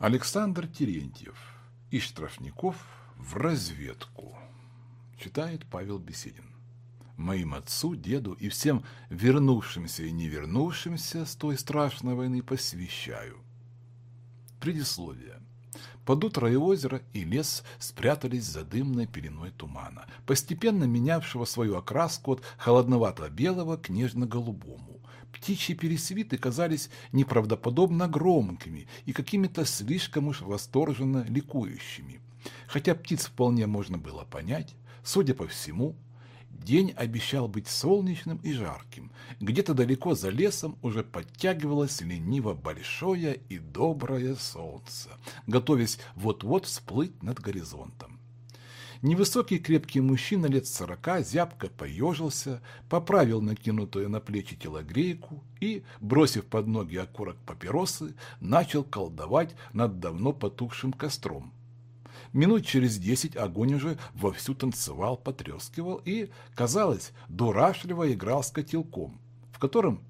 Александр Терентьев. Из штрафников в разведку. Читает Павел Беседин. Моим отцу, деду и всем вернувшимся и не вернувшимся с той страшной войны посвящаю. Предисловие. Под утро и озеро, и лес спрятались за дымной пеленой тумана, постепенно менявшего свою окраску от холодновато-белого к нежно-голубому. Птичьи пересвиты казались неправдоподобно громкими и какими-то слишком уж восторженно ликующими. Хотя птиц вполне можно было понять, судя по всему, День обещал быть солнечным и жарким. Где-то далеко за лесом уже подтягивалось лениво большое и доброе солнце, готовясь вот-вот всплыть над горизонтом. Невысокий крепкий мужчина лет сорока зябко поежился, поправил накинутую на плечи телогрейку и, бросив под ноги окурок папиросы, начал колдовать над давно потухшим костром. Минут через десять огонь уже вовсю танцевал, потрескивал и, казалось, дурашливо играл с котелком, в котором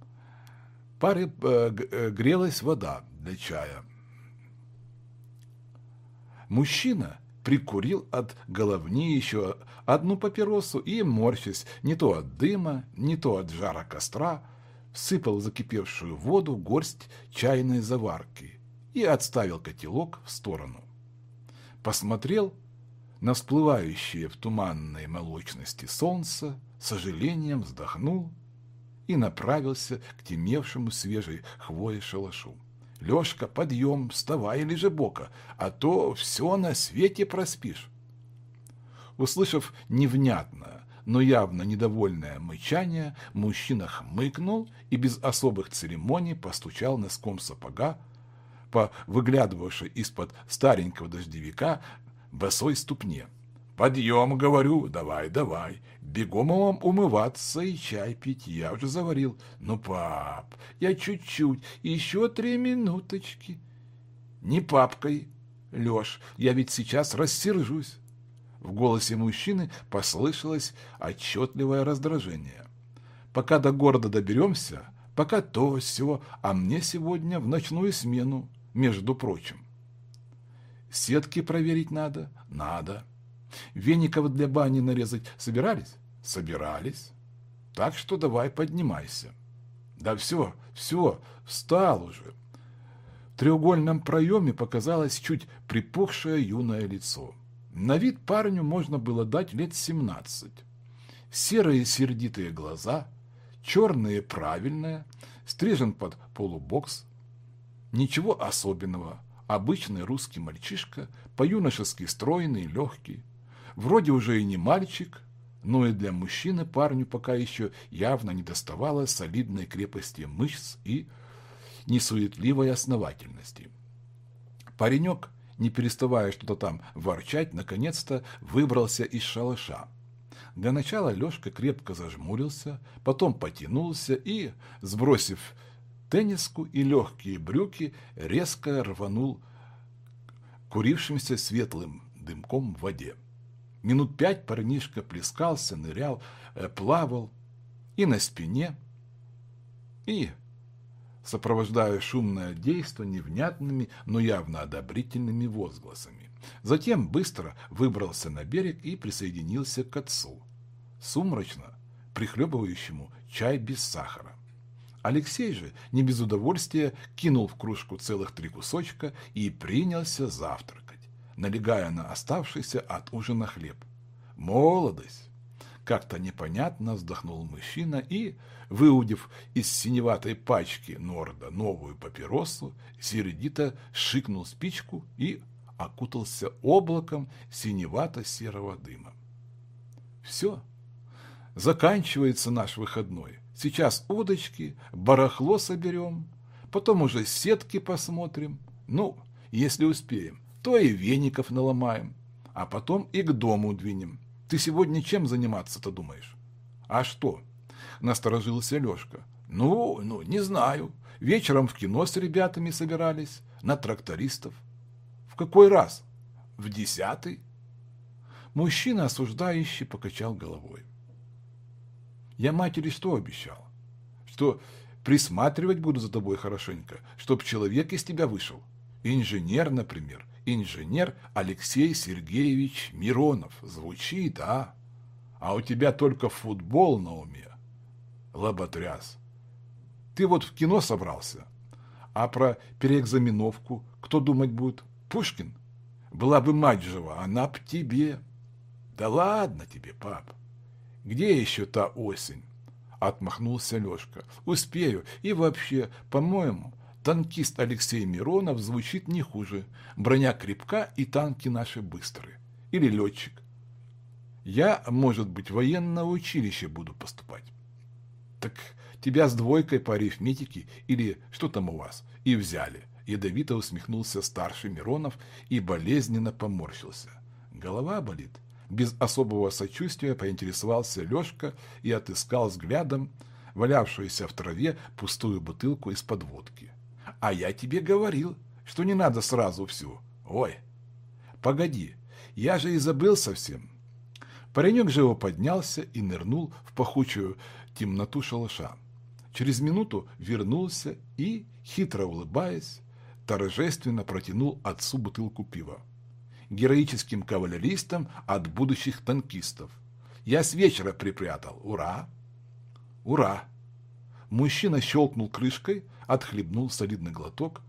паре э, э, грелась вода для чая. Мужчина прикурил от головни еще одну папиросу и, морщась не то от дыма, не то от жара костра, всыпал в закипевшую воду горсть чайной заварки и отставил котелок в сторону. Посмотрел на всплывающее в туманной молочности солнце, сожалением вздохнул и направился к темевшему свежей хвое шалашу. Лёшка, подъем, вставай, лежи бока, а то все на свете проспишь. Услышав невнятное, но явно недовольное мычание, мужчина хмыкнул и без особых церемоний постучал носком сапога по выглядывавшей из-под старенького дождевика босой ступне. «Подъем, говорю, давай, давай, бегом вам умываться и чай пить, я уже заварил. Ну, пап, я чуть-чуть, еще три минуточки». «Не папкой, Леш, я ведь сейчас рассержусь». В голосе мужчины послышалось отчетливое раздражение. «Пока до города доберемся, пока то, все, а мне сегодня в ночную смену, между прочим. Сетки проверить надо? Надо. Веников для бани нарезать собирались? Собирались. Так что давай поднимайся. Да все, все, встал уже. В треугольном проеме показалось чуть припухшее юное лицо. На вид парню можно было дать лет семнадцать. Серые сердитые глаза, черные правильные, стрижен под полубокс. Ничего особенного, обычный русский мальчишка, по-юношески стройный, легкий. Вроде уже и не мальчик, но и для мужчины парню пока еще явно не доставало солидной крепости мышц и несуетливой основательности. Паренек, не переставая что-то там ворчать, наконец-то выбрался из шалаша. Для начала Лешка крепко зажмурился, потом потянулся и, сбросив тенниску и легкие брюки, резко рванул курившимся светлым дымком в воде. Минут пять парнишка плескался, нырял, э, плавал и на спине, и, сопровождая шумное действо невнятными, но явно одобрительными возгласами. Затем быстро выбрался на берег и присоединился к отцу, сумрачно прихлебывающему чай без сахара. Алексей же, не без удовольствия, кинул в кружку целых три кусочка и принялся завтракать, налегая на оставшийся от ужина хлеб. Молодость! Как-то непонятно вздохнул мужчина и, выудив из синеватой пачки Норда новую папиросу, сердито шикнул спичку и окутался облаком синевато-серого дыма. Все, заканчивается наш выходной. Сейчас удочки, барахло соберем, потом уже сетки посмотрим. Ну, если успеем, то и веников наломаем, а потом и к дому двинем. Ты сегодня чем заниматься-то думаешь? А что? Насторожился Лешка. Ну, ну, не знаю. Вечером в кино с ребятами собирались, на трактористов. В какой раз? В десятый? Мужчина осуждающий покачал головой. Я матери что обещал? Что присматривать буду за тобой хорошенько, чтоб человек из тебя вышел. Инженер, например, инженер Алексей Сергеевич Миронов. Звучит, а? А у тебя только футбол на уме. Лоботряс. Ты вот в кино собрался, а про переэкзаменовку кто думать будет? Пушкин? Была бы мать жива, она б тебе. Да ладно тебе, пап. Где еще та осень? Отмахнулся Лешка. Успею. И вообще, по-моему, танкист Алексей Миронов звучит не хуже. Броня крепка и танки наши быстрые. Или летчик. Я, может быть, военное училище буду поступать. Так тебя с двойкой по арифметике или что там у вас, и взяли. Ядовито усмехнулся старший Миронов и болезненно поморщился. Голова болит. Без особого сочувствия поинтересовался Лешка и отыскал взглядом валявшуюся в траве пустую бутылку из-под водки. «А я тебе говорил, что не надо сразу всю. Ой, погоди, я же и забыл совсем». Паренек живо поднялся и нырнул в пахучую темноту шалаша. Через минуту вернулся и, хитро улыбаясь, торжественно протянул отцу бутылку пива. Героическим кавалеристам от будущих танкистов. Я с вечера припрятал. Ура! Ура! Мужчина щелкнул крышкой, отхлебнул солидный глоток,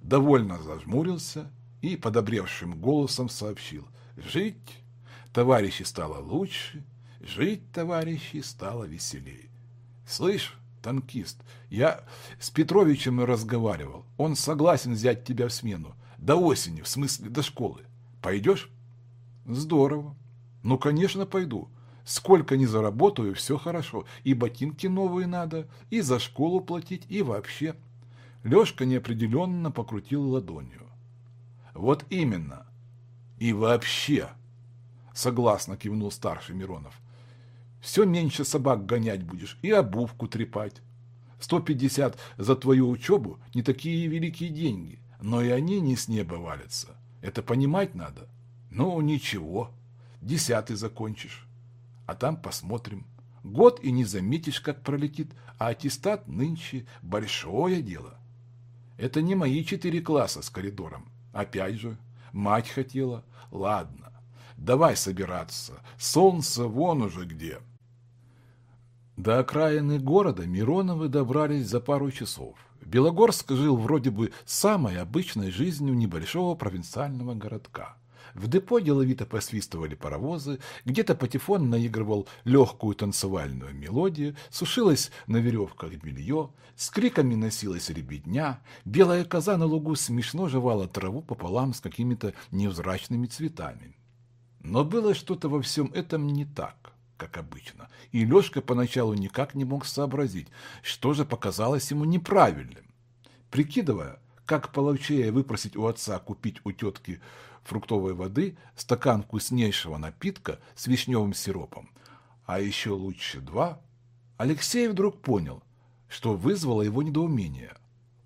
довольно зажмурился и подобревшим голосом сообщил. Жить, товарищи, стало лучше, жить, товарищи, стало веселее. Слышь, танкист, я с Петровичем разговаривал. Он согласен взять тебя в смену. До осени, в смысле до школы. Пойдешь? Здорово. Ну, конечно, пойду. Сколько не заработаю, все хорошо. И ботинки новые надо, и за школу платить, и вообще. Лешка неопределенно покрутил ладонью. Вот именно. И вообще. Согласно кивнул старший Миронов все меньше собак гонять будешь и обувку трепать. 150 за твою учебу не такие великие деньги, но и они не с неба валятся. Это понимать надо. Ну, ничего, десятый закончишь. А там посмотрим. Год и не заметишь, как пролетит, а аттестат нынче большое дело. Это не мои четыре класса с коридором. Опять же, мать хотела. Ладно, давай собираться. Солнце вон уже где. До окраины города Мироновы добрались за пару часов. Белогорск жил вроде бы самой обычной жизнью небольшого провинциального городка. В депо деловито посвистывали паровозы, где-то патефон наигрывал легкую танцевальную мелодию, сушилось на веревках белье, с криками носилась ребятня, белая коза на лугу смешно жевала траву пополам с какими-то невзрачными цветами. Но было что-то во всем этом не так как обычно, и Лешка поначалу никак не мог сообразить, что же показалось ему неправильным. Прикидывая, как половчее выпросить у отца купить у тетки фруктовой воды стакан вкуснейшего напитка с вишневым сиропом, а еще лучше два, Алексей вдруг понял, что вызвало его недоумение.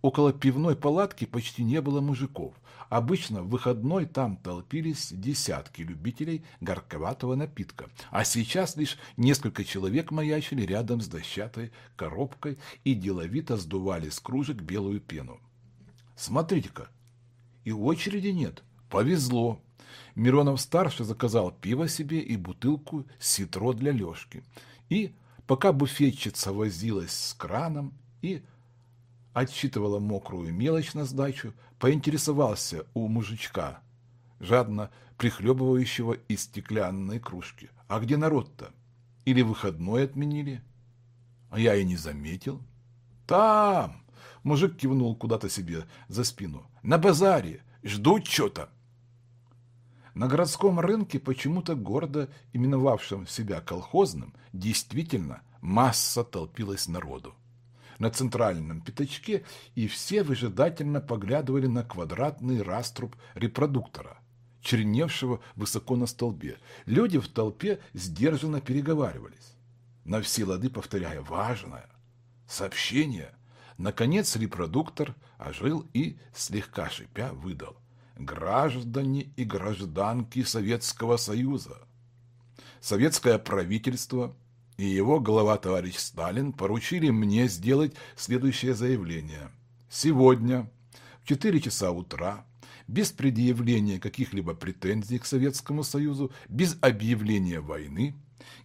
Около пивной палатки почти не было мужиков. Обычно в выходной там толпились десятки любителей горьковатого напитка, а сейчас лишь несколько человек маячили рядом с дощатой коробкой и деловито сдували с кружек белую пену. Смотрите-ка, и очереди нет. Повезло. Миронов-старший заказал пиво себе и бутылку ситро для Лешки. И, пока буфетчица возилась с краном и отсчитывала мокрую мелочь на сдачу, поинтересовался у мужичка, жадно прихлебывающего из стеклянной кружки. «А где народ-то? Или выходной отменили?» «А я и не заметил». «Там!» – мужик кивнул куда-то себе за спину. «На базаре! Ждут что-то!» На городском рынке, почему-то гордо именовавшем себя колхозным, действительно масса толпилась народу на центральном пятачке, и все выжидательно поглядывали на квадратный раструб репродуктора, черневшего высоко на столбе. Люди в толпе сдержанно переговаривались, на все лады повторяя «важное», «сообщение». Наконец репродуктор ожил и, слегка шипя, выдал «Граждане и гражданки Советского Союза». Советское правительство – и его глава товарищ Сталин поручили мне сделать следующее заявление. Сегодня в 4 часа утра, без предъявления каких-либо претензий к Советскому Союзу, без объявления войны,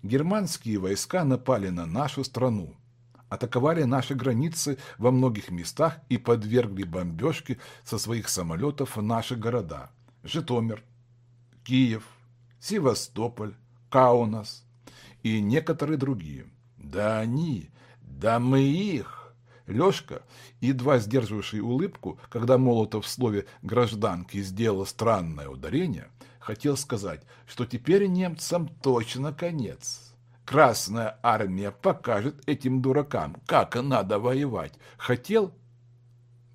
германские войска напали на нашу страну, атаковали наши границы во многих местах и подвергли бомбежке со своих самолетов наши города – Житомир, Киев, Севастополь, Каунас и некоторые другие. Да они, да мы их. Лёшка, едва сдерживавший улыбку, когда Молотов в слове «гражданки» сделал странное ударение, хотел сказать, что теперь немцам точно конец. Красная армия покажет этим дуракам, как надо воевать. Хотел,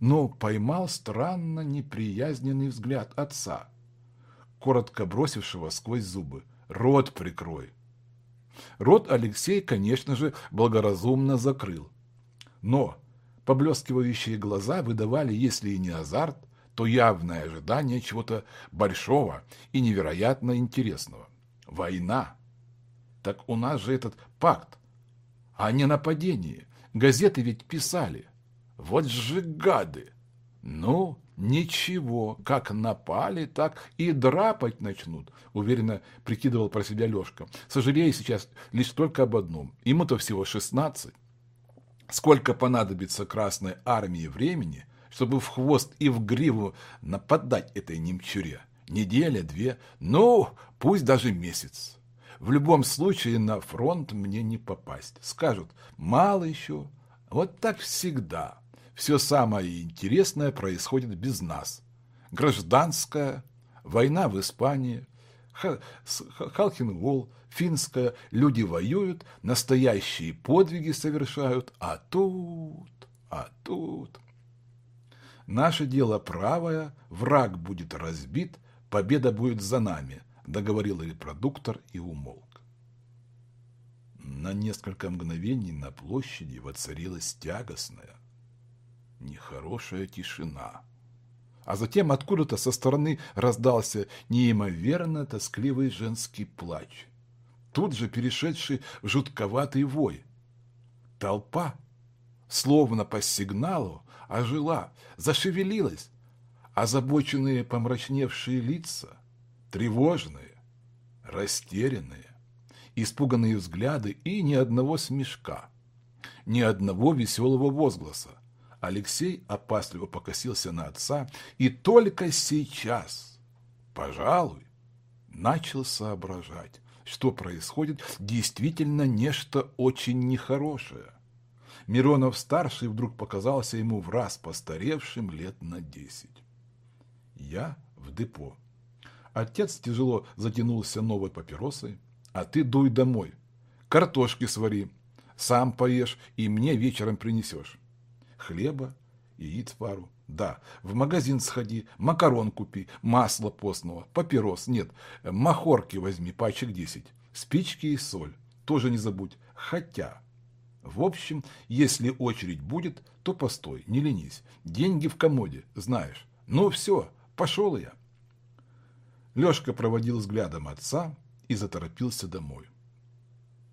но поймал странно неприязненный взгляд отца, коротко бросившего сквозь зубы. «Рот прикрой!» Рот Алексей, конечно же, благоразумно закрыл. Но поблескивающие глаза выдавали, если и не азарт, то явное ожидание чего-то большого и невероятно интересного. Война. Так у нас же этот пакт, а не нападение. Газеты ведь писали. Вот же гады! Ну, ничего, как напали, так и драпать начнут, уверенно прикидывал про себя Лешка. Сожалею сейчас лишь только об одном. Ему-то всего шестнадцать. Сколько понадобится Красной Армии времени, чтобы в хвост и в гриву нападать этой немчуре? Неделя, две, ну, пусть даже месяц. В любом случае на фронт мне не попасть. Скажут, мало еще. Вот так всегда. Все самое интересное происходит без нас. Гражданская, война в Испании, Халхинвол, финская, люди воюют, настоящие подвиги совершают, а тут, а тут. Наше дело правое, враг будет разбит, победа будет за нами, договорил репродуктор и умолк. На несколько мгновений на площади воцарилась тягостная, нехорошая тишина. А затем откуда-то со стороны раздался неимоверно тоскливый женский плач, тут же перешедший в жутковатый вой. Толпа, словно по сигналу, ожила, зашевелилась, озабоченные помрачневшие лица, тревожные, растерянные, испуганные взгляды и ни одного смешка, ни одного веселого возгласа. Алексей опасливо покосился на отца и только сейчас, пожалуй, начал соображать, что происходит действительно нечто очень нехорошее. Миронов-старший вдруг показался ему в раз постаревшим лет на десять. Я в депо. Отец тяжело затянулся новой папиросой. А ты дуй домой. Картошки свари. Сам поешь и мне вечером принесешь хлеба, яиц пару. Да, в магазин сходи, макарон купи, масло постного, папирос, нет, махорки возьми, пачек десять, спички и соль, тоже не забудь. Хотя, в общем, если очередь будет, то постой, не ленись, деньги в комоде, знаешь. Ну все, пошел я. Лешка проводил взглядом отца и заторопился домой.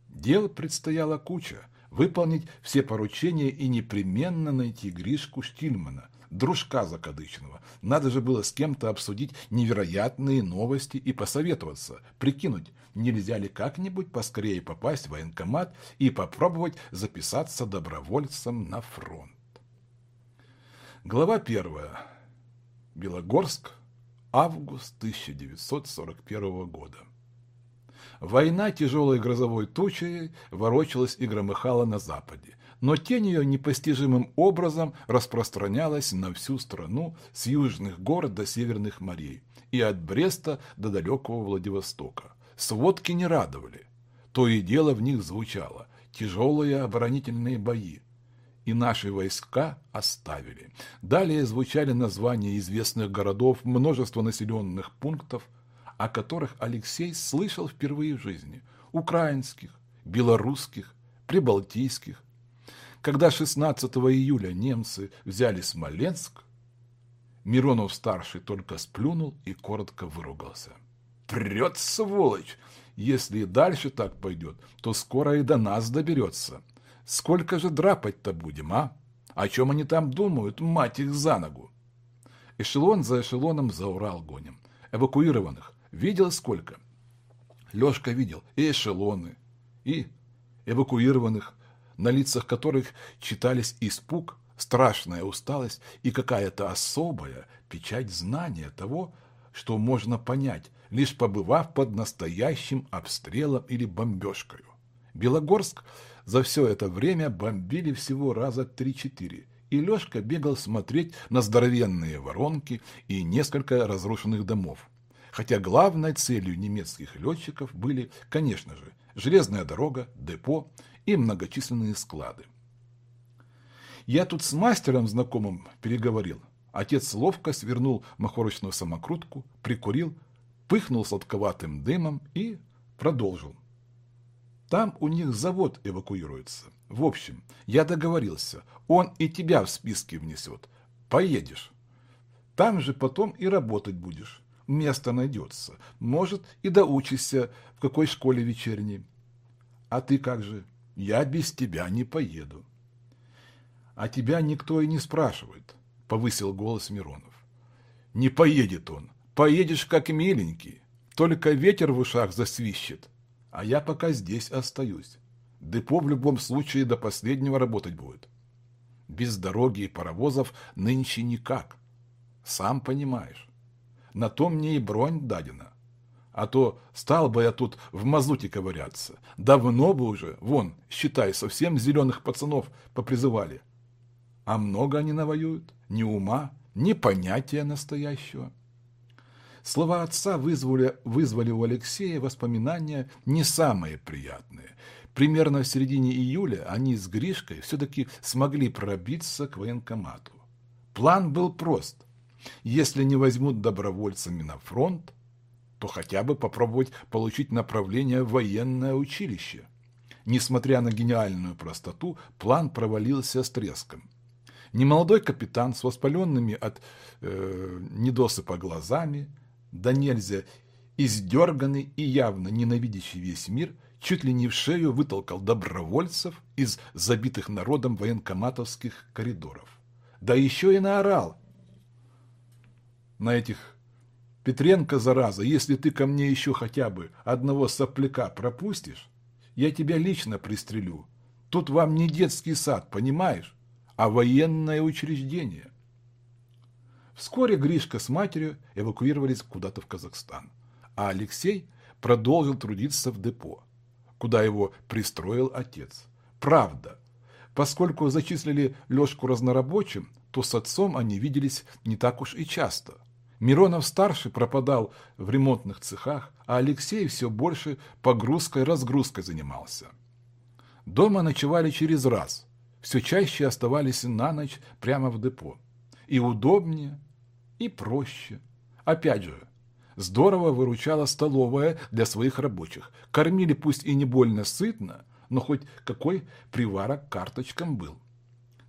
Дел предстояла куча, выполнить все поручения и непременно найти Гришку Штильмана, дружка закадычного. Надо же было с кем-то обсудить невероятные новости и посоветоваться, прикинуть, нельзя ли как-нибудь поскорее попасть в военкомат и попробовать записаться добровольцем на фронт. Глава первая. Белогорск. Август 1941 года. Война тяжелой грозовой тучей ворочалась и громыхала на западе, но тень ее непостижимым образом распространялась на всю страну с южных гор до северных морей и от Бреста до далекого Владивостока. Сводки не радовали. То и дело в них звучало тяжелые оборонительные бои, и наши войска оставили. Далее звучали названия известных городов, множество населенных пунктов – о которых Алексей слышал впервые в жизни – украинских, белорусских, прибалтийских. Когда 16 июля немцы взяли Смоленск, Миронов-старший только сплюнул и коротко выругался. «Прет, сволочь! Если и дальше так пойдет, то скоро и до нас доберется. Сколько же драпать-то будем, а? О чем они там думают, мать их за ногу?» Эшелон за эшелоном за Урал гоним. Эвакуированных. Видел сколько? Лешка видел и эшелоны, и эвакуированных, на лицах которых читались испуг, страшная усталость и какая-то особая печать знания того, что можно понять, лишь побывав под настоящим обстрелом или бомбежкой. Белогорск за все это время бомбили всего раза три-четыре, и Лешка бегал смотреть на здоровенные воронки и несколько разрушенных домов. Хотя главной целью немецких летчиков были, конечно же, железная дорога, депо и многочисленные склады. Я тут с мастером знакомым переговорил. Отец ловко свернул махорочную самокрутку, прикурил, пыхнул сладковатым дымом и продолжил. Там у них завод эвакуируется. В общем, я договорился, он и тебя в списке внесет. Поедешь. Там же потом и работать будешь. Место найдется. Может, и доучишься в какой школе вечерней. А ты как же? Я без тебя не поеду. А тебя никто и не спрашивает, повысил голос Миронов. Не поедет он. Поедешь как миленький. Только ветер в ушах засвищет. А я пока здесь остаюсь. Депо в любом случае до последнего работать будет. Без дороги и паровозов нынче никак. Сам понимаешь. На то мне и бронь дадена. А то стал бы я тут в мазуте ковыряться. Давно бы уже, вон, считай, совсем зеленых пацанов попризывали. А много они навоюют, ни ума, ни понятия настоящего. Слова отца вызвали, вызвали у Алексея воспоминания не самые приятные. Примерно в середине июля они с Гришкой все-таки смогли пробиться к военкомату. План был прост. Если не возьмут добровольцами на фронт, то хотя бы попробовать получить направление в военное училище. Несмотря на гениальную простоту, план провалился с треском. Немолодой капитан с воспаленными от э, недосыпа глазами, да нельзя издерганный и явно ненавидящий весь мир, чуть ли не в шею вытолкал добровольцев из забитых народом военкоматовских коридоров. Да еще и наорал на этих Петренко, зараза, если ты ко мне еще хотя бы одного сопляка пропустишь, я тебя лично пристрелю. Тут вам не детский сад, понимаешь? а военное учреждение. Вскоре Гришка с матерью эвакуировались куда-то в Казахстан, а Алексей продолжил трудиться в депо, куда его пристроил отец. Правда, поскольку зачислили Лешку разнорабочим, то с отцом они виделись не так уж и часто. Миронов-старший пропадал в ремонтных цехах, а Алексей все больше погрузкой-разгрузкой занимался. Дома ночевали через раз – все чаще оставались на ночь прямо в депо. И удобнее, и проще. Опять же, здорово выручала столовая для своих рабочих. Кормили пусть и не больно сытно, но хоть какой приварок карточкам был.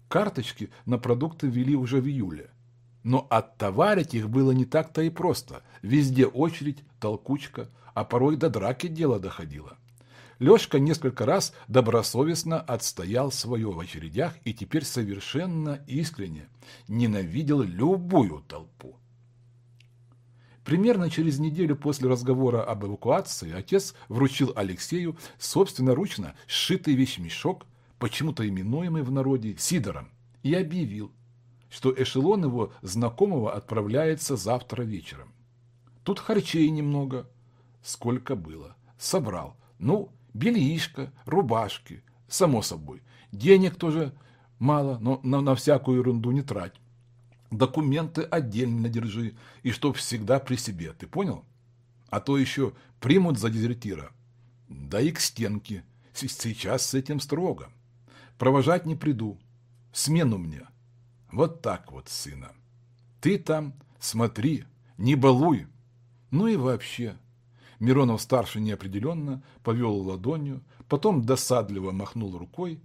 Карточки на продукты ввели уже в июле. Но оттоварить их было не так-то и просто. Везде очередь, толкучка, а порой до драки дело доходило. Лешка несколько раз добросовестно отстоял свое в очередях и теперь совершенно искренне ненавидел любую толпу. Примерно через неделю после разговора об эвакуации отец вручил Алексею собственноручно сшитый вещмешок, почему-то именуемый в народе Сидором, и объявил, что эшелон его знакомого отправляется завтра вечером. Тут харчей немного, сколько было, собрал. Ну, бельишко, рубашки, само собой. Денег тоже мало, но на, на всякую ерунду не трать. Документы отдельно держи, и чтоб всегда при себе, ты понял? А то еще примут за дезертира. Да и к стенке. Сейчас с этим строго. Провожать не приду. Смену мне. Вот так вот, сына. Ты там смотри, не балуй. Ну и вообще, Миронов-старший неопределенно повел ладонью, потом досадливо махнул рукой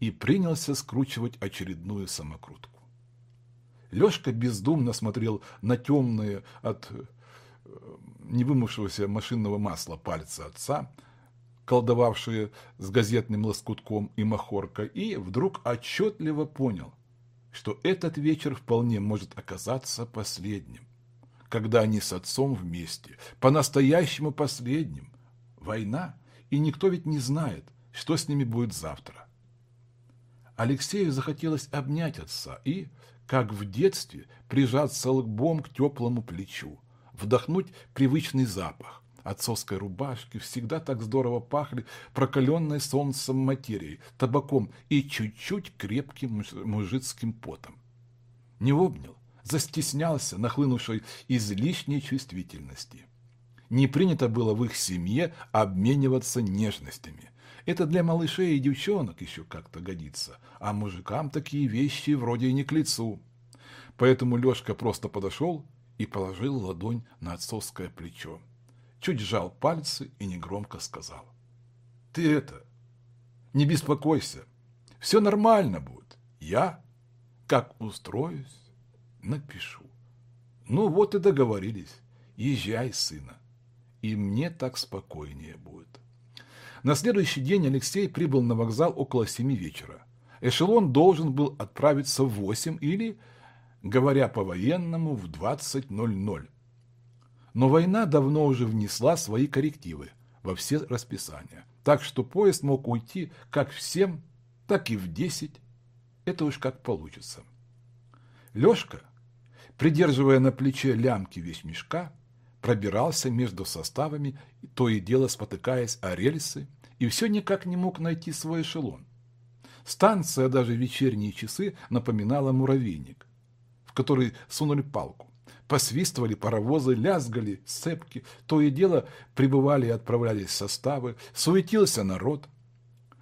и принялся скручивать очередную самокрутку. Лешка бездумно смотрел на темные от э, невымывшегося машинного масла пальцы отца, колдовавшие с газетным лоскутком и махоркой, и вдруг отчетливо понял, что этот вечер вполне может оказаться последним, когда они с отцом вместе, по-настоящему последним. Война, и никто ведь не знает, что с ними будет завтра. Алексею захотелось обнять отца и, как в детстве, прижаться лбом к теплому плечу, вдохнуть привычный запах. Отцовской рубашки всегда так здорово пахли прокаленной солнцем материей, табаком и чуть-чуть крепким мужицким потом. Не обнял, застеснялся нахлынувшей излишней чувствительности. Не принято было в их семье обмениваться нежностями. Это для малышей и девчонок еще как-то годится, а мужикам такие вещи вроде и не к лицу. Поэтому Лешка просто подошел и положил ладонь на отцовское плечо. Чуть сжал пальцы и негромко сказал. «Ты это, не беспокойся, все нормально будет. Я, как устроюсь, напишу. Ну вот и договорились. Езжай, сына, и мне так спокойнее будет». На следующий день Алексей прибыл на вокзал около семи вечера. Эшелон должен был отправиться в восемь или, говоря по-военному, в 20.00. Но война давно уже внесла свои коррективы во все расписания, так что поезд мог уйти как в семь, так и в десять. Это уж как получится. Лешка, придерживая на плече лямки весь мешка, пробирался между составами, то и дело спотыкаясь о рельсы, и все никак не мог найти свой эшелон. Станция даже в вечерние часы напоминала муравейник, в который сунули палку. Посвистывали паровозы, лязгали сцепки, то и дело прибывали и отправлялись составы, суетился народ.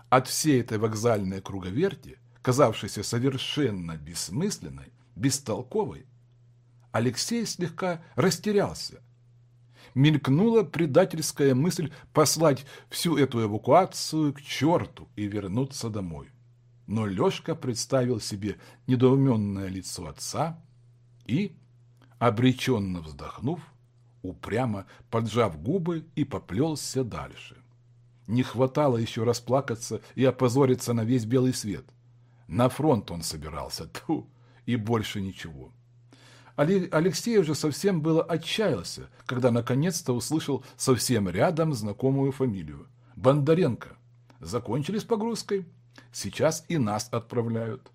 От всей этой вокзальной круговерти, казавшейся совершенно бессмысленной, бестолковой, Алексей слегка растерялся мелькнула предательская мысль послать всю эту эвакуацию к черту и вернуться домой. Но Лешка представил себе недоуменное лицо отца и, обреченно вздохнув, упрямо поджав губы и поплелся дальше. Не хватало еще расплакаться и опозориться на весь белый свет. На фронт он собирался, ту, и больше ничего. Алексей уже совсем было отчаялся, когда наконец-то услышал совсем рядом знакомую фамилию. Бондаренко. Закончили с погрузкой. Сейчас и нас отправляют.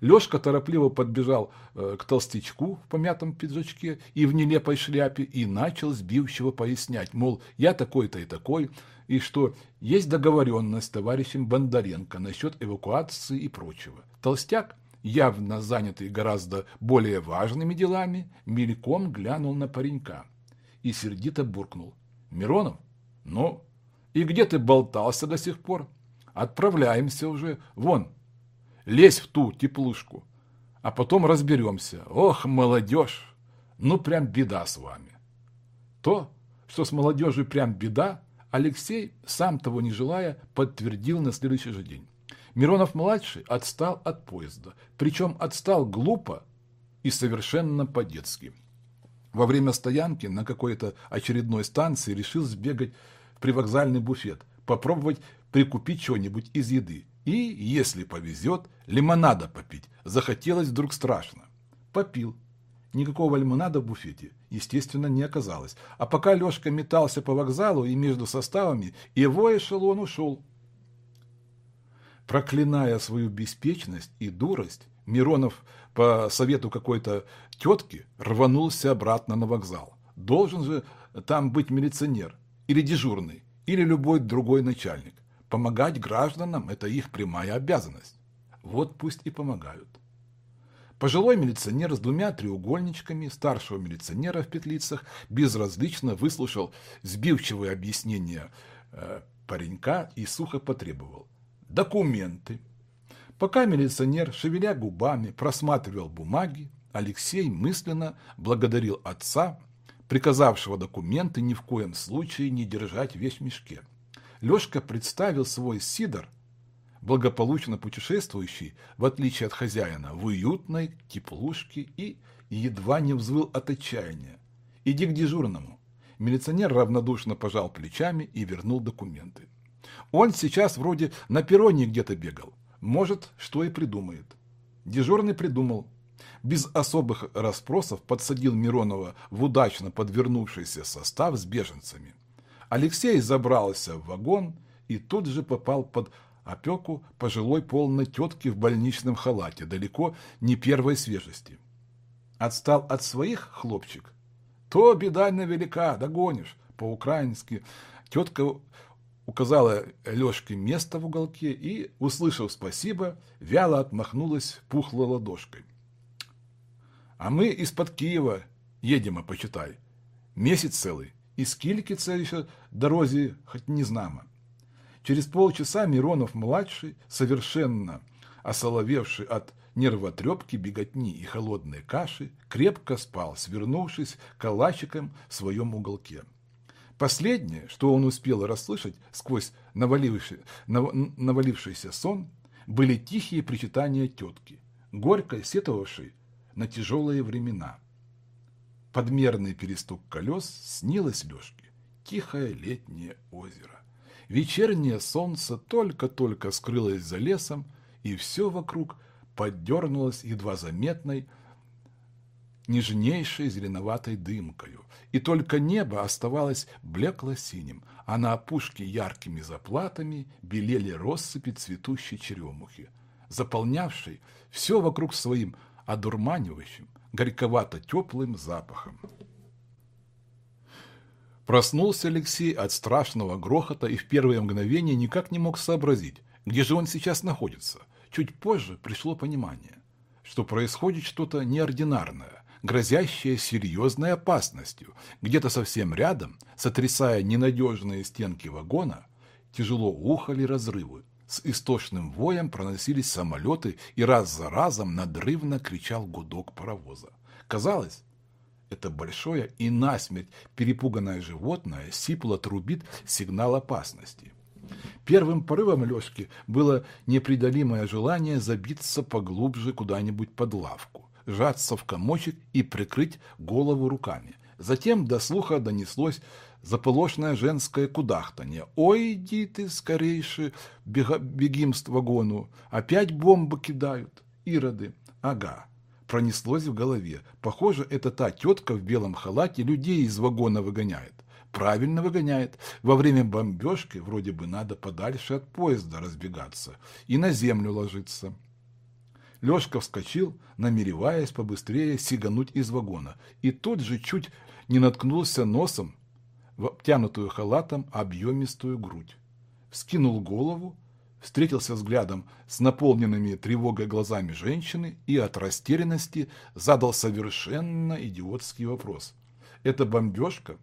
Лешка торопливо подбежал э, к толстячку в помятом пиджачке и в нелепой шляпе и начал сбивчиво пояснять, мол, я такой-то и такой, и что есть договоренность с товарищем Бондаренко насчет эвакуации и прочего. Толстяк явно занятый гораздо более важными делами, мельком глянул на паренька и сердито буркнул. «Миронов? Ну, и где ты болтался до сих пор? Отправляемся уже. Вон, лезь в ту теплушку, а потом разберемся. Ох, молодежь! Ну, прям беда с вами!» То, что с молодежью прям беда, Алексей, сам того не желая, подтвердил на следующий же день. Миронов-младший отстал от поезда, причем отстал глупо и совершенно по-детски. Во время стоянки на какой-то очередной станции решил сбегать в привокзальный буфет, попробовать прикупить что-нибудь из еды. И, если повезет, лимонада попить. Захотелось вдруг страшно. Попил. Никакого лимонада в буфете, естественно, не оказалось. А пока Лешка метался по вокзалу и между составами, его эшелон ушел. Проклиная свою беспечность и дурость, Миронов по совету какой-то тетки рванулся обратно на вокзал. Должен же там быть милиционер, или дежурный, или любой другой начальник. Помогать гражданам – это их прямая обязанность. Вот пусть и помогают. Пожилой милиционер с двумя треугольничками старшего милиционера в петлицах безразлично выслушал сбивчивые объяснения э, паренька и сухо потребовал документы. Пока милиционер, шевеля губами, просматривал бумаги, Алексей мысленно благодарил отца, приказавшего документы ни в коем случае не держать весь в мешке. Лешка представил свой сидор, благополучно путешествующий, в отличие от хозяина, в уютной теплушке и едва не взвыл от отчаяния. «Иди к дежурному». Милиционер равнодушно пожал плечами и вернул документы. Он сейчас вроде на перроне где-то бегал. Может, что и придумает. Дежурный придумал. Без особых расспросов подсадил Миронова в удачно подвернувшийся состав с беженцами. Алексей забрался в вагон и тут же попал под опеку пожилой полной тетки в больничном халате, далеко не первой свежести. Отстал от своих хлопчик? То беда невелика, догонишь. По-украински тетка указала Лешке место в уголке и, услышав спасибо, вяло отмахнулась пухлой ладошкой. А мы из-под Киева едем, а почитай. Месяц целый. И скільки це еще дорозі, хоть не знамо. Через полчаса Миронов-младший, совершенно осоловевший от нервотрепки, беготни и холодной каши, крепко спал, свернувшись калачиком в своем уголке. Последнее, что он успел расслышать сквозь наваливший, нав, навалившийся сон, были тихие причитания тетки, горько сетовавшей на тяжелые времена. Подмерный перестук колес снилось Лешке. Тихое летнее озеро. Вечернее солнце только-только скрылось за лесом, и все вокруг поддернулось едва заметной, нежнейшей зеленоватой дымкою, и только небо оставалось блекло-синим, а на опушке яркими заплатами белели россыпи цветущей черемухи, заполнявшей все вокруг своим одурманивающим, горьковато-теплым запахом. Проснулся Алексей от страшного грохота и в первое мгновение никак не мог сообразить, где же он сейчас находится. Чуть позже пришло понимание, что происходит что-то неординарное, грозящее серьезной опасностью. Где-то совсем рядом, сотрясая ненадежные стенки вагона, тяжело ухали разрывы. С истошным воем проносились самолеты, и раз за разом надрывно кричал гудок паровоза. Казалось, это большое и насмерть перепуганное животное сипло трубит сигнал опасности. Первым порывом Лешки было непреодолимое желание забиться поглубже куда-нибудь под лавку, сжаться в комочек и прикрыть голову руками. Затем до слуха донеслось заполошное женское кудахтанье. «Ой, иди ты скорейше, бегим с вагону, опять бомбы кидают, ироды». «Ага, пронеслось в голове. Похоже, это та тетка в белом халате людей из вагона выгоняет. Правильно выгоняет. Во время бомбежки вроде бы надо подальше от поезда разбегаться и на землю ложиться. Лешка вскочил, намереваясь побыстрее сигануть из вагона, и тут же чуть не наткнулся носом в обтянутую халатом объемистую грудь. Вскинул голову встретился взглядом с наполненными тревогой глазами женщины и от растерянности задал совершенно идиотский вопрос. «Это бомбежка?»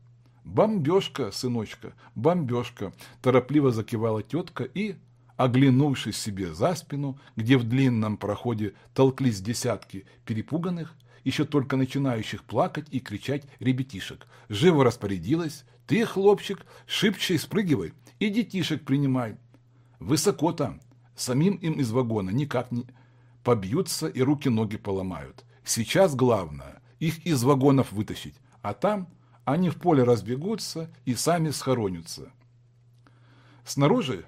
«Бомбежка, сыночка, бомбежка!» Торопливо закивала тетка и, оглянувшись себе за спину, где в длинном проходе толклись десятки перепуганных, еще только начинающих плакать и кричать ребятишек, живо распорядилась «Ты, хлопчик, шибче спрыгивай и детишек принимай!» Высоко там. Самим им из вагона никак не побьются и руки-ноги поломают. Сейчас главное их из вагонов вытащить, а там они в поле разбегутся и сами схоронятся. Снаружи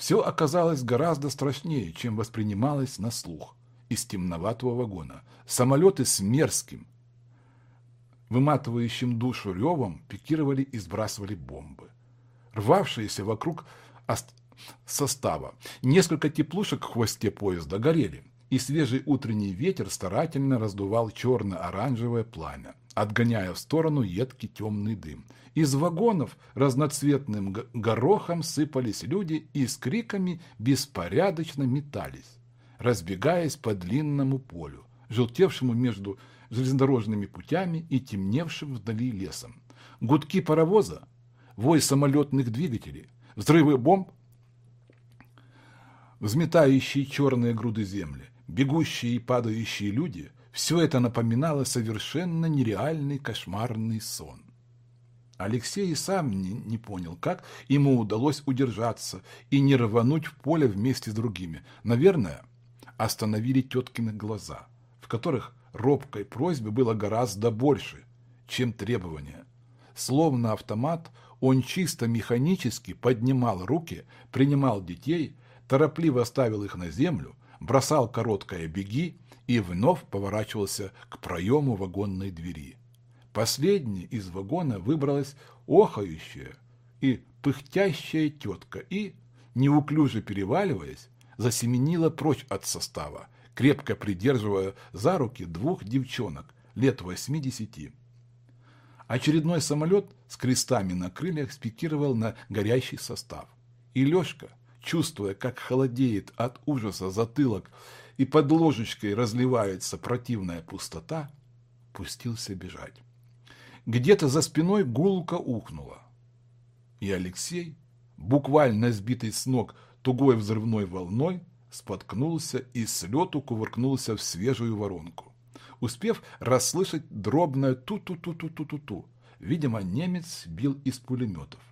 все оказалось гораздо страшнее, чем воспринималось на слух из темноватого вагона. Самолеты с мерзким, выматывающим душу ревом пикировали и сбрасывали бомбы. Рвавшиеся вокруг состава. Несколько теплушек в хвосте поезда горели, и свежий утренний ветер старательно раздувал черно-оранжевое пламя, отгоняя в сторону едкий темный дым. Из вагонов разноцветным горохом сыпались люди и с криками беспорядочно метались, разбегаясь по длинному полю, желтевшему между железнодорожными путями и темневшим вдали лесом. Гудки паровоза, вой самолетных двигателей, взрывы бомб взметающие черные груды земли, бегущие и падающие люди – все это напоминало совершенно нереальный кошмарный сон. Алексей и сам не, не понял, как ему удалось удержаться и не рвануть в поле вместе с другими. Наверное, остановили теткины глаза, в которых робкой просьбы было гораздо больше, чем требования. Словно автомат, он чисто механически поднимал руки, принимал детей – торопливо ставил их на землю, бросал короткое «беги» и вновь поворачивался к проему вагонной двери. Последней из вагона выбралась охающая и пыхтящая тетка и, неуклюже переваливаясь, засеменила прочь от состава, крепко придерживая за руки двух девчонок лет восьми-десяти. Очередной самолет с крестами на крыльях спикировал на горящий состав. И Лешка, чувствуя, как холодеет от ужаса затылок и под ложечкой разливается противная пустота, пустился бежать. Где-то за спиной гулко ухнуло. И Алексей, буквально сбитый с ног тугой взрывной волной, споткнулся и с лету кувыркнулся в свежую воронку, успев расслышать дробное ту-ту-ту-ту-ту-ту-ту. Видимо, немец бил из пулеметов.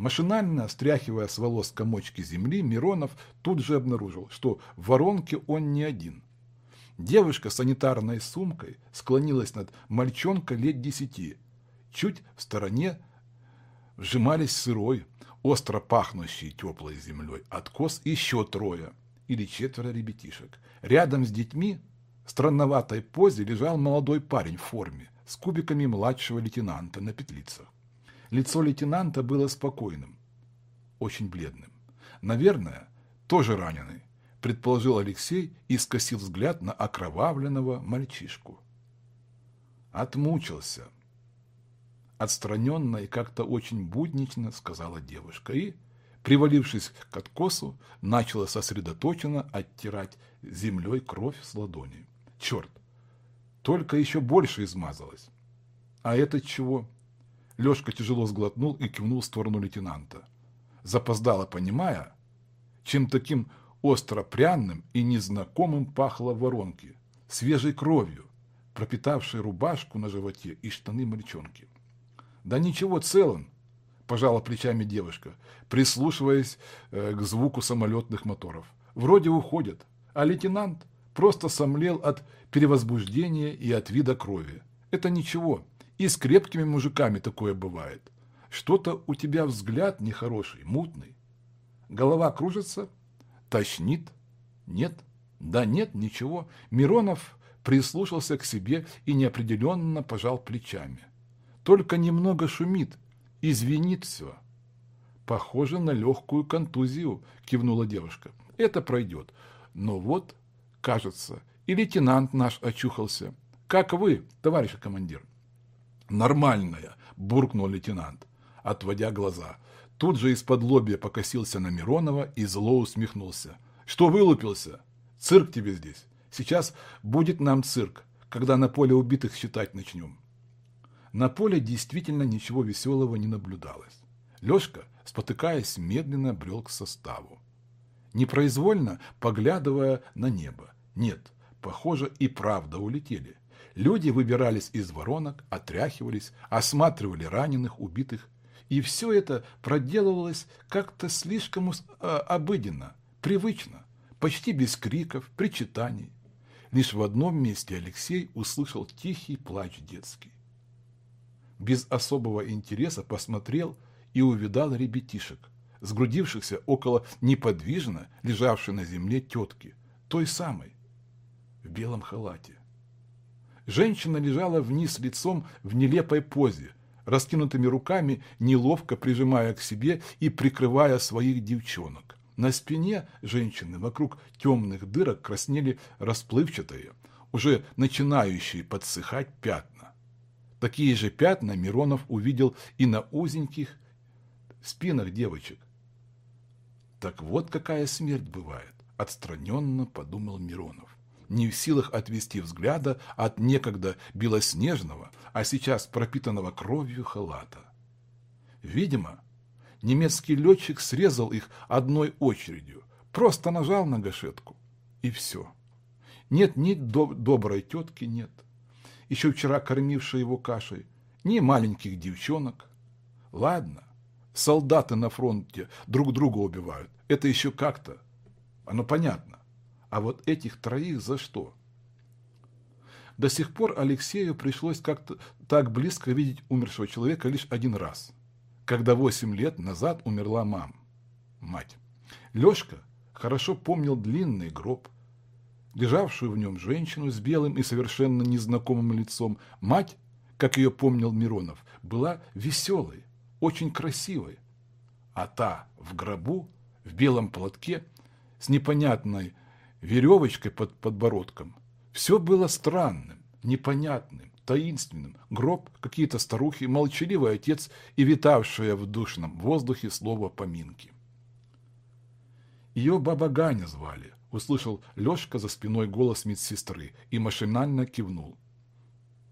Машинально стряхивая с волос комочки земли, Миронов тут же обнаружил, что в воронке он не один. Девушка с санитарной сумкой склонилась над мальчонкой лет десяти. Чуть в стороне вжимались сырой, остро пахнущий теплой землей, откос еще трое или четверо ребятишек. Рядом с детьми в странноватой позе лежал молодой парень в форме с кубиками младшего лейтенанта на петлицах. Лицо лейтенанта было спокойным, очень бледным. Наверное, тоже раненый, предположил Алексей и скосил взгляд на окровавленного мальчишку. Отмучился. Отстраненно и как-то очень буднично сказала девушка и, привалившись к откосу, начала сосредоточенно оттирать землей кровь с ладони. Черт, только еще больше измазалась. А это чего? Лешка тяжело сглотнул и кивнул в сторону лейтенанта. Запоздало понимая, чем таким остро-пряным и незнакомым пахло воронки, свежей кровью, пропитавшей рубашку на животе и штаны мальчонки. «Да ничего, целым!» – пожала плечами девушка, прислушиваясь э, к звуку самолетных моторов. «Вроде уходят, а лейтенант просто сомлел от перевозбуждения и от вида крови. Это ничего, и с крепкими мужиками такое бывает. Что-то у тебя взгляд нехороший, мутный. Голова кружится, тошнит. Нет, да нет, ничего. Миронов прислушался к себе и неопределенно пожал плечами. Только немного шумит, извинит все. Похоже на легкую контузию, кивнула девушка. Это пройдет. Но вот, кажется, и лейтенант наш очухался. Как вы, товарищ командир? «Нормальная», – буркнул лейтенант, отводя глаза. Тут же из-под лобья покосился на Миронова и зло усмехнулся. «Что вылупился? Цирк тебе здесь. Сейчас будет нам цирк, когда на поле убитых считать начнем». На поле действительно ничего веселого не наблюдалось. Лешка, спотыкаясь, медленно брел к составу. Непроизвольно поглядывая на небо. Нет, похоже, и правда улетели. Люди выбирались из воронок, отряхивались, осматривали раненых, убитых. И все это проделывалось как-то слишком э, обыденно, привычно, почти без криков, причитаний. Лишь в одном месте Алексей услышал тихий плач детский. Без особого интереса посмотрел и увидал ребятишек, сгрудившихся около неподвижно лежавшей на земле тетки, той самой, в белом халате. Женщина лежала вниз лицом в нелепой позе, раскинутыми руками, неловко прижимая к себе и прикрывая своих девчонок. На спине женщины вокруг темных дырок краснели расплывчатые, уже начинающие подсыхать пятна. Такие же пятна Миронов увидел и на узеньких спинах девочек. Так вот какая смерть бывает, отстраненно подумал Миронов не в силах отвести взгляда от некогда белоснежного, а сейчас пропитанного кровью халата. Видимо, немецкий летчик срезал их одной очередью, просто нажал на гашетку, и все. Нет ни доб доброй тетки, нет. Еще вчера кормившей его кашей, ни маленьких девчонок. Ладно, солдаты на фронте друг друга убивают, это еще как-то, оно понятно. А вот этих троих за что? До сих пор Алексею пришлось как-то так близко видеть умершего человека лишь один раз, когда восемь лет назад умерла мама, мать. Лешка хорошо помнил длинный гроб, лежавшую в нем женщину с белым и совершенно незнакомым лицом. Мать, как ее помнил Миронов, была веселой, очень красивой, а та в гробу, в белом платке, с непонятной веревочкой под подбородком. Все было странным, непонятным, таинственным. Гроб, какие-то старухи, молчаливый отец и витавшее в душном воздухе слово поминки. Ее баба Ганя звали, услышал Лешка за спиной голос медсестры и машинально кивнул.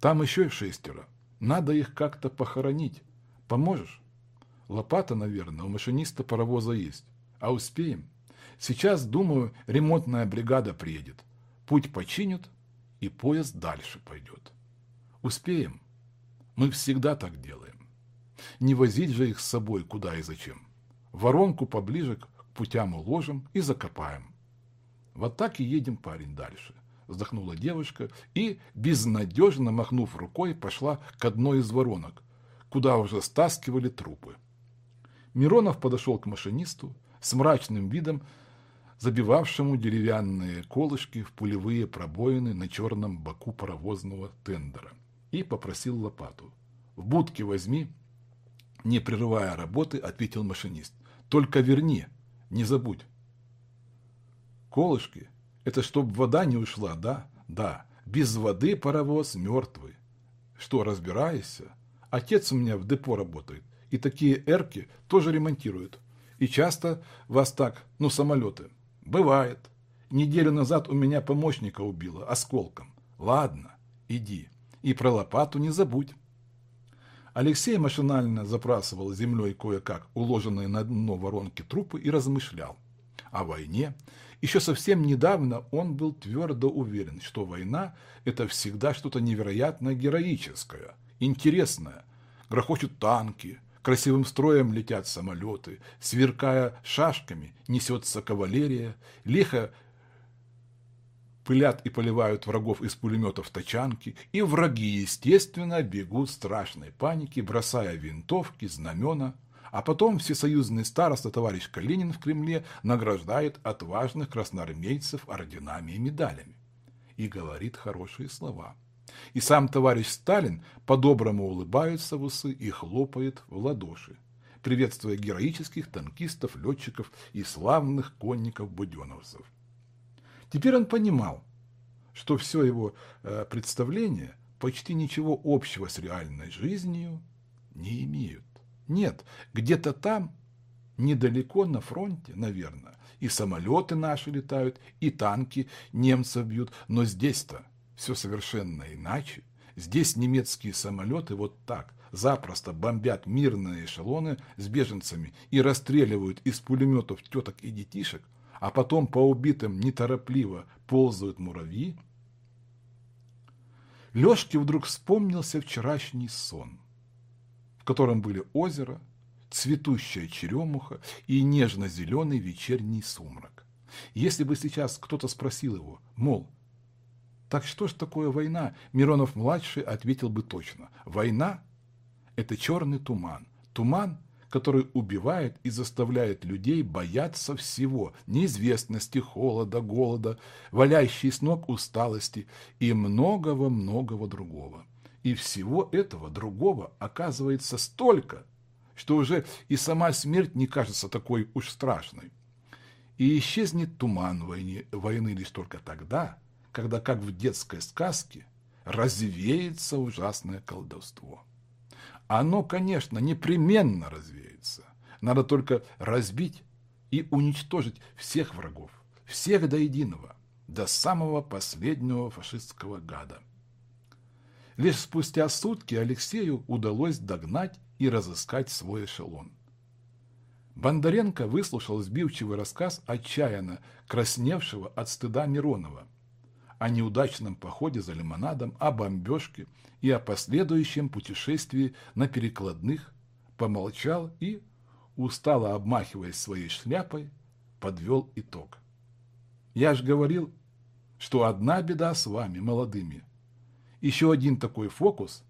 Там еще шестеро. Надо их как-то похоронить. Поможешь? Лопата, наверное, у машиниста паровоза есть. А успеем? Сейчас, думаю, ремонтная бригада приедет. Путь починят, и поезд дальше пойдет. Успеем. Мы всегда так делаем. Не возить же их с собой куда и зачем. Воронку поближе к путям уложим и закопаем. Вот так и едем, парень, дальше. Вздохнула девушка и, безнадежно махнув рукой, пошла к одной из воронок, куда уже стаскивали трупы. Миронов подошел к машинисту с мрачным видом, забивавшему деревянные колышки в пулевые пробоины на черном боку паровозного тендера, и попросил лопату. «В будке возьми», не прерывая работы, ответил машинист. «Только верни, не забудь». «Колышки? Это чтоб вода не ушла, да? Да. Без воды паровоз мертвый. Что, разбираешься? Отец у меня в депо работает и такие эрки тоже ремонтируют. И часто вас так, ну, самолеты. Бывает. Неделю назад у меня помощника убило осколком. Ладно, иди. И про лопату не забудь. Алексей машинально запрасывал землей кое-как уложенные на дно воронки трупы и размышлял. О войне. Еще совсем недавно он был твердо уверен, что война – это всегда что-то невероятно героическое, интересное. Грохочут танки, Красивым строем летят самолеты, сверкая шашками несется кавалерия, лихо пылят и поливают врагов из пулеметов тачанки, и враги, естественно, бегут в страшной панике, бросая винтовки, знамена, а потом всесоюзный староста товарищ Калинин в Кремле награждает отважных красноармейцев орденами и медалями. И говорит хорошие слова – и сам товарищ Сталин по-доброму улыбается в усы и хлопает в ладоши, приветствуя героических танкистов, летчиков и славных конников-буденовцев. Теперь он понимал, что все его э, представления почти ничего общего с реальной жизнью не имеют. Нет, где-то там, недалеко на фронте, наверное, и самолеты наши летают, и танки немцев бьют, но здесь-то все совершенно иначе. Здесь немецкие самолеты вот так запросто бомбят мирные эшелоны с беженцами и расстреливают из пулеметов теток и детишек, а потом по убитым неторопливо ползают муравьи. Лешке вдруг вспомнился вчерашний сон, в котором были озеро, цветущая черемуха и нежно-зеленый вечерний сумрак. Если бы сейчас кто-то спросил его, мол, так что ж такое война? Миронов-младший ответил бы точно. Война – это черный туман. Туман, который убивает и заставляет людей бояться всего – неизвестности, холода, голода, валяющей с ног усталости и многого-многого другого. И всего этого другого оказывается столько, что уже и сама смерть не кажется такой уж страшной. И исчезнет туман войны, войны лишь только тогда – когда, как в детской сказке, развеется ужасное колдовство. Оно, конечно, непременно развеется. Надо только разбить и уничтожить всех врагов, всех до единого, до самого последнего фашистского гада. Лишь спустя сутки Алексею удалось догнать и разыскать свой эшелон. Бондаренко выслушал сбивчивый рассказ отчаянно красневшего от стыда Миронова – о неудачном походе за лимонадом, о бомбежке и о последующем путешествии на перекладных, помолчал и, устало обмахиваясь своей шляпой, подвел итог. Я ж говорил, что одна беда с вами, молодыми. Еще один такой фокус,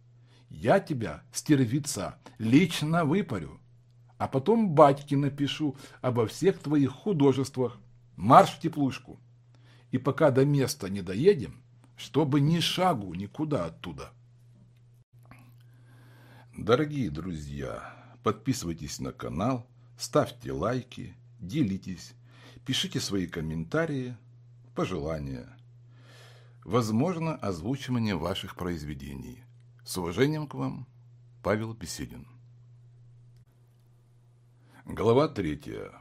я тебя, стервица, лично выпарю, а потом батьке напишу обо всех твоих художествах, Марш в теплушку. И пока до места не доедем, чтобы ни шагу никуда оттуда. Дорогие друзья, подписывайтесь на канал, ставьте лайки, делитесь, пишите свои комментарии, пожелания. Возможно озвучивание ваших произведений. С уважением к вам, Павел Беседин. Глава третья.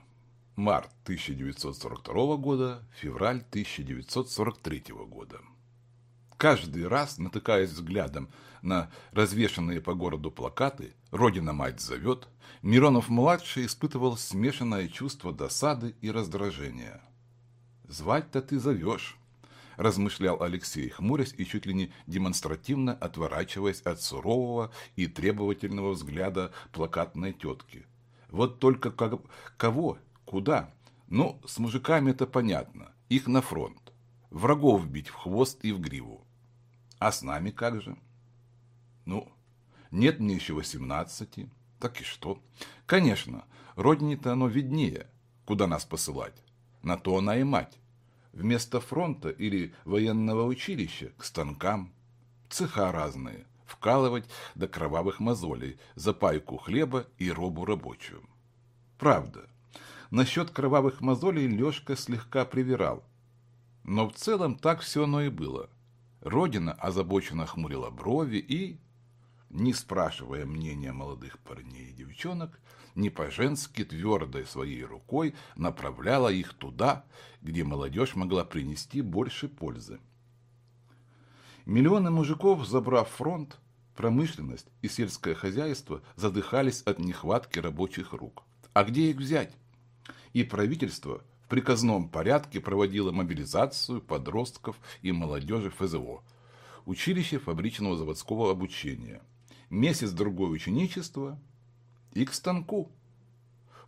Март 1942 года, февраль 1943 года. Каждый раз, натыкаясь взглядом на развешанные по городу плакаты «Родина-мать зовет», Миронов-младший испытывал смешанное чувство досады и раздражения. «Звать-то ты зовешь», – размышлял Алексей, хмурясь и чуть ли не демонстративно отворачиваясь от сурового и требовательного взгляда плакатной тетки. «Вот только кого? Куда? Ну, с мужиками это понятно. Их на фронт. Врагов бить в хвост и в гриву. А с нами как же? Ну, нет мне еще восемнадцати. Так и что? Конечно, родине-то оно виднее, куда нас посылать. На то она и мать. Вместо фронта или военного училища к станкам. Цеха разные. Вкалывать до кровавых мозолей за пайку хлеба и робу рабочую. Правда, насчет кровавых мозолей Лешка слегка привирал. Но в целом так все оно и было. Родина озабоченно хмурила брови и, не спрашивая мнения молодых парней и девчонок, не по-женски твердой своей рукой направляла их туда, где молодежь могла принести больше пользы. Миллионы мужиков, забрав фронт, промышленность и сельское хозяйство задыхались от нехватки рабочих рук. А где их взять? И правительство – в приказном порядке проводила мобилизацию подростков и молодежи ФЗО, училище фабричного заводского обучения, месяц-другой ученичества и к станку.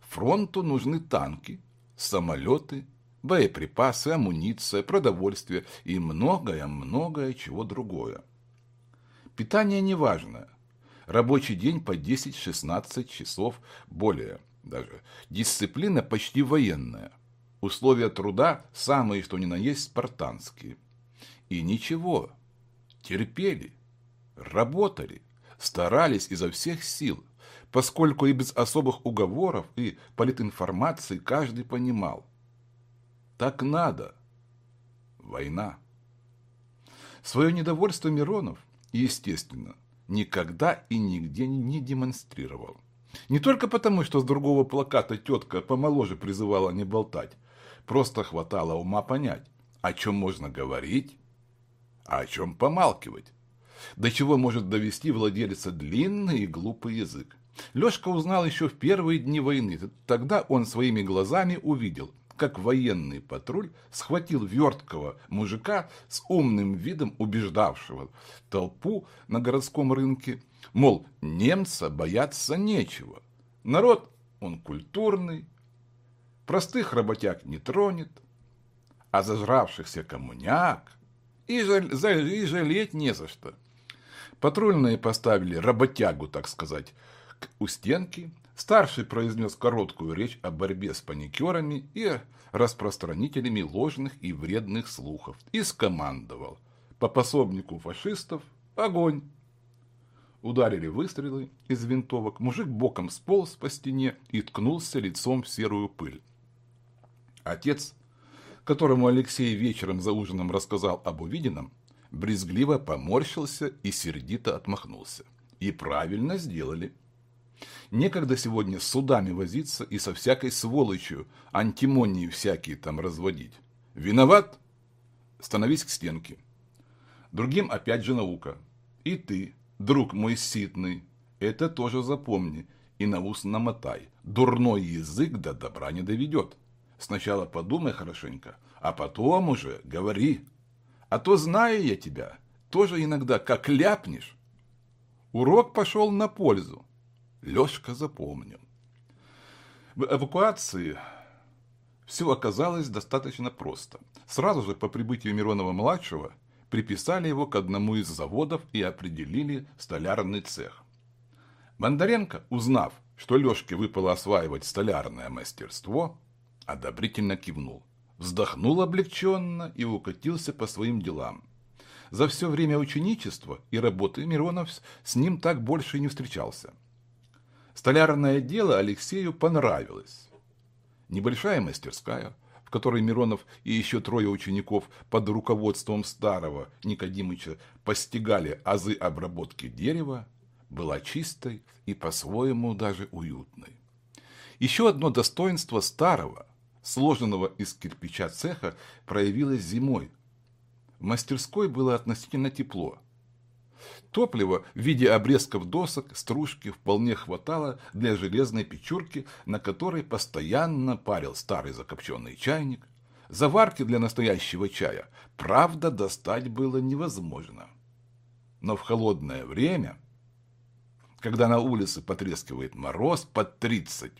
Фронту нужны танки, самолеты, боеприпасы, амуниция, продовольствие и многое-многое чего другое. Питание не важно. Рабочий день по 10-16 часов более даже. Дисциплина почти военная. Условия труда самые, что ни на есть, спартанские. И ничего, терпели, работали, старались изо всех сил, поскольку и без особых уговоров и политинформации каждый понимал. Так надо. Война. Свое недовольство Миронов, естественно, никогда и нигде не демонстрировал. Не только потому, что с другого плаката тетка помоложе призывала не болтать, Просто хватало ума понять, о чем можно говорить, а о чем помалкивать. До чего может довести владельца длинный и глупый язык. Лешка узнал еще в первые дни войны. Тогда он своими глазами увидел, как военный патруль схватил верткого мужика с умным видом убеждавшего толпу на городском рынке, мол, немца бояться нечего. Народ, он культурный, простых работяг не тронет, а зажравшихся коммуняк и, жаль, и жалеть не за что. Патрульные поставили работягу, так сказать, у стенки. Старший произнес короткую речь о борьбе с паникерами и распространителями ложных и вредных слухов и скомандовал по пособнику фашистов огонь. Ударили выстрелы из винтовок, мужик боком сполз по стене и ткнулся лицом в серую пыль. Отец, которому Алексей вечером за ужином рассказал об увиденном, брезгливо поморщился и сердито отмахнулся. И правильно сделали. Некогда сегодня с судами возиться и со всякой сволочью, антимонии всякие там разводить. Виноват? Становись к стенке. Другим опять же наука. И ты, друг мой ситный, это тоже запомни и на ус намотай. Дурной язык до добра не доведет. Сначала подумай хорошенько, а потом уже говори. А то, знаю я тебя, тоже иногда как ляпнешь. Урок пошел на пользу. Лешка запомнил. В эвакуации все оказалось достаточно просто. Сразу же по прибытию Миронова-младшего приписали его к одному из заводов и определили столярный цех. Бондаренко, узнав, что Лешке выпало осваивать столярное мастерство, одобрительно кивнул. вздохнул облегченно и укатился по своим делам. За все время ученичества и работы Миронов с ним так больше не встречался. Столярное дело Алексею понравилось. Небольшая мастерская, в Миронов и еще трое учеников под руководством старого Никодимыча постигали азы обработки дерева, была чистой и по-своему даже уютной. Еще одно достоинство старого, сложенного из кирпича цеха, проявилось зимой. В мастерской было относительно тепло. Топлива в виде обрезков досок, стружки вполне хватало для железной печурки, на которой постоянно парил старый закопченный чайник. Заварки для настоящего чая, правда, достать было невозможно. Но в холодное время, когда на улице потрескивает мороз под 30,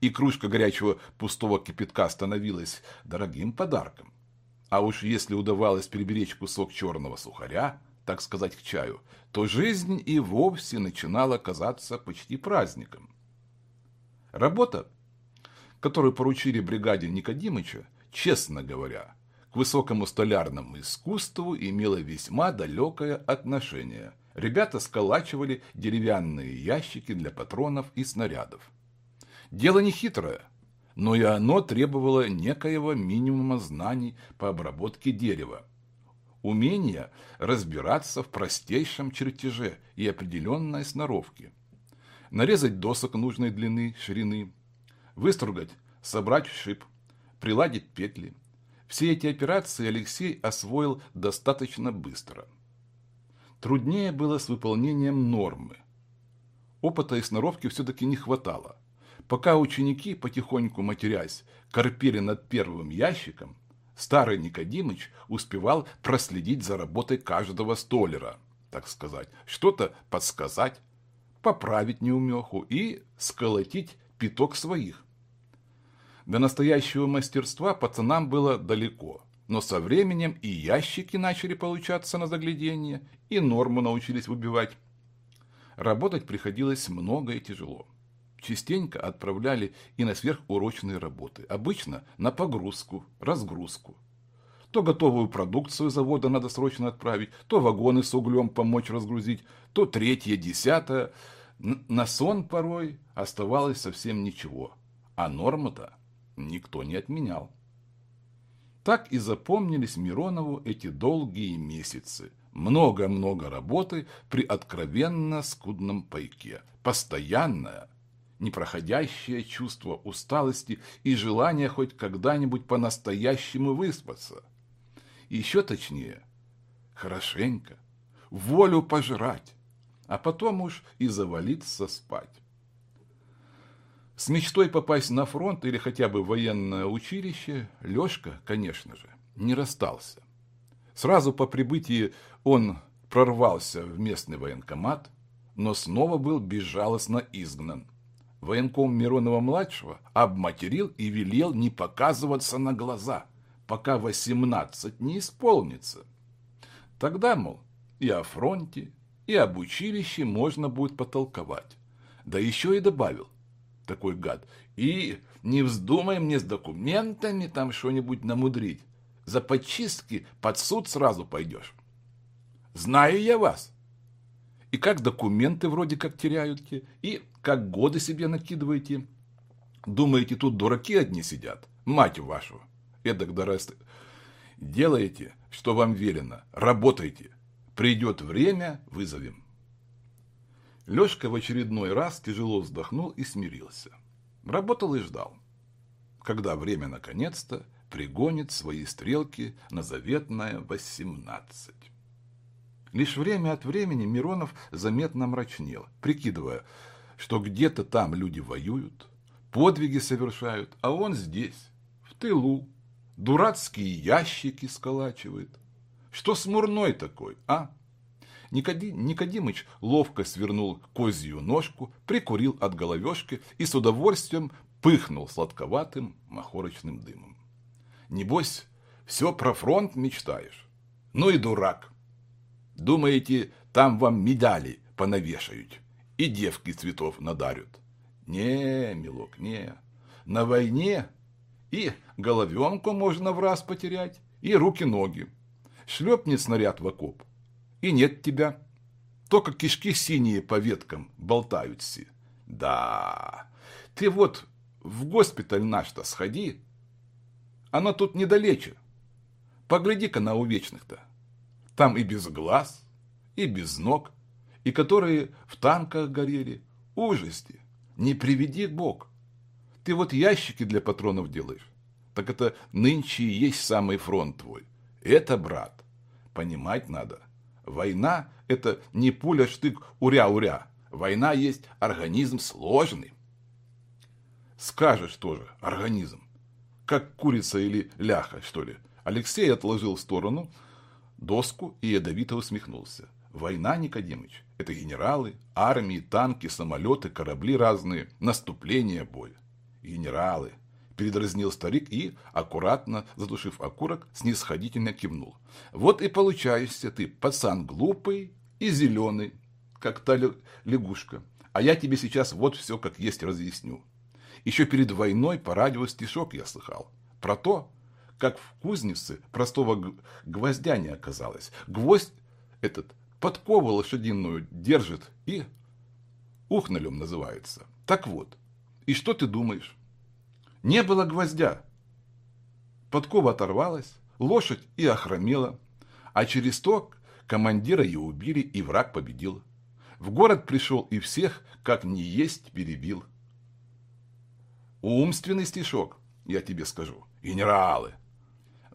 и кружка горячего пустого кипятка становилась дорогим подарком. А уж если удавалось переберечь кусок черного сухаря, так сказать, к чаю, то жизнь и вовсе начинала казаться почти праздником. Работа, которую поручили бригаде Никодимыча, честно говоря, к высокому столярному искусству имела весьма далекое отношение. Ребята сколачивали деревянные ящики для патронов и снарядов. Дело не хитрое, но и оно требовало некоего минимума знаний по обработке дерева, умение разбираться в простейшем чертеже и определенной сноровке, нарезать досок нужной длины, ширины, выстругать, собрать шип, приладить петли. Все эти операции Алексей освоил достаточно быстро. Труднее было с выполнением нормы. Опыта и сноровки все-таки не хватало – Пока ученики, потихоньку матерясь, корпели над первым ящиком, старый Никодимыч успевал проследить за работой каждого столера, так сказать, что-то подсказать, поправить неумеху и сколотить пяток своих. До настоящего мастерства пацанам было далеко, но со временем и ящики начали получаться на заглядение, и норму научились выбивать. Работать приходилось много и тяжело частенько отправляли и на сверхурочные работы, обычно на погрузку, разгрузку. То готовую продукцию завода надо срочно отправить, то вагоны с углем помочь разгрузить, то третье, десятое. На сон порой оставалось совсем ничего, а норму-то никто не отменял. Так и запомнились Миронову эти долгие месяцы. Много-много работы при откровенно скудном пайке. Постоянная, непроходящее чувство усталости и желание хоть когда-нибудь по-настоящему выспаться. еще точнее, хорошенько, волю пожрать, а потом уж и завалиться спать. С мечтой попасть на фронт или хотя бы в военное училище Лёшка, конечно же, не расстался. Сразу по прибытии он прорвался в местный военкомат, но снова был безжалостно изгнан – военком Миронова-младшего обматерил и велел не показываться на глаза, пока 18 не исполнится. Тогда, мол, и о фронте, и об училище можно будет потолковать. Да еще и добавил, такой гад, и не вздумай мне с документами там что-нибудь намудрить. За почистки под суд сразу пойдешь. Знаю я вас и как документы вроде как теряете, и как годы себе накидываете. Думаете, тут дураки одни сидят? Мать вашу! Эдак дораст... Делаете, что вам велено, работайте. Придет время, вызовем. Лешка в очередной раз тяжело вздохнул и смирился. Работал и ждал. Когда время наконец-то пригонит свои стрелки на заветное восемнадцать. Лишь время от времени Миронов заметно мрачнел, прикидывая, что где-то там люди воюют, подвиги совершают, а он здесь, в тылу, дурацкие ящики сколачивает. Что смурной такой, а? Никоди, Никодимыч ловко свернул козью ножку, прикурил от головешки и с удовольствием пыхнул сладковатым махорочным дымом. Небось, все про фронт мечтаешь? Ну и дурак. Думаете, там вам медали понавешают и девки цветов надарят? Не, милок, не. На войне И головенку можно в раз потерять, и руки-ноги. Шлепнет снаряд в окоп, и нет тебя. Только кишки синие по веткам болтаются. Да, ты вот в госпиталь наш-то сходи. Оно тут недалече. Погляди-ка на увечных-то. Там и без глаз, и без ног, и которые в танках горели. Ужасти. Не приведи Бог. Ты вот ящики для патронов делаешь. Так это нынче и есть самый фронт твой. Это, брат, понимать надо. Война – это не пуля-штык уря-уря. Война есть организм сложный. Скажешь тоже, организм. Как курица или ляха, что ли. Алексей отложил в сторону доску и ядовито усмехнулся. Война, Никодимыч, это генералы, армии, танки, самолеты, корабли разные, наступление, бой. Генералы, передразнил старик и, аккуратно задушив окурок, снисходительно кивнул. Вот и получаешься ты, пацан глупый и зеленый, как та лягушка. А я тебе сейчас вот все как есть разъясню. Еще перед войной по радио стишок я слыхал. Про то, как в кузнице простого гвоздя не оказалось. Гвоздь этот подкову лошадиную держит и ухналем называется. Так вот, и что ты думаешь? Не было гвоздя. Подкова оторвалась, лошадь и охромела, а через то командира и убили, и враг победил. В город пришел и всех, как не есть, перебил. Умственный стишок, я тебе скажу. Генералы.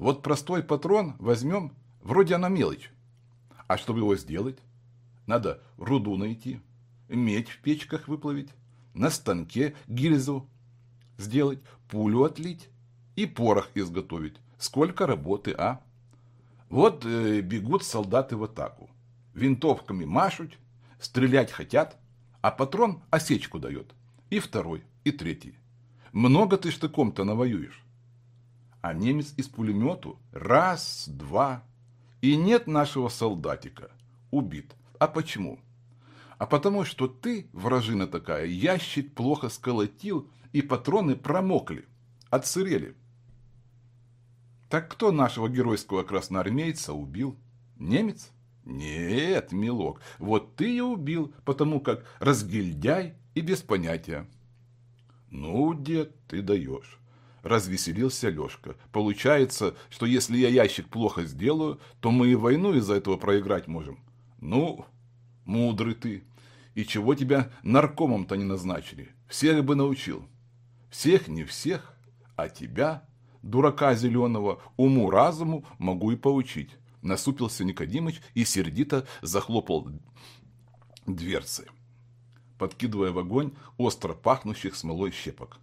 Вот простой патрон возьмем, вроде она мелочь. А чтобы его сделать, надо руду найти, медь в печках выплавить, на станке гильзу сделать, пулю отлить и порох изготовить. Сколько работы, а? Вот э, бегут солдаты в атаку. Винтовками машут, стрелять хотят, а патрон осечку дает. И второй, и третий. Много ты штыком-то навоюешь. А немец из пулемету раз, два, и нет нашего солдатика. Убит. А почему? А потому что ты, вражина такая, ящик плохо сколотил, и патроны промокли, отсырели. Так кто нашего геройского красноармейца убил? Немец? Нет, милок, вот ты и убил, потому как разгильдяй и без понятия. Ну, дед, ты даешь. Развеселился Лешка. Получается, что если я ящик плохо сделаю, то мы и войну из-за этого проиграть можем. Ну, мудрый ты. И чего тебя наркомом-то не назначили? Всех бы научил. Всех не всех, а тебя, дурака зеленого, уму-разуму могу и поучить. Насупился Никодимыч и сердито захлопал дверцы подкидывая в огонь остро пахнущих смолой щепок.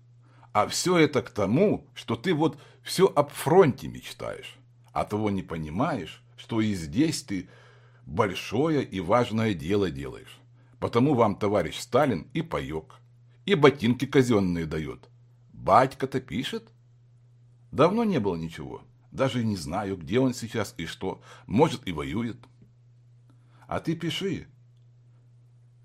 А все это к тому, что ты вот все об фронте мечтаешь, а того не понимаешь, что и здесь ты большое и важное дело делаешь. Потому вам товарищ Сталин и паек, и ботинки казенные дает. Батька-то пишет? Давно не было ничего. Даже не знаю, где он сейчас и что. Может, и воюет. А ты пиши,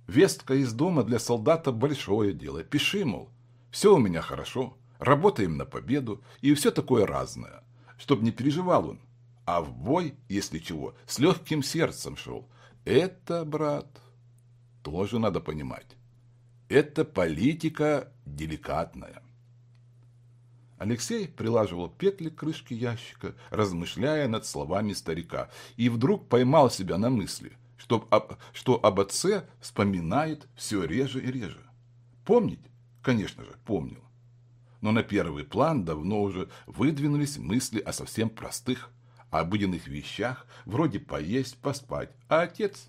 Вестка из дома для солдата большое дело. Пиши, мол, все у меня хорошо, работаем на победу и все такое разное. Чтоб не переживал он. А в бой, если чего, с легким сердцем шел. Это, брат, тоже надо понимать. Это политика деликатная. Алексей прилаживал петли к крышке ящика, размышляя над словами старика, и вдруг поймал себя на мысли – что, об, что об отце вспоминает все реже и реже. Помнить? Конечно же, помнил. Но на первый план давно уже выдвинулись мысли о совсем простых, обыденных вещах, вроде поесть, поспать, а отец?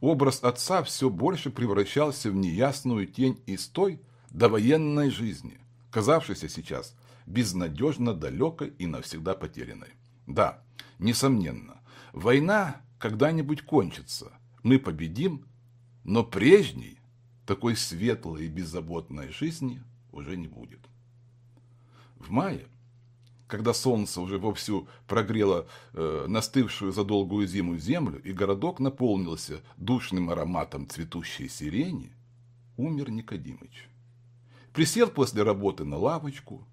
Образ отца все больше превращался в неясную тень из той довоенной жизни, казавшейся сейчас безнадежно далекой и навсегда потерянной. Да, несомненно, война когда-нибудь кончится. Мы победим, но прежней, такой светлой и беззаботной жизни уже не будет. В мае, когда солнце уже вовсю прогрело э, настывшую за долгую зиму землю, и городок наполнился душным ароматом цветущей сирени, умер Никодимыч. Присел после работы на лавочку,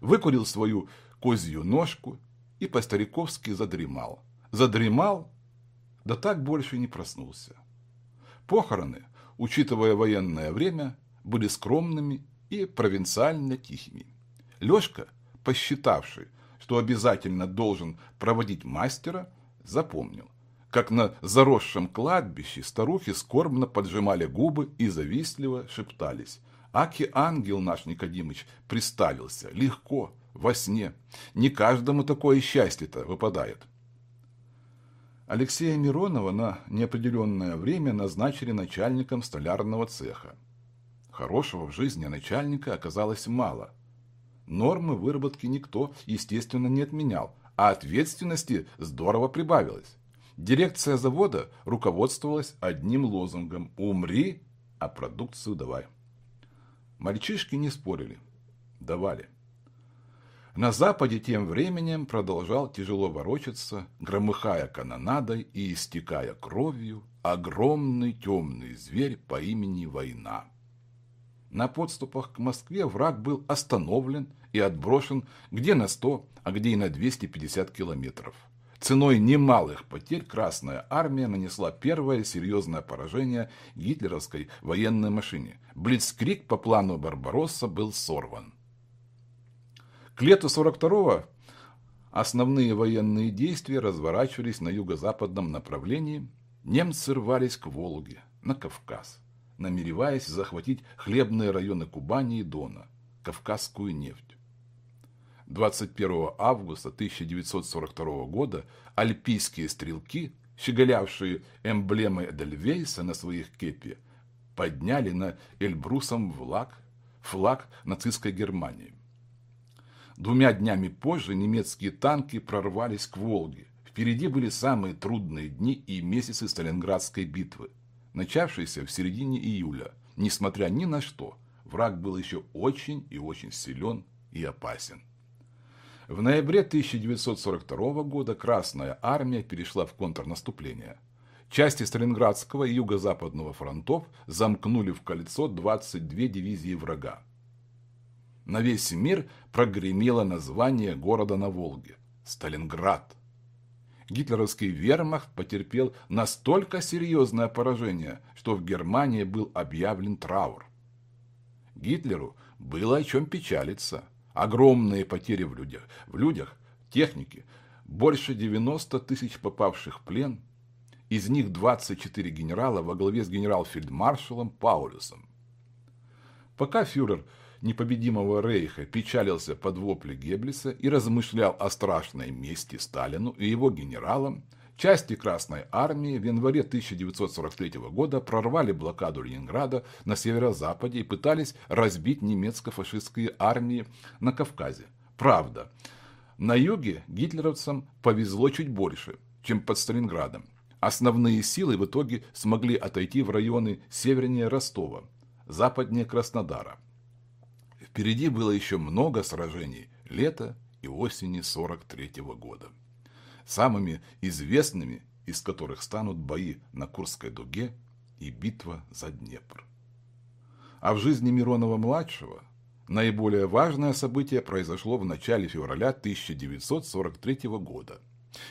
выкурил свою козью ножку и по-стариковски задремал. Задремал, да так больше не проснулся. Похороны, учитывая военное время, были скромными и провинциально тихими. Лёшка, посчитавший, что обязательно должен проводить мастера, запомнил, как на заросшем кладбище старухи скорбно поджимали губы и завистливо шептались. Аки ангел наш Никодимыч приставился, легко, во сне. Не каждому такое счастье-то выпадает. Алексея Миронова на неопределенное время назначили начальником столярного цеха. Хорошего в жизни начальника оказалось мало. Нормы выработки никто, естественно, не отменял, а ответственности здорово прибавилось. Дирекция завода руководствовалась одним лозунгом «Умри, а продукцию давай». Мальчишки не спорили. Давали. На западе тем временем продолжал тяжело ворочаться, громыхая канонадой и истекая кровью, огромный темный зверь по имени Война. На подступах к Москве враг был остановлен и отброшен где на 100, а где и на 250 километров. Ценой немалых потерь Красная Армия нанесла первое серьезное поражение гитлеровской военной машине. Блицкрик по плану Барбаросса был сорван. К лету 42-го основные военные действия разворачивались на юго-западном направлении. Немцы рвались к Волге, на Кавказ, намереваясь захватить хлебные районы Кубани и Дона, кавказскую нефть. 21 августа 1942 года альпийские стрелки, щеголявшие эмблемой Эдельвейса на своих кепи, подняли на Эльбрусом флаг, флаг нацистской Германии. Двумя днями позже немецкие танки прорвались к Волге. Впереди были самые трудные дни и месяцы Сталинградской битвы, начавшиеся в середине июля. Несмотря ни на что, враг был еще очень и очень силен и опасен. В ноябре 1942 года Красная Армия перешла в контрнаступление. Части Сталинградского и Юго-Западного фронтов замкнули в кольцо 22 дивизии врага. На весь мир прогремело название города на Волге – Сталинград. Гитлеровский вермахт потерпел настолько серьезное поражение, что в Германии был объявлен траур. Гитлеру было о чем печалиться – огромные потери в людях, в людях, технике, больше 90 тысяч попавших в плен, из них 24 генерала во главе с генерал-фельдмаршалом Паулюсом. Пока фюрер непобедимого Рейха печалился под вопли Геббельса и размышлял о страшной мести Сталину и его генералам, Части Красной Армии в январе 1943 года прорвали блокаду Ленинграда на северо-западе и пытались разбить немецко-фашистские армии на Кавказе. Правда, на юге гитлеровцам повезло чуть больше, чем под Сталинградом. Основные силы в итоге смогли отойти в районы севернее Ростова, западнее Краснодара. Впереди было еще много сражений лета и осени 1943 года самыми известными из которых станут бои на Курской дуге и битва за Днепр. А в жизни Миронова-младшего наиболее важное событие произошло в начале февраля 1943 года.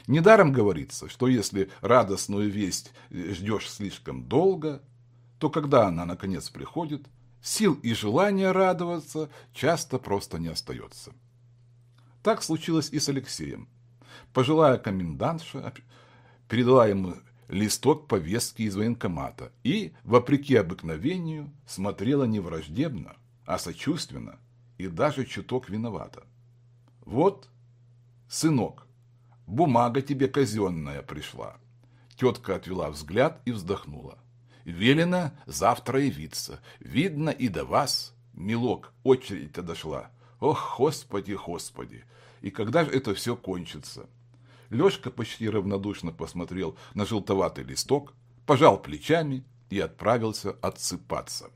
Недаром говорится, что если радостную весть ждешь слишком долго, то когда она наконец приходит, сил и желания радоваться часто просто не остается. Так случилось и с Алексеем. Пожилая комендантша передала ему листок повестки из военкомата и, вопреки обыкновению, смотрела не враждебно, а сочувственно и даже чуток виновата. «Вот, сынок, бумага тебе казенная пришла». Тетка отвела взгляд и вздохнула. «Велено завтра явиться. Видно и до вас, милок, очередь-то дошла. Ох, господи, господи, и когда же это все кончится?» Лешка почти равнодушно посмотрел на желтоватый листок, пожал плечами и отправился отсыпаться.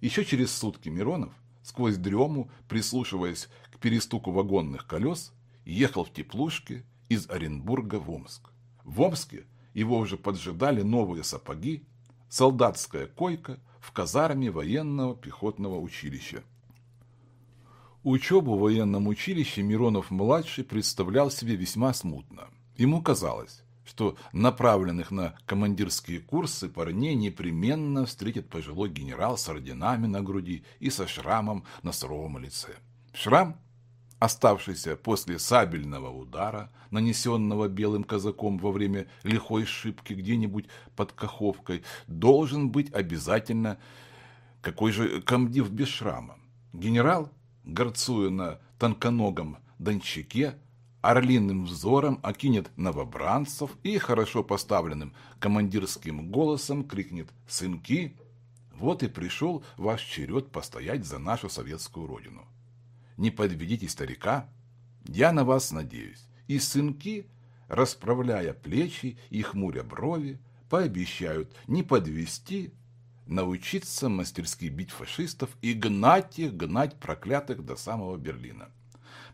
Еще через сутки Миронов, сквозь дрему, прислушиваясь к перестуку вагонных колес, ехал в теплушке из Оренбурга в Омск. В Омске его уже поджидали новые сапоги, солдатская койка в казарме военного пехотного училища. Учебу в военном училище Миронов-младший представлял себе весьма смутно. Ему казалось, что направленных на командирские курсы парней непременно встретит пожилой генерал с орденами на груди и со шрамом на суровом лице. Шрам, оставшийся после сабельного удара, нанесенного белым казаком во время лихой шибки где-нибудь под Каховкой, должен быть обязательно какой же комдив без шрама. Генерал, горцуя на тонконогом дончаке, орлиным взором окинет новобранцев и хорошо поставленным командирским голосом крикнет «Сынки, вот и пришел ваш черед постоять за нашу советскую родину. Не подведите старика, я на вас надеюсь». И сынки, расправляя плечи и хмуря брови, пообещают не подвести, научиться мастерски бить фашистов и гнать их, гнать проклятых до самого Берлина.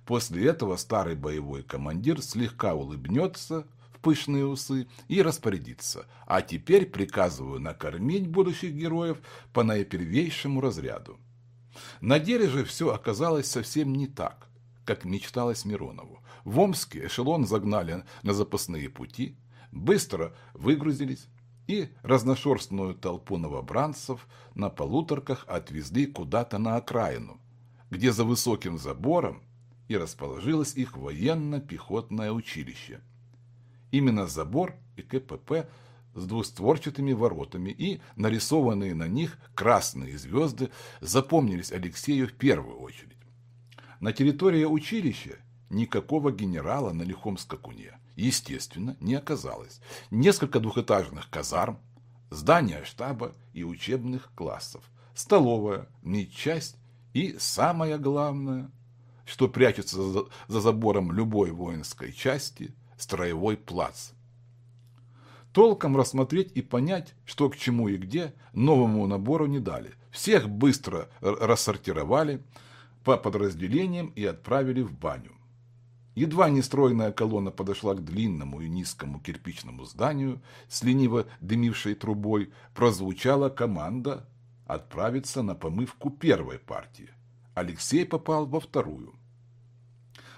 После этого старый боевой командир слегка улыбнется в пышные усы и распорядится. А теперь приказываю накормить будущих героев по наипервейшему разряду. На деле же все оказалось совсем не так, как мечталось Миронову. В Омске эшелон загнали на запасные пути, быстро выгрузились и разношерстную толпу новобранцев на полуторках отвезли куда-то на окраину, где за высоким забором и расположилось их военно-пехотное училище. Именно забор и КПП с двустворчатыми воротами и нарисованные на них красные звезды запомнились Алексею в первую очередь. На территории училища никакого генерала на лихом скакуне, естественно, не оказалось. Несколько двухэтажных казарм, здания штаба и учебных классов, столовая, медчасть и, самое главное, что прячется за, за забором любой воинской части, строевой плац. Толком рассмотреть и понять, что к чему и где, новому набору не дали. Всех быстро рассортировали по подразделениям и отправили в баню. Едва нестройная колонна подошла к длинному и низкому кирпичному зданию с лениво дымившей трубой, прозвучала команда отправиться на помывку первой партии. Алексей попал во вторую.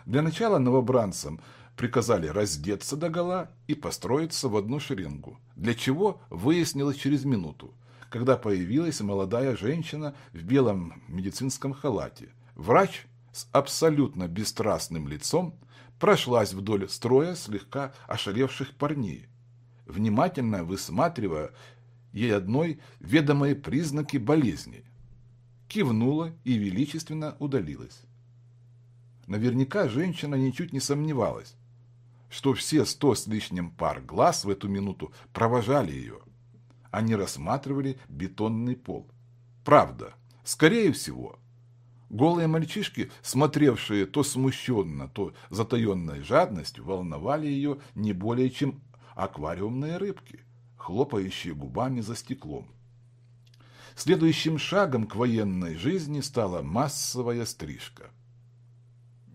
Для начала новобранцам приказали раздеться догола и построиться в одну шеренгу, для чего выяснилось через минуту, когда появилась молодая женщина в белом медицинском халате. Врач с абсолютно бесстрастным лицом прошлась вдоль строя слегка ошалевших парней, внимательно высматривая ей одной ведомые признаки болезни кивнула и величественно удалилась. Наверняка женщина ничуть не сомневалась, что все сто с лишним пар глаз в эту минуту провожали ее. Они рассматривали бетонный пол. Правда, скорее всего, голые мальчишки, смотревшие то смущенно, то затаенной жадностью, волновали ее не более чем аквариумные рыбки, хлопающие губами за стеклом. Следующим шагом к военной жизни стала массовая стрижка.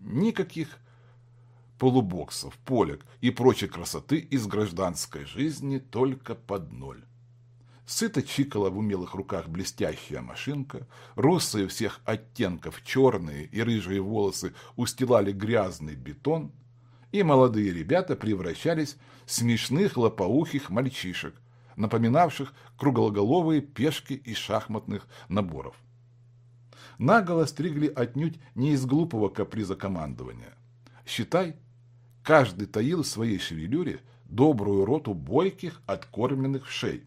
Никаких полубоксов, полек и прочей красоты из гражданской жизни только под ноль. Сыто чикала в умелых руках блестящая машинка, русые всех оттенков черные и рыжие волосы устилали грязный бетон, и молодые ребята превращались в смешных лопоухих мальчишек, напоминавших круглоголовые пешки из шахматных наборов. Наголо стригли отнюдь не из глупого каприза командования. Считай, каждый таил в своей шевелюре добрую роту бойких откормленных шей.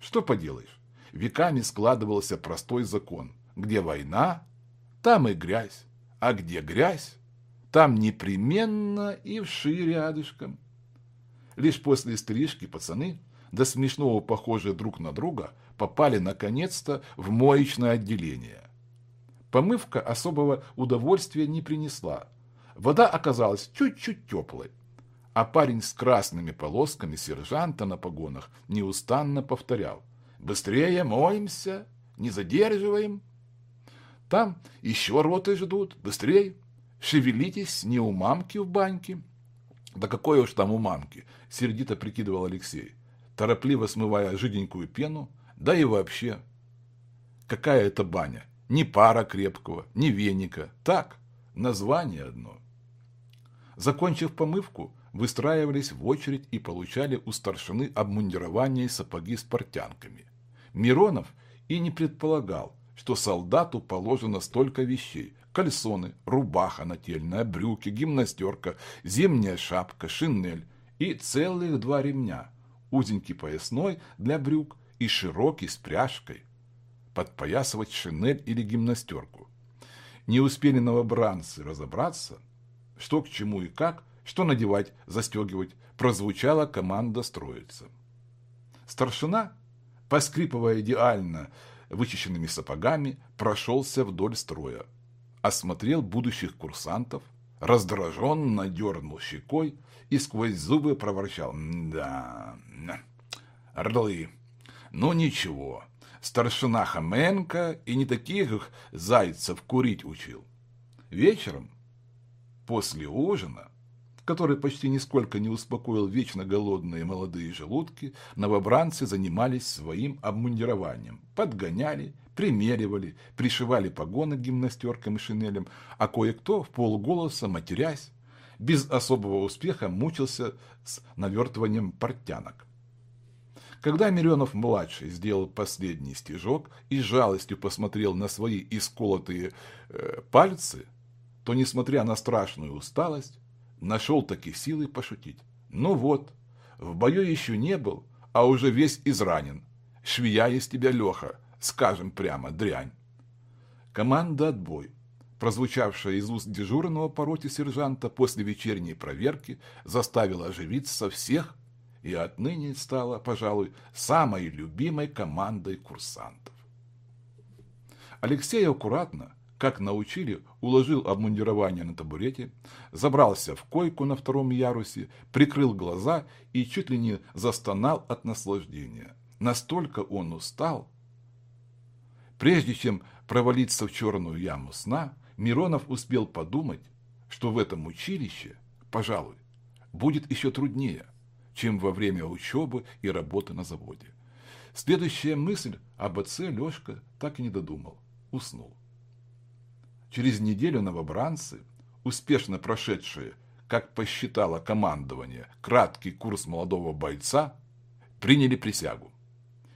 Что поделаешь, веками складывался простой закон. Где война, там и грязь, а где грязь, там непременно и вши рядышком. Лишь после стрижки пацаны – до смешного похожие друг на друга, попали наконец-то в моечное отделение. Помывка особого удовольствия не принесла. Вода оказалась чуть-чуть теплой, а парень с красными полосками сержанта на погонах неустанно повторял «Быстрее моемся, не задерживаем». Там еще роты ждут, быстрее, шевелитесь, не у мамки в баньке. Да какой уж там у мамки, сердито прикидывал Алексей торопливо смывая жиденькую пену, да и вообще. Какая это баня, ни пара крепкого, ни веника. Так, название одно. Закончив помывку, выстраивались в очередь и получали у старшины обмундирование и сапоги с портянками. Миронов и не предполагал, что солдату положено столько вещей. Кальсоны, рубаха нательная, брюки, гимнастерка, зимняя шапка, шинель и целых два ремня. Узенький поясной для брюк и широкий с пряжкой. Подпоясывать шинель или гимнастерку. Не успели новобранцы разобраться, что к чему и как, что надевать, застегивать, прозвучала команда строиться. Старшина, поскрипывая идеально вычищенными сапогами, прошелся вдоль строя, осмотрел будущих курсантов, раздраженно дернул щекой и сквозь зубы проворчал. «Да, орлы, ну ничего, старшина Хоменко и не таких зайцев курить учил». Вечером, после ужина, который почти нисколько не успокоил вечно голодные молодые желудки, новобранцы занимались своим обмундированием, подгоняли, примеривали, пришивали погоны гимнастеркам и шинелям, а кое-кто в полголоса, матерясь, без особого успеха мучился с навертыванием портянок. Когда Миренов-младший сделал последний стежок и жалостью посмотрел на свои исколотые э, пальцы, то, несмотря на страшную усталость, нашел такие силы пошутить. Ну вот, в бою еще не был, а уже весь изранен. Швея из тебя, Леха, скажем прямо, дрянь. Команда «Отбой», прозвучавшая из уст дежурного по роте сержанта после вечерней проверки, заставила оживиться всех и отныне стала, пожалуй, самой любимой командой курсантов. Алексей аккуратно, как научили, уложил обмундирование на табурете, забрался в койку на втором ярусе, прикрыл глаза и чуть ли не застонал от наслаждения. Настолько он устал. Прежде чем провалиться в черную яму сна, Миронов успел подумать, что в этом училище, пожалуй, будет еще труднее, чем во время учебы и работы на заводе. Следующая мысль об отце Лешка так и не додумал, уснул. Через неделю новобранцы, успешно прошедшие, как посчитало командование, краткий курс молодого бойца, приняли присягу.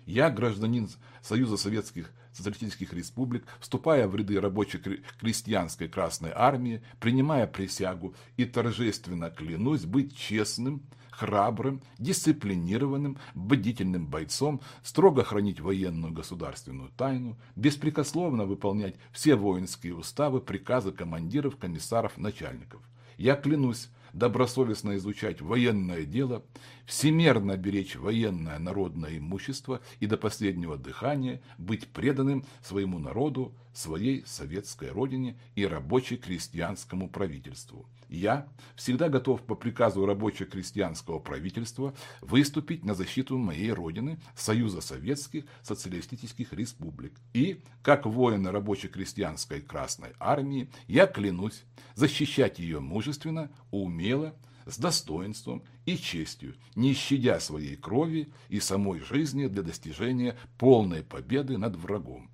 Я, гражданин Союза Советских Социалистических Республик, вступая в ряды рабоче-крестьянской Красной Армии, принимая присягу и торжественно клянусь быть честным, храбрым, дисциплинированным, бдительным бойцом, строго хранить военную государственную тайну, беспрекословно выполнять все воинские уставы, приказы командиров, комиссаров, начальников. Я клянусь добросовестно изучать военное дело, всемерно беречь военное народное имущество и до последнего дыхания быть преданным своему народу, своей советской родине и рабоче-крестьянскому правительству. Я всегда готов по приказу рабоче-крестьянского правительства выступить на защиту моей родины, Союза Советских Социалистических Республик. И, как воин рабоче-крестьянской Красной Армии, я клянусь защищать ее мужественно, умело, с достоинством и честью, не щадя своей крови и самой жизни для достижения полной победы над врагом.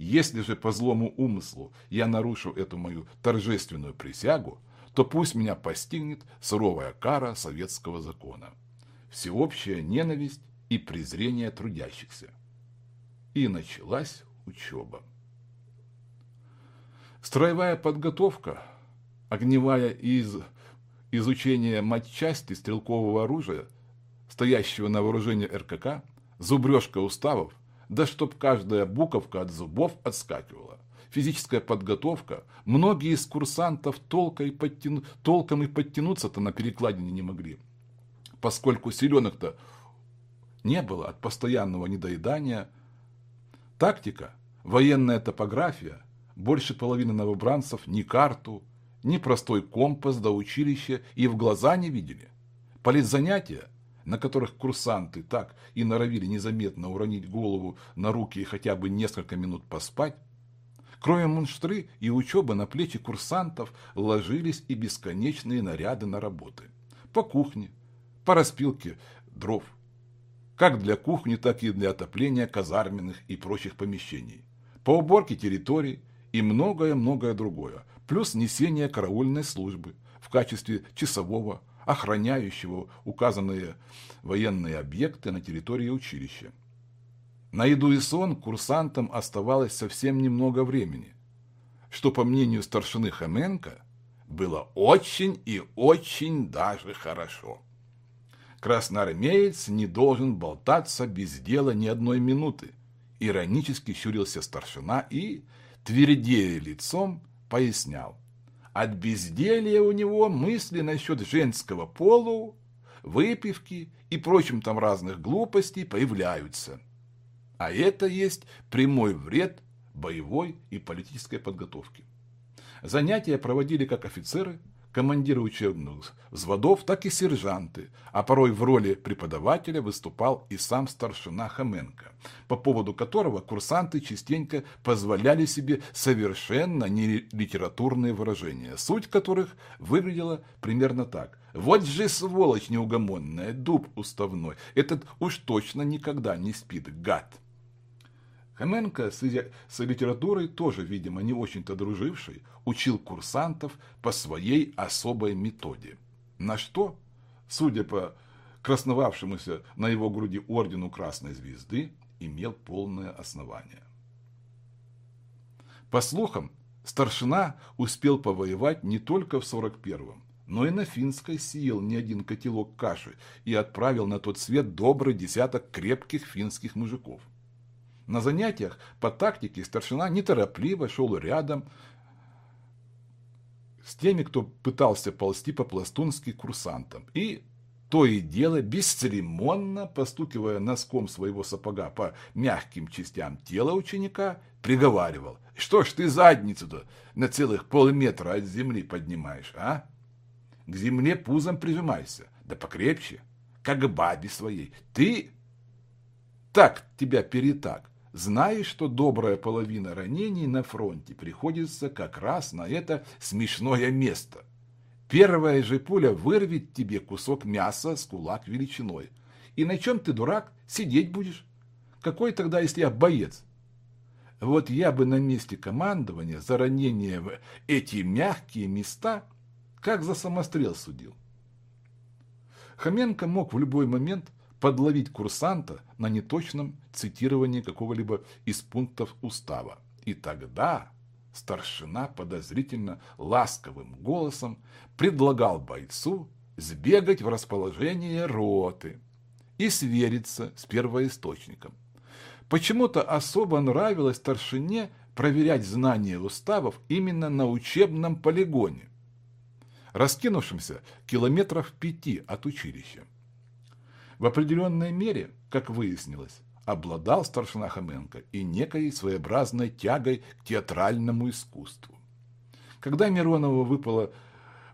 Если же по злому умыслу я нарушу эту мою торжественную присягу, то пусть меня постигнет суровая кара советского закона. Всеобщая ненависть и презрение трудящихся. И началась учеба. Строевая подготовка, огневая из изучения матчасти стрелкового оружия, стоящего на вооружении РКК, зубрежка уставов, да чтоб каждая буковка от зубов отскакивала физическая подготовка. Многие из курсантов толком и, подтянуться-то на перекладине не могли, поскольку селенок-то не было от постоянного недоедания. Тактика, военная топография, больше половины новобранцев ни карту, ни простой компас до училища и в глаза не видели. Политзанятия, на которых курсанты так и норовили незаметно уронить голову на руки и хотя бы несколько минут поспать, Кроме мунштры и учебы на плечи курсантов ложились и бесконечные наряды на работы. По кухне, по распилке дров. Как для кухни, так и для отопления казарменных и прочих помещений. по уборке территорий и многое-многое другое, плюс несение караульной службы в качестве часового, охраняющего указанные военные объекты на территории училища. На еду и сон курсантам оставалось совсем немного времени, что, по мнению старшины Хоменко, было очень и очень даже хорошо. Красноармеец не должен болтаться без дела ни одной минуты. Иронически щурился старшина и, твердее лицом, пояснял. От безделья у него мысли насчет женского полу, выпивки и прочим там разных глупостей появляются. А это есть прямой вред боевой и политической подготовки. Занятия проводили как офицеры, командиры учебных взводов, так и сержанты, а порой в роли преподавателя выступал и сам старшина Хоменко, по поводу которого курсанты частенько позволяли себе совершенно не литературные выражения, суть которых выглядела примерно так. «Вот же сволочь неугомонная, дуб уставной, этот уж точно никогда не спит, гад!» Хоменко с, с литературой тоже, видимо, не очень-то друживший, учил курсантов по своей особой методе. На что, судя по красновавшемуся на его груди ордену Красной Звезды, имел полное основание. По слухам, старшина успел повоевать не только в 41-м, но и на Финской съел не один котелок каши и отправил на тот свет добрый десяток крепких финских мужиков. На занятиях по тактике старшина неторопливо шел рядом с теми, кто пытался ползти по-пластунски курсантам. И то и дело, бесцеремонно, постукивая носком своего сапога по мягким частям тела ученика, приговаривал. «Что ж ты задницу-то на целых полметра от земли поднимаешь, а? К земле пузом прижимайся, да покрепче, как бабе своей. Ты так тебя перетак, знаешь, что добрая половина ранений на фронте приходится как раз на это смешное место. Первая же пуля вырвет тебе кусок мяса с кулак величиной. И на чем ты, дурак, сидеть будешь? Какой тогда, если я боец? Вот я бы на месте командования за ранение в эти мягкие места, как за самострел судил. Хоменко мог в любой момент подловить курсанта на неточном цитировании какого-либо из пунктов устава. И тогда старшина подозрительно ласковым голосом предлагал бойцу сбегать в расположение роты и свериться с первоисточником. Почему-то особо нравилось старшине проверять знания уставов именно на учебном полигоне, раскинувшемся километров пяти от училища. В определенной мере, как выяснилось, обладал старшина Хоменко и некой своеобразной тягой к театральному искусству. Когда Миронову выпало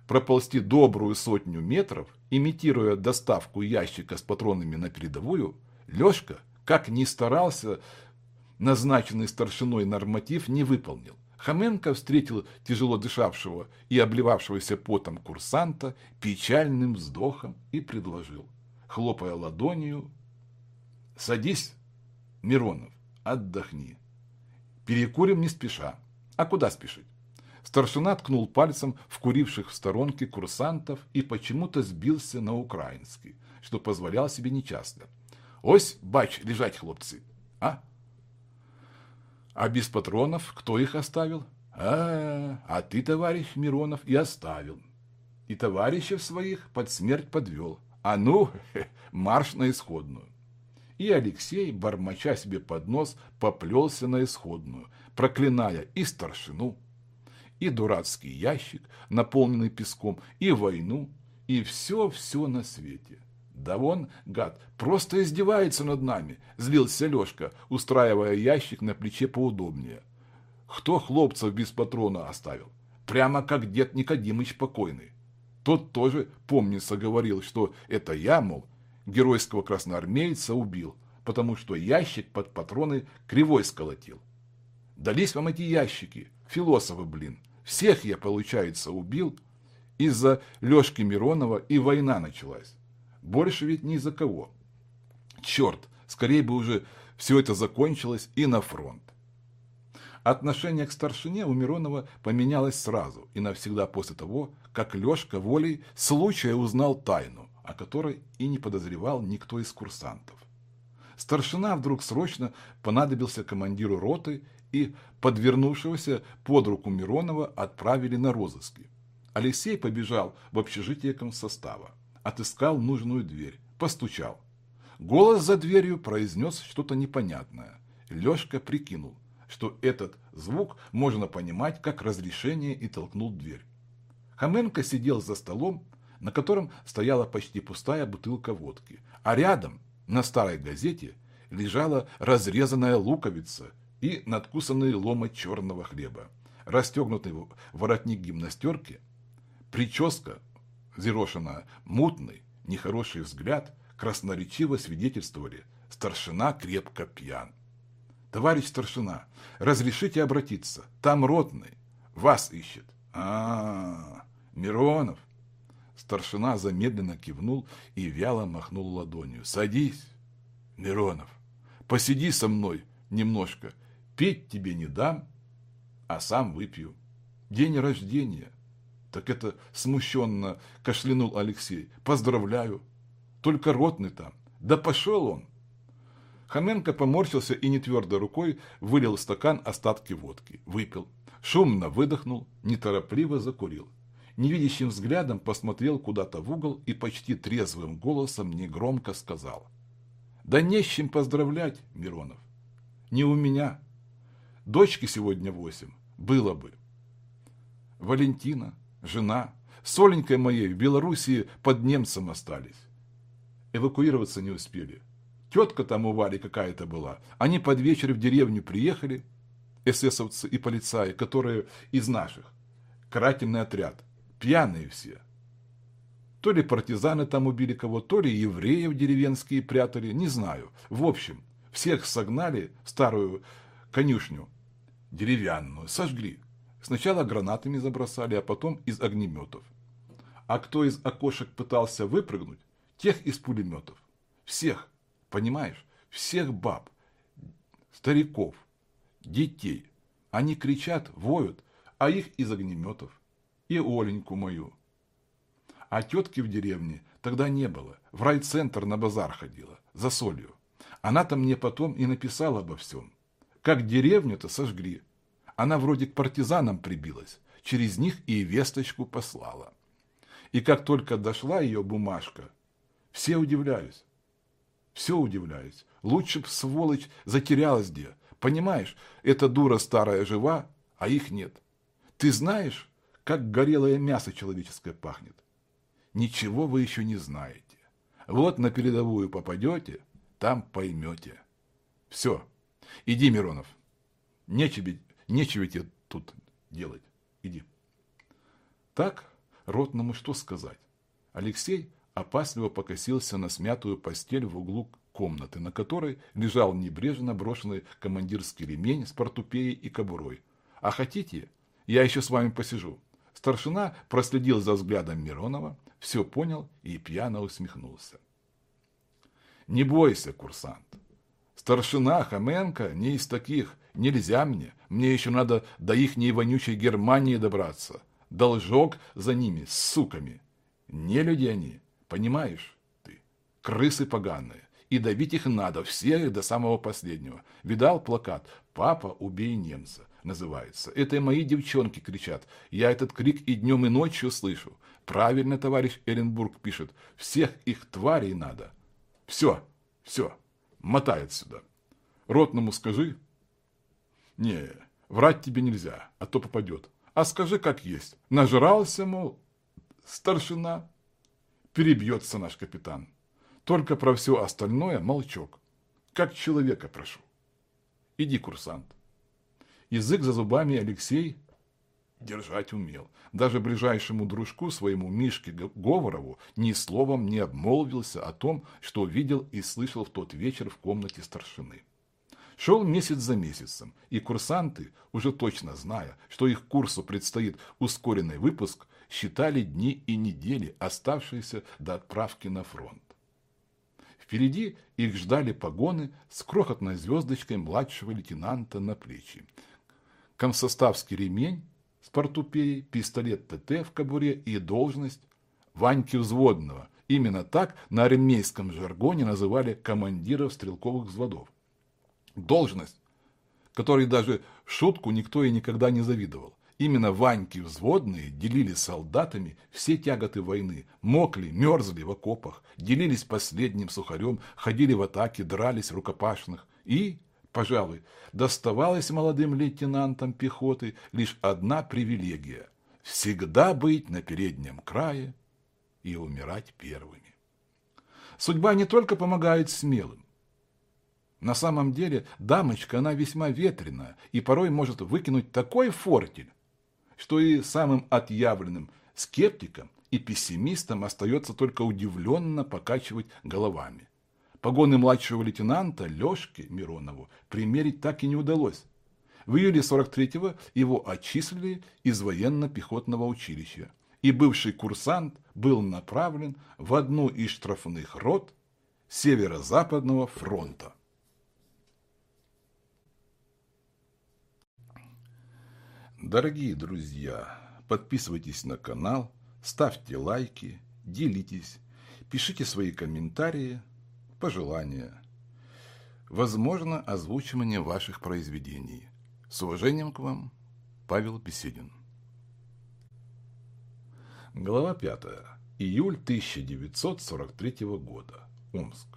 проползти добрую сотню метров, имитируя доставку ящика с патронами на передовую, Лешка, как ни старался, назначенный старшиной норматив не выполнил. Хоменко встретил тяжело дышавшего и обливавшегося потом курсанта печальным вздохом и предложил хлопая ладонью. «Садись, Миронов, отдохни. Перекурим не спеша. А куда спешить?» Старшина ткнул пальцем в куривших в сторонке курсантов и почему-то сбился на украинский, что позволял себе нечасто. «Ось, бач, лежать, хлопцы, а?» «А без патронов кто их оставил?» «А, а ты, товарищ Миронов, и оставил. И товарищев своих под смерть подвел. А ну, марш на исходную. И Алексей, бормоча себе под нос, поплелся на исходную, проклиная и старшину, и дурацкий ящик, наполненный песком, и войну, и все-все на свете. Да вон, гад, просто издевается над нами, злился Лешка, устраивая ящик на плече поудобнее. Кто хлопцев без патрона оставил? Прямо как дед Никодимыч покойный. Тот тоже, помнится, говорил, что это я, мол, геройского красноармейца убил, потому что ящик под патроны кривой сколотил. Дались вам эти ящики, философы, блин. Всех я, получается, убил. Из-за Лешки Миронова и война началась. Больше ведь ни за кого. Черт, скорее бы уже все это закончилось и на фронт. Отношение к старшине у Миронова поменялось сразу и навсегда после того, как Лешка волей случая узнал тайну, о которой и не подозревал никто из курсантов. Старшина вдруг срочно понадобился командиру роты и подвернувшегося под руку Миронова отправили на розыски. Алексей побежал в общежитие комсостава, отыскал нужную дверь, постучал. Голос за дверью произнес что-то непонятное. Лешка прикинул – что этот звук можно понимать как разрешение и толкнул дверь. Хоменко сидел за столом, на котором стояла почти пустая бутылка водки, а рядом, на старой газете, лежала разрезанная луковица и надкусанный ломоть черного хлеба, расстегнутый воротник гимнастерки, прическа, зерошенная, мутный, нехороший взгляд красноречиво свидетельствовали, старшина крепко пьян. Товарищ старшина, разрешите обратиться. Там ротный. Вас ищет. А, -а, -а Миронов. Старшина замедленно кивнул и вяло махнул ладонью. Садись, Миронов. Посиди со мной немножко. Петь тебе не дам, а сам выпью. День рождения. Так это смущенно кашлянул Алексей. Поздравляю. Только ротный там. Да пошел он. Хоменко поморщился и нетвердой рукой вылил стакан остатки водки. Выпил. Шумно выдохнул, неторопливо закурил. Невидящим взглядом посмотрел куда-то в угол и почти трезвым голосом негромко сказал. «Да не с чем поздравлять, Миронов. Не у меня. Дочки сегодня восемь. Было бы. Валентина, жена, с Оленькой моей в Белоруссии под немцем остались. Эвакуироваться не успели. Тетка там у Вали какая-то была. Они под вечер в деревню приехали, эсэсовцы и полицаи, которые из наших. Карательный отряд. Пьяные все. То ли партизаны там убили кого, то ли евреев деревенские прятали, не знаю. В общем, всех согнали в старую конюшню, деревянную, сожгли. Сначала гранатами забросали, а потом из огнеметов. А кто из окошек пытался выпрыгнуть, тех из пулеметов. Всех. Понимаешь? Всех баб, стариков, детей. Они кричат, воют, а их из огнеметов. И Оленьку мою. А тетки в деревне тогда не было. В райцентр на базар ходила, за солью. Она-то мне потом и написала обо всем. Как деревню-то сожгли. Она вроде к партизанам прибилась. Через них и весточку послала. И как только дошла ее бумажка, все удивляюсь. Все удивляюсь. Лучше б, сволочь, затерялась где. Понимаешь, эта дура старая жива, а их нет. Ты знаешь, как горелое мясо человеческое пахнет? Ничего вы еще не знаете. Вот на передовую попадете, там поймете. Все. Иди, Миронов. Нечего, нечего тебе тут делать. Иди. Так, ротному что сказать? Алексей опасливо покосился на смятую постель в углу комнаты, на которой лежал небрежно брошенный командирский ремень с портупеей и кобурой. «А хотите, я еще с вами посижу?» Старшина проследил за взглядом Миронова, все понял и пьяно усмехнулся. «Не бойся, курсант. Старшина Хоменко не из таких. Нельзя мне. Мне еще надо до ихней вонючей Германии добраться. Должок за ними, с суками. Не люди они, Понимаешь ты? Крысы поганые. И давить их надо, всех до самого последнего. Видал плакат «Папа, убей немца» называется. Это мои девчонки кричат. Я этот крик и днем, и ночью слышу. Правильно товарищ Эренбург пишет. Всех их тварей надо. Все, все, мотай отсюда. Ротному скажи. Не, врать тебе нельзя, а то попадет. А скажи как есть. Нажрался, мол, старшина, перебьется наш капитан. Только про все остальное молчок. Как человека прошу. Иди, курсант. Язык за зубами Алексей держать умел. Даже ближайшему дружку своему Мишке Говорову ни словом не обмолвился о том, что видел и слышал в тот вечер в комнате старшины. Шел месяц за месяцем, и курсанты, уже точно зная, что их курсу предстоит ускоренный выпуск, считали дни и недели, оставшиеся до отправки на фронт. Впереди их ждали погоны с крохотной звездочкой младшего лейтенанта на плечи. Комсоставский ремень с портупеей, пистолет ТТ в кобуре и должность Ваньки Взводного. Именно так на армейском жаргоне называли командиров стрелковых взводов. Должность, которой даже в шутку никто и никогда не завидовал. Именно Ваньки взводные делили с солдатами все тяготы войны, мокли, мерзли в окопах, делились последним сухарем, ходили в атаке, дрались в рукопашных и, пожалуй, доставалась молодым лейтенантам пехоты лишь одна привилегия – всегда быть на переднем крае и умирать первыми. Судьба не только помогает смелым. На самом деле дамочка, она весьма ветреная и порой может выкинуть такой фортель, что и самым отъявленным скептикам и пессимистам остается только удивленно покачивать головами. Погоны младшего лейтенанта Лешке Миронову примерить так и не удалось. В июле 43-го его отчислили из военно-пехотного училища, и бывший курсант был направлен в одну из штрафных рот Северо-Западного фронта. Дорогие друзья, подписывайтесь на канал, ставьте лайки, делитесь, пишите свои комментарии, пожелания. Возможно, озвучивание ваших произведений. С уважением к вам, Павел Беседин. Глава 5. Июль 1943 года. Омск.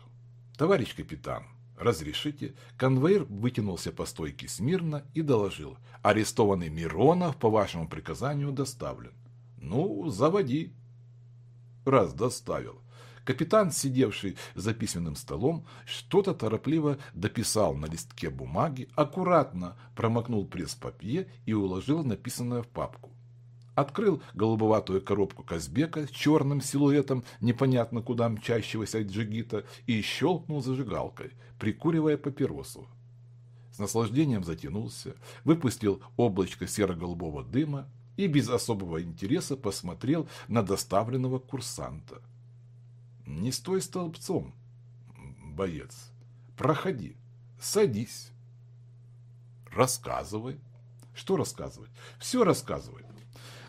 Товарищ капитан, «Разрешите?» Конвейер вытянулся по стойке смирно и доложил. «Арестованный Миронов по вашему приказанию доставлен». «Ну, заводи». Раз доставил. Капитан, сидевший за письменным столом, что-то торопливо дописал на листке бумаги, аккуратно промокнул пресс-папье и уложил написанное в папку открыл голубоватую коробку Казбека с черным силуэтом непонятно куда мчащегося джигита и щелкнул зажигалкой, прикуривая папиросу. С наслаждением затянулся, выпустил облачко серо-голубого дыма и без особого интереса посмотрел на доставленного курсанта. «Не стой столбцом, боец. Проходи, садись. Рассказывай». Что рассказывать? Все рассказывай.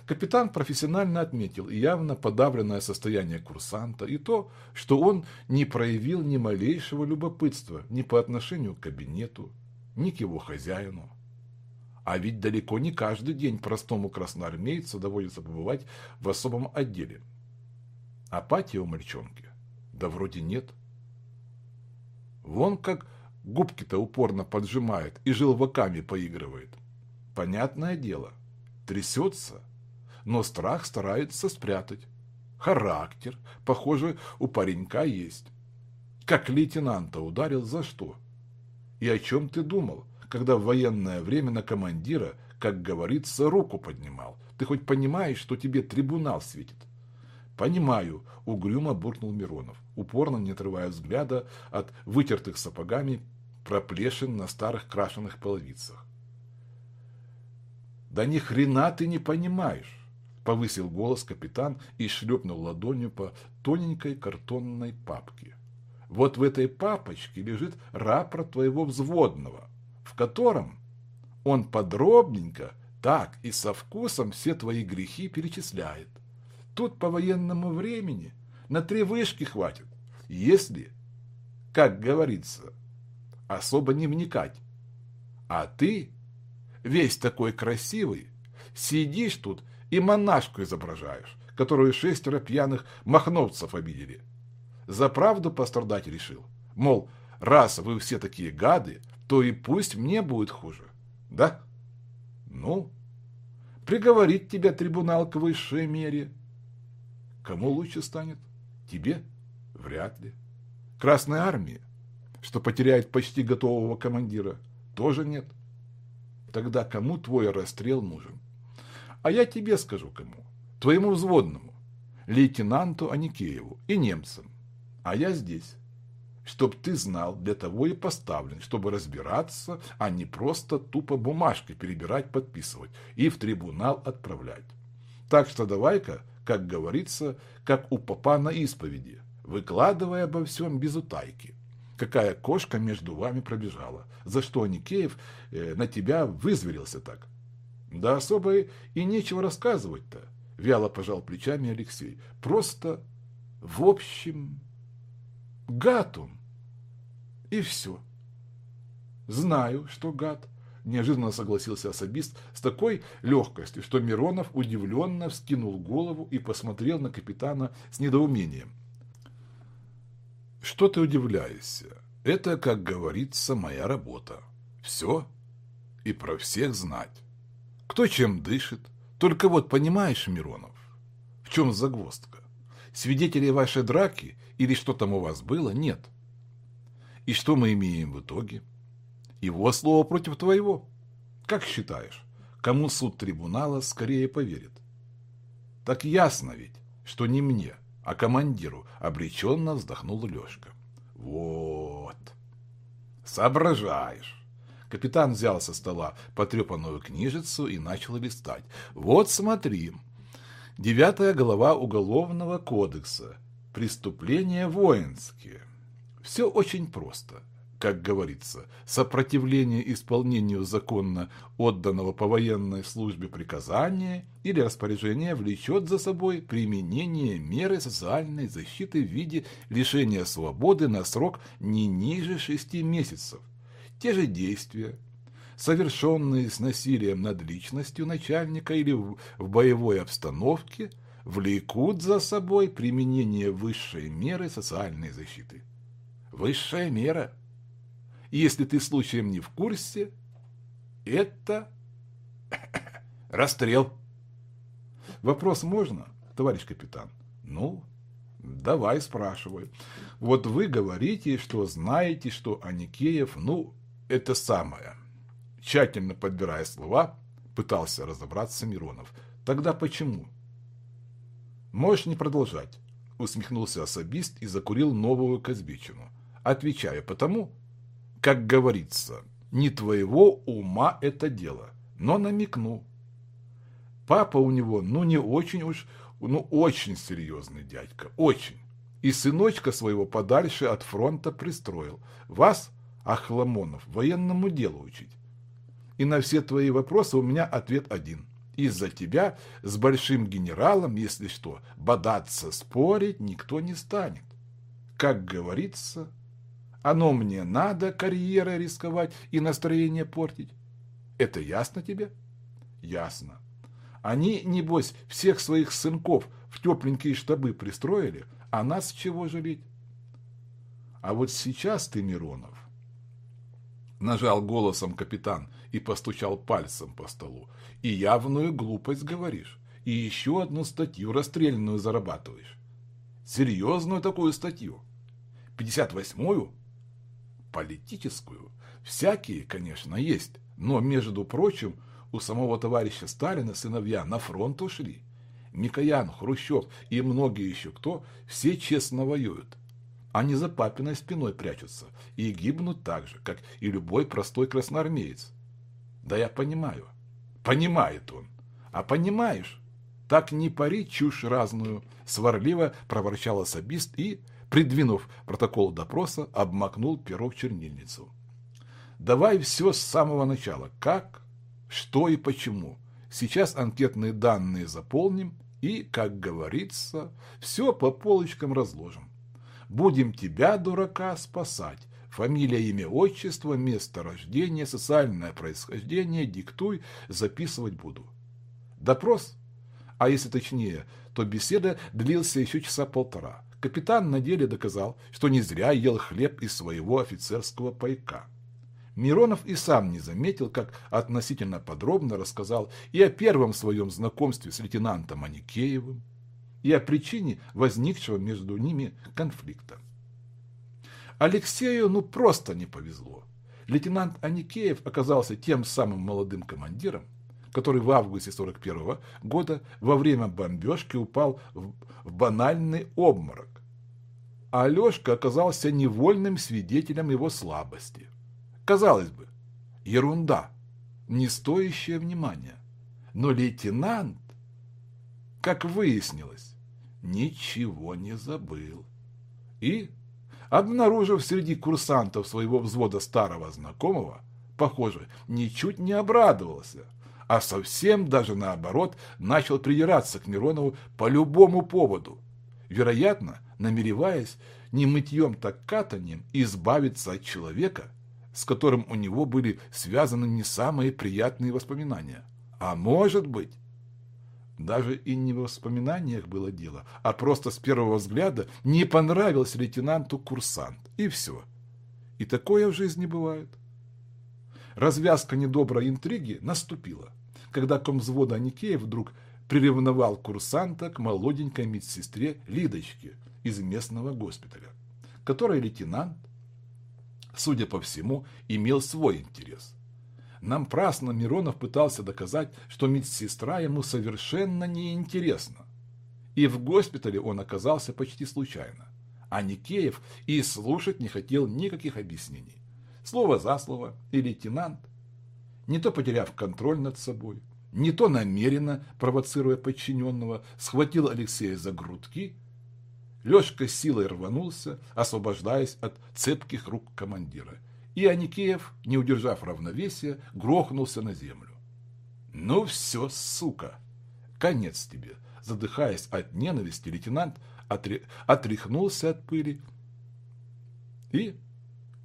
Капитан профессионально отметил явно подавленное состояние курсанта и то, что он не проявил ни малейшего любопытства ни по отношению к кабинету, ни к его хозяину. А ведь далеко не каждый день простому красноармейцу доводится побывать в особом отделе. Апатия у мальчонки? Да вроде нет. Вон как губки-то упорно поджимает и желваками поигрывает. Понятное дело, трясется, но страх старается спрятать. Характер, похоже, у паренька есть. Как лейтенанта ударил за что? И о чем ты думал, когда в военное время на командира, как говорится, руку поднимал? Ты хоть понимаешь, что тебе трибунал светит? «Понимаю», — угрюмо буркнул Миронов, упорно не отрывая взгляда от вытертых сапогами проплешин на старых крашеных половицах. «Да ни хрена ты не понимаешь. Повысил голос капитан и шлепнул ладонью по тоненькой картонной папке. Вот в этой папочке лежит рапорт твоего взводного, в котором он подробненько, так и со вкусом все твои грехи перечисляет. Тут по военному времени на три вышки хватит, если, как говорится, особо не вникать. А ты, весь такой красивый, сидишь тут и монашку изображаешь, которую шестеро пьяных махновцев обидели. За правду пострадать решил. Мол, раз вы все такие гады, то и пусть мне будет хуже. Да? Ну, приговорить тебя трибунал к высшей мере. Кому лучше станет? Тебе? Вряд ли. Красной армии, что потеряет почти готового командира, тоже нет. Тогда кому твой расстрел нужен? А я тебе скажу кому. Твоему взводному, лейтенанту Аникееву и немцам. А я здесь. Чтоб ты знал, для того и поставлен, чтобы разбираться, а не просто тупо бумажкой перебирать, подписывать и в трибунал отправлять. Так что давай-ка, как говорится, как у папа на исповеди, выкладывая обо всем без утайки. Какая кошка между вами пробежала, за что Аникеев э, на тебя вызверился так. Да особо и нечего рассказывать-то, вяло пожал плечами Алексей. Просто, в общем, гад он. И все. Знаю, что гад, неожиданно согласился особист с такой легкостью, что Миронов удивленно вскинул голову и посмотрел на капитана с недоумением. Что ты удивляешься? Это, как говорится, моя работа. Все и про всех знать. Кто чем дышит. Только вот понимаешь, Миронов, в чем загвоздка? Свидетелей вашей драки или что там у вас было нет. И что мы имеем в итоге? Его слово против твоего. Как считаешь, кому суд трибунала скорее поверит? Так ясно ведь, что не мне, а командиру обреченно вздохнул Лешка. Вот. Соображаешь. Капитан взял со стола потрепанную книжицу и начал листать. Вот смотри. Девятая глава Уголовного кодекса. Преступления воинские. Все очень просто как говорится, сопротивление исполнению законно отданного по военной службе приказания или распоряжения влечет за собой применение меры социальной защиты в виде лишения свободы на срок не ниже шести месяцев. Те же действия, совершенные с насилием над личностью начальника или в боевой обстановке, влекут за собой применение высшей меры социальной защиты. Высшая мера – если ты случаем не в курсе, это расстрел. Вопрос можно, товарищ капитан? Ну, давай спрашивай. Вот вы говорите, что знаете, что Аникеев, ну, это самое. Тщательно подбирая слова, пытался разобраться Миронов. Тогда почему? Можешь не продолжать, усмехнулся особист и закурил новую Казбичину. Отвечаю, потому, как говорится, не твоего ума это дело, но намекну. Папа у него, ну, не очень уж, ну, очень серьезный дядька, очень. И сыночка своего подальше от фронта пристроил. Вас, Ахламонов, военному делу учить. И на все твои вопросы у меня ответ один. Из-за тебя с большим генералом, если что, бодаться, спорить никто не станет. Как говорится, оно мне надо карьерой рисковать и настроение портить. Это ясно тебе? Ясно. Они, небось, всех своих сынков в тепленькие штабы пристроили, а нас чего жалеть? А вот сейчас ты, Миронов, нажал голосом капитан и постучал пальцем по столу, и явную глупость говоришь, и еще одну статью расстрельную зарабатываешь. Серьезную такую статью. 58-ю политическую. Всякие, конечно, есть, но, между прочим, у самого товарища Сталина сыновья на фронт ушли. Микоян, Хрущев и многие еще кто, все честно воюют. Они за папиной спиной прячутся и гибнут так же, как и любой простой красноармеец. Да я понимаю. Понимает он. А понимаешь, так не пари чушь разную, сварливо проворчал особист и, придвинув протокол допроса, обмакнул перо в чернильницу. Давай все с самого начала. Как, что и почему. Сейчас анкетные данные заполним и, как говорится, все по полочкам разложим. Будем тебя, дурака, спасать. Фамилия, имя, отчество, место рождения, социальное происхождение, диктуй, записывать буду. Допрос, а если точнее, то беседа длился еще часа полтора. Капитан на деле доказал, что не зря ел хлеб из своего офицерского пайка. Миронов и сам не заметил, как относительно подробно рассказал и о первом своем знакомстве с лейтенантом Аникеевым, и о причине возникшего между ними конфликта. Алексею ну просто не повезло. Лейтенант Аникеев оказался тем самым молодым командиром, который в августе 41 года во время бомбежки упал в банальный обморок. А Алешка оказался невольным свидетелем его слабости. Казалось бы, ерунда, не стоящая внимания. Но лейтенант, как выяснилось, ничего не забыл. И, обнаружив среди курсантов своего взвода старого знакомого, похоже, ничуть не обрадовался – а совсем даже наоборот начал придираться к Миронову по любому поводу, вероятно, намереваясь не мытьем, так катанием избавиться от человека, с которым у него были связаны не самые приятные воспоминания. А может быть, даже и не в воспоминаниях было дело, а просто с первого взгляда не понравился лейтенанту курсант. И все. И такое в жизни бывает. Развязка недоброй интриги наступила, когда комвзвода Аникеев вдруг приревновал курсанта к молоденькой медсестре Лидочке из местного госпиталя, которой лейтенант, судя по всему, имел свой интерес. Нам праздно Миронов пытался доказать, что медсестра ему совершенно неинтересна. И в госпитале он оказался почти случайно. А Никеев и слушать не хотел никаких объяснений. Слово за слово, и лейтенант, не то потеряв контроль над собой, не то намеренно, провоцируя подчиненного, схватил Алексея за грудки. Лешка силой рванулся, освобождаясь от цепких рук командира. И Аникеев, не удержав равновесия, грохнулся на землю. «Ну все, сука! Конец тебе!» Задыхаясь от ненависти, лейтенант отряхнулся от пыли. И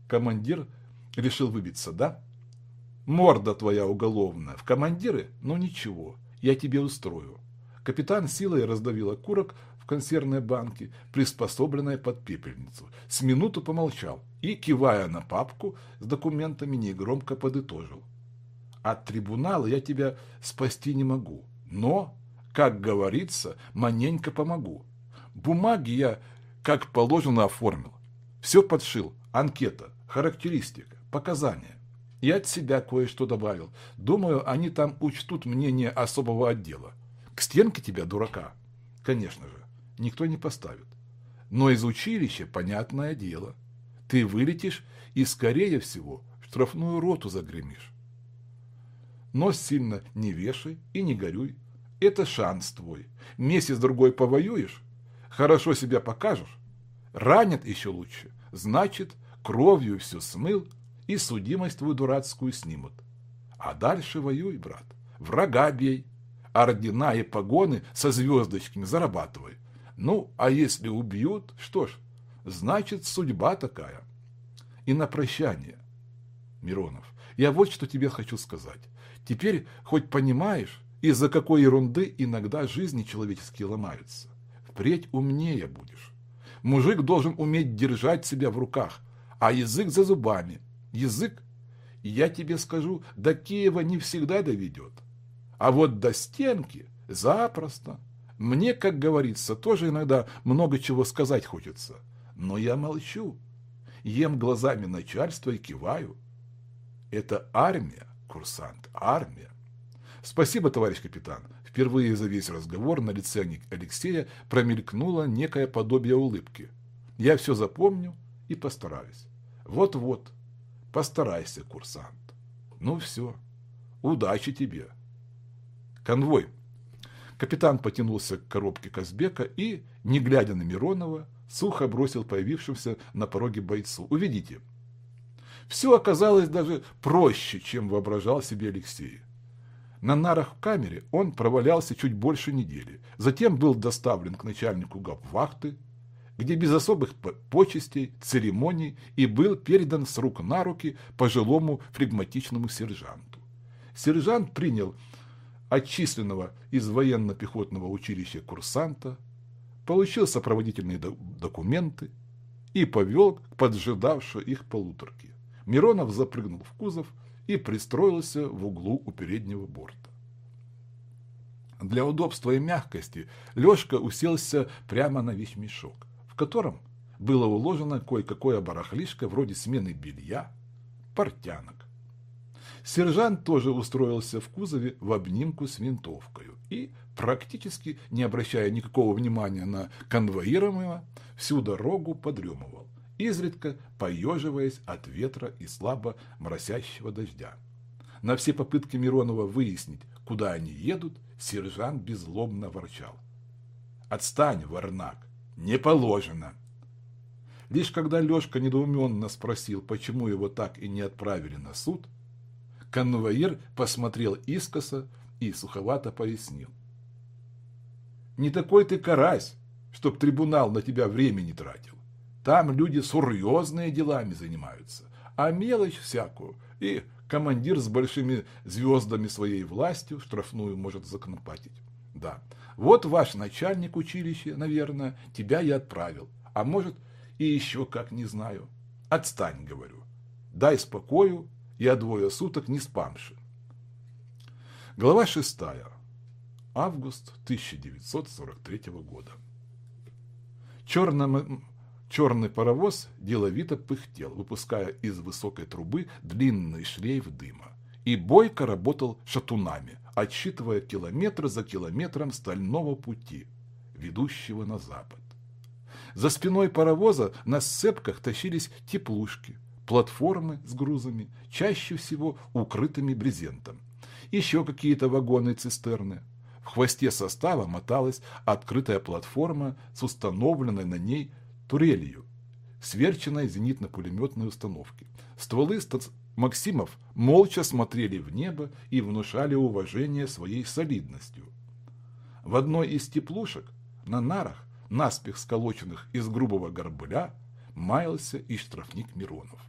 командир решил выбиться, да? Морда твоя уголовная. В командиры? Ну ничего, я тебе устрою. Капитан силой раздавил окурок в консервной банке, приспособленной под пепельницу. С минуту помолчал и, кивая на папку с документами, негромко подытожил. От трибунала я тебя спасти не могу, но, как говорится, маненько помогу. Бумаги я, как положено, оформил. Все подшил, анкета, характеристика, показания. И от себя кое-что добавил. Думаю, они там учтут мнение особого отдела. К стенке тебя, дурака, конечно же, никто не поставит. Но из училища, понятное дело, ты вылетишь и, скорее всего, штрафную роту загремишь. Нос сильно не вешай и не горюй. Это шанс твой. Месяц-другой повоюешь, хорошо себя покажешь, ранят еще лучше. Значит, кровью все смыл, и судимость твою дурацкую снимут. А дальше воюй, брат, врага бей, ордена и погоны со звездочками зарабатывай. Ну, а если убьют, что ж, значит, судьба такая. И на прощание, Миронов, я вот что тебе хочу сказать. Теперь хоть понимаешь, из-за какой ерунды иногда жизни человеческие ломаются. Впредь умнее будешь. Мужик должен уметь держать себя в руках, а язык за зубами, язык, я тебе скажу, до Киева не всегда доведет. А вот до стенки запросто. Мне, как говорится, тоже иногда много чего сказать хочется. Но я молчу. Ем глазами начальства и киваю. Это армия, курсант, армия. Спасибо, товарищ капитан. Впервые за весь разговор на лице Алексея промелькнуло некое подобие улыбки. Я все запомню и постараюсь. Вот-вот, Постарайся, курсант. Ну все. Удачи тебе. Конвой. Капитан потянулся к коробке Казбека и, не глядя на Миронова, сухо бросил появившимся на пороге бойцу. Уведите. Все оказалось даже проще, чем воображал себе Алексей. На нарах в камере он провалялся чуть больше недели. Затем был доставлен к начальнику гауптвахты, где без особых почестей, церемоний и был передан с рук на руки пожилому флегматичному сержанту. Сержант принял отчисленного из военно-пехотного училища курсанта, получил сопроводительные документы и повел к поджидавшей их полуторке. Миронов запрыгнул в кузов и пристроился в углу у переднего борта. Для удобства и мягкости Лешка уселся прямо на вещмешок в котором было уложено кое-какое барахлишко вроде смены белья, портянок. Сержант тоже устроился в кузове в обнимку с винтовкой и, практически не обращая никакого внимания на конвоируемого, всю дорогу подремывал, изредка поеживаясь от ветра и слабо моросящего дождя. На все попытки Миронова выяснить, куда они едут, сержант беззлобно ворчал. «Отстань, Варнак! Не положено. Лишь когда Лешка недоуменно спросил, почему его так и не отправили на суд, Конвоир посмотрел искоса и суховато пояснил. Не такой ты карась, чтоб трибунал на тебя времени тратил. Там люди серьезные делами занимаются, а мелочь всякую и командир с большими звездами своей властью штрафную может законопатить. Да, вот ваш начальник училища, наверное, тебя и отправил, а может и еще как не знаю. Отстань, говорю. Дай спокою, я двое суток не спамши. Глава шестая. Август 1943 года. Черным, черный паровоз деловито пыхтел, выпуская из высокой трубы длинный шлейф дыма. И бойко работал шатунами, отсчитывая километр за километром стального пути, ведущего на запад. За спиной паровоза на сцепках тащились теплушки, платформы с грузами, чаще всего укрытыми брезентом. Еще какие-то вагоны-цистерны – в хвосте состава моталась открытая платформа с установленной на ней турелью, сверченной зенитно-пулеметной установки. Стволы Максимов молча смотрели в небо и внушали уважение своей солидностью. В одной из теплушек, на нарах, наспех сколоченных из грубого горбыля, маялся и штрафник Миронов,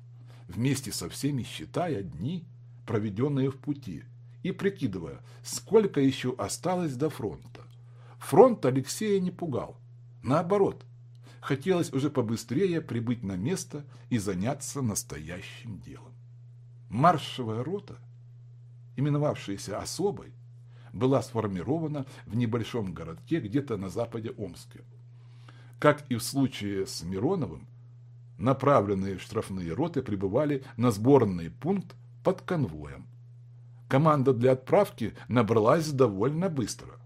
вместе со всеми считая дни, проведенные в пути – и прикидывая, сколько еще осталось до фронта. Фронт Алексея не пугал. Наоборот, хотелось уже побыстрее прибыть на место и заняться настоящим делом. Маршевая рота, именовавшаяся особой, была сформирована в небольшом городке где-то на западе Омска. Как и в случае с Мироновым, направленные штрафные роты прибывали на сборный пункт под конвоем – Команда для отправки набралась довольно быстро.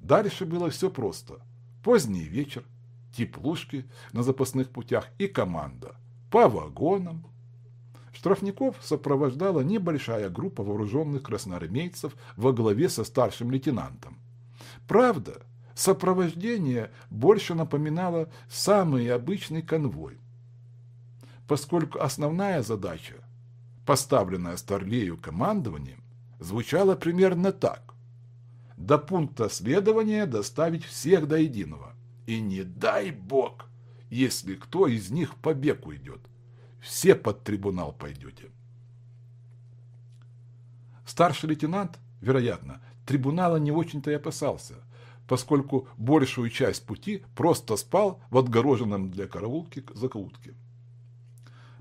Дальше было все просто. Поздний вечер, теплушки на запасных путях и команда. По вагонам. Штрафников сопровождала небольшая группа вооруженных красноармейцев во главе со старшим лейтенантом. Правда, сопровождение больше напоминало самый обычный конвой, поскольку основная задача поставленная Старлею командованием, звучала примерно так. До пункта следования доставить всех до единого. И не дай бог, если кто из них в побег уйдет. Все под трибунал пойдете. Старший лейтенант, вероятно, трибунала не очень-то и опасался, поскольку большую часть пути просто спал в отгороженном для караулки закоутке.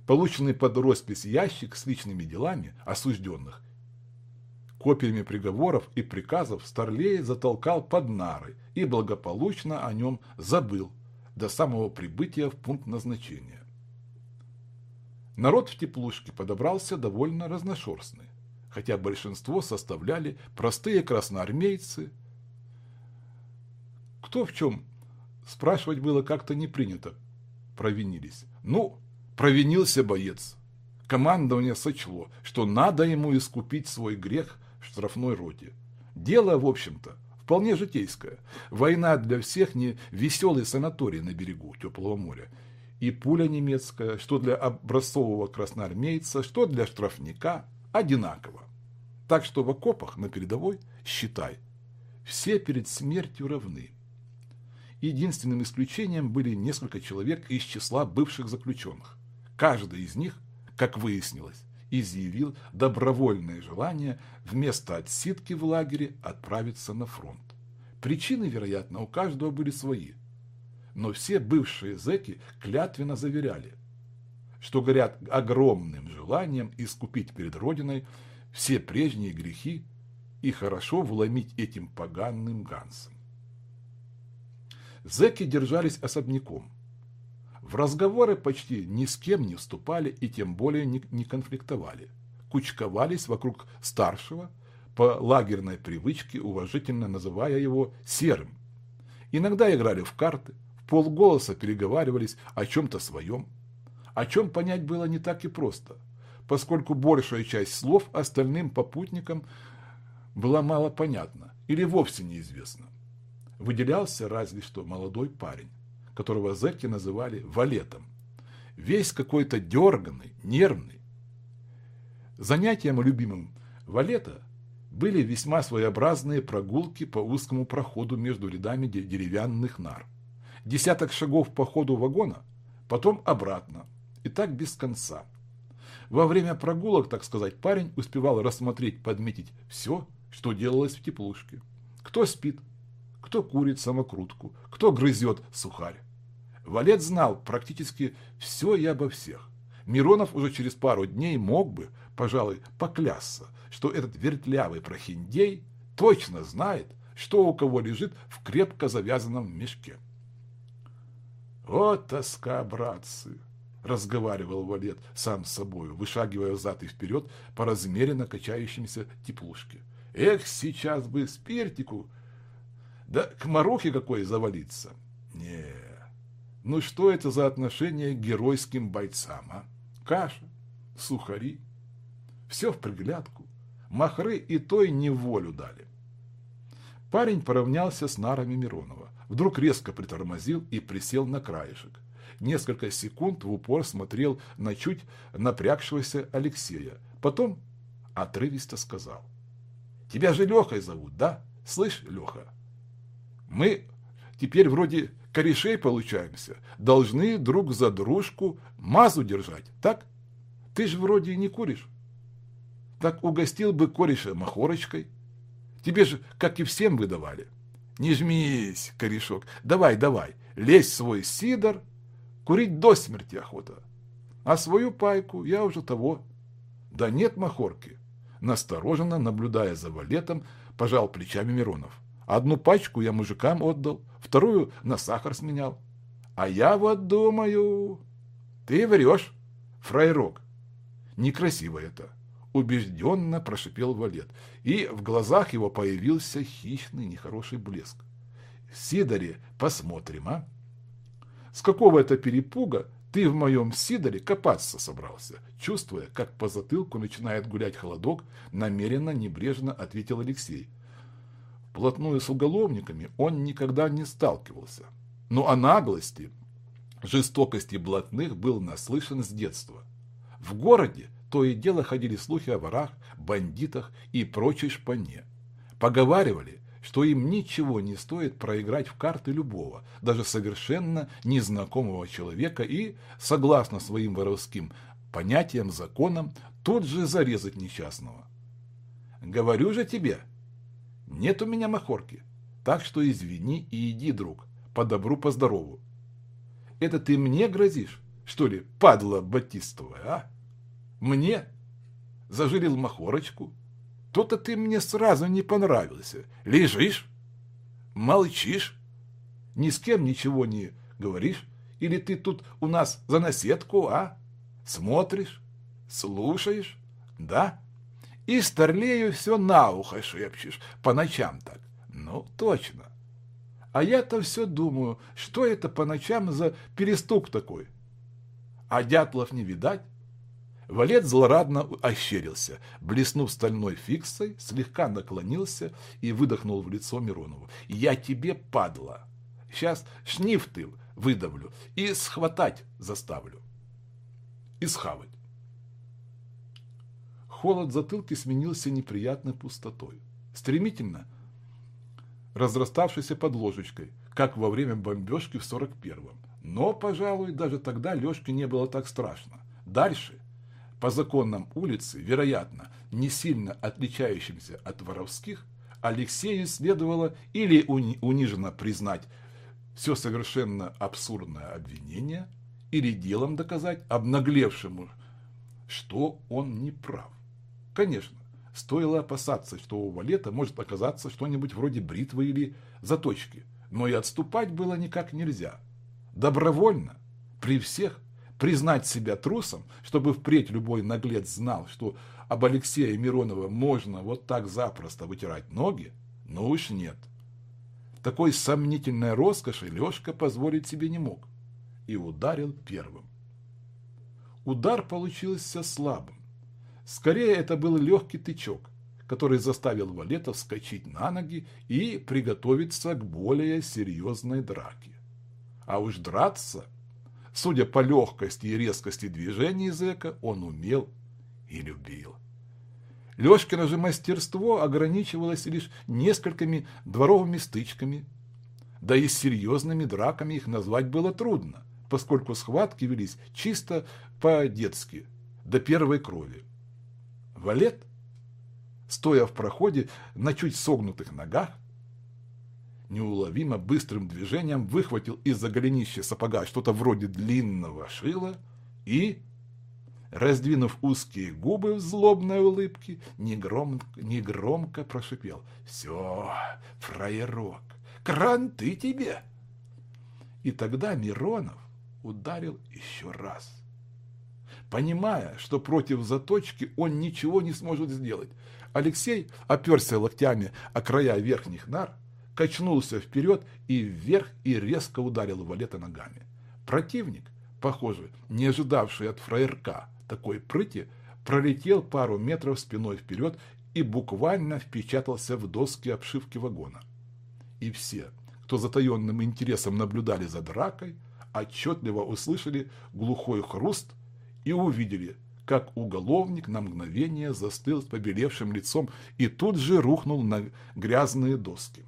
Полученный под роспись ящик с личными делами осужденных, копиями приговоров и приказов Старлей затолкал под нары и благополучно о нем забыл до самого прибытия в пункт назначения. Народ в теплушке подобрался довольно разношерстный, хотя большинство составляли простые красноармейцы. Кто в чем спрашивать было как-то не принято, провинились. Ну, Провинился боец. Командование сочло, что надо ему искупить свой грех в штрафной роте. Дело, в общем-то, вполне житейское. Война для всех не веселый санаторий на берегу теплого моря. И пуля немецкая, что для образцового красноармейца, что для штрафника, одинаково. Так что в окопах на передовой, считай, все перед смертью равны. Единственным исключением были несколько человек из числа бывших заключенных. Каждый из них, как выяснилось, изъявил добровольное желание вместо отсидки в лагере отправиться на фронт. Причины, вероятно, у каждого были свои. Но все бывшие зэки клятвенно заверяли, что горят огромным желанием искупить перед Родиной все прежние грехи и хорошо вломить этим поганым гансам. Зэки держались особняком – в разговоры почти ни с кем не вступали и тем более не, конфликтовали. Кучковались вокруг старшего, по лагерной привычке уважительно называя его «серым». Иногда играли в карты, полголоса переговаривались о чем-то своем. О чем понять было не так и просто, поскольку большая часть слов остальным попутникам была мало понятна или вовсе неизвестна. Выделялся разве что молодой парень которого зэки называли валетом. Весь какой-то дерганный, нервный. Занятием любимым Валета были весьма своеобразные прогулки по узкому проходу между рядами деревянных нар. Десяток шагов по ходу вагона, потом обратно. И так без конца. Во время прогулок, так сказать, парень успевал рассмотреть, подметить все, что делалось в теплушке. Кто спит, кто курит самокрутку, кто грызет сухарь. Валет знал практически все и обо всех. Миронов уже через пару дней мог бы, пожалуй, поклясться, что этот вертлявый прохиндей точно знает, что у кого лежит в крепко завязанном мешке. «Вот тоска, братцы!» — разговаривал Валет сам с собою, вышагивая взад и вперед по размеренно качающимся теплушке. «Эх, сейчас бы спиртику! Да к морохе какой завалиться! не ну что это за отношение к геройским бойцам, а? Каша, сухари, все в приглядку, махры и той неволю дали. Парень поравнялся с нарами Миронова, вдруг резко притормозил и присел на краешек. Несколько секунд в упор смотрел на чуть напрягшегося Алексея. Потом отрывисто сказал. «Тебя же Лехой зовут, да? Слышь, Леха, мы теперь вроде корешей получаемся, должны друг за дружку мазу держать, так? Ты же вроде не куришь. Так угостил бы кореша махорочкой. Тебе же, как и всем, выдавали. Не жмись, корешок, давай, давай, лезь в свой сидор, курить до смерти охота. А свою пайку я уже того. Да нет махорки. Настороженно, наблюдая за валетом, пожал плечами Миронов. Одну пачку я мужикам отдал, вторую на сахар сменял. А я вот думаю... Ты врешь, фрайрок. Некрасиво это. Убежденно прошипел Валет, и в глазах его появился хищный нехороший блеск. Сидоре, посмотрим, а? С какого это перепуга ты в моем сидоре копаться собрался? Чувствуя, как по затылку начинает гулять холодок, намеренно, небрежно ответил Алексей вплотную с уголовниками он никогда не сталкивался. Но о наглости, жестокости блатных был наслышан с детства. В городе то и дело ходили слухи о ворах, бандитах и прочей шпане. Поговаривали, что им ничего не стоит проиграть в карты любого, даже совершенно незнакомого человека и, согласно своим воровским понятиям, законам, тут же зарезать несчастного. «Говорю же тебе», нет у меня махорки. Так что извини и иди, друг, по добру, по здорову. Это ты мне грозишь, что ли, падла батистовая, а? Мне? Зажилил махорочку. То-то ты мне сразу не понравился. Лежишь? Молчишь? Ни с кем ничего не говоришь? Или ты тут у нас за наседку, а? Смотришь? Слушаешь? Да? И Старлею все на ухо шепчешь, по ночам так. Ну, точно. А я-то все думаю, что это по ночам за перестук такой? А дятлов не видать? Валет злорадно ощерился, блеснув стальной фиксой, слегка наклонился и выдохнул в лицо Миронову. «Я тебе, падла, сейчас шнифтыл выдавлю и схватать заставлю. И схавать. Холод затылки сменился неприятной пустотой, стремительно разраставшейся под ложечкой, как во время бомбежки в 41-м. Но, пожалуй, даже тогда Лешке не было так страшно. Дальше, по законам улицы, вероятно, не сильно отличающимся от воровских, Алексею следовало или уни униженно признать все совершенно абсурдное обвинение, или делом доказать обнаглевшему, что он не прав. Конечно, стоило опасаться, что у валета может оказаться что-нибудь вроде бритвы или заточки, но и отступать было никак нельзя. Добровольно, при всех, признать себя трусом, чтобы впредь любой наглец знал, что об Алексея Миронова можно вот так запросто вытирать ноги, ну уж нет. Такой сомнительной роскоши Лешка позволить себе не мог и ударил первым. Удар получился слабым. Скорее, это был легкий тычок, который заставил Валета вскочить на ноги и приготовиться к более серьезной драке. А уж драться, судя по легкости и резкости движений зэка, он умел и любил. Лешкино же мастерство ограничивалось лишь несколькими дворовыми стычками. Да и с серьезными драками их назвать было трудно, поскольку схватки велись чисто по-детски, до первой крови. Валет, стоя в проходе на чуть согнутых ногах, неуловимо быстрым движением выхватил из-за голенища сапога что-то вроде длинного шила и, раздвинув узкие губы в злобной улыбке, негромко, негромко прошипел «Все, фраерок, кранты тебе!» И тогда Миронов ударил еще раз. Понимая, что против заточки он ничего не сможет сделать, Алексей оперся локтями о края верхних нар, качнулся вперед и вверх и резко ударил валета ногами. Противник, похоже, не ожидавший от фраерка такой прыти, пролетел пару метров спиной вперед и буквально впечатался в доски обшивки вагона. И все, кто затаенным интересом наблюдали за дракой, отчетливо услышали глухой хруст и увидели, как уголовник на мгновение застыл с побелевшим лицом и тут же рухнул на грязные доски.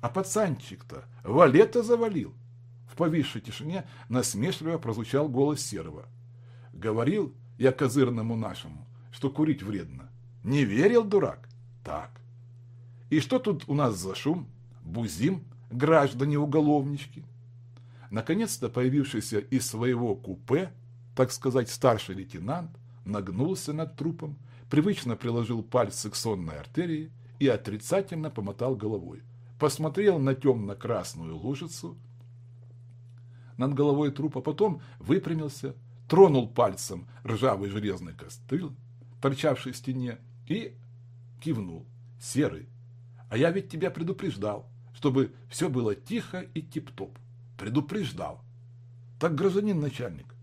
А пацанчик-то валета завалил. В повисшей тишине насмешливо прозвучал голос Серого. Говорил я козырному нашему, что курить вредно. Не верил, дурак? Так. И что тут у нас за шум? Бузим, граждане-уголовнички. Наконец-то появившийся из своего купе, так сказать, старший лейтенант, нагнулся над трупом, привычно приложил пальцы к сонной артерии и отрицательно помотал головой посмотрел на темно-красную лужицу над головой трупа, потом выпрямился, тронул пальцем ржавый железный костыль, торчавший в стене, и кивнул. «Серый, а я ведь тебя предупреждал, чтобы все было тихо и тип-топ. Предупреждал. Так, гражданин начальник,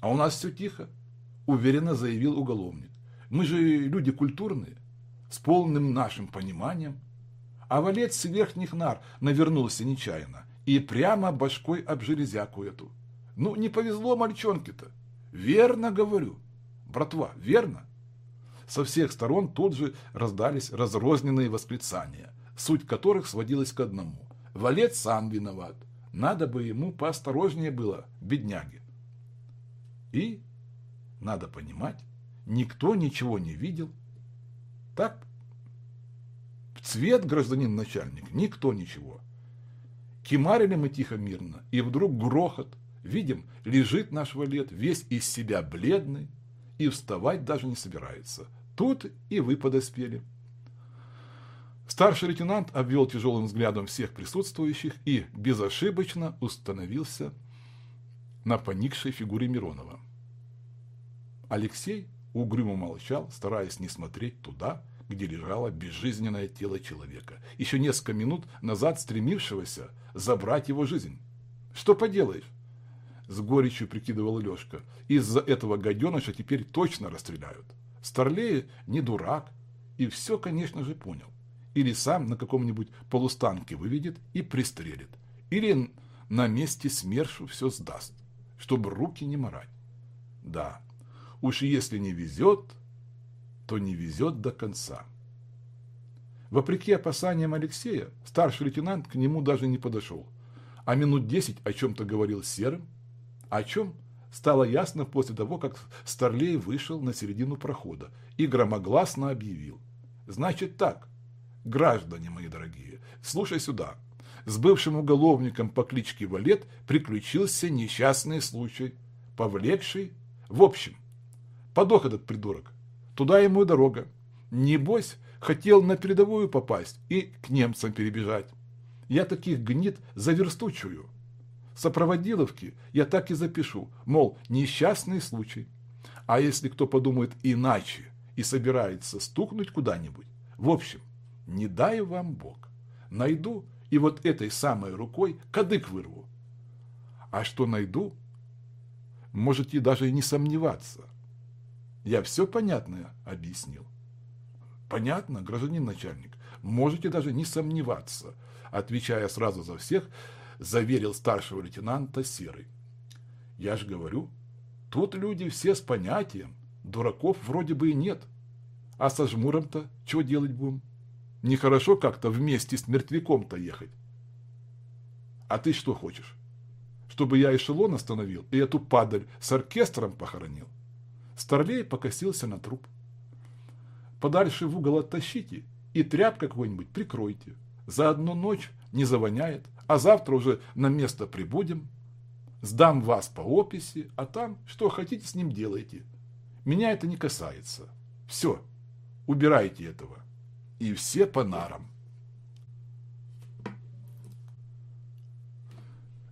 а у нас все тихо, уверенно заявил уголовник. Мы же люди культурные, с полным нашим пониманием а валет с верхних нар навернулся нечаянно и прямо башкой об железяку эту. Ну, не повезло мальчонке-то. Верно говорю. Братва, верно? Со всех сторон тут же раздались разрозненные восклицания, суть которых сводилась к одному. Валет сам виноват. Надо бы ему поосторожнее было, бедняги. И, надо понимать, никто ничего не видел. Так Цвет, гражданин начальник, никто ничего. Кимарили мы тихо-мирно, и вдруг грохот. Видим, лежит наш валет, весь из себя бледный, и вставать даже не собирается. Тут и вы подоспели. Старший лейтенант обвел тяжелым взглядом всех присутствующих и безошибочно установился на поникшей фигуре Миронова. Алексей угрюмо молчал, стараясь не смотреть туда, где лежало безжизненное тело человека, еще несколько минут назад стремившегося забрать его жизнь. Что поделаешь? С горечью прикидывал Лешка. Из-за этого гаденыша теперь точно расстреляют. Старлей не дурак и все, конечно же, понял. Или сам на каком-нибудь полустанке выведет и пристрелит. Или на месте СМЕРШу все сдаст, чтобы руки не морать. Да, уж если не везет, то не везет до конца. Вопреки опасаниям Алексея, старший лейтенант к нему даже не подошел, а минут десять о чем-то говорил Серым, о чем стало ясно после того, как Старлей вышел на середину прохода и громогласно объявил. «Значит так, граждане мои дорогие, слушай сюда. С бывшим уголовником по кличке Валет приключился несчастный случай, повлекший... В общем, подох этот придурок. Туда ему и дорога. Небось, хотел на передовую попасть и к немцам перебежать. Я таких гнид заверстучую. Сопроводиловки я так и запишу, мол, несчастный случай. А если кто подумает иначе и собирается стукнуть куда-нибудь, в общем, не дай вам Бог. Найду и вот этой самой рукой кадык вырву. А что найду, можете даже и не сомневаться. Я все понятное объяснил. Понятно, гражданин начальник. Можете даже не сомневаться. Отвечая сразу за всех, заверил старшего лейтенанта Серый. Я ж говорю, тут люди все с понятием. Дураков вроде бы и нет. А со жмуром-то что делать будем? Нехорошо как-то вместе с мертвяком-то ехать. А ты что хочешь? Чтобы я эшелон остановил и эту падаль с оркестром похоронил? Старлей покосился на труп. Подальше в угол оттащите и тряпкой какой-нибудь прикройте. За одну ночь не завоняет, а завтра уже на место прибудем. Сдам вас по описи, а там что хотите с ним делайте. Меня это не касается. Все, убирайте этого. И все по нарам.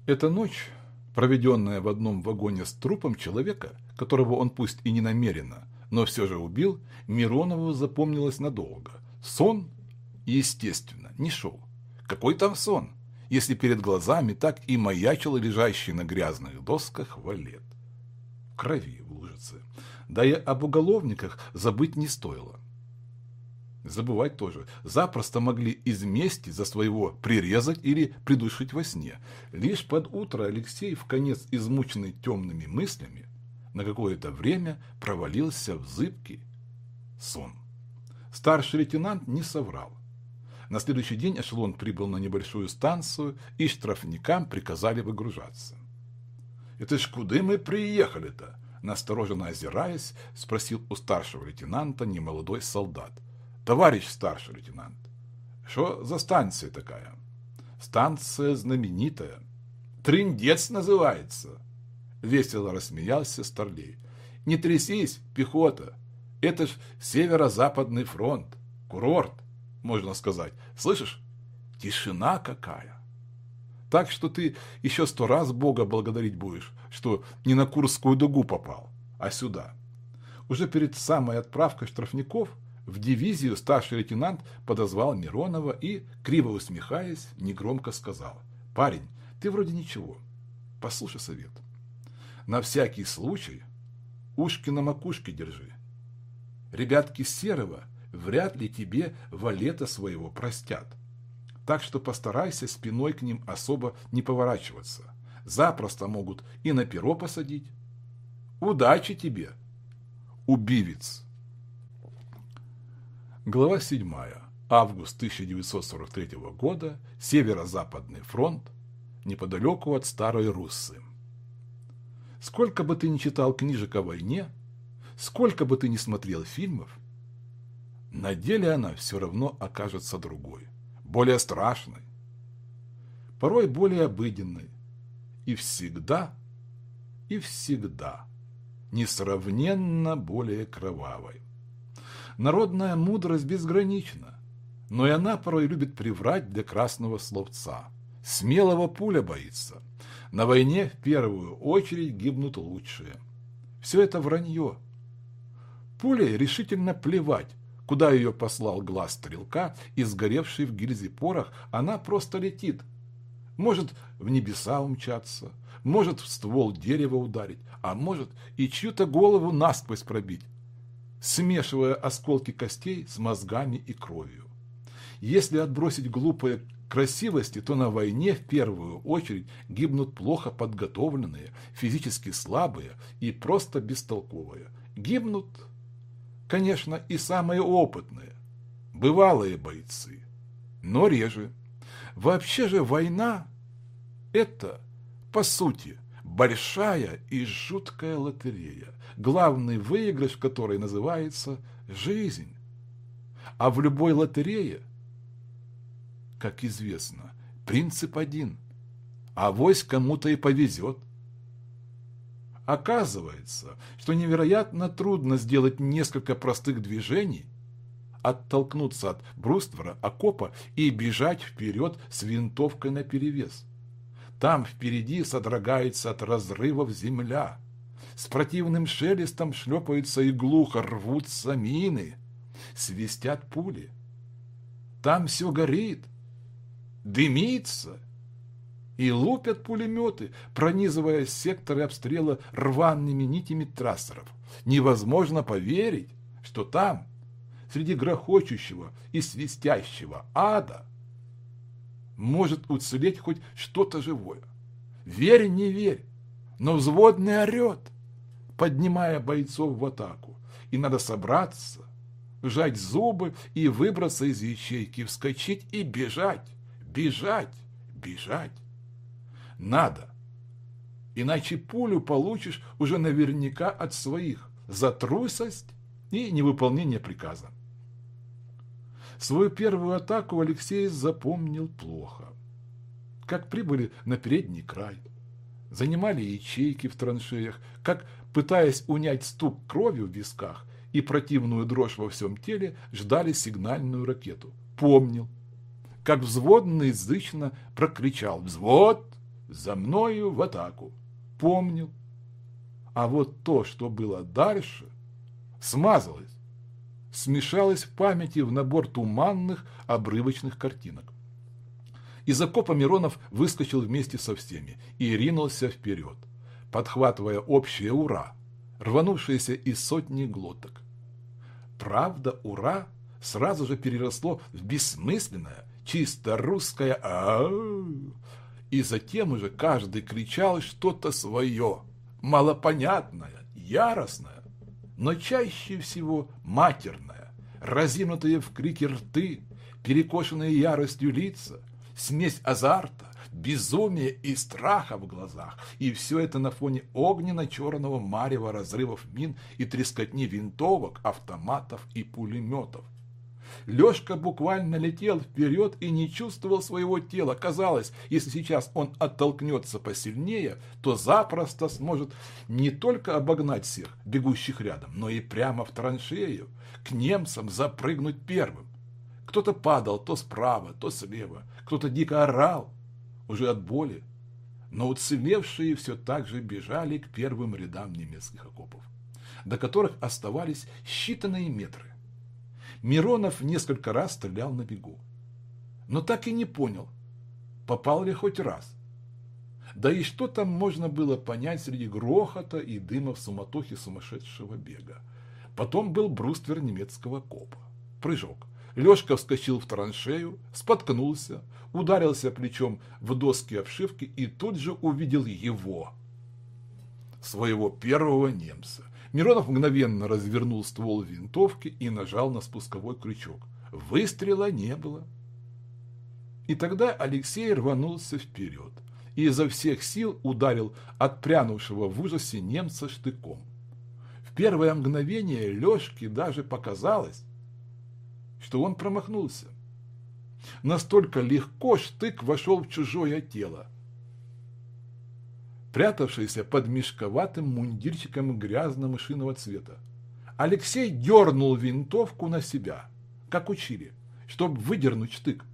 Эта ночь, проведенная в одном вагоне с трупом человека, которого он пусть и не намеренно, но все же убил, Миронову запомнилась надолго. Сон, естественно, не шел. Какой там сон, если перед глазами так и маячил лежащий на грязных досках валет. В крови в лужице. Да и об уголовниках забыть не стоило. Забывать тоже. Запросто могли из мести за своего прирезать или придушить во сне. Лишь под утро Алексей, в конец измученный темными мыслями, на какое-то время провалился в зыбкий сон. Старший лейтенант не соврал. На следующий день эшелон прибыл на небольшую станцию, и штрафникам приказали выгружаться. «Это ж куда мы приехали-то?» Настороженно озираясь, спросил у старшего лейтенанта немолодой солдат. «Товарищ старший лейтенант, что за станция такая?» «Станция знаменитая. Трындец называется!» Весело рассмеялся Старлей. «Не трясись, пехота! Это ж северо-западный фронт, курорт, можно сказать. Слышишь? Тишина какая! Так что ты еще сто раз Бога благодарить будешь, что не на Курскую дугу попал, а сюда. Уже перед самой отправкой штрафников в дивизию старший лейтенант подозвал Миронова и, криво усмехаясь, негромко сказал. «Парень, ты вроде ничего. Послушай совет. На всякий случай ушки на макушке держи. Ребятки Серого вряд ли тебе валета своего простят. Так что постарайся спиной к ним особо не поворачиваться. Запросто могут и на перо посадить. Удачи тебе, убивец. Глава 7. Август 1943 года. Северо-Западный фронт. Неподалеку от Старой Руссы. Сколько бы ты ни читал книжек о войне, сколько бы ты ни смотрел фильмов, на деле она все равно окажется другой, более страшной, порой более обыденной, и всегда, и всегда несравненно более кровавой. Народная мудрость безгранична, но и она порой любит приврать для красного словца. Смелого пуля боится. На войне в первую очередь гибнут лучшие. Все это вранье – Пуле решительно плевать, куда ее послал глаз стрелка, и сгоревший в гильзе порох, она просто летит. Может в небеса умчаться, может в ствол дерева ударить, а может и чью-то голову насквозь пробить, смешивая осколки костей с мозгами и кровью. Если отбросить глупые красивости, то на войне в первую очередь гибнут плохо подготовленные, физически слабые и просто бестолковые. Гибнут конечно, и самые опытные, бывалые бойцы, но реже. Вообще же война – это, по сути, большая и жуткая лотерея, главный выигрыш которой называется жизнь. А в любой лотерее, как известно, принцип один – а вось кому-то и повезет. Оказывается, что невероятно трудно сделать несколько простых движений, оттолкнуться от бруствера окопа и бежать вперед с винтовкой наперевес. Там впереди содрогается от разрывов земля. С противным шелестом шлепаются и глухо рвутся мины. Свистят пули. Там все горит, дымится и лупят пулеметы, пронизывая секторы обстрела рваными нитями трассеров. Невозможно поверить, что там, среди грохочущего и свистящего ада, может уцелеть хоть что-то живое. Верь, не верь, но взводный орет, поднимая бойцов в атаку. И надо собраться, сжать зубы и выбраться из ячейки, вскочить и бежать, бежать, бежать. Надо. Иначе пулю получишь уже наверняка от своих за трусость и невыполнение приказа. Свою первую атаку Алексей запомнил плохо. Как прибыли на передний край, занимали ячейки в траншеях, как, пытаясь унять стук крови в висках и противную дрожь во всем теле, ждали сигнальную ракету. Помнил, как взводный зычно прокричал «Взвод! За мною в атаку!» Помнил. А вот то, что было дальше, смазалось смешалось в памяти в набор туманных, обрывочных картинок. Из окопа Миронов выскочил вместе со всеми и ринулся вперед, подхватывая общее «Ура!», рванувшееся из сотни глоток. Правда, «Ура!» сразу же переросло в бессмысленное, чисто русское а, И затем уже каждый кричал что-то свое, малопонятное, яростное но чаще всего матерная, разинутые в крике рты, перекошенные яростью лица, смесь азарта, безумия и страха в глазах. И все это на фоне огненно-черного марева разрывов мин и трескотни винтовок, автоматов и пулеметов. Лешка буквально летел вперед и не чувствовал своего тела. Казалось, если сейчас он оттолкнется посильнее, то запросто сможет не только обогнать всех, бегущих рядом, но и прямо в траншею, к немцам запрыгнуть первым. Кто-то падал то справа, то слева, кто-то дико орал, уже от боли. Но уцелевшие все так же бежали к первым рядам немецких окопов, до которых оставались считанные метры. Миронов несколько раз стрелял на бегу. Но так и не понял, попал ли хоть раз. Да и что там можно было понять среди грохота и дыма в суматохе сумасшедшего бега. Потом был бруствер немецкого копа. Прыжок. Лешка вскочил в траншею, споткнулся, ударился плечом в доски обшивки и тут же увидел его, своего первого немца. Миронов мгновенно развернул ствол винтовки и нажал на спусковой крючок. Выстрела не было. И тогда Алексей рванулся вперед и изо всех сил ударил отпрянувшего в ужасе немца штыком. В первое мгновение Лешке даже показалось, что он промахнулся. Настолько легко штык вошел в чужое тело – прятавшийся под мешковатым мундирчиком грязно-мышиного цвета. Алексей дернул винтовку на себя, как учили, чтобы выдернуть штык.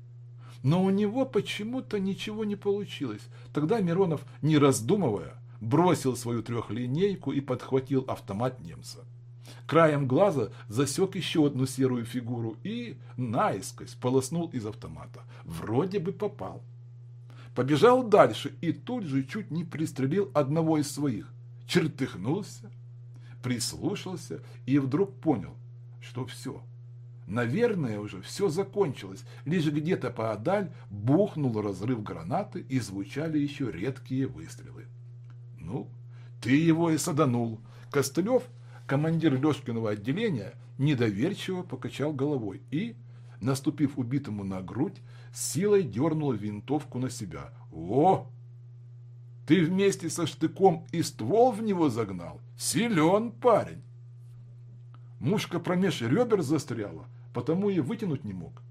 Но у него почему-то ничего не получилось. Тогда Миронов, не раздумывая, бросил свою трехлинейку и подхватил автомат немца. Краем глаза засек еще одну серую фигуру и наискось полоснул из автомата. Вроде бы попал побежал дальше и тут же чуть не пристрелил одного из своих. Чертыхнулся, прислушался и вдруг понял, что все. Наверное, уже все закончилось. Лишь где-то поодаль бухнул разрыв гранаты и звучали еще редкие выстрелы. Ну, ты его и саданул. Костылев, командир Лешкиного отделения, недоверчиво покачал головой и, наступив убитому на грудь, силой дернул винтовку на себя. «О! Ты вместе со штыком и ствол в него загнал? Силен парень!» Мушка промеж ребер застряла, потому и вытянуть не мог.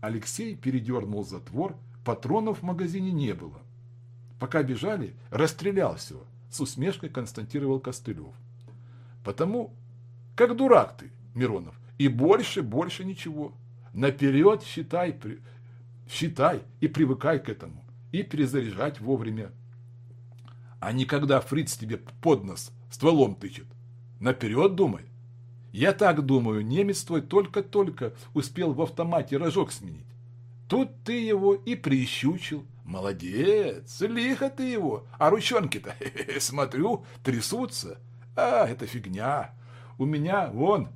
Алексей передернул затвор, патронов в магазине не было. Пока бежали, расстрелял все, с усмешкой констатировал Костылев. Потому, как дурак ты, Миронов, и больше, больше ничего. Наперед считай, считай и привыкай к этому. И перезаряжать вовремя. А не когда фриц тебе под нос стволом тычет. Наперед думай. Я так думаю, немец твой только-только успел в автомате рожок сменить. Тут ты его и прищучил. Молодец, лихо ты его. А ручонки-то, смотрю, трясутся. А, это фигня. У меня, вон,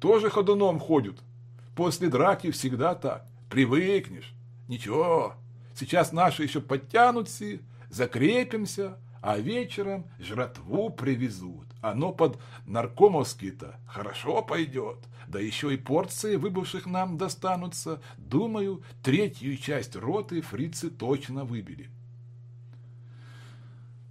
тоже ходуном ходят. После драки всегда так. Привыкнешь. Ничего, сейчас наши еще подтянутся, закрепимся, а вечером жратву привезут. Оно под наркомовский-то хорошо пойдет. Да еще и порции выбывших нам достанутся. Думаю, третью часть роты фрицы точно выбили.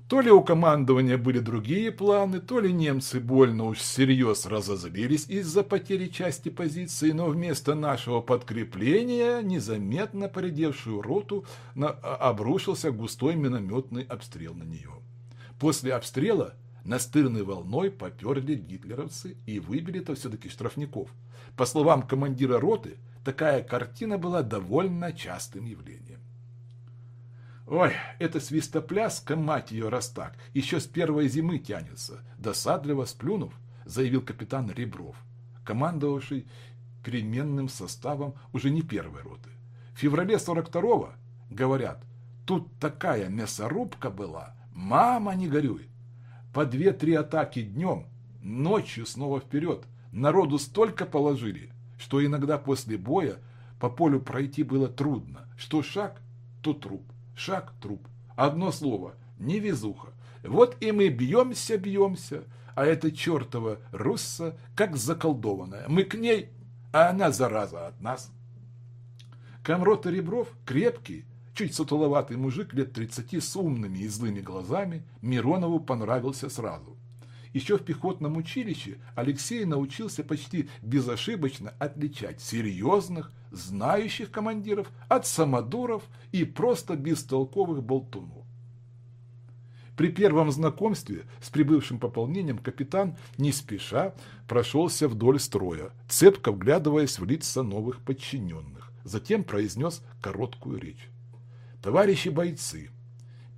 То ли у командования были другие планы, то ли немцы больно уж всерьез разозлились из-за потери части позиции, но вместо нашего подкрепления незаметно поредевшую роту а, обрушился густой минометный обстрел на нее. После обстрела настырной волной поперли гитлеровцы и выбили-то все-таки штрафников. По словам командира роты, такая картина была довольно частым явлением. Ой, это свистопляска, мать ее, раз так, еще с первой зимы тянется. Досадливо сплюнув, заявил капитан Ребров, командовавший переменным составом уже не первой роты. В феврале 42-го, говорят, тут такая мясорубка была, мама не горюй. По две-три атаки днем, ночью снова вперед, народу столько положили, что иногда после боя по полю пройти было трудно, что шаг, то труп шаг – труп. Одно слово – невезуха. Вот и мы бьемся-бьемся, а эта чертова русса как заколдованная. Мы к ней, а она, зараза, от нас. Камрот и Ребров крепкий, чуть сутуловатый мужик лет тридцати с умными и злыми глазами Миронову понравился сразу. Еще в пехотном училище Алексей научился почти безошибочно отличать серьезных, знающих командиров от самодуров и просто бестолковых болтунов. При первом знакомстве с прибывшим пополнением капитан не спеша прошелся вдоль строя, цепко вглядываясь в лица новых подчиненных. Затем произнес короткую речь. «Товарищи бойцы!»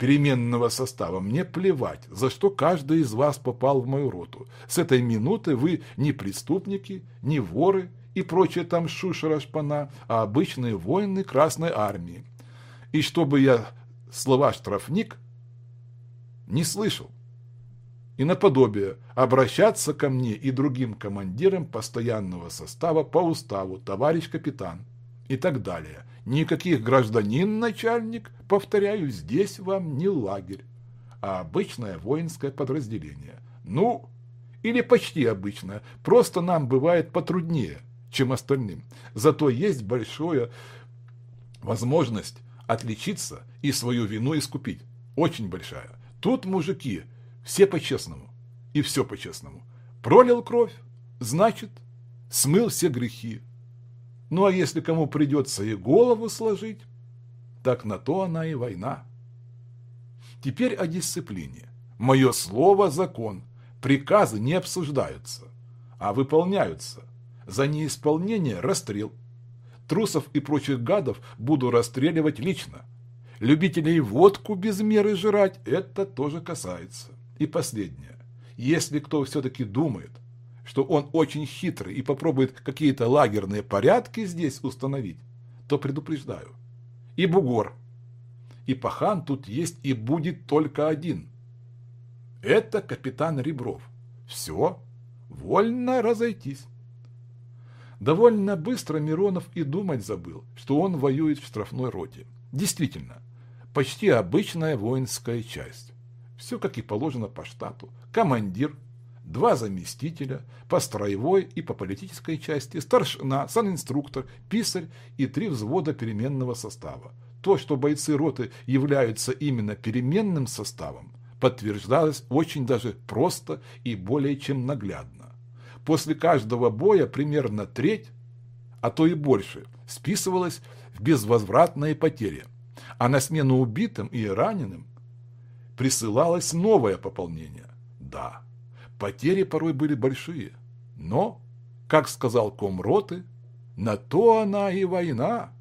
переменного состава. Мне плевать, за что каждый из вас попал в мою роту. С этой минуты вы не преступники, не воры и прочее там шушера-шпана, а обычные воины Красной Армии. И чтобы я слова «штрафник» не слышал. И наподобие обращаться ко мне и другим командирам постоянного состава по уставу, товарищ капитан и так далее – Никаких гражданин-начальник, повторяю, здесь вам не лагерь, а обычное воинское подразделение. Ну, или почти обычное, просто нам бывает потруднее, чем остальным. Зато есть большая возможность отличиться и свою вину искупить. Очень большая. Тут мужики все по-честному и все по-честному. Пролил кровь, значит, смыл все грехи. Ну а если кому придется и голову сложить, так на то она и война. Теперь о дисциплине. Мое слово – закон. Приказы не обсуждаются, а выполняются. За неисполнение – расстрел. Трусов и прочих гадов буду расстреливать лично. Любителей водку без меры жрать – это тоже касается. И последнее. Если кто все-таки думает, что он очень хитрый и попробует какие-то лагерные порядки здесь установить, то предупреждаю. И бугор, и пахан тут есть и будет только один. Это капитан Ребров. Все, вольно разойтись. Довольно быстро Миронов и думать забыл, что он воюет в штрафной роте. Действительно, почти обычная воинская часть. Все как и положено по штату. Командир – два заместителя по строевой и по политической части, старшина, санинструктор, писарь и три взвода переменного состава. То, что бойцы роты являются именно переменным составом, подтверждалось очень даже просто и более чем наглядно. После каждого боя примерно треть, а то и больше, списывалась в безвозвратные потери, а на смену убитым и раненым присылалось новое пополнение. Да, Потери порой были большие, но, как сказал комроты, на то она и война.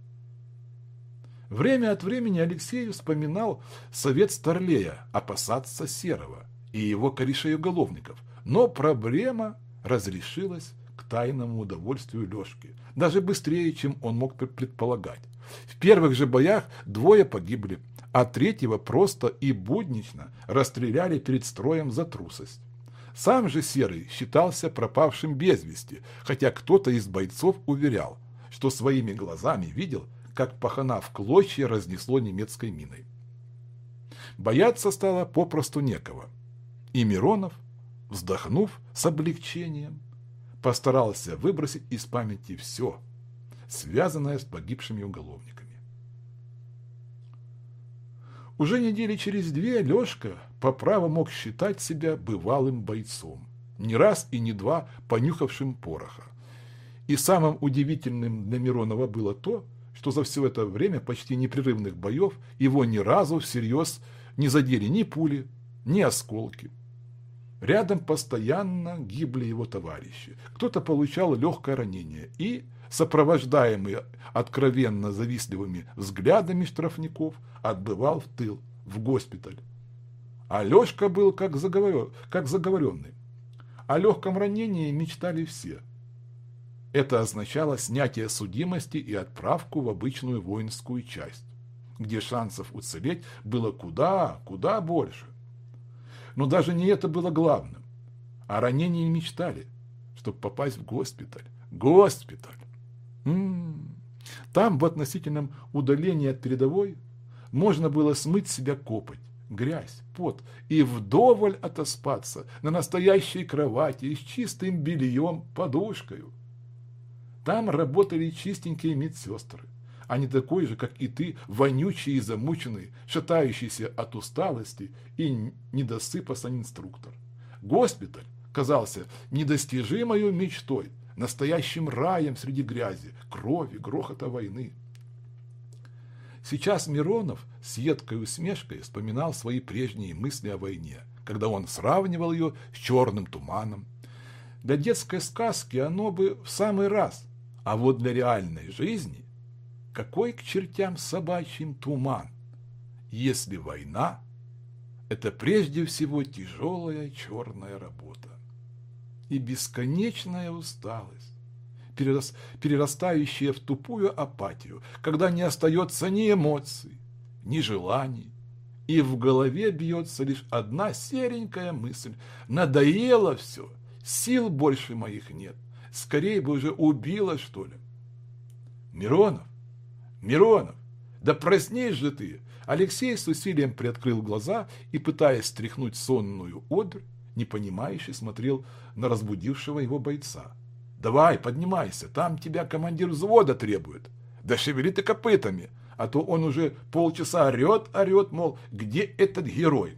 Время от времени Алексей вспоминал совет Старлея опасаться Серого и его корешей-уголовников, но проблема разрешилась к тайному удовольствию Лешки, даже быстрее, чем он мог предполагать. В первых же боях двое погибли, а третьего просто и буднично расстреляли перед строем за трусость. Сам же Серый считался пропавшим без вести, хотя кто-то из бойцов уверял, что своими глазами видел, как пахана в клочья разнесло немецкой миной. Бояться стало попросту некого. И Миронов, вздохнув с облегчением, постарался выбросить из памяти все, связанное с погибшими уголовниками. Уже недели через две Лешка по праву мог считать себя бывалым бойцом, не раз и не два понюхавшим пороха. И самым удивительным для Миронова было то, что за все это время почти непрерывных боев его ни разу всерьез не задели ни пули, ни осколки. Рядом постоянно гибли его товарищи. Кто-то получал легкое ранение и, сопровождаемый откровенно завистливыми взглядами штрафников, отбывал в тыл, в госпиталь. А был как, заговор... как заговоренный. О легком ранении мечтали все. Это означало снятие судимости и отправку в обычную воинскую часть, где шансов уцелеть было куда, куда больше. Но даже не это было главным. О ранении мечтали, чтобы попасть в госпиталь. Госпиталь! М -м -м. Там, в относительном удалении от передовой, можно было смыть себя копоть, грязь, пот и вдоволь отоспаться на настоящей кровати с чистым бельем, подушкой. Там работали чистенькие медсестры, а не такой же, как и ты, вонючий и замученный, шатающийся от усталости и недосыпа инструктор. Госпиталь казался недостижимой мечтой, настоящим раем среди грязи, крови, грохота войны. Сейчас Миронов с едкой усмешкой вспоминал свои прежние мысли о войне, когда он сравнивал ее с черным туманом. Для детской сказки оно бы в самый раз, а вот для реальной жизни какой к чертям собачьим туман, если война – это прежде всего тяжелая черная работа и бесконечная усталость, перерастающая в тупую апатию, когда не остается ни эмоций, ни желаний, и в голове бьется лишь одна серенькая мысль – надоело все, сил больше моих нет, скорее бы уже убило, что ли. Миронов, Миронов, да проснись же ты! Алексей с усилием приоткрыл глаза и, пытаясь стряхнуть сонную одрь, непонимающе смотрел на разбудившего его бойца. «Давай, поднимайся, там тебя командир взвода требует. Да шевели ты копытами, а то он уже полчаса орет, орет, мол, где этот герой?»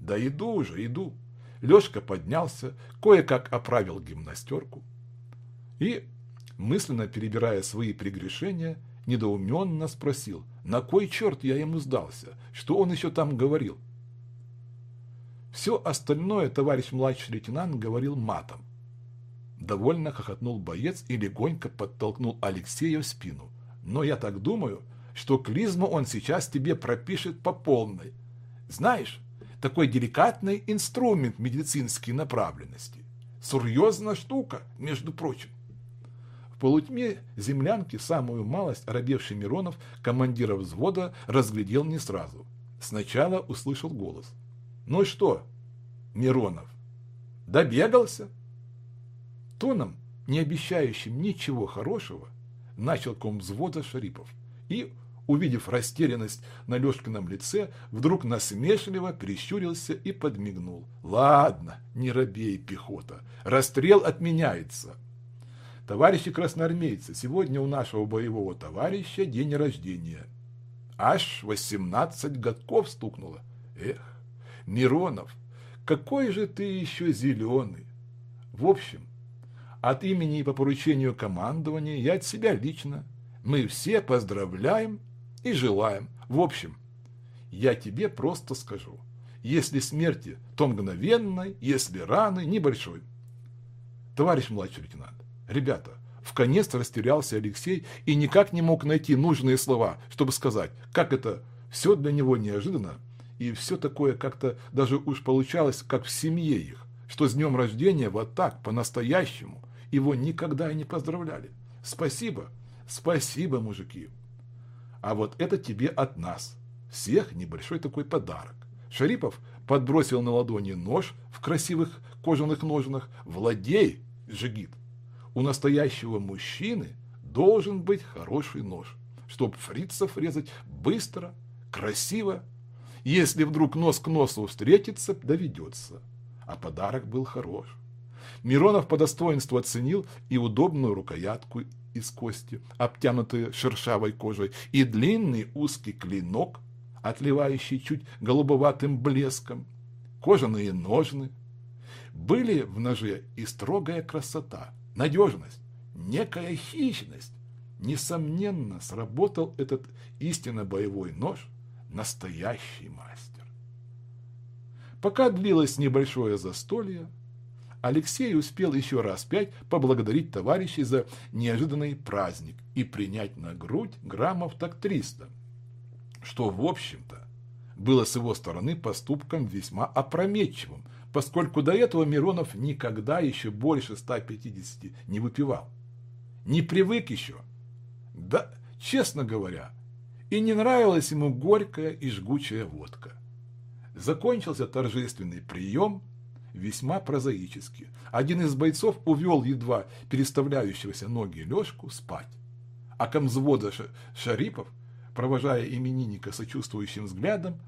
«Да иду уже, иду». Лешка поднялся, кое-как оправил гимнастерку и, мысленно перебирая свои прегрешения, недоуменно спросил, на кой черт я ему сдался, что он еще там говорил. Все остальное товарищ младший лейтенант говорил матом. Довольно хохотнул боец и легонько подтолкнул Алексея в спину. Но я так думаю, что клизму он сейчас тебе пропишет по полной. Знаешь, такой деликатный инструмент медицинской направленности. Серьезная штука, между прочим. Полутьме землянки самую малость оробевший Миронов командира взвода разглядел не сразу. Сначала услышал голос – ну что, Миронов, добегался? Тоном, не обещающим ничего хорошего, начал ком взвода Шарипов и, увидев растерянность на Лешкином лице, вдруг насмешливо прищурился и подмигнул. «Ладно, не робей, пехота, расстрел отменяется. Товарищи красноармейцы, сегодня у нашего боевого товарища день рождения. Аж восемнадцать годков стукнуло. Эх, Миронов, какой же ты еще зеленый. В общем, от имени и по поручению командования я от себя лично. Мы все поздравляем и желаем. В общем, я тебе просто скажу. Если смерти, то мгновенной, если раны, небольшой. Товарищ младший лейтенант, ребята, в конец растерялся Алексей и никак не мог найти нужные слова, чтобы сказать, как это все для него неожиданно и все такое как-то даже уж получалось, как в семье их, что с днем рождения вот так, по-настоящему, его никогда и не поздравляли. Спасибо, спасибо, мужики. А вот это тебе от нас, всех небольшой такой подарок. Шарипов подбросил на ладони нож в красивых кожаных ножнах. Владей, Жигит, у настоящего мужчины должен быть хороший нож, чтобы фрицев резать быстро, красиво Если вдруг нос к носу встретиться, доведется. А подарок был хорош. Миронов по достоинству оценил и удобную рукоятку из кости, обтянутую шершавой кожей, и длинный узкий клинок, отливающий чуть голубоватым блеском, кожаные ножны. Были в ноже и строгая красота, надежность, некая хищность. Несомненно, сработал этот истинно боевой нож настоящий мастер. Пока длилось небольшое застолье, Алексей успел еще раз пять поблагодарить товарищей за неожиданный праздник и принять на грудь граммов так триста, что, в общем-то, было с его стороны поступком весьма опрометчивым, поскольку до этого Миронов никогда еще больше 150 не выпивал. Не привык еще. Да, честно говоря, и не нравилась ему горькая и жгучая водка. Закончился торжественный прием, весьма прозаически. Один из бойцов увел едва переставляющегося ноги Лешку спать, а комзвода Шарипов, провожая именинника сочувствующим взглядом,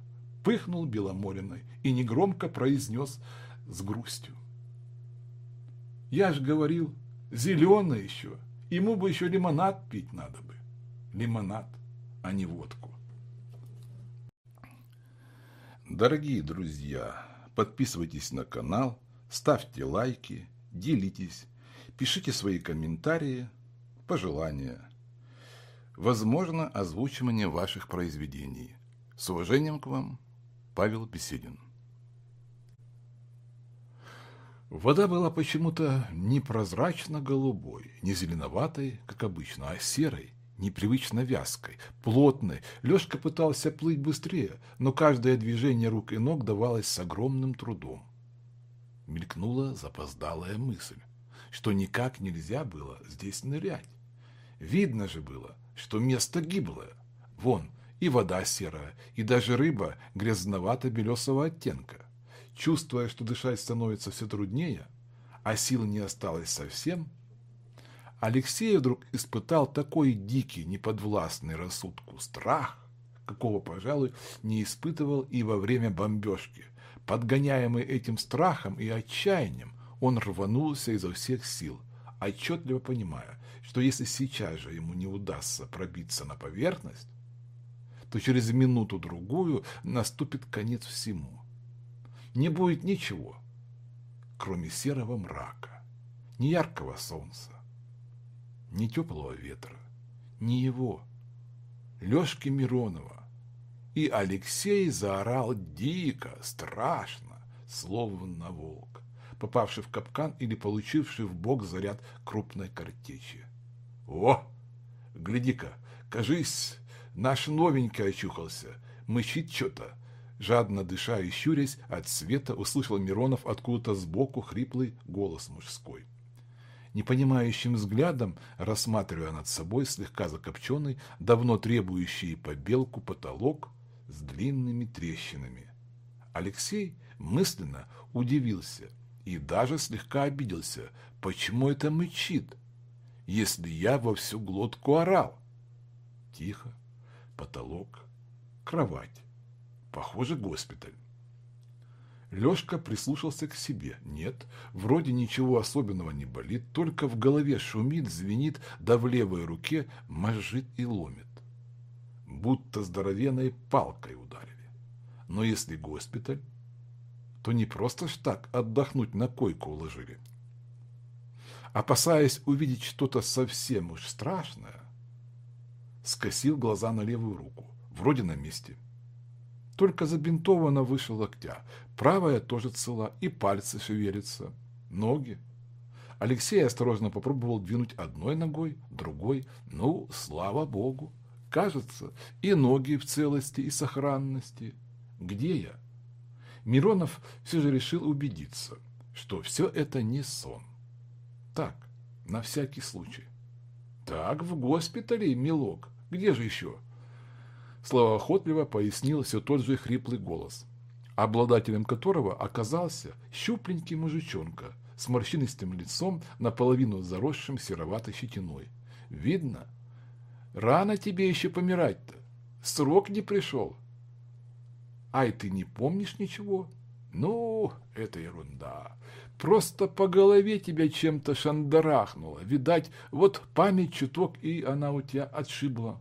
пыхнул Беломориной и негромко произнес с грустью. «Я ж говорил, зеленый еще, ему бы еще лимонад пить надо бы. Лимонад, а не водку». Дорогие друзья, подписывайтесь на канал, ставьте лайки, делитесь, пишите свои комментарии, пожелания. Возможно, озвучивание ваших произведений. С уважением к вам, Павел Беседин. Вода была почему-то не прозрачно-голубой, не зеленоватой, как обычно, а серой, непривычно вязкой, плотной. Лёшка пытался плыть быстрее, но каждое движение рук и ног давалось с огромным трудом. Мелькнула запоздалая мысль, что никак нельзя было здесь нырять. Видно же было, что место гиблое. Вон, и вода серая, и даже рыба грязновато-белесого оттенка. Чувствуя, что дышать становится все труднее, а сил не осталось совсем, Алексей вдруг испытал такой дикий, неподвластный рассудку страх, какого, пожалуй, не испытывал и во время бомбежки. Подгоняемый этим страхом и отчаянием, он рванулся изо всех сил, отчетливо понимая, что если сейчас же ему не удастся пробиться на поверхность, то через минуту-другую наступит конец всему. Не будет ничего, кроме серого мрака, неяркого солнца, ни теплого ветра, ни его, Лешки Миронова. И Алексей заорал дико, страшно, словно волк, попавший в капкан или получивший в бок заряд крупной картечи. «О, гляди-ка, кажись, наш новенький очухался, мычит что-то». Жадно дыша и щурясь от света, услышал Миронов откуда-то сбоку хриплый голос мужской непонимающим взглядом, рассматривая над собой слегка закопченный, давно требующий побелку потолок с длинными трещинами. Алексей мысленно удивился и даже слегка обиделся, почему это мычит, если я во всю глотку орал. Тихо, потолок, кровать, похоже, госпиталь. Лёшка прислушался к себе. Нет, вроде ничего особенного не болит, только в голове шумит, звенит, да в левой руке мажит и ломит. Будто здоровенной палкой ударили. Но если госпиталь, то не просто ж так отдохнуть на койку уложили. Опасаясь увидеть что-то совсем уж страшное, скосил глаза на левую руку, вроде на месте – только забинтована выше локтя. Правая тоже цела, и пальцы шевелятся. Ноги. Алексей осторожно попробовал двинуть одной ногой, другой. Ну, слава богу. Кажется, и ноги в целости и сохранности. Где я? Миронов все же решил убедиться, что все это не сон. Так, на всякий случай. Так, в госпитале, милок. Где же еще? — словоохотливо пояснил все тот же хриплый голос, обладателем которого оказался щупленький мужичонка с морщинистым лицом, наполовину заросшим сероватой щетиной. Видно, рано тебе еще помирать-то, срок не пришел. Ай, ты не помнишь ничего? Ну, это ерунда. Просто по голове тебя чем-то шандарахнуло. Видать, вот память чуток, и она у тебя отшибла.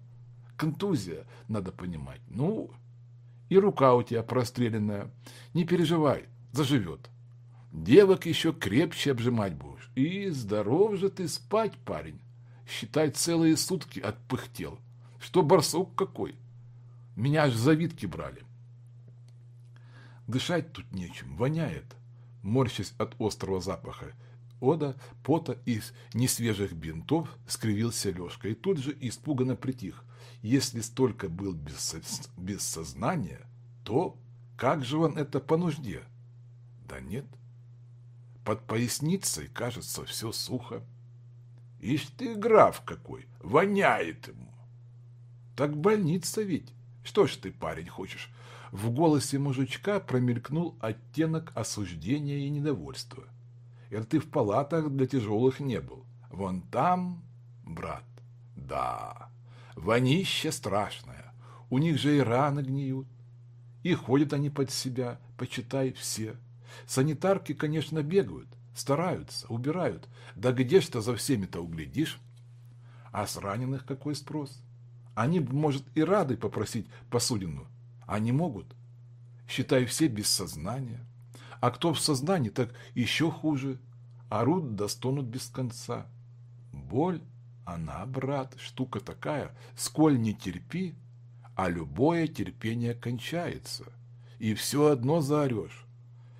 Контузия, надо понимать. Ну, и рука у тебя простреленная. Не переживай, заживет. Девок еще крепче обжимать будешь. И здоров же ты спать, парень. Считай, целые сутки отпыхтел. Что барсук какой. Меня аж завидки брали. Дышать тут нечем, воняет, морщась от острого запаха. Ода, пота и несвежих бинтов скривился Лешка и тут же испуганно притих. Если столько был без, без сознания, то как же он это по нужде? Да нет. Под поясницей, кажется, все сухо. Ишь ты, граф какой, воняет ему. Так больница ведь. Что ж ты, парень, хочешь? В голосе мужичка промелькнул оттенок осуждения и недовольства. Это ты в палатах для тяжелых не был. Вон там, брат, да, вонище страшное. У них же и раны гниют. И ходят они под себя, почитай, все. Санитарки, конечно, бегают, стараются, убирают. Да где ж-то за всеми-то углядишь? А с раненых какой спрос? Они, может, и рады попросить посудину, они могут. Считай, все без сознания. А кто в сознании, так еще хуже. Орут да стонут без конца. Боль, она, брат, штука такая, сколь не терпи, а любое терпение кончается. И все одно заорешь.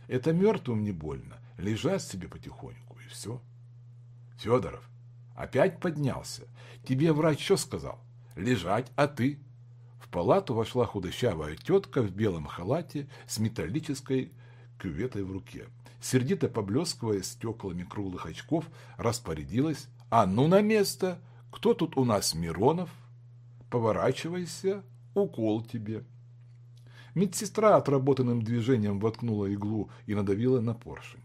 Это мертвым не больно, лежать себе потихоньку, и все. Федоров, опять поднялся. Тебе врач что сказал? Лежать, а ты? Палату вошла худощавая тетка в белом халате с металлической кюветой в руке. Сердито поблескивая стеклами круглых очков, распорядилась «А ну на место! Кто тут у нас Миронов? Поворачивайся, укол тебе!» Медсестра отработанным движением воткнула иглу и надавила на поршень.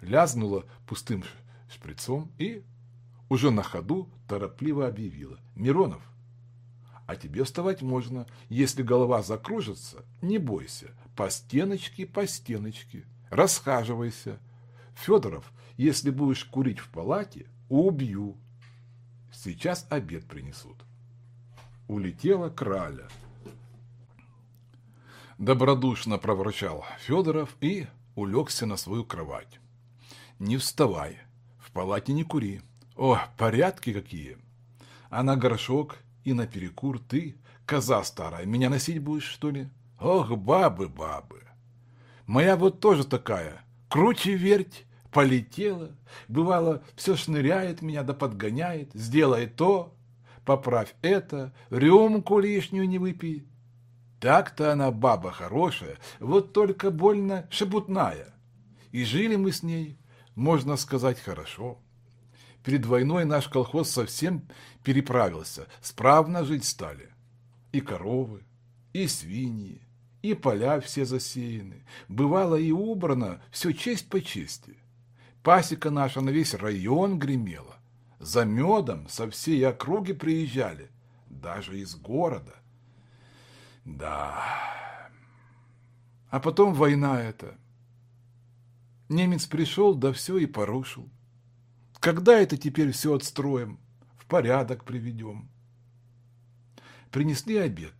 Лязнула пустым шприцом и, уже на ходу, торопливо объявила «Миронов, а тебе вставать можно. Если голова закружится, не бойся. По стеночке, по стеночке. Расхаживайся. Федоров, если будешь курить в палате, убью. Сейчас обед принесут. Улетела краля. Добродушно проворчал Федоров и улегся на свою кровать. Не вставай, в палате не кури. О, порядки какие! А на горшок и наперекур ты, коза старая, меня носить будешь, что ли? Ох, бабы, бабы! Моя вот тоже такая, круче верть, полетела. Бывало, все шныряет меня да подгоняет, сделай то, поправь это, рюмку лишнюю не выпей. Так-то она баба хорошая, вот только больно шебутная. И жили мы с ней, можно сказать, хорошо. Перед войной наш колхоз совсем переправился, справно жить стали. И коровы, и свиньи, и поля все засеяны. Бывало и убрано, все честь по чести. Пасека наша на весь район гремела. За медом со всей округи приезжали, даже из города. Да. А потом война эта. Немец пришел, да все и порушил. Когда это теперь все отстроим, в порядок приведем? Принесли обед.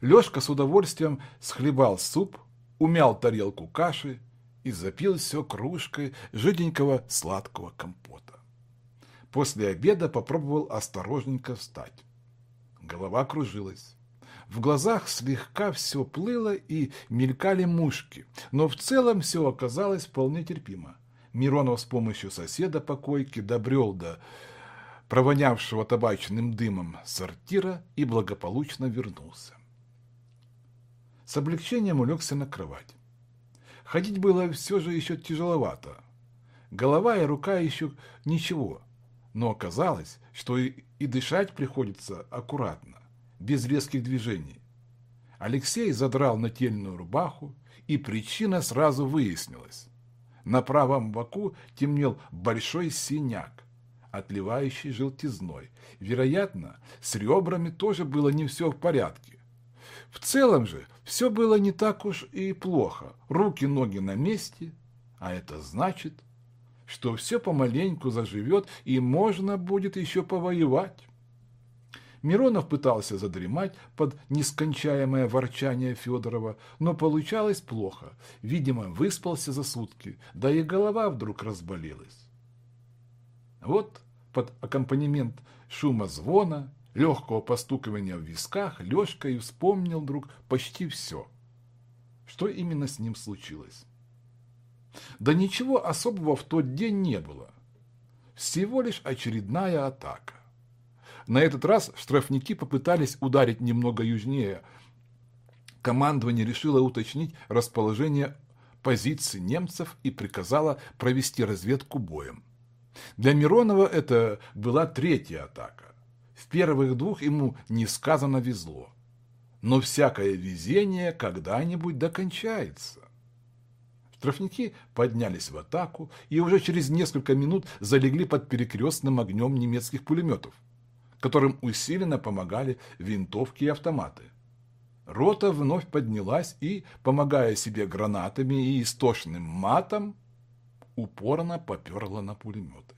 Лешка с удовольствием схлебал суп, умял тарелку каши и запил все кружкой жиденького сладкого компота. После обеда попробовал осторожненько встать. Голова кружилась. В глазах слегка все плыло и мелькали мушки, но в целом все оказалось вполне терпимо. Миронов с помощью соседа по койке добрел до провонявшего табачным дымом сортира и благополучно вернулся. С облегчением улегся на кровать. Ходить было все же еще тяжеловато. Голова и рука еще ничего, но оказалось, что и, и дышать приходится аккуратно, без резких движений. Алексей задрал нательную рубаху, и причина сразу выяснилась. На правом боку темнел большой синяк, отливающий желтизной. Вероятно, с ребрами тоже было не все в порядке. В целом же все было не так уж и плохо. Руки-ноги на месте, а это значит, что все помаленьку заживет и можно будет еще повоевать. Миронов пытался задремать под нескончаемое ворчание Федорова, но получалось плохо. Видимо, выспался за сутки, да и голова вдруг разболелась. Вот под аккомпанемент шума звона, легкого постукивания в висках, Лешка и вспомнил вдруг почти все. Что именно с ним случилось? Да ничего особого в тот день не было. Всего лишь очередная атака. На этот раз штрафники попытались ударить немного южнее. Командование решило уточнить расположение позиций немцев и приказало провести разведку боем. Для Миронова это была третья атака. В первых двух ему несказанно везло. Но всякое везение когда-нибудь докончается. Штрафники поднялись в атаку и уже через несколько минут залегли под перекрестным огнем немецких пулеметов которым усиленно помогали винтовки и автоматы. Рота вновь поднялась и, помогая себе гранатами и истошным матом, упорно поперла на пулеметы.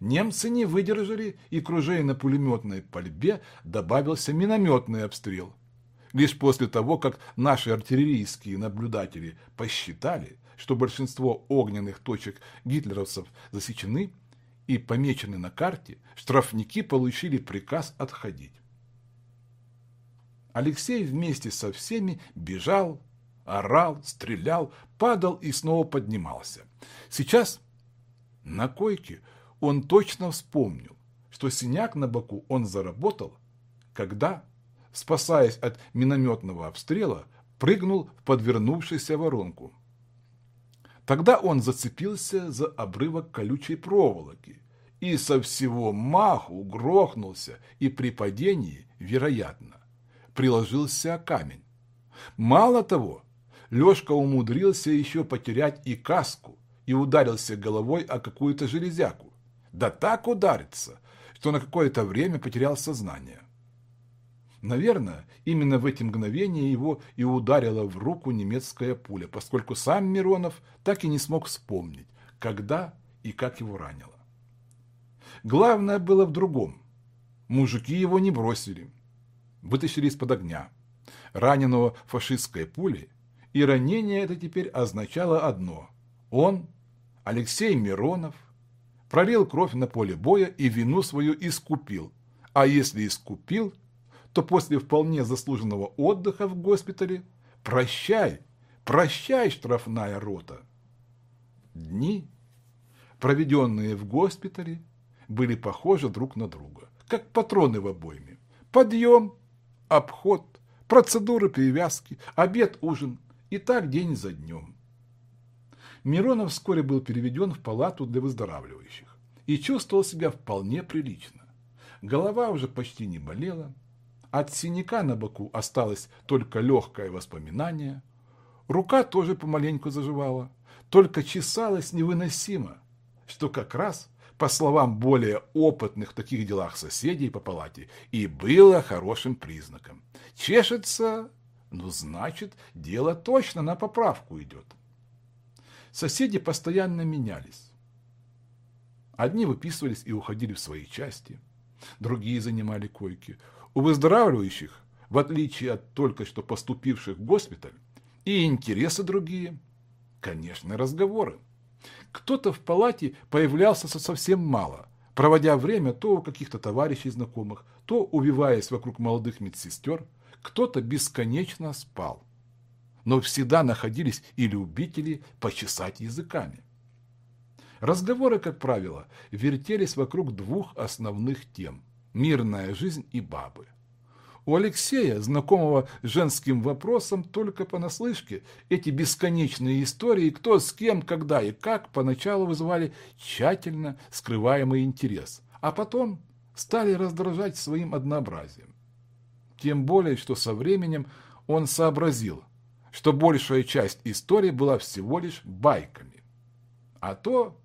Немцы не выдержали, и к ружейно-пулеметной пальбе добавился минометный обстрел. Лишь после того, как наши артиллерийские наблюдатели посчитали, что большинство огненных точек гитлеровцев засечены, и помечены на карте, штрафники получили приказ отходить. Алексей вместе со всеми бежал, орал, стрелял, падал и снова поднимался. Сейчас на койке он точно вспомнил, что синяк на боку он заработал, когда, спасаясь от минометного обстрела, прыгнул в подвернувшуюся воронку. Тогда он зацепился за обрывок колючей проволоки и со всего маху грохнулся и при падении, вероятно, приложился камень. Мало того, Лешка умудрился еще потерять и каску и ударился головой о какую-то железяку. Да так ударится, что на какое-то время потерял сознание. Наверное, именно в эти мгновения его и ударила в руку немецкая пуля, поскольку сам Миронов так и не смог вспомнить, когда и как его ранило. Главное было в другом. Мужики его не бросили. Вытащили из-под огня. Раненого фашистской пулей, и ранение это теперь означало одно. Он, Алексей Миронов, пролил кровь на поле боя и вину свою искупил. А если искупил, то после вполне заслуженного отдыха в госпитале прощай, прощай, штрафная рота. Дни, проведенные в госпитале, были похожи друг на друга, как патроны в обойме. Подъем, обход, процедуры перевязки, обед, ужин и так день за днем. Миронов вскоре был переведен в палату для выздоравливающих и чувствовал себя вполне прилично. Голова уже почти не болела, от синяка на боку осталось только легкое воспоминание, рука тоже помаленьку заживала, только чесалась невыносимо, что как раз по словам более опытных в таких делах соседей по палате, и было хорошим признаком. Чешется, ну, значит, дело точно на поправку идет. Соседи постоянно менялись. Одни выписывались и уходили в свои части, другие занимали койки. У выздоравливающих, в отличие от только что поступивших в госпиталь, и интересы другие, конечно, разговоры. Кто-то в палате появлялся совсем мало, проводя время то у каких-то товарищей знакомых, то увиваясь вокруг молодых медсестер, кто-то бесконечно спал. Но всегда находились и любители почесать языками. Разговоры, как правило, вертелись вокруг двух основных тем – мирная жизнь и бабы. У Алексея, знакомого женским вопросом только понаслышке, эти бесконечные истории, кто с кем, когда и как, поначалу вызывали тщательно скрываемый интерес, а потом стали раздражать своим однообразием. Тем более, что со временем он сообразил, что большая часть истории была всего лишь байками, а то,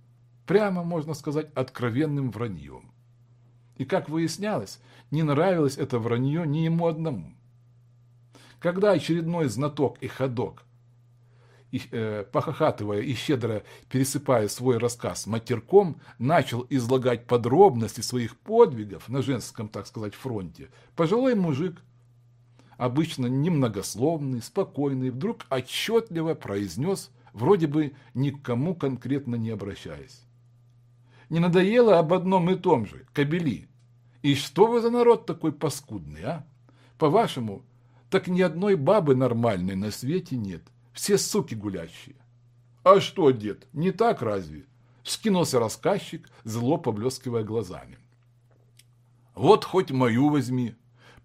прямо можно сказать, откровенным враньем. И, как выяснялось, не нравилось это вранье ни ему одному. Когда очередной знаток и ходок, и, э, похохатывая и щедро пересыпая свой рассказ матерком, начал излагать подробности своих подвигов на женском, так сказать, фронте, пожилой мужик, обычно немногословный, спокойный, вдруг отчетливо произнес, вроде бы никому конкретно не обращаясь. Не надоело об одном и том же, кобели. И что вы за народ такой паскудный, а? По-вашему, так ни одной бабы нормальной на свете нет. Все суки гулящие. А что, дед, не так разве? Скинулся рассказчик, зло поблескивая глазами. Вот хоть мою возьми.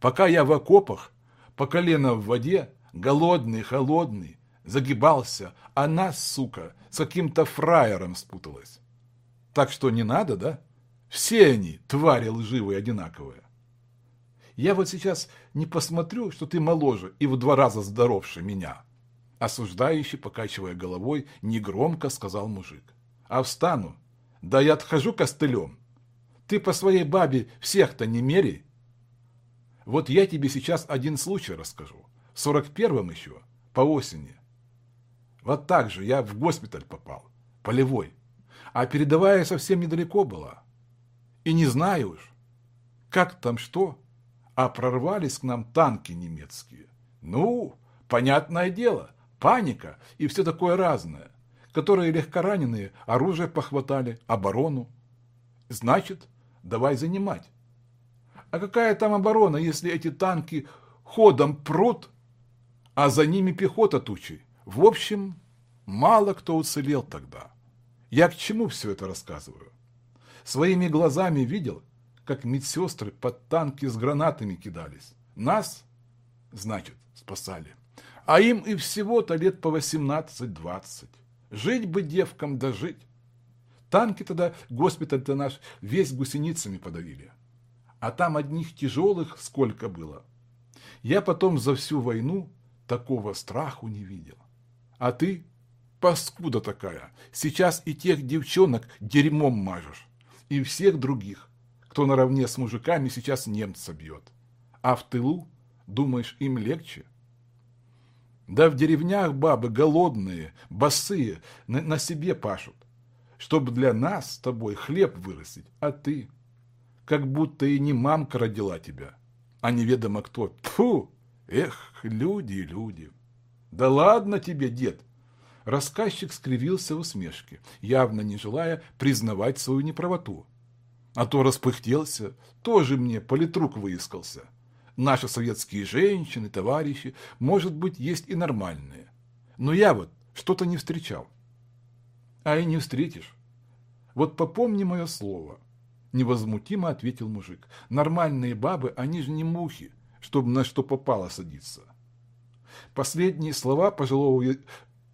Пока я в окопах, по колено в воде, голодный, холодный, загибался, она, сука, с каким-то фраером спуталась. Так что не надо, да? Все они, твари лживые, одинаковые. Я вот сейчас не посмотрю, что ты моложе и в два раза здоровше меня. Осуждающий, покачивая головой, негромко сказал мужик. А встану, да я отхожу костылем. Ты по своей бабе всех-то не мерей. Вот я тебе сейчас один случай расскажу. В сорок первом еще, по осени. Вот так же я в госпиталь попал, полевой. А передовая совсем недалеко была. И не знаю уж, как там что, а прорвались к нам танки немецкие. Ну, понятное дело, паника и все такое разное, которые легкораненые оружие похватали, оборону. Значит, давай занимать. А какая там оборона, если эти танки ходом прут, а за ними пехота тучей? В общем, мало кто уцелел тогда. Я к чему все это рассказываю? Своими глазами видел, как медсестры под танки с гранатами кидались. Нас, значит, спасали. А им и всего-то лет по 18-20. Жить бы девкам дожить. Танки тогда, госпиталь-то наш, весь гусеницами подавили. А там одних тяжелых сколько было. Я потом за всю войну такого страху не видел. А ты, паскуда такая, сейчас и тех девчонок дерьмом мажешь и всех других, кто наравне с мужиками сейчас немца бьет. А в тылу, думаешь, им легче? Да в деревнях бабы голодные, босые, на, на себе пашут, чтобы для нас с тобой хлеб вырастить, а ты, как будто и не мамка родила тебя, а неведомо кто. Тфу! Эх, люди, люди! Да ладно тебе, дед, Рассказчик скривился в усмешке, явно не желая признавать свою неправоту. А то распыхтелся, тоже мне политрук выискался. Наши советские женщины, товарищи, может быть, есть и нормальные. Но я вот что-то не встречал. А и не встретишь. Вот попомни мое слово. Невозмутимо ответил мужик. Нормальные бабы, они же не мухи, чтобы на что попало садиться. Последние слова пожилого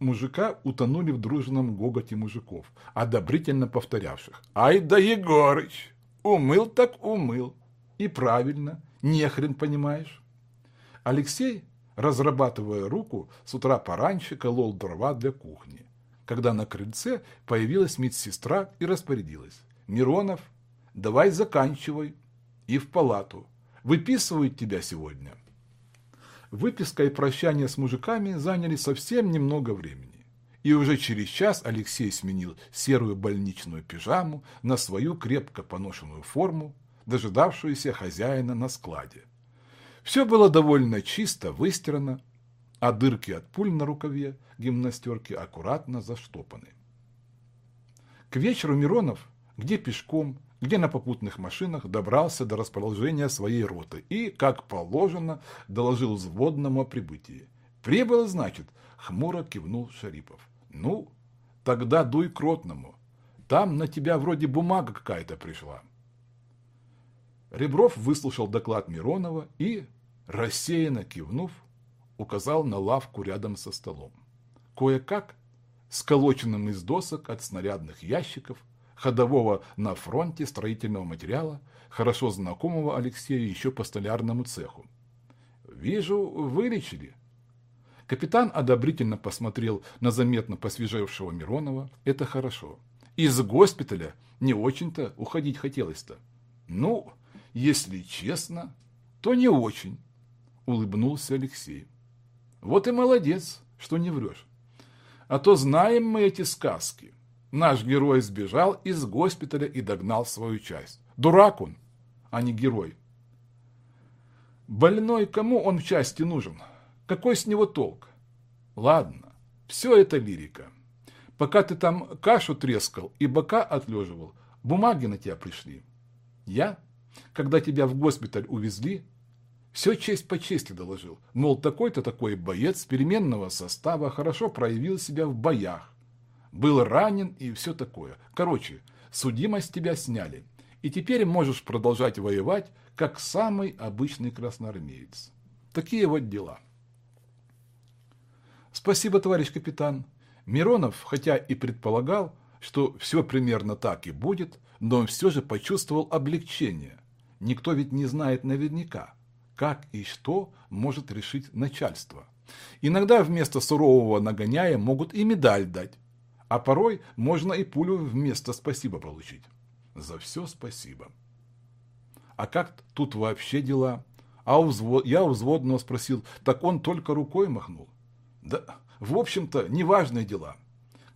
мужика утонули в дружном гоготе мужиков, одобрительно повторявших. «Ай да Егорыч! Умыл так умыл! И правильно, нехрен понимаешь!» Алексей, разрабатывая руку, с утра пораньше колол дрова для кухни, когда на крыльце появилась медсестра и распорядилась. «Миронов, давай заканчивай и в палату. Выписывают тебя сегодня». Выписка и прощание с мужиками заняли совсем немного времени. И уже через час Алексей сменил серую больничную пижаму на свою крепко поношенную форму, дожидавшуюся хозяина на складе. Все было довольно чисто выстирано, а дырки от пуль на рукаве гимнастерки аккуратно заштопаны. К вечеру Миронов, где пешком, где на попутных машинах добрался до расположения своей роты и, как положено, доложил взводному о прибытии. «Прибыл, значит?» — хмуро кивнул Шарипов. «Ну, тогда дуй к ротному. Там на тебя вроде бумага какая-то пришла». Ребров выслушал доклад Миронова и, рассеянно кивнув, указал на лавку рядом со столом. Кое-как, сколоченным из досок от снарядных ящиков, ходового на фронте строительного материала, хорошо знакомого Алексею еще по столярному цеху. «Вижу, вылечили». Капитан одобрительно посмотрел на заметно посвежевшего Миронова. «Это хорошо. Из госпиталя не очень-то уходить хотелось-то». «Ну, если честно, то не очень», — улыбнулся Алексей. Вот и молодец, что не врешь. А то знаем мы эти сказки. Наш герой сбежал из госпиталя и догнал свою часть. Дурак он, а не герой. Больной кому он в части нужен? Какой с него толк? Ладно, все это лирика. Пока ты там кашу трескал и бока отлеживал, бумаги на тебя пришли. Я, когда тебя в госпиталь увезли, все честь по чести доложил. Мол, такой-то такой боец переменного состава хорошо проявил себя в боях. Был ранен и все такое. Короче, судимость тебя сняли. И теперь можешь продолжать воевать, как самый обычный красноармеец. Такие вот дела. Спасибо, товарищ капитан. Миронов, хотя и предполагал, что все примерно так и будет, но он все же почувствовал облегчение. Никто ведь не знает наверняка, как и что может решить начальство. Иногда вместо сурового нагоняя могут и медаль дать, а порой можно и пулю вместо спасибо получить. За все спасибо. А как тут вообще дела? А у взвод... я у взводного спросил, так он только рукой махнул. Да, в общем-то, неважные дела.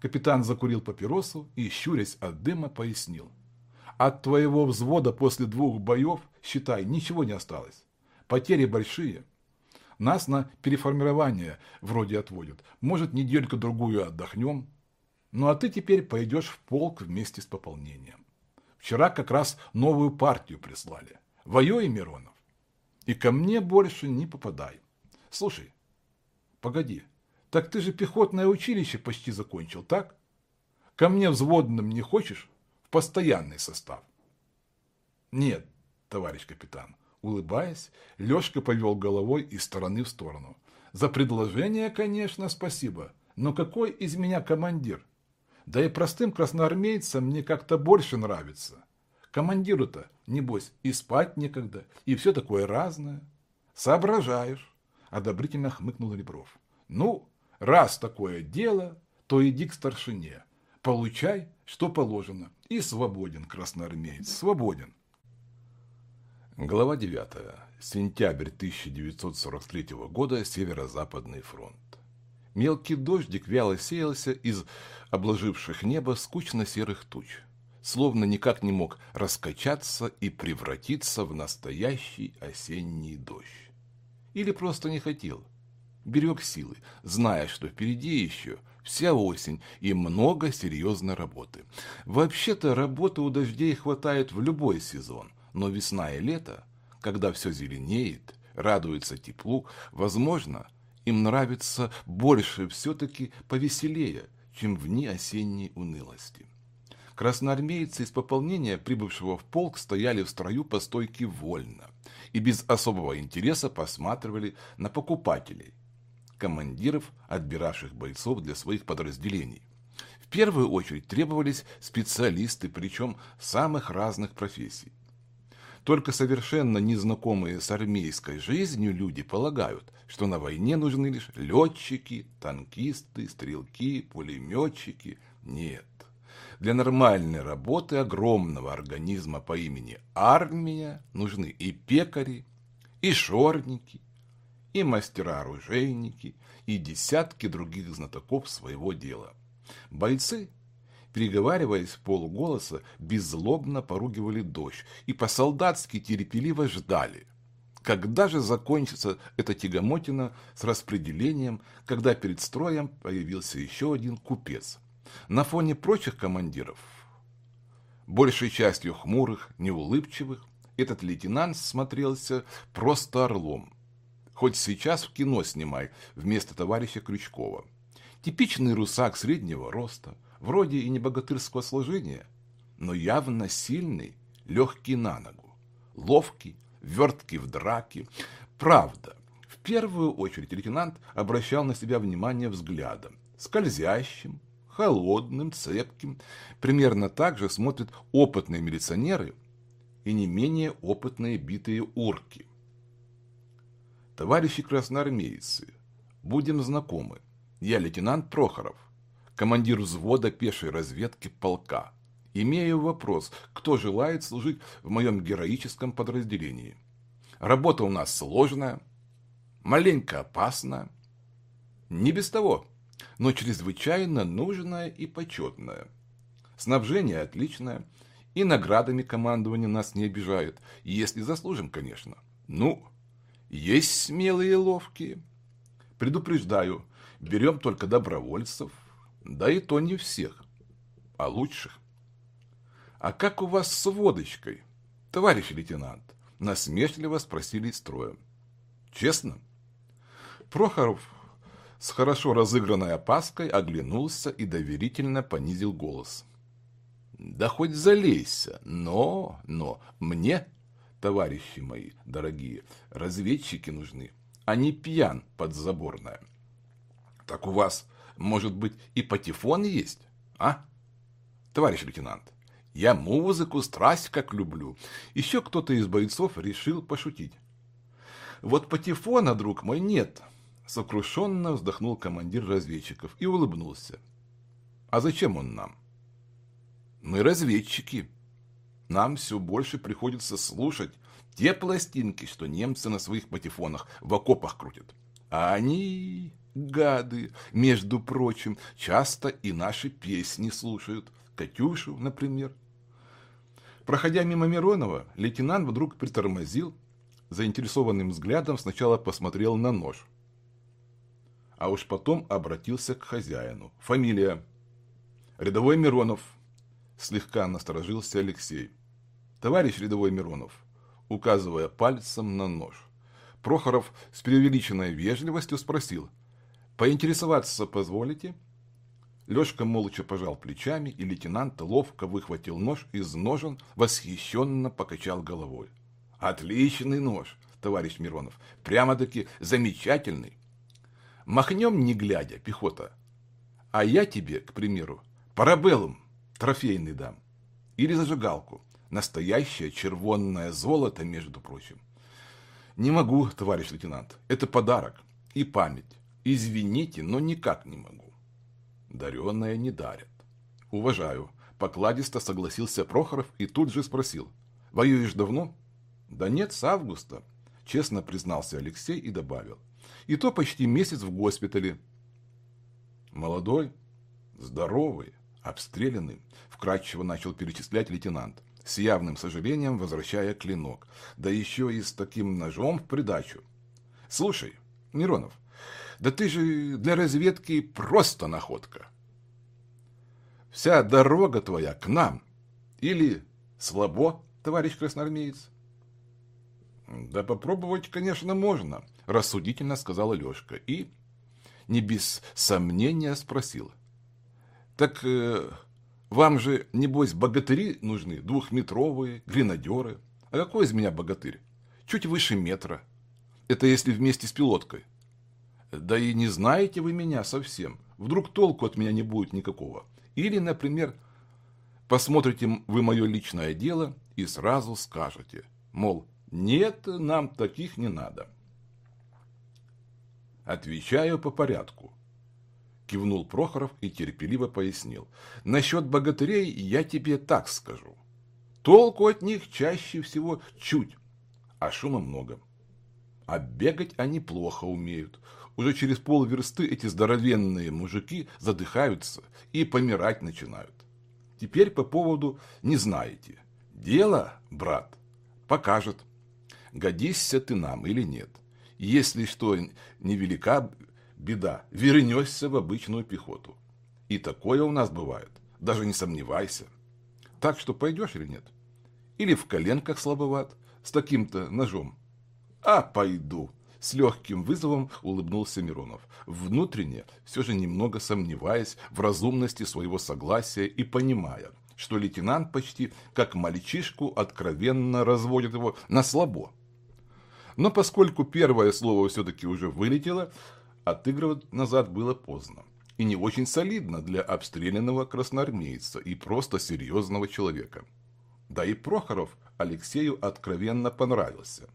Капитан закурил папиросу и, щурясь от дыма, пояснил. От твоего взвода после двух боев, считай, ничего не осталось. Потери большие. Нас на переформирование вроде отводят. Может, недельку-другую отдохнем. Ну а ты теперь пойдешь в полк вместе с пополнением. Вчера как раз новую партию прислали. Воюй, Миронов. И ко мне больше не попадай. Слушай, погоди, так ты же пехотное училище почти закончил, так? Ко мне взводным не хочешь? В постоянный состав. Нет, товарищ капитан. Улыбаясь, Лешка повел головой из стороны в сторону. За предложение, конечно, спасибо. Но какой из меня командир? Да и простым красноармейцам мне как-то больше нравится. Командиру-то, небось, и спать некогда, и все такое разное. Соображаешь, одобрительно хмыкнул Ребров. Ну, раз такое дело, то иди к старшине. Получай, что положено, и свободен, красноармеец, свободен. Глава 9. Сентябрь 1943 года. Северо-Западный фронт. Мелкий дождик вяло сеялся из обложивших небо скучно-серых туч, словно никак не мог раскачаться и превратиться в настоящий осенний дождь. Или просто не хотел. Берег силы, зная, что впереди еще вся осень и много серьезной работы. Вообще-то работы у дождей хватает в любой сезон, но весна и лето, когда все зеленеет, радуется теплу, возможно, им нравится больше все-таки повеселее, чем в дни осенней унылости. Красноармейцы из пополнения, прибывшего в полк, стояли в строю по стойке вольно и без особого интереса посматривали на покупателей, командиров, отбиравших бойцов для своих подразделений. В первую очередь требовались специалисты, причем самых разных профессий. Только совершенно незнакомые с армейской жизнью люди полагают, что на войне нужны лишь летчики, танкисты, стрелки, пулеметчики. Нет. Для нормальной работы огромного организма по имени армия нужны и пекари, и шорники, и мастера-оружейники, и десятки других знатоков своего дела. Бойцы переговариваясь в полуголоса, беззлобно поругивали дождь и по-солдатски терпеливо ждали. Когда же закончится эта тягомотина с распределением, когда перед строем появился еще один купец? На фоне прочих командиров, большей частью хмурых, неулыбчивых, этот лейтенант смотрелся просто орлом. Хоть сейчас в кино снимай вместо товарища Крючкова. Типичный русак среднего роста, вроде и не богатырского сложения, но явно сильный, легкий на ногу, ловкий, верткий в драке. Правда, в первую очередь лейтенант обращал на себя внимание взглядом, скользящим, холодным, цепким. Примерно так же смотрят опытные милиционеры и не менее опытные битые урки. Товарищи красноармейцы, будем знакомы. Я лейтенант Прохоров командир взвода пешей разведки полка. Имею вопрос, кто желает служить в моем героическом подразделении. Работа у нас сложная, маленько опасная, Не без того, но чрезвычайно нужное и почетное. Снабжение отличное, и наградами командование нас не обижает, если заслужим, конечно. Ну, есть смелые и ловкие. Предупреждаю, берем только добровольцев, да и то не всех, а лучших. А как у вас с водочкой, товарищ лейтенант? Насмешливо спросили строя. Честно? Прохоров с хорошо разыгранной опаской оглянулся и доверительно понизил голос. Да хоть залейся, но, но, мне, товарищи мои дорогие, разведчики нужны, а не пьян подзаборная. Так у вас, может быть, и патефон есть, а? Товарищ лейтенант, я музыку страсть как люблю. Еще кто-то из бойцов решил пошутить. Вот патефона, друг мой, нет. Сокрушенно вздохнул командир разведчиков и улыбнулся. А зачем он нам? Мы разведчики. Нам все больше приходится слушать те пластинки, что немцы на своих патефонах в окопах крутят. А они, гады, между прочим, часто и наши песни слушают. Катюшу, например. Проходя мимо Миронова, лейтенант вдруг притормозил, заинтересованным взглядом сначала посмотрел на нож, а уж потом обратился к хозяину. Фамилия. Рядовой Миронов. Слегка насторожился Алексей. Товарищ рядовой Миронов, указывая пальцем на нож. Прохоров с преувеличенной вежливостью спросил. «Поинтересоваться позволите?» Лёшка молча пожал плечами, и лейтенант ловко выхватил нож из ножен, восхищенно покачал головой. «Отличный нож, товарищ Миронов, прямо-таки замечательный. Махнем не глядя, пехота. А я тебе, к примеру, парабеллум трофейный дам. Или зажигалку. Настоящее червонное золото, между прочим. Не могу, товарищ лейтенант. Это подарок и память. Извините, но никак не могу даренное не дарят. Уважаю. Покладисто согласился Прохоров и тут же спросил. Воюешь давно? Да нет, с августа. Честно признался Алексей и добавил. И то почти месяц в госпитале. Молодой, здоровый, обстрелянный, вкратчиво начал перечислять лейтенант, с явным сожалением возвращая клинок, да еще и с таким ножом в придачу. Слушай, Миронов, да ты же для разведки просто находка. Вся дорога твоя к нам. Или слабо, товарищ красноармеец? Да попробовать, конечно, можно, рассудительно сказала Лешка и, не без сомнения, спросил. Так э, вам же, небось, богатыри нужны, двухметровые, гренадеры. А какой из меня богатырь? Чуть выше метра. Это если вместе с пилоткой. Да и не знаете вы меня совсем. Вдруг толку от меня не будет никакого. Или, например, посмотрите вы мое личное дело и сразу скажете, мол, нет, нам таких не надо. Отвечаю по порядку. Кивнул Прохоров и терпеливо пояснил. Насчет богатырей я тебе так скажу. Толку от них чаще всего чуть, а шума много. А бегать они плохо умеют. Уже через полверсты эти здоровенные мужики задыхаются и помирать начинают. Теперь по поводу не знаете. Дело, брат, покажет, годишься ты нам или нет. Если что невелика беда, вернешься в обычную пехоту. И такое у нас бывает, даже не сомневайся. Так что пойдешь или нет? Или в коленках слабоват, с таким-то ножом? А пойду, с легким вызовом улыбнулся Миронов, внутренне все же немного сомневаясь в разумности своего согласия и понимая, что лейтенант почти как мальчишку откровенно разводит его на слабо. Но поскольку первое слово все-таки уже вылетело, отыгрывать назад было поздно. И не очень солидно для обстрелянного красноармейца и просто серьезного человека. Да и Прохоров Алексею откровенно понравился.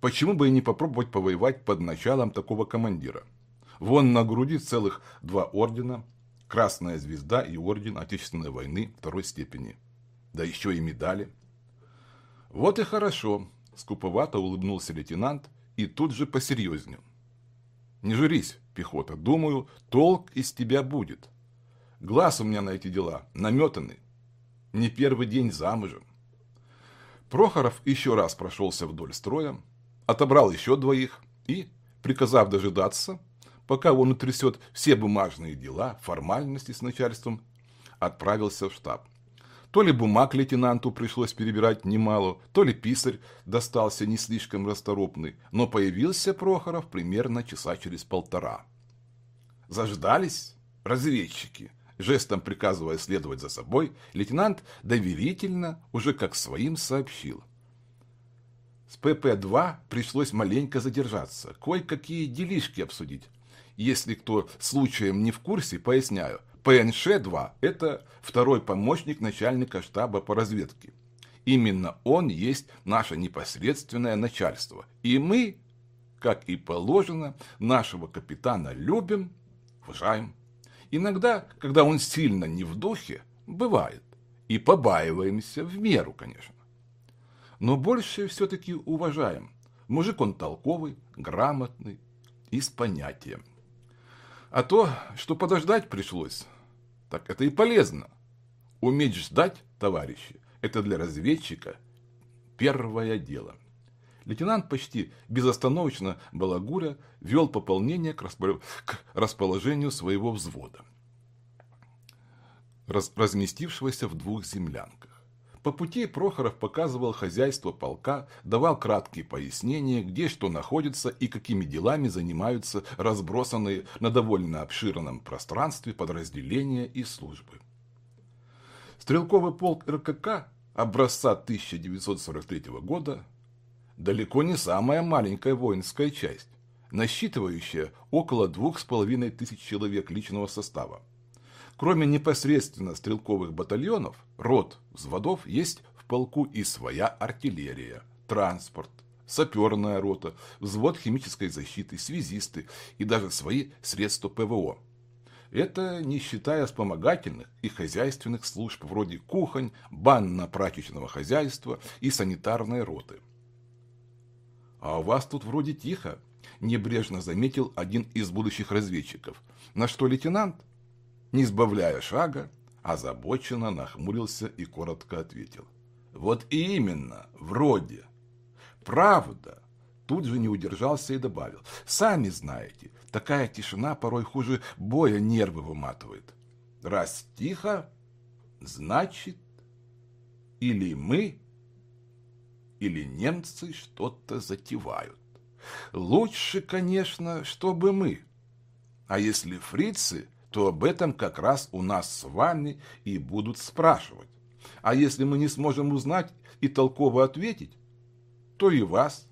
Почему бы и не попробовать повоевать под началом такого командира? Вон на груди целых два ордена, Красная Звезда и Орден Отечественной войны второй степени. Да еще и медали. Вот и хорошо, скуповато улыбнулся лейтенант и тут же посерьезнел. Не журись, пехота. Думаю, толк из тебя будет. Глаз у меня на эти дела наметанный. Не первый день замужем. Прохоров еще раз прошелся вдоль строя, отобрал еще двоих и, приказав дожидаться, пока он утрясет все бумажные дела, формальности с начальством, отправился в штаб. То ли бумаг лейтенанту пришлось перебирать немало, то ли писарь достался не слишком расторопный, но появился Прохоров примерно часа через полтора. Заждались разведчики. Жестом приказывая следовать за собой, лейтенант доверительно, уже как своим, сообщил. С ПП-2 пришлось маленько задержаться, кое-какие делишки обсудить. Если кто случаем не в курсе, поясняю, ПНШ-2 – это второй помощник начальника штаба по разведке. Именно он есть наше непосредственное начальство. И мы, как и положено, нашего капитана любим, уважаем. Иногда, когда он сильно не в духе, бывает. И побаиваемся в меру, конечно. Но больше все-таки уважаем. Мужик он толковый, грамотный и с понятием. А то, что подождать пришлось, так это и полезно. Уметь ждать, товарищи, это для разведчика первое дело. Лейтенант почти безостановочно балагуря вел пополнение к, расположению своего взвода, раз разместившегося в двух землянках. По пути Прохоров показывал хозяйство полка, давал краткие пояснения, где что находится и какими делами занимаются разбросанные на довольно обширном пространстве подразделения и службы. Стрелковый полк РКК образца 1943 года далеко не самая маленькая воинская часть, насчитывающая около двух с половиной тысяч человек личного состава. Кроме непосредственно стрелковых батальонов, рот, взводов, есть в полку и своя артиллерия, транспорт, саперная рота, взвод химической защиты, связисты и даже свои средства ПВО. Это не считая вспомогательных и хозяйственных служб вроде кухонь, банно-прачечного хозяйства и санитарной роты. «А у вас тут вроде тихо», – небрежно заметил один из будущих разведчиков, на что лейтенант, не сбавляя шага, озабоченно нахмурился и коротко ответил. Вот именно, вроде. Правда. Тут же не удержался и добавил. Сами знаете, такая тишина порой хуже боя нервы выматывает. Раз тихо, значит, или мы, или немцы что-то затевают. Лучше, конечно, чтобы мы. А если фрицы то об этом как раз у нас с вами и будут спрашивать. А если мы не сможем узнать и толково ответить, то и вас.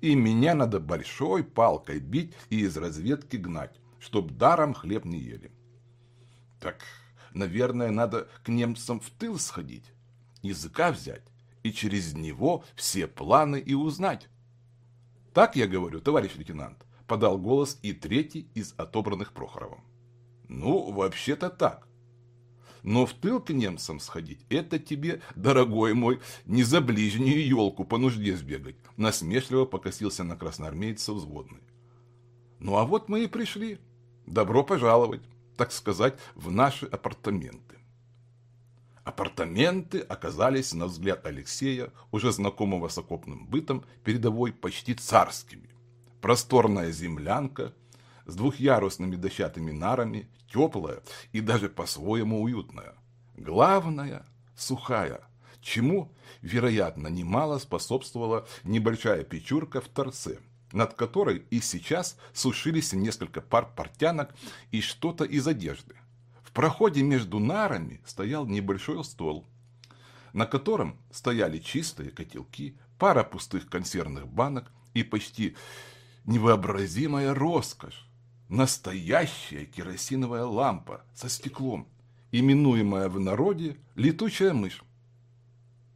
И меня надо большой палкой бить и из разведки гнать, чтоб даром хлеб не ели. Так, наверное, надо к немцам в тыл сходить, языка взять и через него все планы и узнать. Так я говорю, товарищ лейтенант, подал голос и третий из отобранных Прохоровым. Ну, вообще-то так. Но в тыл к немцам сходить – это тебе, дорогой мой, не за ближнюю елку по нужде сбегать. Насмешливо покосился на красноармейца взводный. Ну а вот мы и пришли. Добро пожаловать, так сказать, в наши апартаменты. Апартаменты оказались, на взгляд Алексея, уже знакомого с окопным бытом, передовой почти царскими. Просторная землянка, с двухъярусными дощатыми нарами, теплая и даже по-своему уютная. Главное – сухая, чему, вероятно, немало способствовала небольшая печурка в торце, над которой и сейчас сушились несколько пар портянок и что-то из одежды. В проходе между нарами стоял небольшой стол, на котором стояли чистые котелки, пара пустых консервных банок и почти невообразимая роскошь настоящая керосиновая лампа со стеклом, именуемая в народе летучая мышь.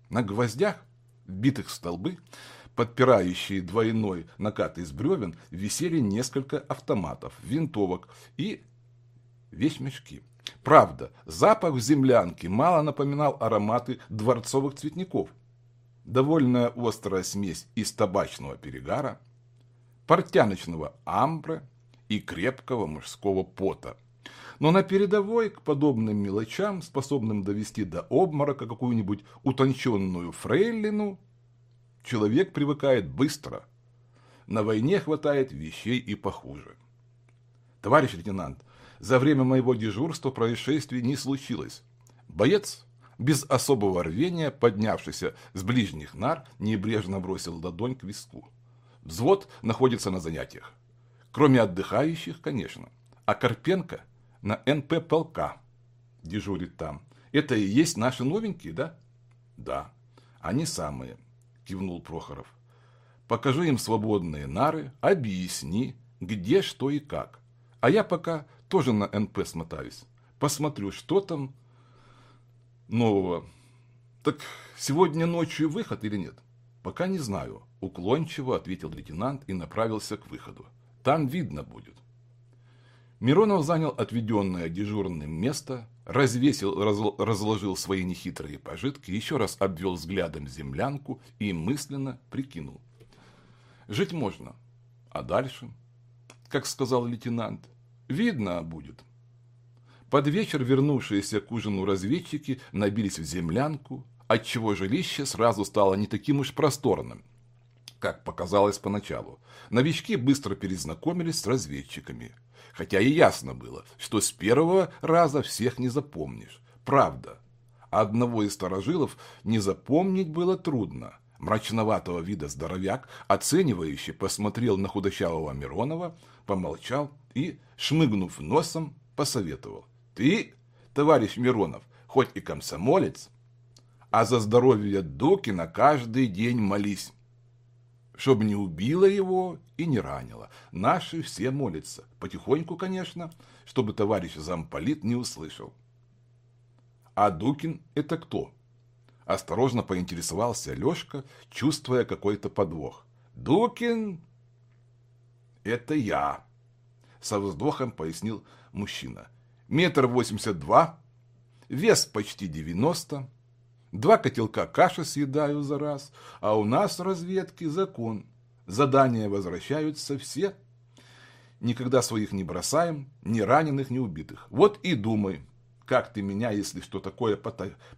На гвоздях, вбитых в столбы, подпирающие двойной накат из бревен, висели несколько автоматов, винтовок и вещмешки. Правда, запах в землянке мало напоминал ароматы дворцовых цветников. Довольно острая смесь из табачного перегара, портяночного амбра и крепкого мужского пота. Но на передовой к подобным мелочам, способным довести до обморока какую-нибудь утонченную фрейлину, человек привыкает быстро. На войне хватает вещей и похуже. Товарищ лейтенант, за время моего дежурства происшествий не случилось. Боец, без особого рвения, поднявшийся с ближних нар, небрежно бросил ладонь к виску. Взвод находится на занятиях. Кроме отдыхающих, конечно. А Карпенко на НП полка дежурит там. Это и есть наши новенькие, да? Да, они самые, кивнул Прохоров. Покажи им свободные нары, объясни, где, что и как. А я пока тоже на НП смотаюсь. Посмотрю, что там нового. Так сегодня ночью выход или нет? Пока не знаю. Уклончиво ответил лейтенант и направился к выходу. Там видно будет. Миронов занял отведенное дежурным место, развесил, разложил свои нехитрые пожитки, еще раз обвел взглядом землянку и мысленно прикинул. Жить можно, а дальше, как сказал лейтенант, видно будет. Под вечер вернувшиеся к ужину разведчики набились в землянку, отчего жилище сразу стало не таким уж просторным, как показалось поначалу. Новички быстро перезнакомились с разведчиками. Хотя и ясно было, что с первого раза всех не запомнишь. Правда, одного из сторожилов не запомнить было трудно. Мрачноватого вида здоровяк, оценивающий, посмотрел на худощавого Миронова, помолчал и, шмыгнув носом, посоветовал. Ты, товарищ Миронов, хоть и комсомолец, а за здоровье Докина каждый день молись, чтобы не убило его и не ранило. Наши все молятся, потихоньку, конечно, чтобы товарищ замполит не услышал. А Дукин это кто? Осторожно поинтересовался Лешка, чувствуя какой-то подвох. Дукин – это я, со вздохом пояснил мужчина метр восемьдесят два, вес почти девяносто, два котелка каши съедаю за раз, а у нас в разведке закон. Задания возвращаются все. Никогда своих не бросаем, ни раненых, ни убитых. Вот и думай, как ты меня, если что такое,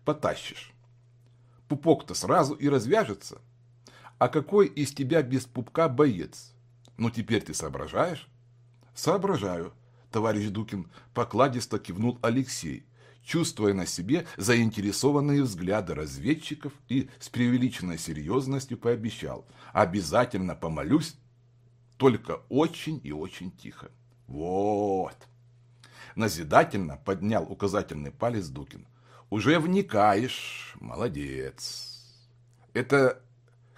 потащишь. Пупок-то сразу и развяжется. А какой из тебя без пупка боец? Ну теперь ты соображаешь? Соображаю, товарищ Дукин, покладисто кивнул Алексей, чувствуя на себе заинтересованные взгляды разведчиков и с преувеличенной серьезностью пообещал. Обязательно помолюсь, только очень и очень тихо. Вот. Назидательно поднял указательный палец Дукин. Уже вникаешь, молодец. Это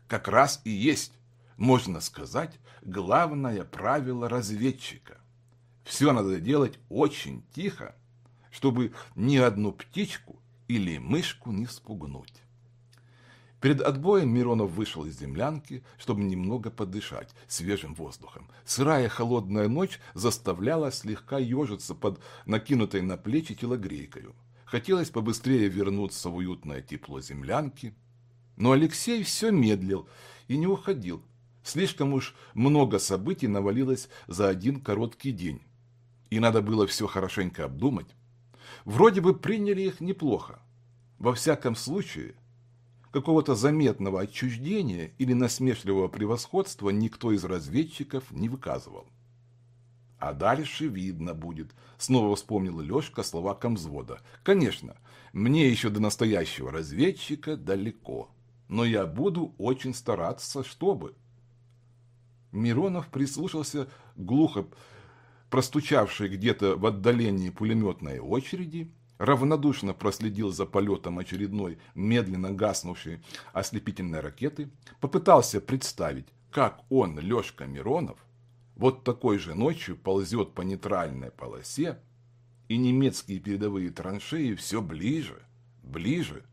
как раз и есть, можно сказать, главное правило разведчика. Все надо делать очень тихо, чтобы ни одну птичку или мышку не спугнуть. Перед отбоем Миронов вышел из землянки, чтобы немного подышать свежим воздухом. Сырая холодная ночь заставляла слегка ежиться под накинутой на плечи телогрейкою. Хотелось побыстрее вернуться в уютное тепло землянки. Но Алексей все медлил и не уходил. Слишком уж много событий навалилось за один короткий день и надо было все хорошенько обдумать, вроде бы приняли их неплохо. Во всяком случае, какого-то заметного отчуждения или насмешливого превосходства никто из разведчиков не выказывал. А дальше видно будет, снова вспомнил Лешка слова комзвода. Конечно, мне еще до настоящего разведчика далеко, но я буду очень стараться, чтобы... Миронов прислушался глухо простучавший где-то в отдалении пулеметной очереди, равнодушно проследил за полетом очередной медленно гаснувшей ослепительной ракеты, попытался представить, как он, Лешка Миронов, вот такой же ночью ползет по нейтральной полосе, и немецкие передовые траншеи все ближе, ближе.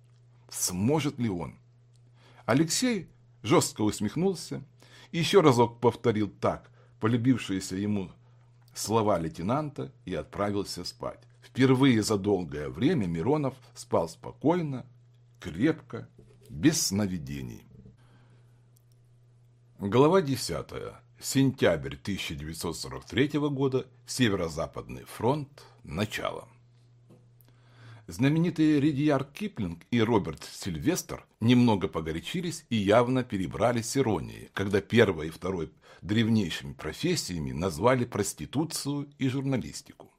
Сможет ли он? Алексей жестко усмехнулся, и еще разок повторил так, полюбившееся ему слова лейтенанта и отправился спать. Впервые за долгое время Миронов спал спокойно, крепко, без сновидений. Глава 10. Сентябрь 1943 года. Северо-Западный фронт. Начало. Знаменитые Ридьярд Киплинг и Роберт Сильвестр немного погорячились и явно перебрали с иронией, когда первой и второй древнейшими профессиями назвали проституцию и журналистику.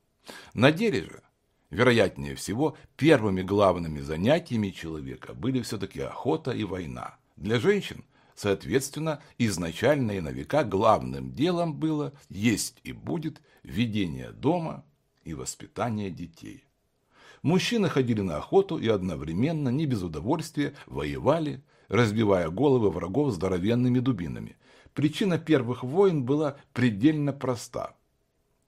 На деле же, вероятнее всего, первыми главными занятиями человека были все-таки охота и война. Для женщин, соответственно, изначально и на века главным делом было есть и будет ведение дома и воспитание детей. Мужчины ходили на охоту и одновременно, не без удовольствия, воевали, разбивая головы врагов здоровенными дубинами. Причина первых войн была предельно проста.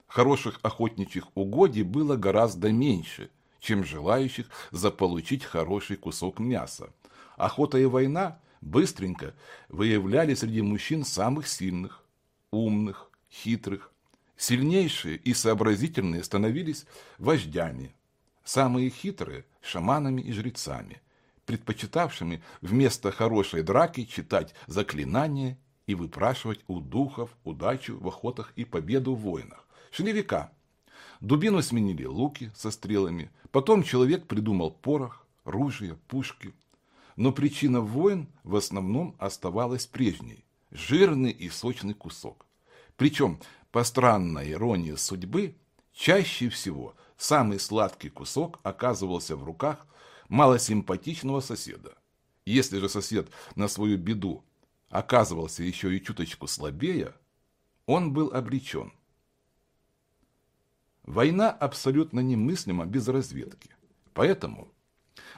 Хороших охотничьих угодий было гораздо меньше, чем желающих заполучить хороший кусок мяса. Охота и война быстренько выявляли среди мужчин самых сильных, умных, хитрых. Сильнейшие и сообразительные становились вождями, самые хитрые – шаманами и жрецами, предпочитавшими вместо хорошей драки читать заклинания и выпрашивать у духов удачу в охотах и победу в войнах. Шли века. Дубину сменили луки со стрелами, потом человек придумал порох, ружья, пушки. Но причина войн в основном оставалась прежней – жирный и сочный кусок. Причем, по странной иронии судьбы, чаще всего самый сладкий кусок оказывался в руках малосимпатичного соседа. Если же сосед на свою беду оказывался еще и чуточку слабее, он был обречен. Война абсолютно немыслима без разведки. Поэтому,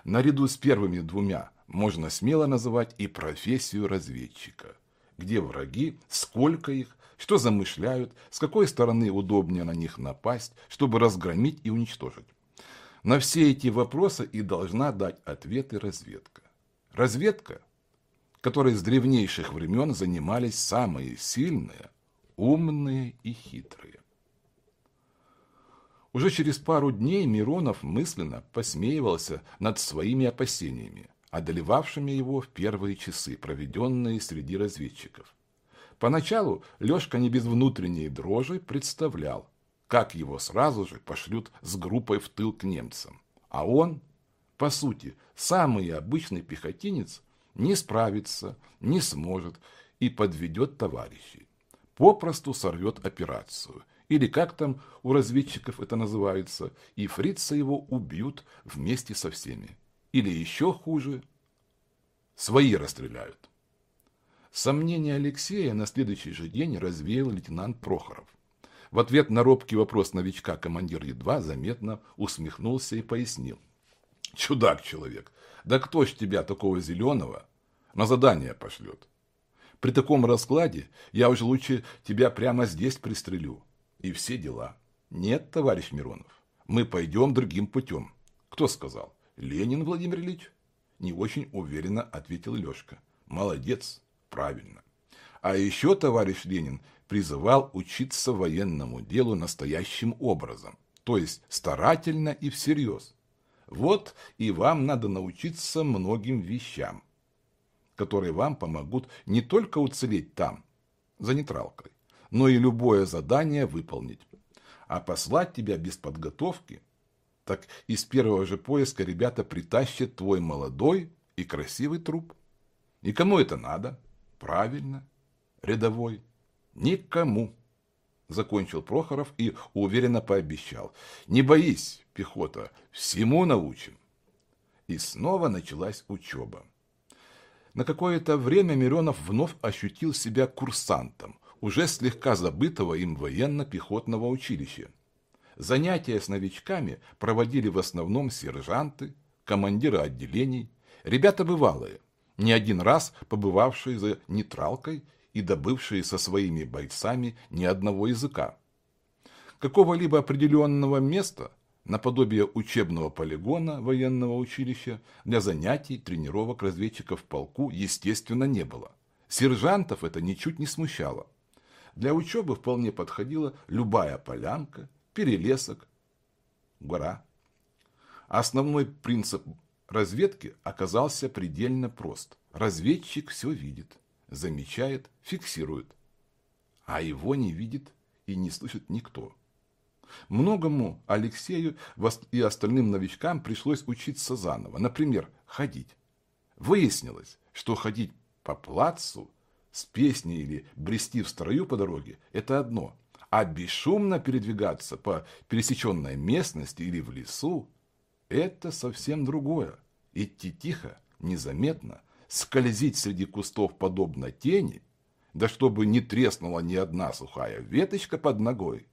наряду с первыми двумя, можно смело называть и профессию разведчика. Где враги, сколько их, что замышляют, с какой стороны удобнее на них напасть, чтобы разгромить и уничтожить. На все эти вопросы и должна дать ответы разведка. Разведка, которой с древнейших времен занимались самые сильные, умные и хитрые. Уже через пару дней Миронов мысленно посмеивался над своими опасениями, одолевавшими его в первые часы, проведенные среди разведчиков. Поначалу Лешка не без внутренней дрожи представлял, как его сразу же пошлют с группой в тыл к немцам. А он, по сути, самый обычный пехотинец, не справится, не сможет и подведет товарищей. Попросту сорвет операцию. Или как там у разведчиков это называется, и фрица его убьют вместе со всеми. Или еще хуже, свои расстреляют. Сомнения Алексея на следующий же день развеял лейтенант Прохоров. В ответ на робкий вопрос новичка командир едва заметно усмехнулся и пояснил. «Чудак человек, да кто ж тебя такого зеленого на задание пошлет? При таком раскладе я уже лучше тебя прямо здесь пристрелю. И все дела. Нет, товарищ Миронов, мы пойдем другим путем. Кто сказал? Ленин Владимир Ильич? Не очень уверенно ответил Лешка. Молодец, правильно. А еще товарищ Ленин призывал учиться военному делу настоящим образом, то есть старательно и всерьез. Вот и вам надо научиться многим вещам, которые вам помогут не только уцелеть там, за нейтралкой, но и любое задание выполнить. А послать тебя без подготовки, так из первого же поиска ребята притащат твой молодой и красивый труп. И кому это надо? Правильно, рядовой. Никому. Закончил Прохоров и уверенно пообещал. Не боись, пехота, всему научим. И снова началась учеба. На какое-то время Миронов вновь ощутил себя курсантом, уже слегка забытого им военно-пехотного училища. Занятия с новичками проводили в основном сержанты, командиры отделений, ребята бывалые – не один раз побывавшие за нейтралкой и добывшие со своими бойцами ни одного языка. Какого-либо определенного места, наподобие учебного полигона военного училища, для занятий, тренировок разведчиков в полку, естественно, не было. Сержантов это ничуть не смущало. Для учебы вполне подходила любая полянка, перелесок, гора. Основной принцип разведки оказался предельно прост. Разведчик все видит, замечает, фиксирует. а его не видит и не слышит никто. Многому Алексею и остальным новичкам пришлось учиться заново. Например, ходить. Выяснилось, что ходить по плацу с песней или брести в строю по дороге – это одно, а бесшумно передвигаться по пересеченной местности или в лесу – это совсем другое. Идти тихо, незаметно, скользить среди кустов подобно тени, да чтобы не треснула ни одна сухая веточка под ногой.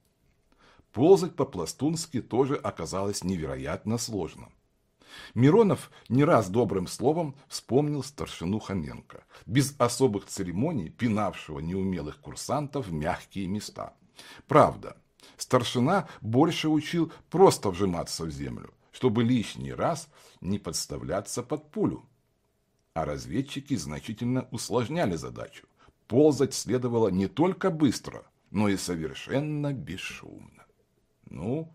Ползать по-пластунски тоже оказалось невероятно сложно. Миронов не раз добрым словом вспомнил старшину Хоменко, без особых церемоний пинавшего неумелых курсантов в мягкие места. Правда, старшина больше учил просто вжиматься в землю, чтобы лишний раз не подставляться под пулю. А разведчики значительно усложняли задачу. Ползать следовало не только быстро, но и совершенно бесшумно. «Ну,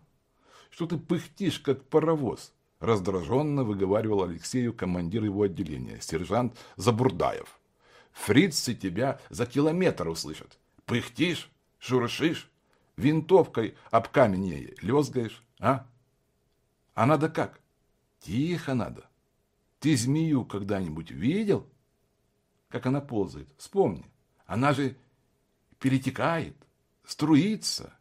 что ты пыхтишь, как паровоз?» Раздраженно выговаривал Алексею командир его отделения, сержант Забурдаев. «Фрицы тебя за километр услышат. Пыхтишь, шуршишь, винтовкой об камень лезгаешь, а? А надо как? Тихо надо. Ты змею когда-нибудь видел? Как она ползает? Вспомни. Она же перетекает, струится.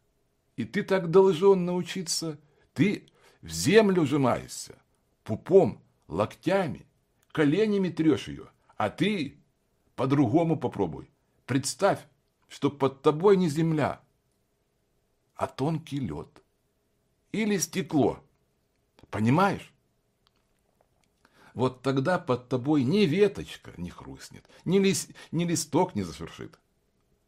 И ты так должен научиться. Ты в землю вжимаешься, пупом, локтями, коленями трешь ее, а ты по-другому попробуй. Представь, что под тобой не земля, а тонкий лед или стекло. Понимаешь? Вот тогда под тобой ни веточка не хрустнет, ни, лист, ни листок не зашуршит.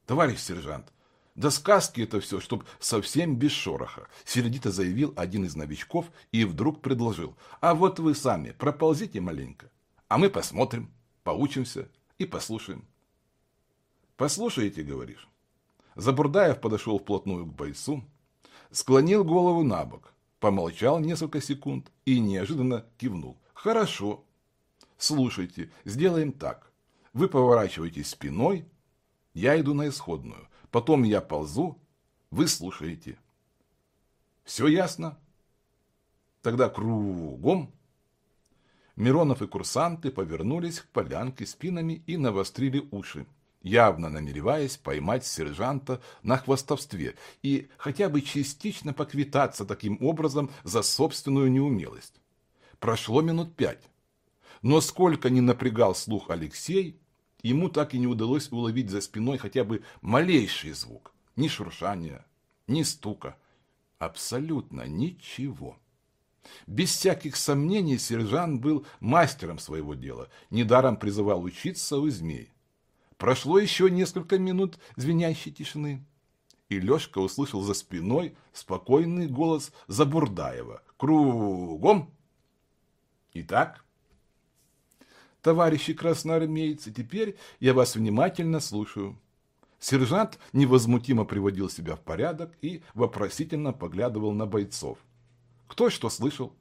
Товарищ сержант, да сказки это все, чтоб совсем без шороха, сердито заявил один из новичков и вдруг предложил. А вот вы сами проползите маленько, а мы посмотрим, поучимся и послушаем. Послушаете, говоришь? Забурдаев подошел вплотную к бойцу, склонил голову на бок, помолчал несколько секунд и неожиданно кивнул. Хорошо. Слушайте, сделаем так. Вы поворачиваетесь спиной, я иду на исходную. Потом я ползу, вы слушаете. Все ясно? Тогда кругом. Миронов и курсанты повернулись к полянке спинами и навострили уши, явно намереваясь поймать сержанта на хвостовстве и хотя бы частично поквитаться таким образом за собственную неумелость. Прошло минут пять. Но сколько ни напрягал слух Алексей, ему так и не удалось уловить за спиной хотя бы малейший звук. Ни шуршания, ни стука. Абсолютно ничего. Без всяких сомнений сержант был мастером своего дела, недаром призывал учиться у змей. Прошло еще несколько минут звенящей тишины, и Лешка услышал за спиной спокойный голос Забурдаева. «Кругом!» «Итак, товарищи красноармейцы, теперь я вас внимательно слушаю». Сержант невозмутимо приводил себя в порядок и вопросительно поглядывал на бойцов. «Кто что слышал?»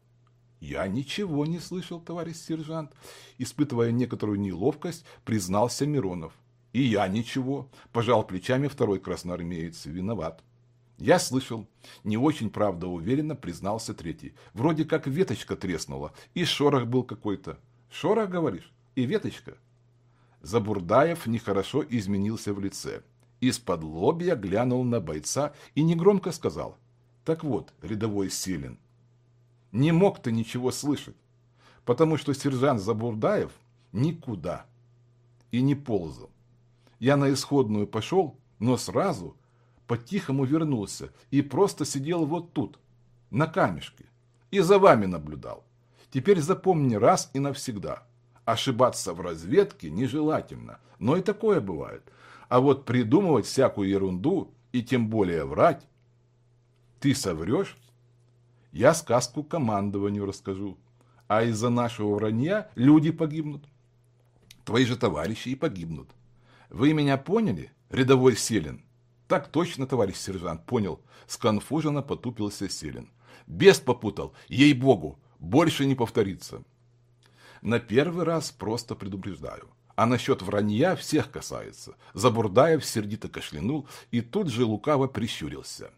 «Я ничего не слышал, товарищ сержант», испытывая некоторую неловкость, признался Миронов. «И я ничего», пожал плечами второй красноармеец, виноват. «Я слышал». Не очень, правда, уверенно признался третий. Вроде как веточка треснула, и шорох был какой-то. «Шорох, говоришь?» и веточка. Забурдаев нехорошо изменился в лице. Из-под лобья глянул на бойца и негромко сказал. Так вот, рядовой Селин, не мог ты ничего слышать, потому что сержант Забурдаев никуда и не ползал. Я на исходную пошел, но сразу по-тихому вернулся и просто сидел вот тут, на камешке, и за вами наблюдал. Теперь запомни раз и навсегда. Ошибаться в разведке нежелательно, но и такое бывает. А вот придумывать всякую ерунду и тем более врать, ты соврешь, я сказку командованию расскажу, а из-за нашего вранья люди погибнут. Твои же товарищи и погибнут. Вы меня поняли, рядовой Селин? Так точно, товарищ сержант, понял. Сконфуженно потупился Селин. Без попутал, ей-богу, больше не повторится. На первый раз просто предупреждаю. А насчет вранья всех касается. Забурдаев сердито кашлянул и тут же лукаво прищурился,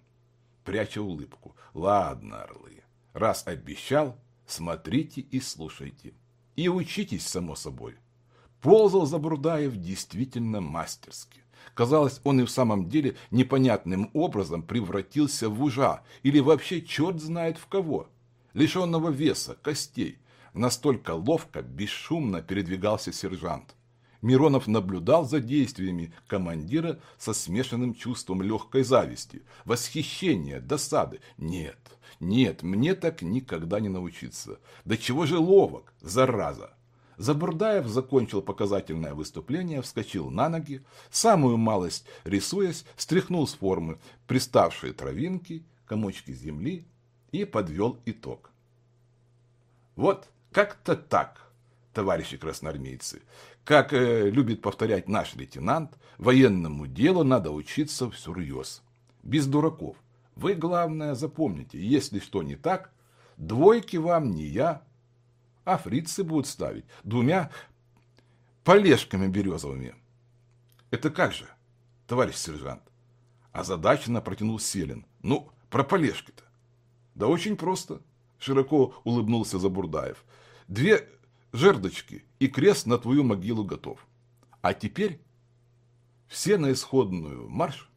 пряча улыбку. Ладно, орлы, раз обещал, смотрите и слушайте. И учитесь, само собой. Ползал Забурдаев действительно мастерски. Казалось, он и в самом деле непонятным образом превратился в ужа или вообще черт знает в кого. Лишенного веса, костей. Настолько ловко, бесшумно передвигался сержант. Миронов наблюдал за действиями командира со смешанным чувством легкой зависти, восхищения, досады. Нет, нет, мне так никогда не научиться. Да чего же ловок, зараза! Забурдаев закончил показательное выступление, вскочил на ноги, самую малость рисуясь, стряхнул с формы приставшие травинки, комочки земли и подвел итог. Вот как-то так, товарищи красноармейцы. Как э, любит повторять наш лейтенант, военному делу надо учиться всерьез. Без дураков. Вы, главное, запомните, если что не так, двойки вам не я, а фрицы будут ставить двумя полежками березовыми. Это как же, товарищ сержант? Озадаченно протянул Селин. Ну, про полежки-то. Да очень просто, широко улыбнулся Забурдаев. Две жердочки и крест на твою могилу готов. А теперь все на исходную марш.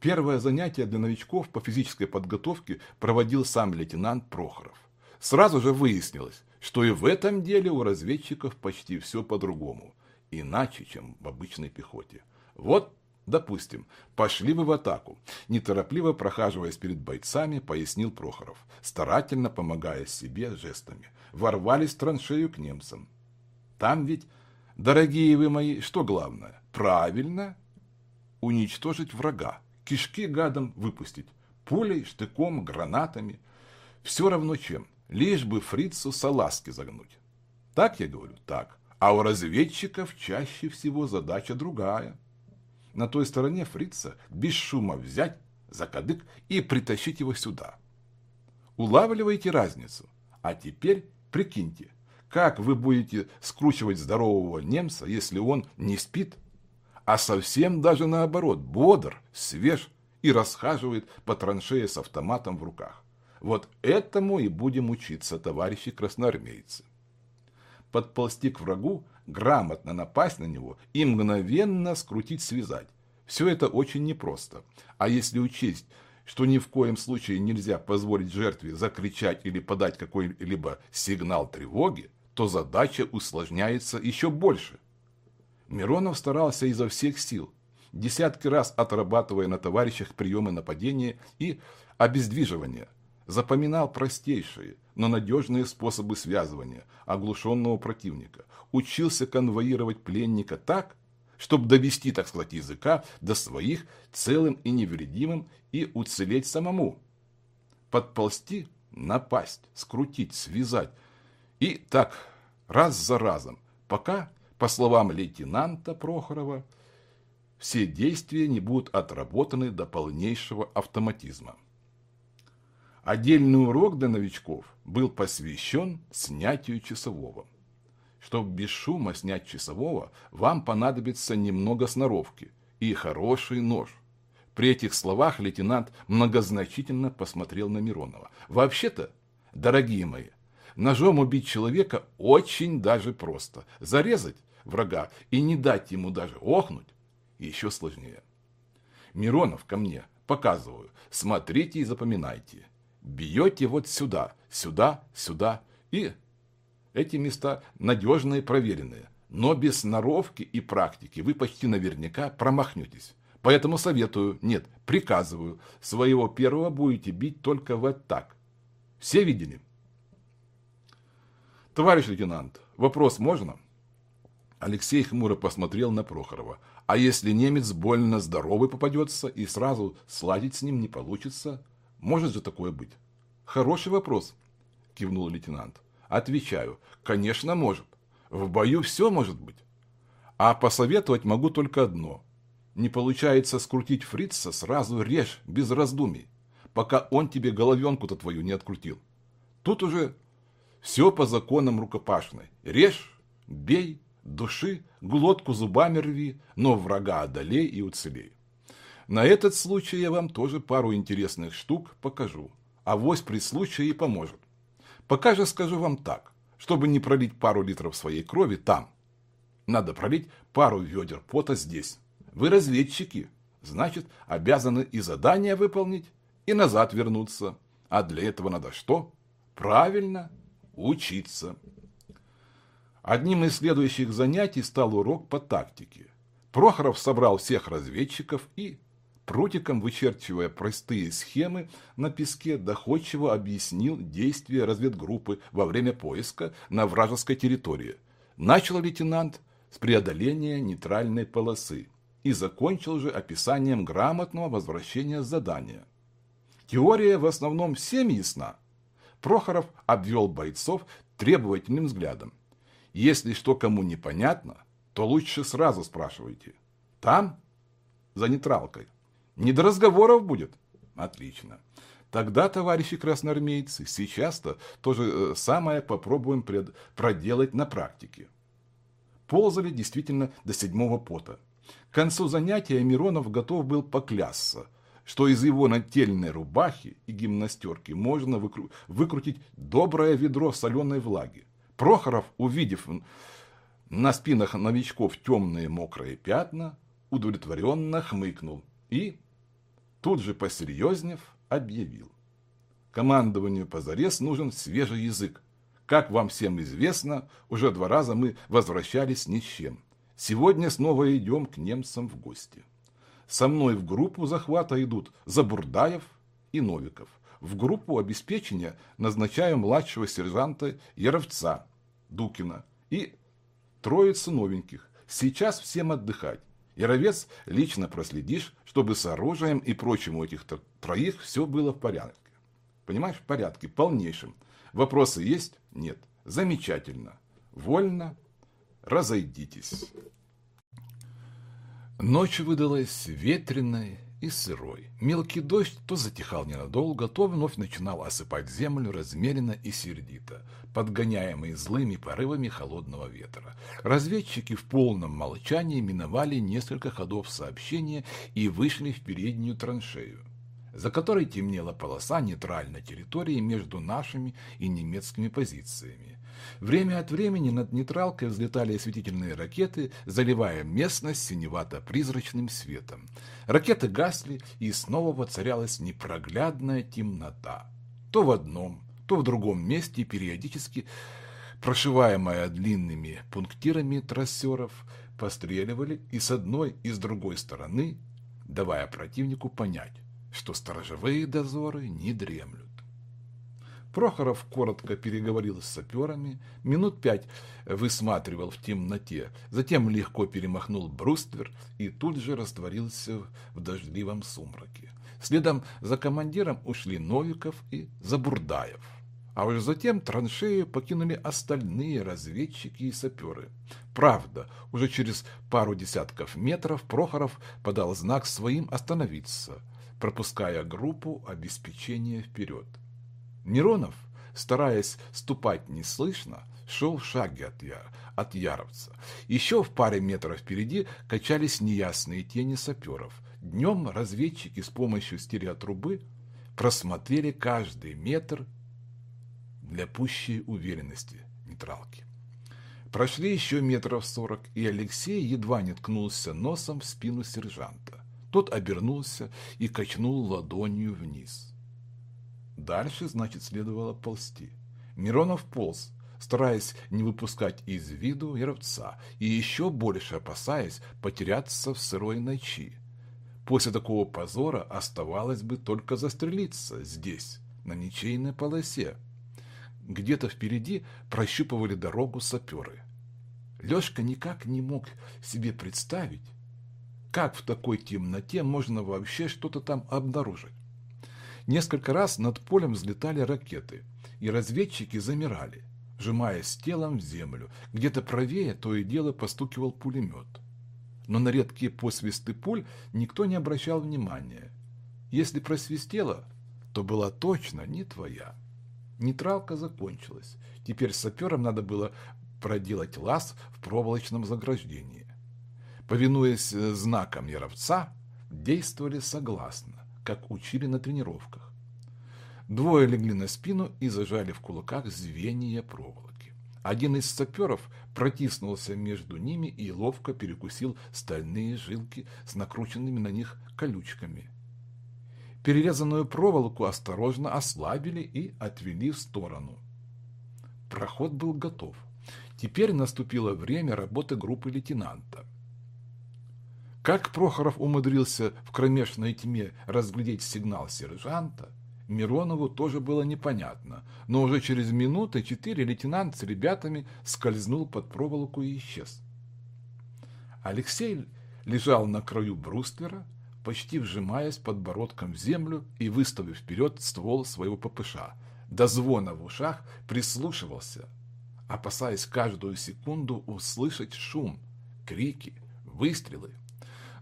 Первое занятие для новичков по физической подготовке проводил сам лейтенант Прохоров. Сразу же выяснилось, что и в этом деле у разведчиков почти все по-другому, иначе, чем в обычной пехоте. Вот Допустим, пошли вы в атаку. Неторопливо прохаживаясь перед бойцами, пояснил Прохоров, старательно помогая себе жестами. Ворвались в траншею к немцам. Там ведь, дорогие вы мои, что главное? Правильно, уничтожить врага, кишки гадом выпустить, пулей, штыком, гранатами. Все равно чем, лишь бы фрицу салазки загнуть. Так я говорю? Так. А у разведчиков чаще всего задача другая – на той стороне фрица без шума взять за кадык и притащить его сюда. Улавливаете разницу? А теперь прикиньте, как вы будете скручивать здорового немца, если он не спит, а совсем даже наоборот, бодр, свеж и расхаживает по траншее с автоматом в руках. Вот этому и будем учиться, товарищи красноармейцы. Подползти к врагу грамотно напасть на него и мгновенно скрутить-связать. Все это очень непросто. А если учесть, что ни в коем случае нельзя позволить жертве закричать или подать какой-либо сигнал тревоги, то задача усложняется еще больше. Миронов старался изо всех сил, десятки раз отрабатывая на товарищах приемы нападения и обездвиживания – запоминал простейшие, но надежные способы связывания оглушенного противника, учился конвоировать пленника так, чтобы довести, так сказать, языка до своих целым и невредимым и уцелеть самому. Подползти, напасть, скрутить, связать. И так раз за разом, пока, по словам лейтенанта Прохорова, все действия не будут отработаны до полнейшего автоматизма. Отдельный урок для новичков был посвящен снятию часового. Чтобы без шума снять часового, вам понадобится немного сноровки и хороший нож. При этих словах лейтенант многозначительно посмотрел на Миронова. Вообще-то, дорогие мои, ножом убить человека очень даже просто. Зарезать врага и не дать ему даже охнуть еще сложнее. Миронов ко мне, показываю, смотрите и запоминайте бьете вот сюда, сюда, сюда. И эти места надежные, проверенные. Но без сноровки и практики вы почти наверняка промахнетесь. Поэтому советую, нет, приказываю, своего первого будете бить только вот так. Все видели? Товарищ лейтенант, вопрос можно? Алексей хмуро посмотрел на Прохорова. А если немец больно здоровый попадется и сразу сладить с ним не получится, может же такое быть? Хороший вопрос, кивнул лейтенант. Отвечаю, конечно, может. В бою все может быть. А посоветовать могу только одно. Не получается скрутить фрица, сразу режь, без раздумий, пока он тебе головенку-то твою не открутил. Тут уже все по законам рукопашной. Режь, бей, Души, глотку зубами рви, но врага одолей и уцелей. На этот случай я вам тоже пару интересных штук покажу. а Авось при случае и поможет. Пока же скажу вам так, чтобы не пролить пару литров своей крови там. Надо пролить пару ведер пота здесь. Вы разведчики, значит, обязаны и задание выполнить, и назад вернуться. А для этого надо что? Правильно, учиться. Одним из следующих занятий стал урок по тактике. Прохоров собрал всех разведчиков и, прутиком вычерчивая простые схемы на песке, доходчиво объяснил действия разведгруппы во время поиска на вражеской территории. Начал лейтенант с преодоления нейтральной полосы и закончил же описанием грамотного возвращения задания. Теория в основном всем ясна. Прохоров обвел бойцов требовательным взглядом. Если что кому непонятно, то лучше сразу спрашивайте. Там, за нейтралкой. Не до разговоров будет? Отлично. Тогда, товарищи красноармейцы, сейчас-то то же э, самое попробуем пред... проделать на практике. Ползали действительно до седьмого пота. К концу занятия Миронов готов был поклясться, что из его нательной рубахи и гимнастерки можно выкру... выкрутить доброе ведро соленой влаги. Прохоров, увидев на спинах новичков темные мокрые пятна, удовлетворенно хмыкнул и, тут же посерьезнев, объявил. Командованию позарез нужен свежий язык. Как вам всем известно, уже два раза мы возвращались ни с чем. Сегодня снова идем к немцам в гости. Со мной в группу захвата идут Забурдаев и Новиков. В группу обеспечения назначаю младшего сержанта Яровца Дукина и троица новеньких. Сейчас всем отдыхать. Яровец лично проследишь, чтобы с оружием и прочим у этих троих все было в порядке. Понимаешь, в порядке, полнейшем. Вопросы есть? Нет. Замечательно. Вольно. Разойдитесь. Ночь выдалась ветреной и сырой. Мелкий дождь то затихал ненадолго, то вновь начинал осыпать землю размеренно и сердито, подгоняемый злыми порывами холодного ветра. Разведчики в полном молчании миновали несколько ходов сообщения и вышли в переднюю траншею, за которой темнела полоса нейтральной территории между нашими и немецкими позициями. Время от времени над нейтралкой взлетали осветительные ракеты, заливая местность синевато-призрачным светом. Ракеты гасли, и снова воцарялась непроглядная темнота. То в одном, то в другом месте периодически прошиваемая длинными пунктирами трассеров, постреливали и с одной, и с другой стороны, давая противнику понять, что сторожевые дозоры не дремлют. Прохоров коротко переговорил с саперами, минут пять высматривал в темноте, затем легко перемахнул бруствер и тут же растворился в дождливом сумраке. Следом за командиром ушли Новиков и Забурдаев. А уже затем траншею покинули остальные разведчики и саперы. Правда, уже через пару десятков метров Прохоров подал знак своим остановиться, пропуская группу обеспечения вперед. Миронов, стараясь ступать неслышно, шел в шаге от, я, от Яровца. Еще в паре метров впереди качались неясные тени саперов. Днем разведчики с помощью стереотрубы просмотрели каждый метр для пущей уверенности нейтралки. Прошли еще метров сорок, и Алексей едва не ткнулся носом в спину сержанта. Тот обернулся и качнул ладонью вниз. Дальше, значит, следовало ползти. Миронов полз, стараясь не выпускать из виду Яровца и еще больше опасаясь потеряться в сырой ночи. После такого позора оставалось бы только застрелиться здесь, на ничейной полосе. Где-то впереди прощупывали дорогу саперы. Лешка никак не мог себе представить, как в такой темноте можно вообще что-то там обнаружить. Несколько раз над полем взлетали ракеты, и разведчики замирали, сжимаясь телом в землю. Где-то правее то и дело постукивал пулемет. Но на редкие посвисты пуль никто не обращал внимания. Если просвистело, то была точно не твоя. Нейтралка закончилась. Теперь саперам надо было проделать лаз в проволочном заграждении. Повинуясь э, знакам Яровца, действовали согласно, как учили на тренировках. Двое легли на спину и зажали в кулаках звенья проволоки. Один из саперов протиснулся между ними и ловко перекусил стальные жилки с накрученными на них колючками. Перерезанную проволоку осторожно ослабили и отвели в сторону. Проход был готов. Теперь наступило время работы группы лейтенанта. Как Прохоров умудрился в кромешной тьме разглядеть сигнал сержанта, Миронову тоже было непонятно, но уже через минуты четыре лейтенант с ребятами скользнул под проволоку и исчез. Алексей лежал на краю бруствера, почти вжимаясь подбородком в землю и выставив вперед ствол своего ППШ. До звона в ушах прислушивался, опасаясь каждую секунду услышать шум, крики, выстрелы.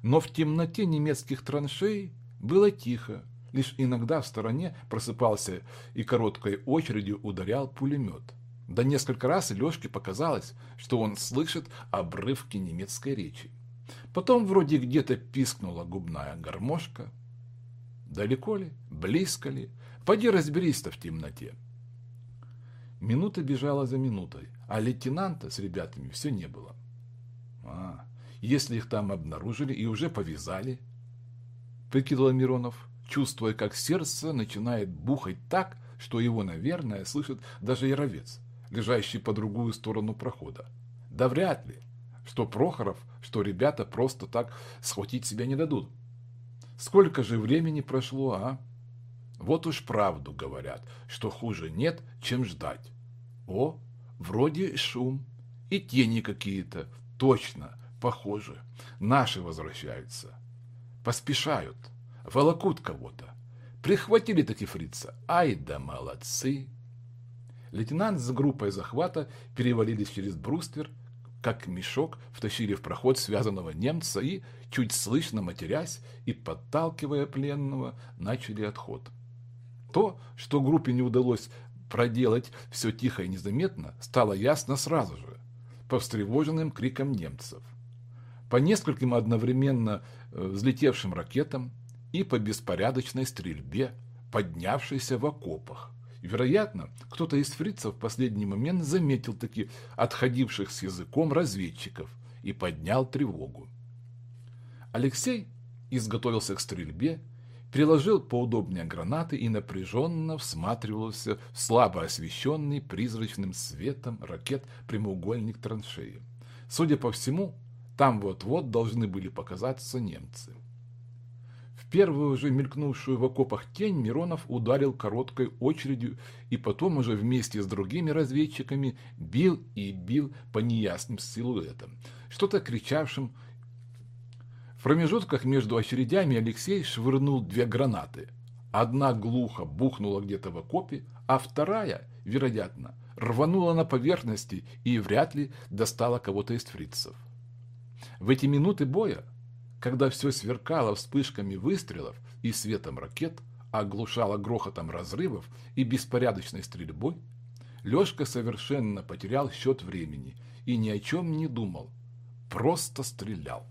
Но в темноте немецких траншей было тихо, лишь иногда в стороне просыпался и короткой очередью ударял пулемет. Да несколько раз Лешке показалось, что он слышит обрывки немецкой речи. Потом вроде где-то пискнула губная гармошка. Далеко ли, близко ли, поди разберись-то в темноте. Минута бежала за минутой, а лейтенанта с ребятами все не было. А, если их там обнаружили и уже повязали, прикидывал Миронов, чувствуя, как сердце начинает бухать так, что его, наверное, слышит даже Яровец, лежащий по другую сторону прохода. Да вряд ли, что Прохоров, что ребята просто так схватить себя не дадут. Сколько же времени прошло, а? Вот уж правду говорят, что хуже нет, чем ждать. О, вроде шум и тени какие-то, точно, похоже, наши возвращаются. Поспешают, волокут кого-то. Прихватили таки фрица. Ай да молодцы! Лейтенант с группой захвата перевалились через бруствер, как мешок втащили в проход связанного немца и, чуть слышно матерясь и подталкивая пленного, начали отход. То, что группе не удалось проделать все тихо и незаметно, стало ясно сразу же, по встревоженным крикам немцев по нескольким одновременно э, взлетевшим ракетам и по беспорядочной стрельбе, поднявшейся в окопах. Вероятно, кто-то из фрицев в последний момент заметил таки отходивших с языком разведчиков и поднял тревогу. Алексей изготовился к стрельбе, приложил поудобнее гранаты и напряженно всматривался в слабо освещенный призрачным светом ракет прямоугольник траншеи. Судя по всему, там вот-вот должны были показаться немцы. В первую же мелькнувшую в окопах тень Миронов ударил короткой очередью и потом уже вместе с другими разведчиками бил и бил по неясным силуэтам, что-то кричавшим. В промежутках между очередями Алексей швырнул две гранаты. Одна глухо бухнула где-то в окопе, а вторая, вероятно, рванула на поверхности и вряд ли достала кого-то из фрицев. В эти минуты боя, когда все сверкало вспышками выстрелов и светом ракет, оглушало грохотом разрывов и беспорядочной стрельбой, Лешка совершенно потерял счет времени и ни о чем не думал, просто стрелял.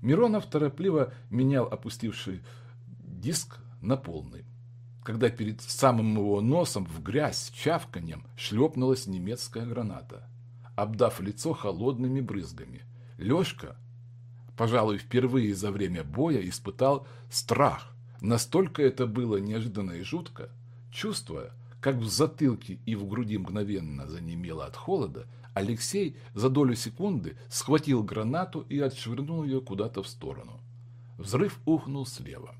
Миронов торопливо менял опустивший диск на полный, когда перед самым его носом в грязь с чавканьем шлепнулась немецкая граната обдав лицо холодными брызгами. Лёшка, пожалуй, впервые за время боя испытал страх. Настолько это было неожиданно и жутко. Чувствуя, как в затылке и в груди мгновенно занемело от холода, Алексей за долю секунды схватил гранату и отшвырнул ее куда-то в сторону. Взрыв ухнул слева.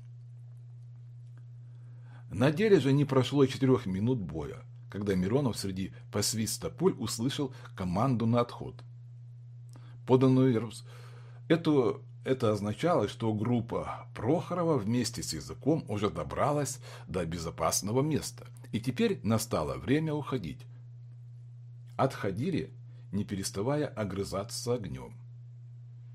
На деле же не прошло и четырех минут боя когда Миронов среди посвиста пуль услышал команду на отход. Поданную эту, это означало, что группа Прохорова вместе с языком уже добралась до безопасного места, и теперь настало время уходить. Отходили, не переставая огрызаться огнем.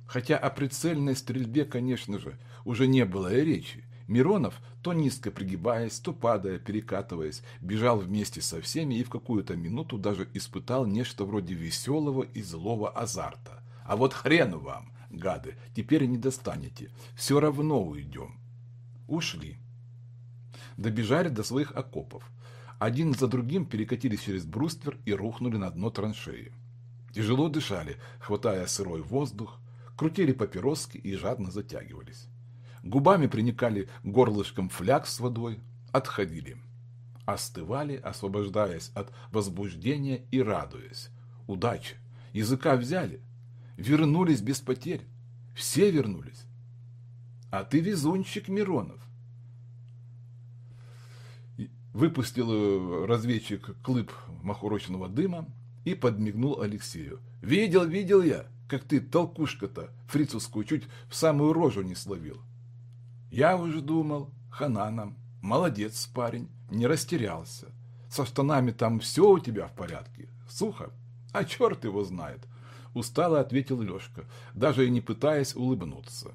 Хотя о прицельной стрельбе, конечно же, уже не было и речи, Миронов, то низко пригибаясь, то падая, перекатываясь, бежал вместе со всеми и в какую-то минуту даже испытал нечто вроде веселого и злого азарта. А вот хрен вам, гады, теперь не достанете, все равно уйдем. Ушли. Добежали до своих окопов. Один за другим перекатились через бруствер и рухнули на дно траншеи. Тяжело дышали, хватая сырой воздух, крутили папироски и жадно затягивались губами приникали горлышком фляг с водой, отходили. Остывали, освобождаясь от возбуждения и радуясь. Удача! Языка взяли. Вернулись без потерь. Все вернулись. А ты везунчик, Миронов. Выпустил э, разведчик клып махурочного дыма и подмигнул Алексею. «Видел, видел я, как ты толкушка-то фрицевскую чуть в самую рожу не словил. Я уже думал, хана нам. Молодец, парень, не растерялся. Со штанами там все у тебя в порядке. Сухо? А черт его знает. Устало ответил Лешка, даже и не пытаясь улыбнуться.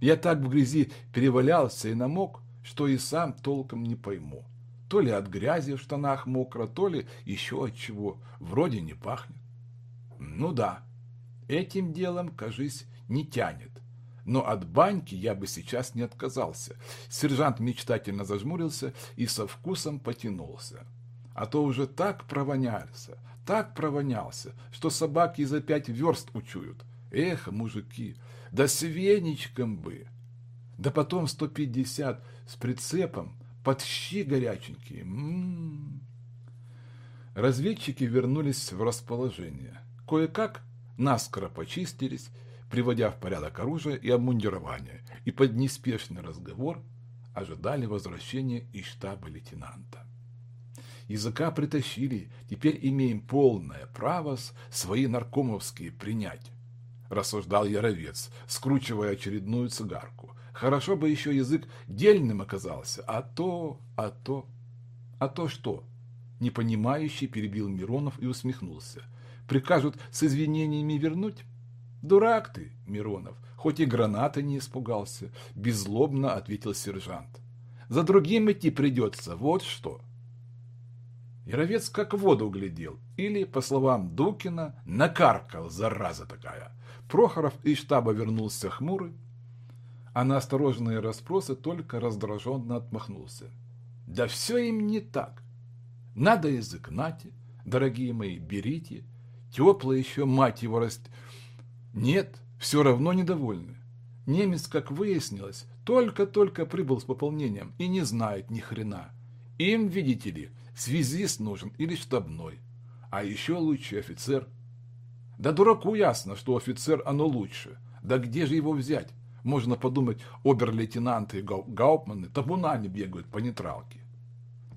Я так в грязи перевалялся и намок, что и сам толком не пойму. То ли от грязи в штанах мокро, то ли еще от чего. Вроде не пахнет. Ну да, этим делом, кажись, не тянет но от баньки я бы сейчас не отказался. Сержант мечтательно зажмурился и со вкусом потянулся. А то уже так провонялся, так провонялся, что собаки за пять верст учуют. Эх, мужики, да с веничком бы! Да потом сто пятьдесят с прицепом, под щи горяченькие. М -м -м. Разведчики вернулись в расположение. Кое-как наскоро почистились приводя в порядок оружие и обмундирование, и под неспешный разговор ожидали возвращения из штаба лейтенанта. Языка притащили, теперь имеем полное право свои наркомовские принять, рассуждал Яровец, скручивая очередную цигарку. Хорошо бы еще язык дельным оказался, а то, а то, а то что? Непонимающий перебил Миронов и усмехнулся. Прикажут с извинениями вернуть? «Дурак ты, Миронов, хоть и гранаты не испугался», – беззлобно ответил сержант. «За другим идти придется, вот что». Яровец как в воду глядел, или, по словам Дукина, накаркал, зараза такая. Прохоров из штаба вернулся хмурый, а на осторожные расспросы только раздраженно отмахнулся. «Да все им не так. Надо язык нате, дорогие мои, берите. Тепло еще, мать его, раст... Нет, все равно недовольны. Немец, как выяснилось, только-только прибыл с пополнением и не знает ни хрена. Им, видите ли, связист нужен или штабной. А еще лучший офицер. Да дураку ясно, что офицер оно лучше. Да где же его взять? Можно подумать, обер-лейтенанты и гаупманы табунами бегают по нейтралке.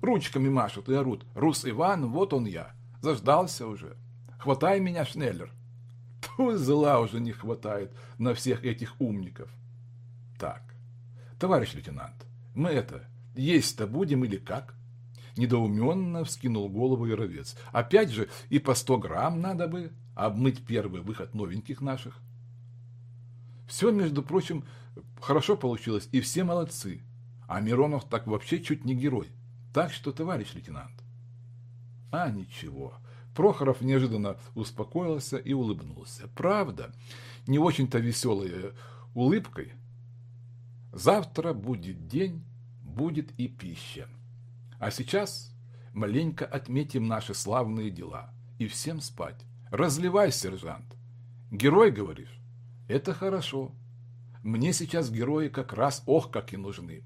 Ручками машут и орут. Рус Иван, вот он я. Заждался уже. Хватай меня, Шнеллер. Тьфу, зла уже не хватает на всех этих умников. Так, товарищ лейтенант, мы это, есть-то будем или как? Недоуменно вскинул голову Яровец. Опять же, и по сто грамм надо бы обмыть первый выход новеньких наших. Все, между прочим, хорошо получилось, и все молодцы. А Миронов так вообще чуть не герой. Так что, товарищ лейтенант. А ничего, Прохоров неожиданно успокоился и улыбнулся. Правда, не очень-то веселой улыбкой. Завтра будет день, будет и пища. А сейчас маленько отметим наши славные дела. И всем спать. Разливай, сержант. Герой, говоришь? Это хорошо. Мне сейчас герои как раз ох, как и нужны.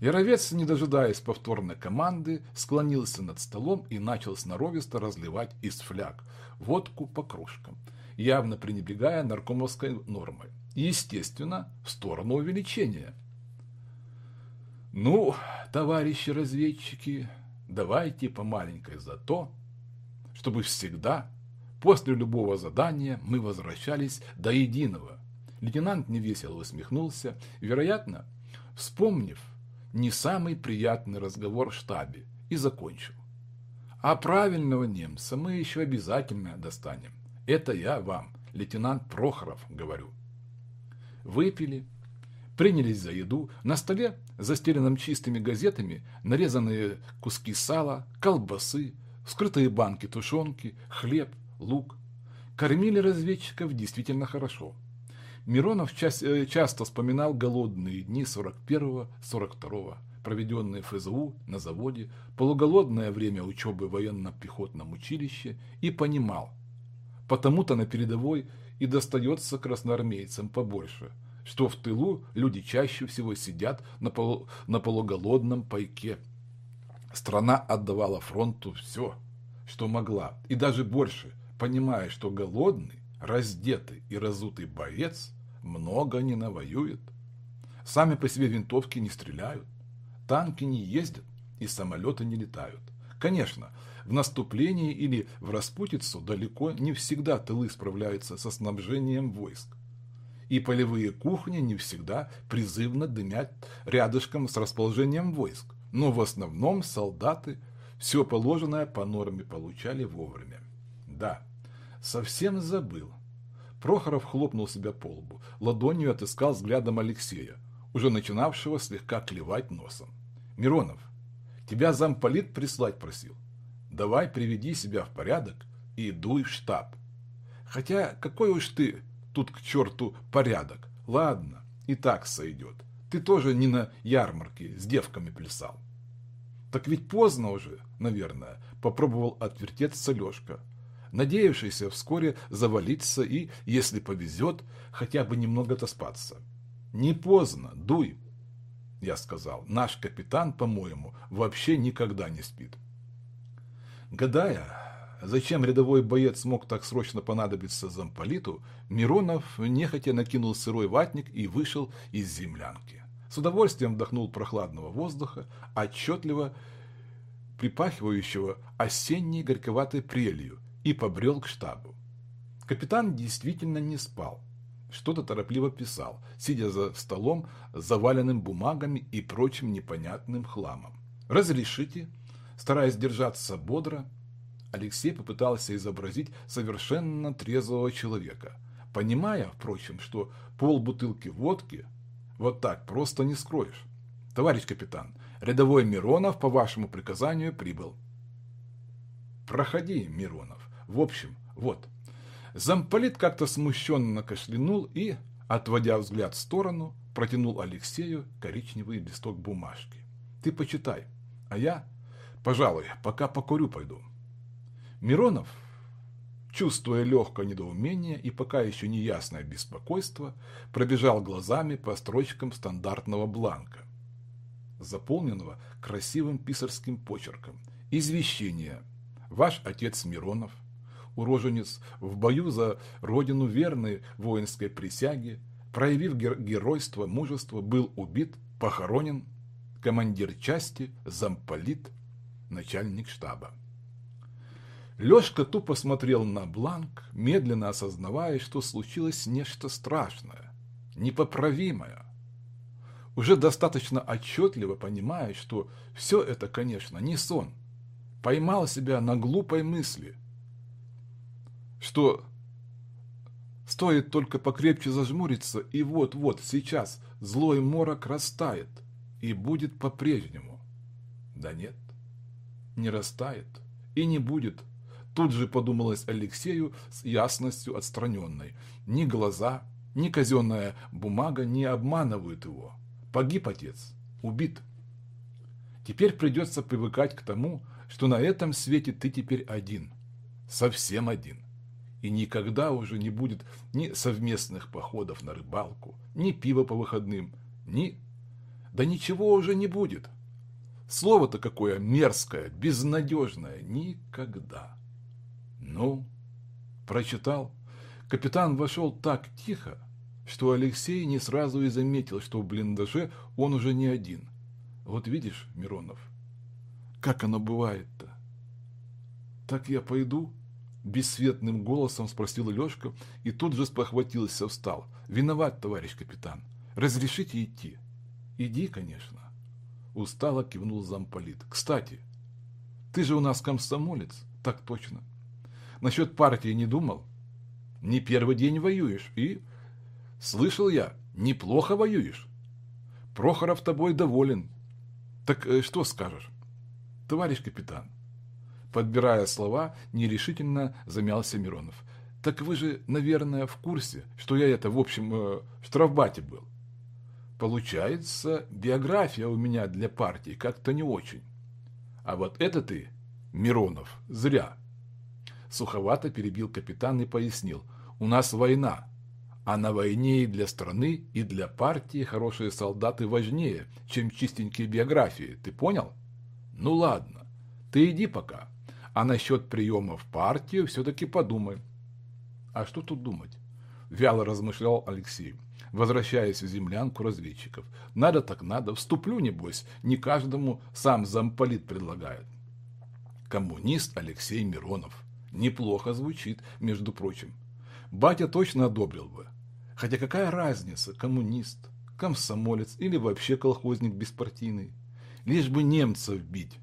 Яровец, не дожидаясь повторной команды, склонился над столом и начал сноровисто разливать из фляг водку по кружкам, явно пренебрегая наркомовской нормой. Естественно, в сторону увеличения. Ну, товарищи разведчики, давайте по маленькой за то, чтобы всегда, после любого задания, мы возвращались до единого. Лейтенант невесело усмехнулся, вероятно, вспомнив не самый приятный разговор в штабе и закончил. А правильного немца мы еще обязательно достанем. Это я вам, лейтенант Прохоров, говорю. Выпили, принялись за еду. На столе, застеленном чистыми газетами, нарезанные куски сала, колбасы, вскрытые банки тушенки, хлеб, лук. Кормили разведчиков действительно хорошо. Миронов э, часто вспоминал голодные дни 41-42, проведенные ФЗУ, на заводе, полуголодное время учебы в военно-пехотном училище и понимал, потому-то на передовой и достается красноармейцам побольше – что в тылу люди чаще всего сидят на, полу, на полуголодном пайке. Страна отдавала фронту все, что могла, и даже больше, понимая, что голодный, раздетый и разутый боец много не навоюет. Сами по себе винтовки не стреляют, танки не ездят и самолеты не летают. Конечно, в наступлении или в распутицу далеко не всегда тылы справляются со снабжением войск и полевые кухни не всегда призывно дымят рядышком с расположением войск, но в основном солдаты все положенное по норме получали вовремя. Да, совсем забыл. Прохоров хлопнул себя по лбу, ладонью отыскал взглядом Алексея, уже начинавшего слегка клевать носом. «Миронов, тебя замполит прислать просил. Давай приведи себя в порядок и дуй в штаб. Хотя какой уж ты тут к черту порядок. Ладно, и так сойдет. Ты тоже не на ярмарке с девками плясал. Так ведь поздно уже, наверное, попробовал отвертеться Лешка, надеявшийся вскоре завалиться и, если повезет, хотя бы немного отоспаться. Не поздно, дуй, я сказал. Наш капитан, по-моему, вообще никогда не спит. Гадая, Зачем рядовой боец мог так срочно понадобиться замполиту, Миронов нехотя накинул сырой ватник и вышел из землянки. С удовольствием вдохнул прохладного воздуха, отчетливо припахивающего осенней горьковатой прелью, и побрел к штабу. Капитан действительно не спал. Что-то торопливо писал, сидя за столом, заваленным бумагами и прочим непонятным хламом. «Разрешите?» Стараясь держаться бодро, Алексей попытался изобразить совершенно трезвого человека, понимая, впрочем, что полбутылки водки вот так просто не скроешь. Товарищ капитан, рядовой Миронов по вашему приказанию прибыл. Проходи, Миронов. В общем, вот. Замполит как-то смущенно кашлянул и, отводя взгляд в сторону, протянул Алексею коричневый листок бумажки. Ты почитай, а я, пожалуй, пока покурю пойду. Миронов, чувствуя легкое недоумение и пока еще неясное беспокойство, пробежал глазами по строчкам стандартного бланка, заполненного красивым писарским почерком. Извещение. Ваш отец Миронов, уроженец в бою за родину верной воинской присяги, проявив геройство, мужество, был убит, похоронен, командир части, замполит, начальник штаба. Лешка тупо смотрел на бланк, медленно осознавая, что случилось нечто страшное, непоправимое. Уже достаточно отчетливо понимая, что все это, конечно, не сон. Поймал себя на глупой мысли, что стоит только покрепче зажмуриться, и вот-вот сейчас злой морок растает и будет по-прежнему. Да нет, не растает и не будет Тут же подумалось Алексею с ясностью отстраненной. Ни глаза, ни казенная бумага не обманывают его. Погиб отец, убит. Теперь придется привыкать к тому, что на этом свете ты теперь один, совсем один. И никогда уже не будет ни совместных походов на рыбалку, ни пива по выходным, ни... Да ничего уже не будет. Слово-то какое мерзкое, безнадежное. Никогда. Ну, прочитал. Капитан вошел так тихо, что Алексей не сразу и заметил, что в блиндаже он уже не один. Вот видишь, Миронов, как оно бывает-то? Так я пойду? Бесцветным голосом спросил Лешка и тут же спохватился, встал. Виноват, товарищ капитан. Разрешите идти? Иди, конечно. Устало кивнул замполит. Кстати, ты же у нас комсомолец. Так точно. Насчет партии не думал? Не первый день воюешь и... Слышал я, неплохо воюешь. Прохоров тобой доволен. Так э, что скажешь? Товарищ капитан. Подбирая слова, нерешительно замялся Миронов. Так вы же, наверное, в курсе, что я это, в общем, э, в штрафбате был. Получается, биография у меня для партии как-то не очень. А вот это ты, Миронов, зря. Суховато перебил капитан и пояснил. У нас война. А на войне и для страны, и для партии хорошие солдаты важнее, чем чистенькие биографии. Ты понял? Ну ладно, ты иди пока. А насчет приема в партию все-таки подумай. А что тут думать? Вяло размышлял Алексей, возвращаясь в землянку разведчиков. Надо так надо, вступлю, небось, не каждому сам замполит предлагает. Коммунист Алексей Миронов. Неплохо звучит, между прочим. Батя точно одобрил бы. Хотя какая разница, коммунист, комсомолец или вообще колхозник беспартийный. Лишь бы немцев бить.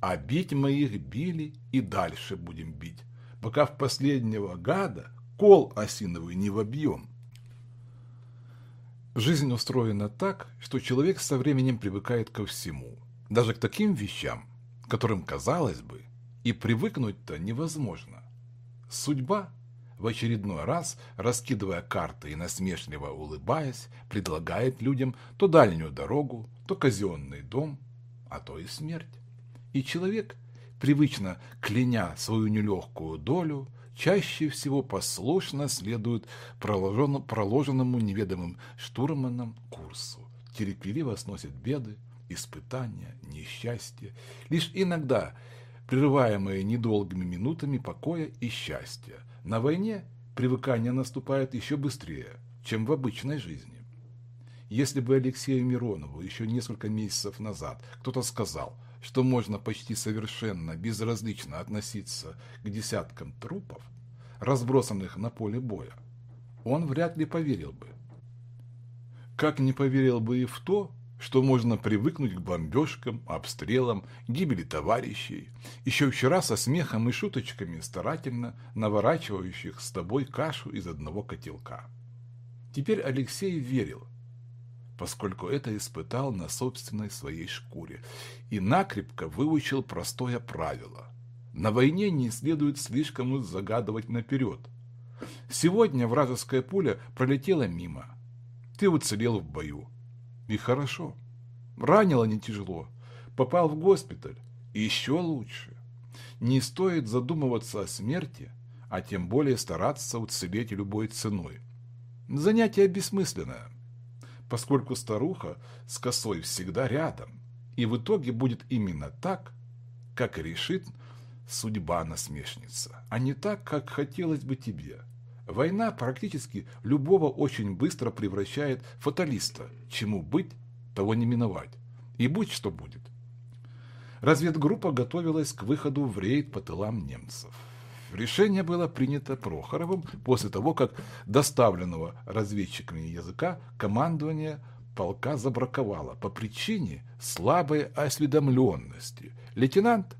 А бить мы их били и дальше будем бить, пока в последнего гада кол осиновый не вобьем. Жизнь устроена так, что человек со временем привыкает ко всему, даже к таким вещам, которым, казалось бы, и привыкнуть-то невозможно. Судьба в очередной раз, раскидывая карты и насмешливо улыбаясь, предлагает людям то дальнюю дорогу, то казенный дом, а то и смерть. И человек, привычно кляня свою нелегкую долю, чаще всего послушно следует проложенному неведомым штурманом курсу, терпеливо сносит беды, испытания, несчастья, лишь иногда прерываемые недолгими минутами покоя и счастья, на войне привыкание наступает еще быстрее, чем в обычной жизни. Если бы Алексею Миронову еще несколько месяцев назад кто-то сказал, что можно почти совершенно безразлично относиться к десяткам трупов, разбросанных на поле боя, он вряд ли поверил бы. Как не поверил бы и в то, что можно привыкнуть к бомбежкам, обстрелам, гибели товарищей, еще вчера со смехом и шуточками старательно наворачивающих с тобой кашу из одного котелка. Теперь Алексей верил, поскольку это испытал на собственной своей шкуре и накрепко выучил простое правило. На войне не следует слишком загадывать наперед. Сегодня вражеская пуля пролетела мимо. Ты уцелел в бою и хорошо. Ранило не тяжело. Попал в госпиталь. Еще лучше. Не стоит задумываться о смерти, а тем более стараться уцелеть любой ценой. Занятие бессмысленное, поскольку старуха с косой всегда рядом, и в итоге будет именно так, как решит судьба насмешница, а не так, как хотелось бы тебе. Война практически любого очень быстро превращает в фаталиста. Чему быть, того не миновать. И будь что будет. Разведгруппа готовилась к выходу в рейд по тылам немцев. Решение было принято Прохоровым после того, как доставленного разведчиками языка командование полка забраковало по причине слабой осведомленности. Лейтенант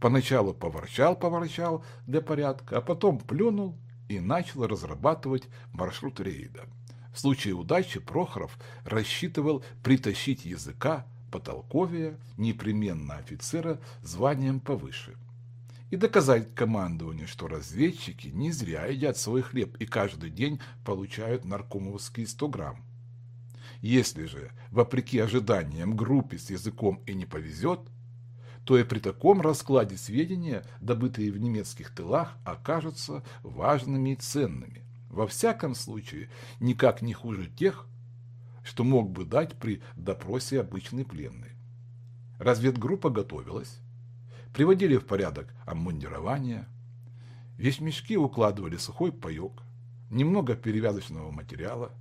поначалу поворчал-поворчал для порядка, а потом плюнул и начал разрабатывать маршрут рейда. В случае удачи Прохоров рассчитывал притащить языка потолковия, непременно офицера званием повыше. И доказать командованию, что разведчики не зря едят свой хлеб и каждый день получают наркомовские 100 грамм. Если же, вопреки ожиданиям, группе с языком и не повезет – то и при таком раскладе сведения, добытые в немецких тылах, окажутся важными и ценными. Во всяком случае, никак не хуже тех, что мог бы дать при допросе обычный пленный. Разведгруппа готовилась, приводили в порядок обмундирование, вещмешки укладывали сухой паек, немного перевязочного материала,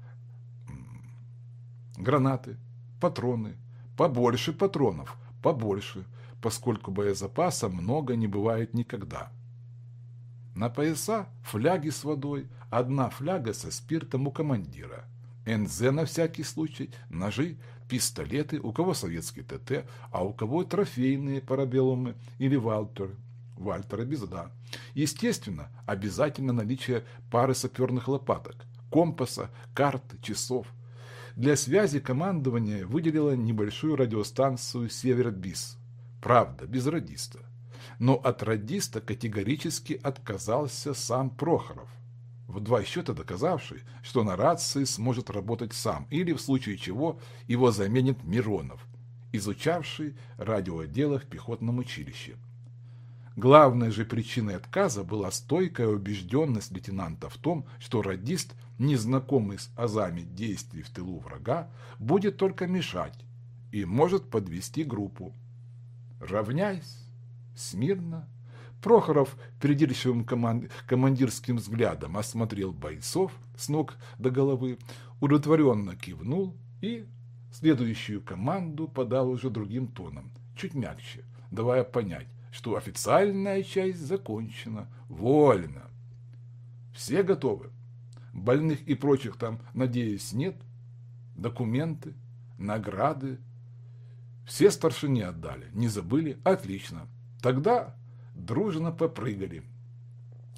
гранаты, патроны, побольше патронов, побольше – поскольку боезапаса много не бывает никогда. На пояса фляги с водой, одна фляга со спиртом у командира. НЗ на всякий случай, ножи, пистолеты, у кого советский ТТ, а у кого трофейные парабеллумы или вальтеры. Вальтера без да. Естественно, обязательно наличие пары саперных лопаток, компаса, карт, часов. Для связи командование выделило небольшую радиостанцию «Севербис». Правда, без радиста. Но от радиста категорически отказался сам Прохоров, в два счета доказавший, что на рации сможет работать сам, или в случае чего его заменит Миронов, изучавший радиоотделы в пехотном училище. Главной же причиной отказа была стойкая убежденность лейтенанта в том, что радист, незнакомый с азами действий в тылу врага, будет только мешать и может подвести группу. Равняйсь, смирно. Прохоров придирчивым команд... командирским взглядом осмотрел бойцов с ног до головы, удовлетворенно кивнул и следующую команду подал уже другим тоном, чуть мягче, давая понять, что официальная часть закончена, вольно. Все готовы? Больных и прочих там, надеюсь, нет? Документы, награды. Все старшине отдали, не забыли? Отлично. Тогда дружно попрыгали.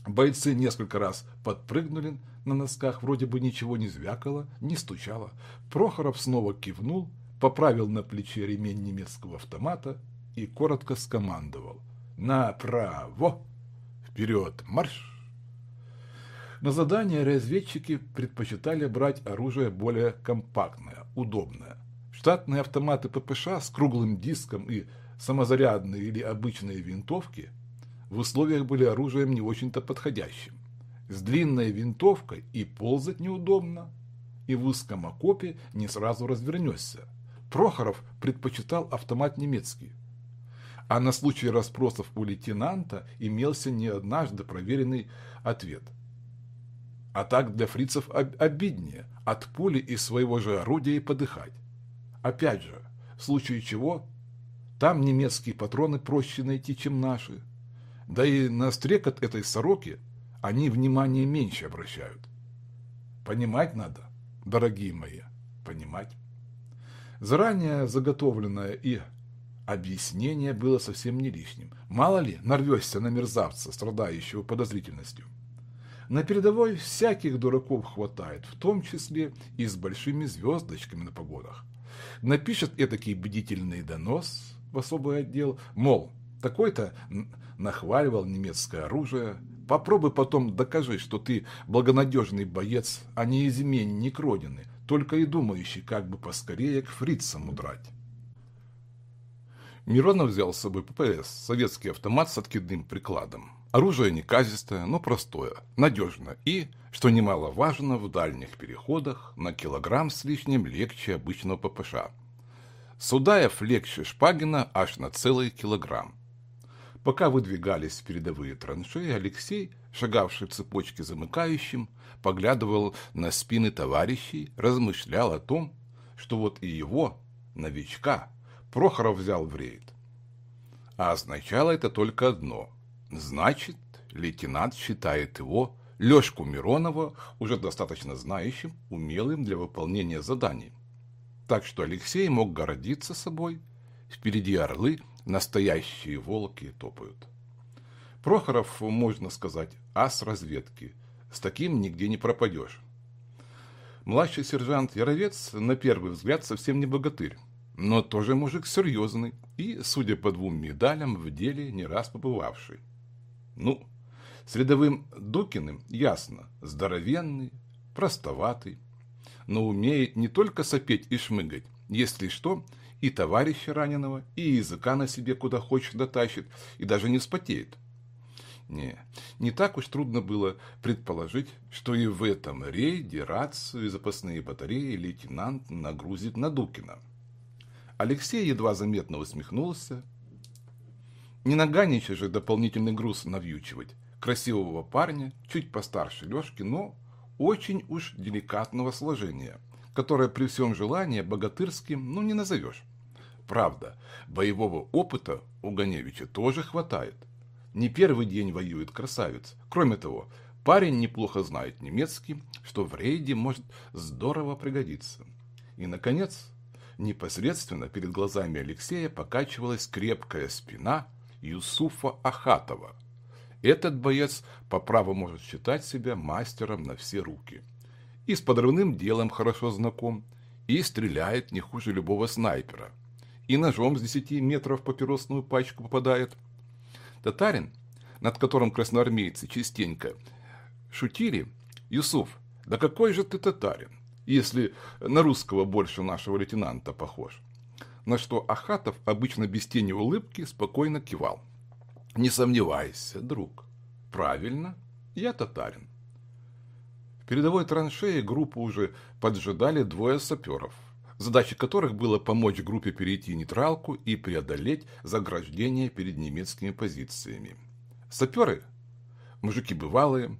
Бойцы несколько раз подпрыгнули на носках, вроде бы ничего не звякало, не стучало. Прохоров снова кивнул, поправил на плече ремень немецкого автомата и коротко скомандовал. «Направо! Вперед! Марш!» На задание разведчики предпочитали брать оружие более компактное, удобное. Штатные автоматы ППШ с круглым диском и самозарядные или обычные винтовки в условиях были оружием не очень-то подходящим. С длинной винтовкой и ползать неудобно, и в узком окопе не сразу развернешься. Прохоров предпочитал автомат немецкий, а на случай расспросов у лейтенанта имелся не однажды проверенный ответ. А так для фрицев обиднее от пули из своего же орудия и подыхать. Опять же, в случае чего, там немецкие патроны проще найти, чем наши. Да и на стрекот этой сороки они внимание меньше обращают. Понимать надо, дорогие мои, понимать. Заранее заготовленное и Объяснение было совсем не лишним. Мало ли, нарвешься на мерзавца, страдающего подозрительностью. На передовой всяких дураков хватает, в том числе и с большими звездочками на погодах. Напишет этакий бдительный донос в особый отдел, мол, такой-то нахваливал немецкое оружие, попробуй потом докажи, что ты благонадежный боец, а не изменник родины, только и думающий, как бы поскорее к фрицам удрать. Миронов взял с собой ППС, советский автомат с откидным прикладом. Оружие неказистое, но простое, надежно и, что немаловажно, в дальних переходах на килограмм с лишним легче обычного ППШ. Судаев легче Шпагина аж на целый килограмм. Пока выдвигались передовые траншеи, Алексей, шагавший в цепочке замыкающим, поглядывал на спины товарищей, размышлял о том, что вот и его, новичка, Прохоров взял в рейд. А означало это только одно. Значит, лейтенант считает его, Лешку Миронова, уже достаточно знающим, умелым для выполнения заданий. Так что Алексей мог гордиться собой. Впереди орлы, настоящие волки топают. Прохоров, можно сказать, ас разведки. С таким нигде не пропадешь. Младший сержант Яровец, на первый взгляд, совсем не богатырь но тоже мужик серьезный и, судя по двум медалям, в деле не раз побывавший. Ну, с рядовым Дукиным ясно, здоровенный, простоватый, но умеет не только сопеть и шмыгать, если что, и товарища раненого, и языка на себе куда хочет дотащит, и даже не вспотеет. Не, не так уж трудно было предположить, что и в этом рейде рацию и запасные батареи лейтенант нагрузит на Дукина – Алексей едва заметно усмехнулся. Не на Ганича же дополнительный груз навьючивать. Красивого парня, чуть постарше Лешки, но очень уж деликатного сложения, которое при всем желании богатырским ну не назовешь. Правда, боевого опыта у Ганевича тоже хватает. Не первый день воюет красавец. Кроме того, парень неплохо знает немецкий, что в рейде может здорово пригодиться. И, наконец, Непосредственно перед глазами Алексея покачивалась крепкая спина Юсуфа Ахатова. Этот боец по праву может считать себя мастером на все руки. И с подрывным делом хорошо знаком, и стреляет не хуже любого снайпера. И ножом с 10 метров папиросную пачку попадает. Татарин, над которым красноармейцы частенько шутили, Юсуф, да какой же ты татарин, если на русского больше нашего лейтенанта похож? На что Ахатов обычно без тени улыбки спокойно кивал. Не сомневайся, друг. Правильно, я татарин. В передовой траншее группу уже поджидали двое саперов, задачей которых было помочь группе перейти нейтралку и преодолеть заграждение перед немецкими позициями. Саперы, мужики бывалые,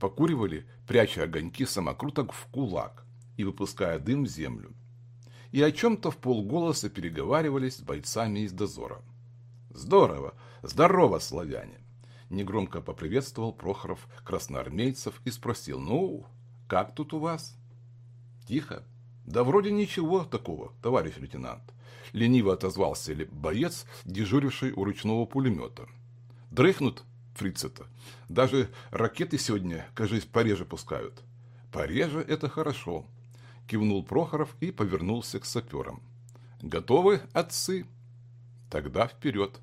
покуривали, пряча огоньки самокруток в кулак и выпуская дым в землю. И о чем-то в полголоса переговаривались с бойцами из дозора. «Здорово! Здорово, славяне!» Негромко поприветствовал Прохоров красноармейцев и спросил, «Ну, как тут у вас?» «Тихо. Да вроде ничего такого, товарищ лейтенант», лениво отозвался боец, дежуривший у ручного пулемета. «Дрыхнут фрицы-то. Даже ракеты сегодня, кажись, пореже пускают». «Пореже – это хорошо», – кивнул Прохоров и повернулся к саперам. «Готовы, отцы?» «Тогда вперед!»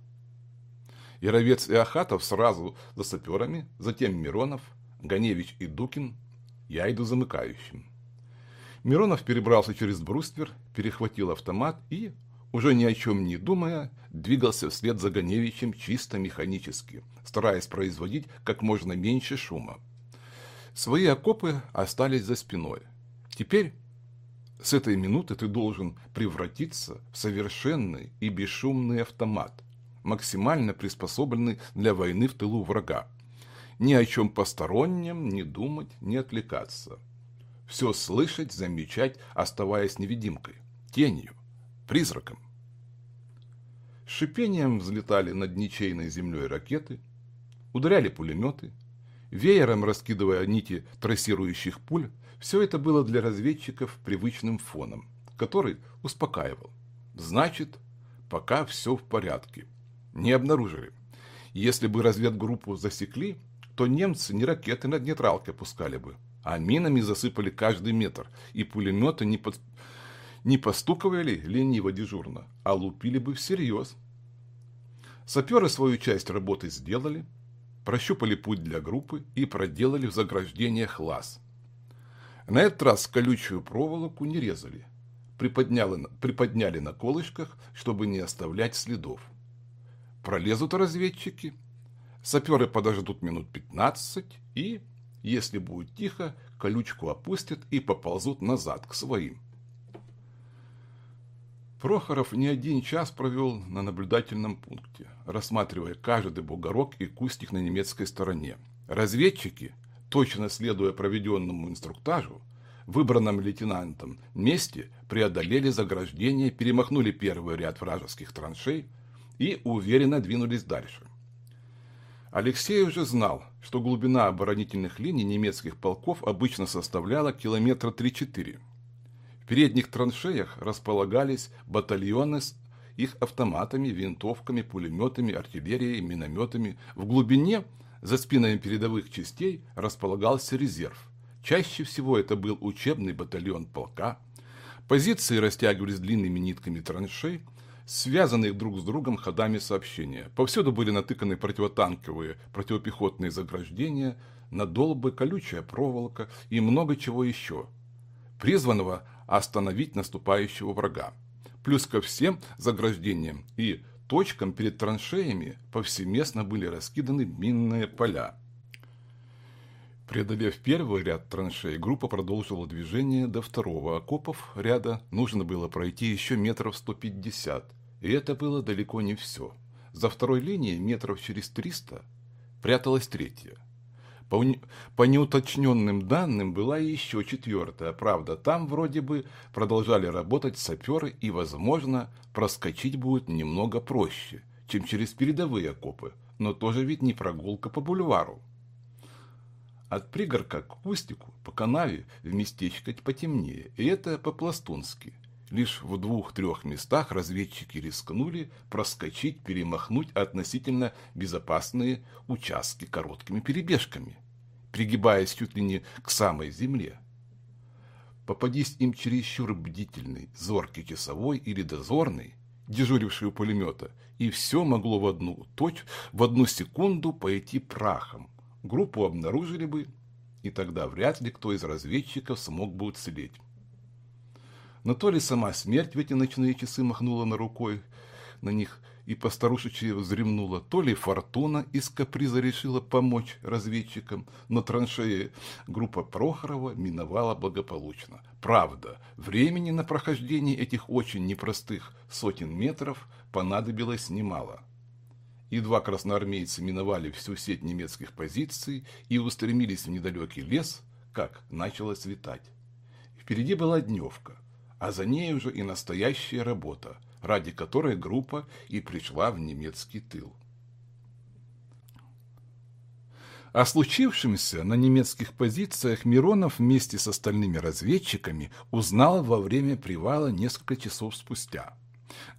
Яровец и Ахатов сразу за саперами, затем Миронов, Ганевич и Дукин. Я иду замыкающим. Миронов перебрался через бруствер, перехватил автомат и, уже ни о чем не думая, двигался вслед за Ганевичем чисто механически, стараясь производить как можно меньше шума. Свои окопы остались за спиной. Теперь с этой минуты ты должен превратиться в совершенный и бесшумный автомат – максимально приспособленный для войны в тылу врага. Ни о чем постороннем не думать, не отвлекаться. Все слышать, замечать, оставаясь невидимкой, тенью, призраком. Шипением взлетали над ничейной землей ракеты, ударяли пулеметы, веером раскидывая нити трассирующих пуль, все это было для разведчиков привычным фоном, который успокаивал. Значит, пока все в порядке не обнаружили. Если бы разведгруппу засекли, то немцы не ракеты над нейтралкой пускали бы, а минами засыпали каждый метр, и пулеметы не, под... не постуковали лениво дежурно, а лупили бы всерьез. Саперы свою часть работы сделали, прощупали путь для группы и проделали в заграждениях лаз. На этот раз колючую проволоку не резали, приподняли, приподняли на колышках, чтобы не оставлять следов. Пролезут разведчики, саперы подождут минут 15 и, если будет тихо, колючку опустят и поползут назад к своим. Прохоров не один час провел на наблюдательном пункте, рассматривая каждый бугорок и кустик на немецкой стороне. Разведчики, точно следуя проведенному инструктажу, выбранном лейтенантом месте преодолели заграждение, перемахнули первый ряд вражеских траншей – и уверенно двинулись дальше. Алексей уже знал, что глубина оборонительных линий немецких полков обычно составляла километра 3-4. В передних траншеях располагались батальоны с их автоматами, винтовками, пулеметами, артиллерией, минометами. В глубине, за спинами передовых частей, располагался резерв. Чаще всего это был учебный батальон полка. Позиции растягивались длинными нитками траншей – связанных друг с другом ходами сообщения. Повсюду были натыканы противотанковые, противопехотные заграждения, надолбы, колючая проволока и много чего еще, призванного остановить наступающего врага. Плюс ко всем заграждениям и точкам перед траншеями повсеместно были раскиданы минные поля. Преодолев первый ряд траншей, группа продолжила движение до второго окопов ряда. Нужно было пройти еще метров 150. И это было далеко не все. За второй линией метров через 300 пряталась третья. По, по неуточненным данным была еще четвертая. Правда, там вроде бы продолжали работать саперы и, возможно, проскочить будет немного проще, чем через передовые окопы. Но тоже ведь не прогулка по бульвару. От пригорка к кустику по канаве в местечко потемнее, и это по-пластунски. Лишь в двух-трех местах разведчики рискнули проскочить, перемахнуть относительно безопасные участки короткими перебежками, пригибаясь чуть ли не к самой земле. Попадись им чересчур бдительный, зоркий часовой или дозорный, дежуривший у пулемета, и все могло в одну точь, в одну секунду пойти прахом. Группу обнаружили бы, и тогда вряд ли кто из разведчиков смог бы уцелеть. Но то ли сама смерть в эти ночные часы махнула на рукой на них и постарушечьи вздремнула, то ли фортуна из каприза решила помочь разведчикам, но траншеи группа Прохорова миновала благополучно. Правда, времени на прохождение этих очень непростых сотен метров понадобилось немало. Едва красноармейцы миновали всю сеть немецких позиций и устремились в недалекий лес, как начало светать. Впереди была дневка – а за ней уже и настоящая работа, ради которой группа и пришла в немецкий тыл. О случившемся на немецких позициях Миронов вместе с остальными разведчиками узнал во время привала несколько часов спустя.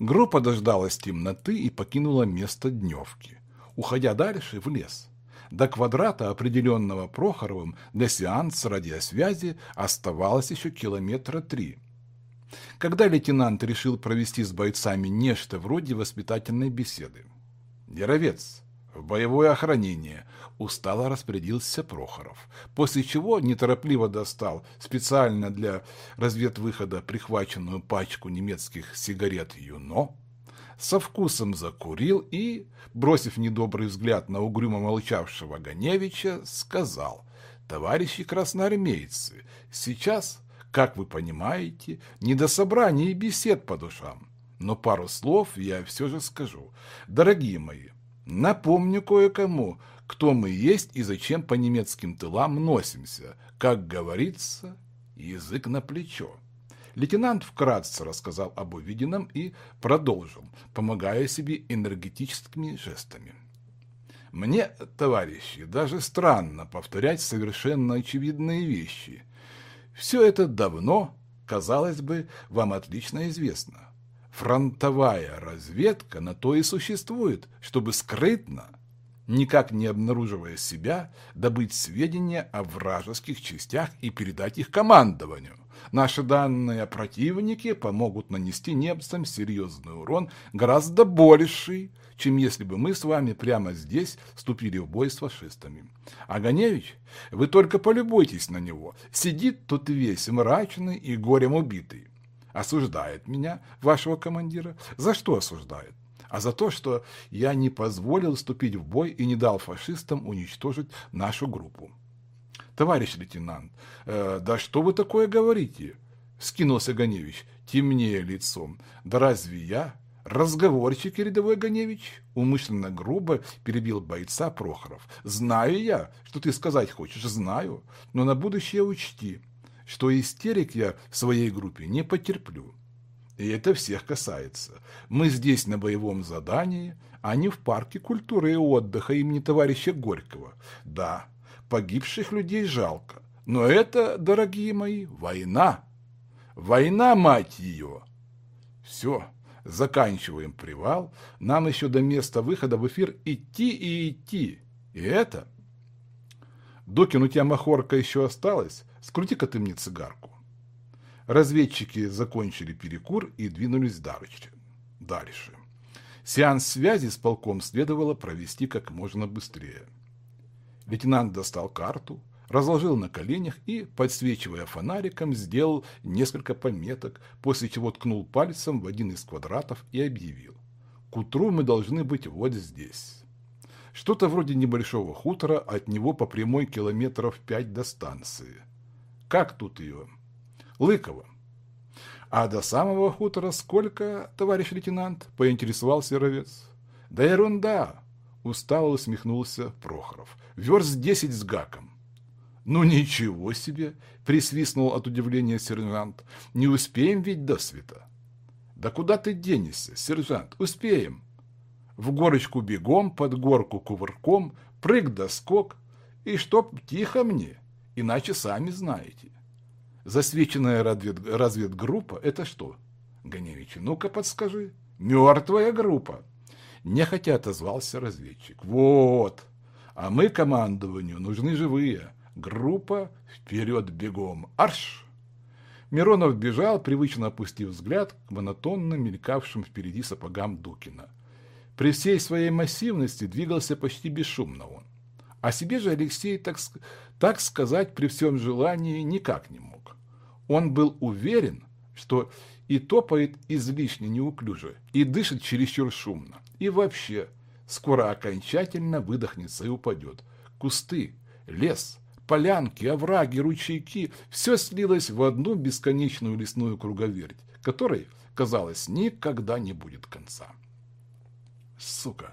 Группа дождалась темноты и покинула место дневки, уходя дальше в лес. До квадрата, определенного Прохоровым для сеанса радиосвязи, оставалось еще километра три – когда лейтенант решил провести с бойцами нечто вроде воспитательной беседы. «Яровец, в боевое охранение», – устало распорядился Прохоров, после чего неторопливо достал специально для разведвыхода прихваченную пачку немецких сигарет «Юно», со вкусом закурил и, бросив недобрый взгляд на угрюмо молчавшего Ганевича, сказал «Товарищи красноармейцы, сейчас как вы понимаете, не до собраний и бесед по душам. Но пару слов я все же скажу. Дорогие мои, напомню кое-кому, кто мы есть и зачем по немецким тылам носимся. Как говорится, язык на плечо. Лейтенант вкратце рассказал об увиденном и продолжил, помогая себе энергетическими жестами. Мне, товарищи, даже странно повторять совершенно очевидные вещи – все это давно, казалось бы, вам отлично известно. Фронтовая разведка на то и существует, чтобы скрытно, никак не обнаруживая себя, добыть сведения о вражеских частях и передать их командованию. Наши данные о противнике помогут нанести немцам серьезный урон, гораздо больший, чем если бы мы с вами прямо здесь вступили в бой с фашистами. А вы только полюбуйтесь на него. Сидит тут весь мрачный и горем убитый. Осуждает меня, вашего командира. За что осуждает? а за то, что я не позволил вступить в бой и не дал фашистам уничтожить нашу группу. Товарищ лейтенант, э, да что вы такое говорите? Скинулся Ганевич, темнее лицом. Да разве я Разговорчик рядовой Ганевич умышленно грубо перебил бойца Прохоров. Знаю я, что ты сказать хочешь, знаю, но на будущее учти, что истерик я в своей группе не потерплю. И это всех касается. Мы здесь на боевом задании, а не в парке культуры и отдыха имени товарища Горького. Да, погибших людей жалко, но это, дорогие мои, война. Война, мать ее! Все заканчиваем привал, нам еще до места выхода в эфир идти и идти. И это... Докин, у тебя махорка еще осталась? Скрути-ка ты мне цигарку. Разведчики закончили перекур и двинулись дальше. дальше. Сеанс связи с полком следовало провести как можно быстрее. Лейтенант достал карту, разложил на коленях и, подсвечивая фонариком, сделал несколько пометок, после чего ткнул пальцем в один из квадратов и объявил. К утру мы должны быть вот здесь. Что-то вроде небольшого хутора, от него по прямой километров пять до станции. Как тут ее? Лыково. А до самого хутора сколько, товарищ лейтенант? Поинтересовался Ровец. Да ерунда, устало усмехнулся Прохоров. Верст десять с гаком. «Ну ничего себе!» – присвистнул от удивления сержант. «Не успеем ведь до света?» «Да куда ты денешься, сержант? Успеем!» В горочку бегом, под горку кувырком, прыг да скок. И чтоб тихо мне, иначе сами знаете. Засвеченная развед... разведгруппа – это что? Ганевич, ну-ка подскажи. Мертвая группа. Нехотя отозвался разведчик. Вот. А мы командованию нужны живые. Группа вперед бегом. Арш! Миронов бежал, привычно опустив взгляд к монотонно мелькавшим впереди сапогам Дукина. При всей своей массивности двигался почти бесшумно он. О себе же Алексей, так, так сказать, при всем желании никак не мог. Он был уверен, что и топает излишне неуклюже, и дышит чересчур шумно, и вообще скоро окончательно выдохнется и упадет. Кусты, лес, полянки, овраги, ручейки – все слилось в одну бесконечную лесную круговерть, которой, казалось, никогда не будет конца. Сука,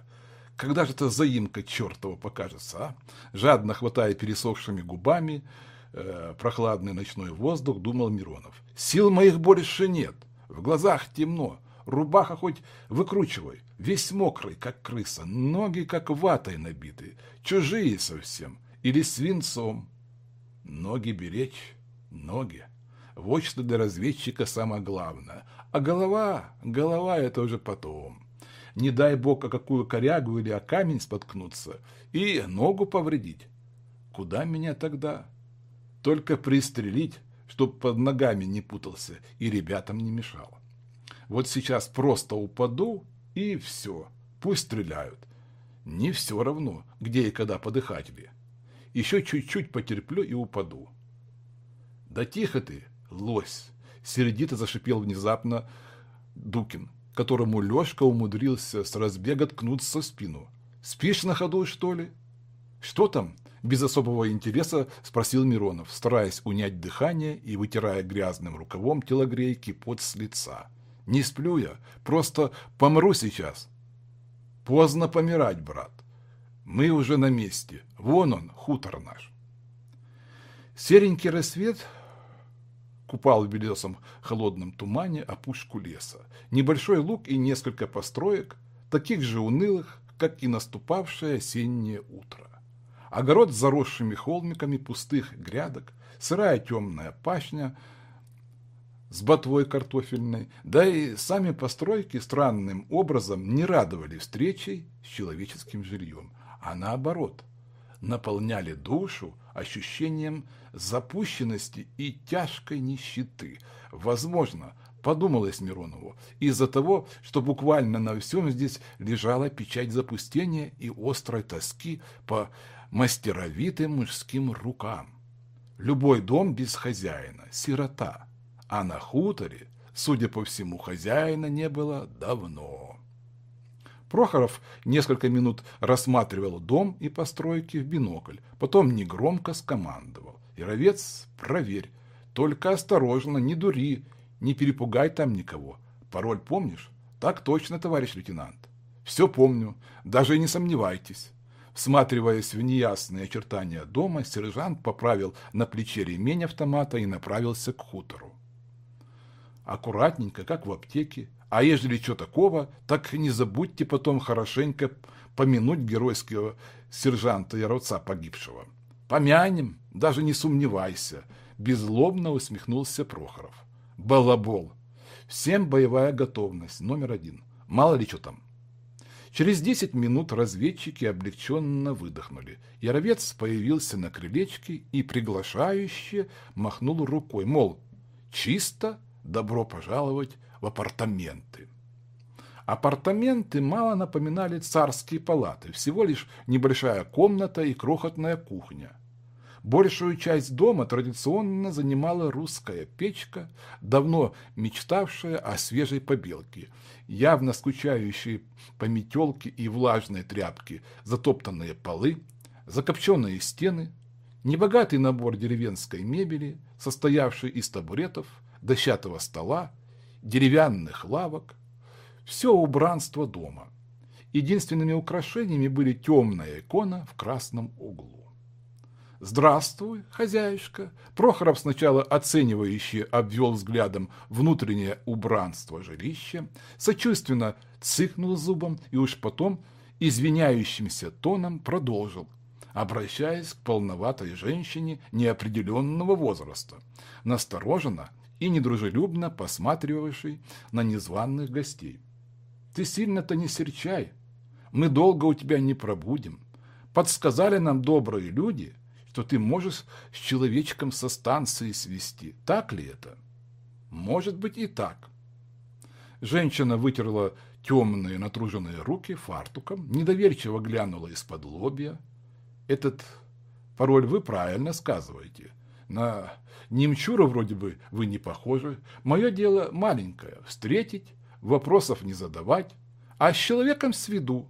когда же эта заимка чертова покажется, а? Жадно хватая пересохшими губами э, прохладный ночной воздух, думал Миронов. Сил моих больше нет, в глазах темно, рубаха хоть выкручивай, весь мокрый, как крыса, ноги как ватой набиты, чужие совсем – или свинцом. Ноги беречь, ноги. Вот что для разведчика самое главное. А голова, голова это уже потом. Не дай бог о какую корягу или о камень споткнуться и ногу повредить. Куда меня тогда? Только пристрелить, чтоб под ногами не путался и ребятам не мешал. Вот сейчас просто упаду и все, пусть стреляют. Не все равно, где и когда подыхать ли. Еще чуть-чуть потерплю и упаду. Да тихо ты, лось! Сердито зашипел внезапно Дукин, которому Лешка умудрился с разбега ткнуться в спину. Спишь на ходу, что ли? Что там? Без особого интереса спросил Миронов, стараясь унять дыхание и вытирая грязным рукавом телогрейки под с лица. Не сплю я, просто помру сейчас. Поздно помирать, брат. Мы уже на месте. Вон он, хутор наш. Серенький рассвет купал в белесом холодном тумане опушку леса. Небольшой луг и несколько построек, таких же унылых, как и наступавшее осеннее утро. Огород с заросшими холмиками пустых грядок, сырая темная пашня с ботвой картофельной, да и сами постройки странным образом не радовали встречей с человеческим жильем, а наоборот, наполняли душу ощущением запущенности и тяжкой нищеты. Возможно, подумалось Миронову, из-за того, что буквально на всем здесь лежала печать запустения и острой тоски по мастеровитым мужским рукам. Любой дом без хозяина – сирота, а на хуторе, судя по всему, хозяина не было давно. Прохоров несколько минут рассматривал дом и постройки в бинокль, потом негромко скомандовал. «Яровец, проверь, только осторожно, не дури, не перепугай там никого. Пароль помнишь?» «Так точно, товарищ лейтенант». «Все помню, даже и не сомневайтесь». Всматриваясь в неясные очертания дома, сержант поправил на плече ремень автомата и направился к хутору. Аккуратненько, как в аптеке, а ежели что такого, так не забудьте потом хорошенько помянуть геройского сержанта Яровца погибшего. Помянем, даже не сомневайся, беззлобно усмехнулся Прохоров. Балабол. Всем боевая готовность, номер один. Мало ли что там. Через десять минут разведчики облегченно выдохнули. Яровец появился на крылечке и приглашающе махнул рукой, мол, чисто, добро пожаловать в апартаменты. Апартаменты мало напоминали царские палаты, всего лишь небольшая комната и крохотная кухня. Большую часть дома традиционно занимала русская печка, давно мечтавшая о свежей побелке, явно скучающие по метелке и влажной тряпке, затоптанные полы, закопченные стены, небогатый набор деревенской мебели, состоявший из табуретов, дощатого стола, деревянных лавок, все убранство дома. Единственными украшениями были темная икона в красном углу. «Здравствуй, хозяюшка!» Прохоров сначала оценивающе обвел взглядом внутреннее убранство жилища, сочувственно цыкнул зубом и уж потом извиняющимся тоном продолжил, обращаясь к полноватой женщине неопределенного возраста, настороженно и недружелюбно посматривавший на незваных гостей. «Ты сильно-то не серчай, мы долго у тебя не пробудем. Подсказали нам добрые люди, что ты можешь с человечком со станции свести. Так ли это?» Может быть и так. Женщина вытерла темные натруженные руки фартуком, недоверчиво глянула из-под лобья. Этот пароль вы правильно сказываете. На немчура вроде бы вы не похожи. Мое дело маленькое – встретить, вопросов не задавать, а с человеком сведу.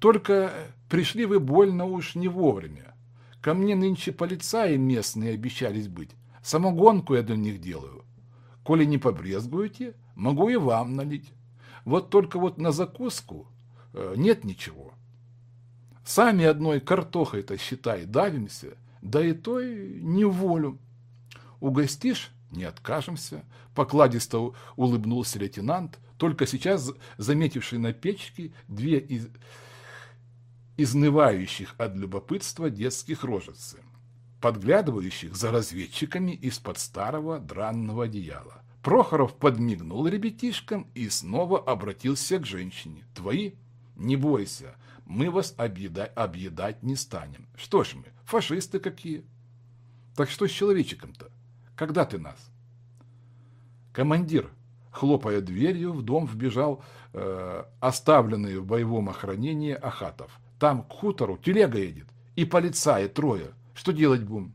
Только пришли вы больно уж не вовремя. Ко мне нынче полицаи местные обещались быть. Самогонку я для них делаю. Коли не побрезгуете, могу и вам налить. Вот только вот на закуску э, нет ничего. Сами одной картохой-то, считай, давимся, да и той не волю. Угостишь? Не откажемся. Покладисто улыбнулся лейтенант, только сейчас заметивший на печке две из изнывающих от любопытства детских рожицы, подглядывающих за разведчиками из-под старого дранного одеяла. Прохоров подмигнул ребятишкам и снова обратился к женщине. «Твои? Не бойся, мы вас объедать, объедать не станем. Что ж мы, фашисты какие? Так что с человечиком-то? Когда ты нас?» Командир, хлопая дверью, в дом вбежал э, оставленный в боевом охранении Ахатов – там к хутору телега едет, и полицаи трое. Что делать будем?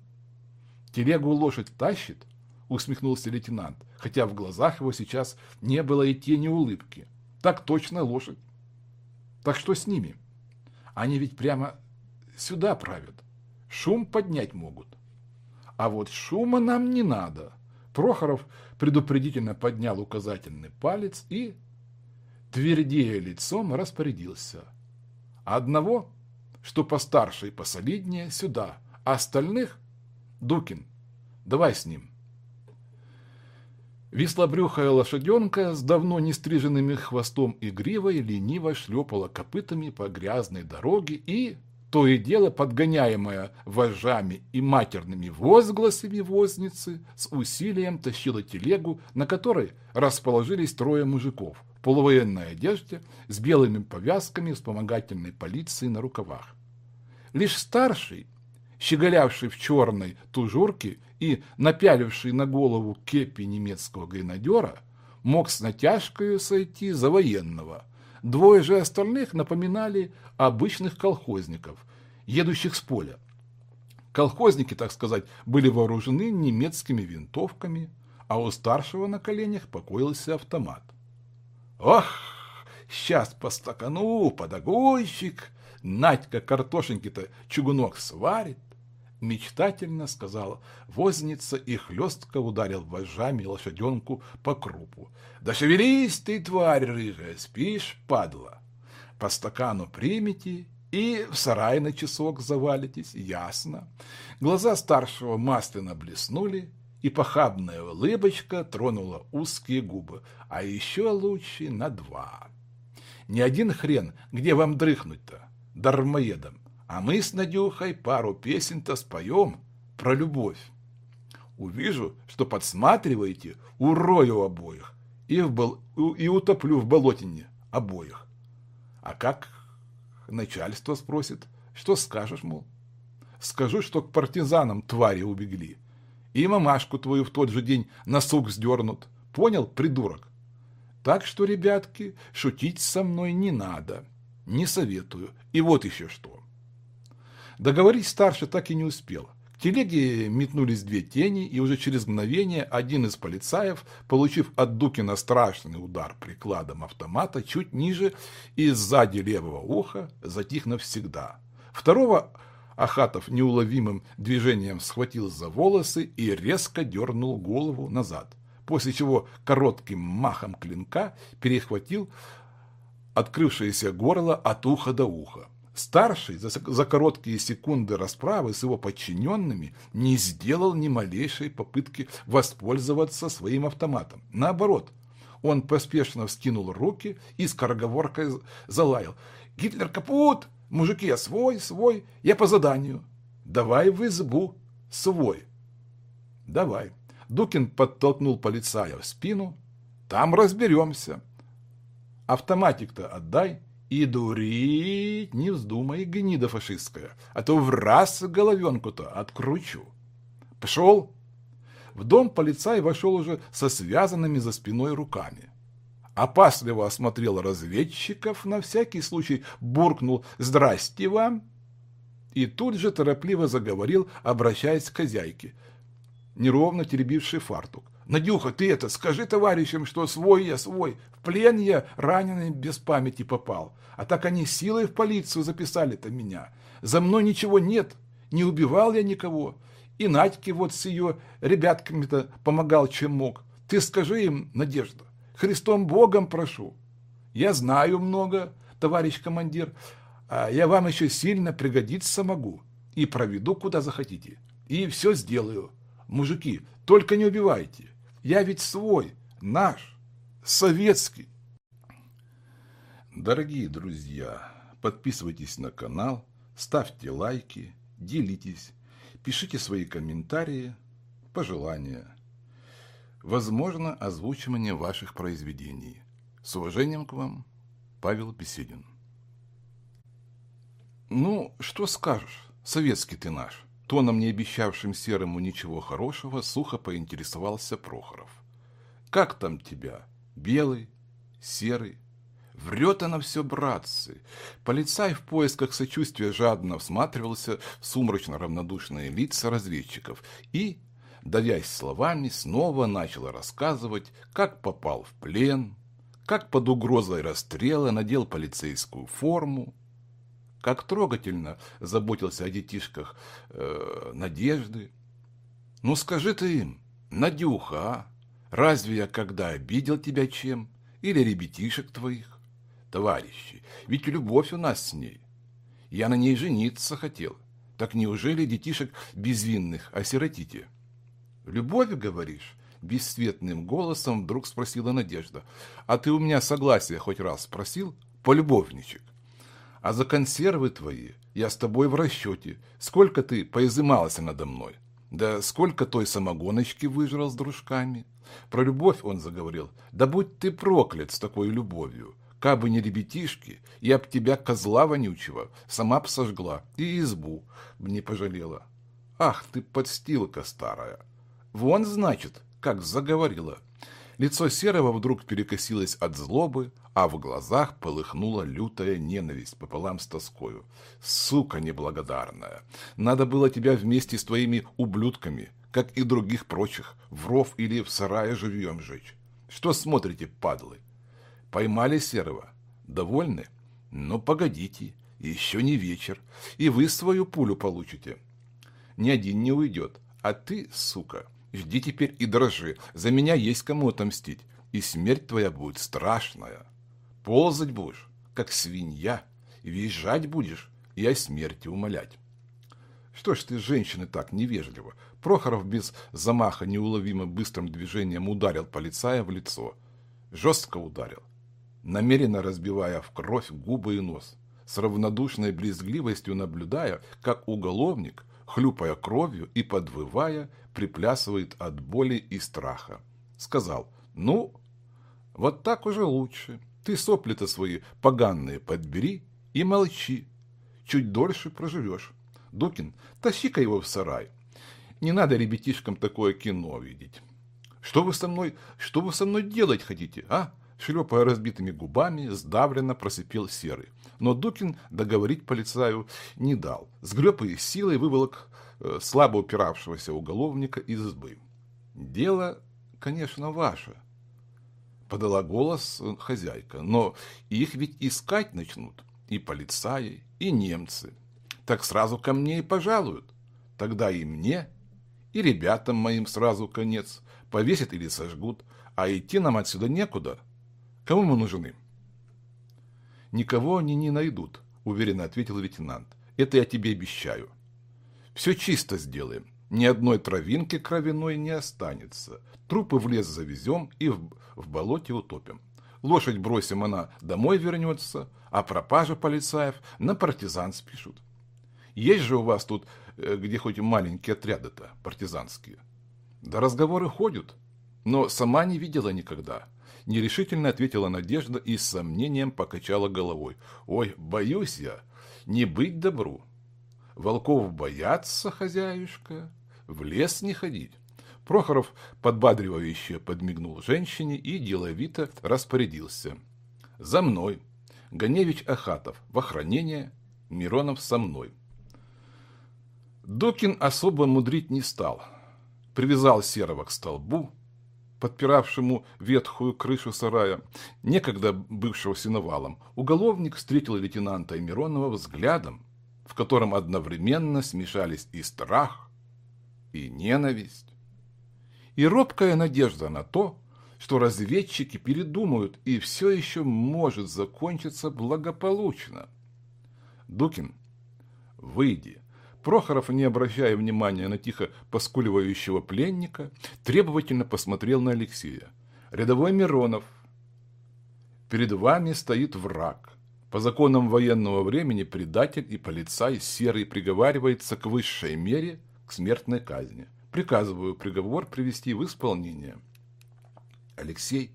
Телегу лошадь тащит? Усмехнулся лейтенант, хотя в глазах его сейчас не было и тени улыбки. Так точно лошадь. Так что с ними? Они ведь прямо сюда правят. Шум поднять могут. А вот шума нам не надо. Прохоров предупредительно поднял указательный палец и, твердее лицом, распорядился – Одного, что постарше и посолиднее, сюда, а остальных – Дукин. Давай с ним. Вислобрюхая лошаденка с давно не стриженными хвостом и гривой лениво шлепала копытами по грязной дороге и, то и дело подгоняемая вожжами и матерными возгласами возницы, с усилием тащила телегу, на которой расположились трое мужиков – полувоенной одежде с белыми повязками вспомогательной полиции на рукавах. Лишь старший, щеголявший в черной тужурке и напяливший на голову кепи немецкого гренадера, мог с натяжкой сойти за военного. Двое же остальных напоминали обычных колхозников, едущих с поля. Колхозники, так сказать, были вооружены немецкими винтовками, а у старшего на коленях покоился автомат. Ох, сейчас по стакану подогонщик, Надька картошеньки-то чугунок сварит. Мечтательно сказала возница и хлестко ударил вожжами лошаденку по крупу. Да шевелись ты, тварь рыжая, спишь, падла. По стакану примите и в сарай на часок завалитесь, ясно. Глаза старшего масляно блеснули, и похабная улыбочка тронула узкие губы, а еще лучше на два. Не один хрен, где вам дрыхнуть-то, дармоедом, а мы с Надюхой пару песен-то споем про любовь. Увижу, что подсматриваете, урою обоих и, в бол... и утоплю в болотине обоих. А как начальство спросит, что скажешь, мол? Скажу, что к партизанам твари убегли и мамашку твою в тот же день на сук сдернут. Понял, придурок? Так что, ребятки, шутить со мной не надо. Не советую. И вот еще что. Договорить старше так и не успел. К телеге метнулись две тени, и уже через мгновение один из полицаев, получив от Дукина страшный удар прикладом автомата чуть ниже и сзади левого уха, затих навсегда. Второго Ахатов неуловимым движением схватил за волосы и резко дернул голову назад, после чего коротким махом клинка перехватил открывшееся горло от уха до уха. Старший за, за короткие секунды расправы с его подчиненными не сделал ни малейшей попытки воспользоваться своим автоматом. Наоборот, он поспешно вскинул руки и скороговоркой залаял. «Гитлер капут! Мужики, я свой, свой, я по заданию. Давай в избу, свой. Давай. Дукин подтолкнул полицая в спину. Там разберемся. Автоматик-то отдай и дурить не вздумай, гнида фашистская, а то в раз головенку-то откручу. Пошел. В дом полицай вошел уже со связанными за спиной руками. Опасливо осмотрел разведчиков, на всякий случай буркнул «Здрасте вам!» и тут же торопливо заговорил, обращаясь к хозяйке, неровно теребивший фартук. «Надюха, ты это, скажи товарищам, что свой я свой, в плен я раненый без памяти попал, а так они силой в полицию записали-то меня. За мной ничего нет, не убивал я никого, и Надьке вот с ее ребятками-то помогал, чем мог. Ты скажи им, Надежда, Христом Богом прошу. Я знаю много, товарищ командир, а я вам еще сильно пригодиться могу и проведу куда захотите. И все сделаю. Мужики, только не убивайте. Я ведь свой, наш, советский. Дорогие друзья, подписывайтесь на канал, ставьте лайки, делитесь, пишите свои комментарии, пожелания. Возможно, озвучивание ваших произведений. С уважением к вам, Павел Беседин. Ну, что скажешь, советский ты наш. Тоном, не обещавшим Серому ничего хорошего, сухо поинтересовался Прохоров. Как там тебя? Белый? Серый? Врет она все, братцы. Полицай в поисках сочувствия жадно всматривался в сумрачно-равнодушные лица разведчиков и, давясь словами, снова начал рассказывать, как попал в плен, как под угрозой расстрела надел полицейскую форму, как трогательно заботился о детишках э, Надежды. Ну скажи ты им, Надюха, а? Разве я когда обидел тебя чем? Или ребятишек твоих? Товарищи, ведь любовь у нас с ней. Я на ней жениться хотел. Так неужели детишек безвинных осиротите? Любовь, говоришь? Бесцветным голосом вдруг спросила Надежда. А ты у меня согласие хоть раз спросил? Полюбовничек. А за консервы твои я с тобой в расчете. Сколько ты поизымалась надо мной? Да сколько той самогоночки выжрал с дружками? Про любовь он заговорил. Да будь ты проклят с такой любовью. Кабы не ребятишки, я б тебя, козла вонючего, сама б сожгла и избу б не пожалела. Ах ты, подстилка старая! Вон, значит, как заговорила. Лицо Серого вдруг перекосилось от злобы, а в глазах полыхнула лютая ненависть пополам с тоскою. «Сука неблагодарная! Надо было тебя вместе с твоими ублюдками, как и других прочих, в ров или в сарае живьем жечь. Что смотрите, падлы? Поймали Серого? Довольны? Ну, погодите, еще не вечер, и вы свою пулю получите. Ни один не уйдет, а ты, сука, Жди теперь и дрожи, за меня есть кому отомстить, и смерть твоя будет страшная. Ползать будешь, как свинья, и визжать будешь, и о смерти умолять. Что ж ты, женщины, так невежливо? Прохоров без замаха неуловимо быстрым движением ударил полицая в лицо. Жестко ударил, намеренно разбивая в кровь губы и нос, с равнодушной брезгливостью наблюдая, как уголовник, хлюпая кровью и подвывая, приплясывает от боли и страха. Сказал, ну, вот так уже лучше. Ты сопли-то свои поганные подбери и молчи. Чуть дольше проживешь. Дукин, тащи-ка его в сарай. Не надо ребятишкам такое кино видеть. Что вы со мной, что вы со мной делать хотите, а? Шлепая разбитыми губами, сдавленно просипел Серый. Но Дукин договорить полицаю не дал. Сгреб и силой выволок Э, слабо упиравшегося уголовника из избы. «Дело, конечно, ваше», — подала голос хозяйка, «но их ведь искать начнут и полицаи, и немцы. Так сразу ко мне и пожалуют. Тогда и мне, и ребятам моим сразу конец. Повесят или сожгут, а идти нам отсюда некуда. Кому мы нужны?» «Никого они не найдут», — уверенно ответил лейтенант. «Это я тебе обещаю». Все чисто сделаем. Ни одной травинки кровяной не останется. Трупы в лес завезем и в, в болоте утопим. Лошадь бросим, она домой вернется, а пропажа полицаев на партизан спишут. Есть же у вас тут, э, где хоть маленькие отряды-то, партизанские? Да разговоры ходят, но сама не видела никогда. Нерешительно ответила Надежда и с сомнением покачала головой. Ой, боюсь я, не быть добру. Волков боятся, хозяюшка, в лес не ходить. Прохоров подбадривающе подмигнул женщине и деловито распорядился. «За мной! Ганевич Ахатов в охранение, Миронов со мной!» Докин особо мудрить не стал. Привязал Серого к столбу, подпиравшему ветхую крышу сарая, некогда бывшего сеновалом, уголовник встретил лейтенанта и Миронова взглядом, в котором одновременно смешались и страх, и ненависть, и робкая надежда на то, что разведчики передумают и все еще может закончиться благополучно. Дукин, выйди. Прохоров, не обращая внимания на тихо поскуливающего пленника, требовательно посмотрел на Алексея. «Рядовой Миронов, перед вами стоит враг. По законам военного времени предатель и полицай серый приговаривается к высшей мере, к смертной казни. Приказываю приговор привести в исполнение». Алексей,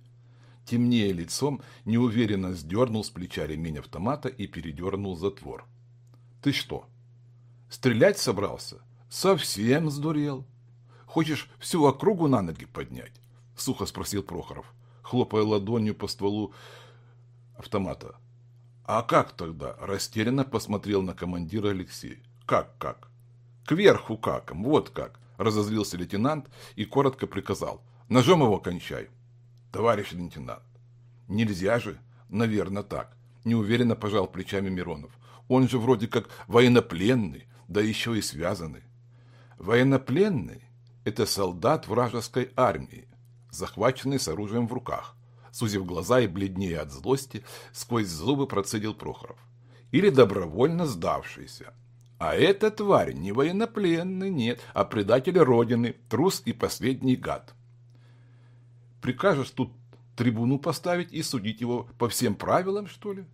темнее лицом, неуверенно сдернул с плеча ремень автомата и передернул затвор. «Ты что?» Стрелять собрался? Совсем сдурел. Хочешь всю округу на ноги поднять? Сухо спросил Прохоров, хлопая ладонью по стволу автомата. А как тогда? Растерянно посмотрел на командира Алексей. Как, как? Кверху каком, вот как. Разозлился лейтенант и коротко приказал. Ножом его кончай. Товарищ лейтенант, нельзя же, наверное, так. Неуверенно пожал плечами Миронов. Он же вроде как военнопленный, да еще и связаны. Военнопленный – это солдат вражеской армии, захваченный с оружием в руках. Сузив глаза и бледнее от злости, сквозь зубы процедил Прохоров. Или добровольно сдавшийся. А эта тварь не военнопленный, нет, а предатель Родины, трус и последний гад. Прикажешь тут трибуну поставить и судить его по всем правилам, что ли?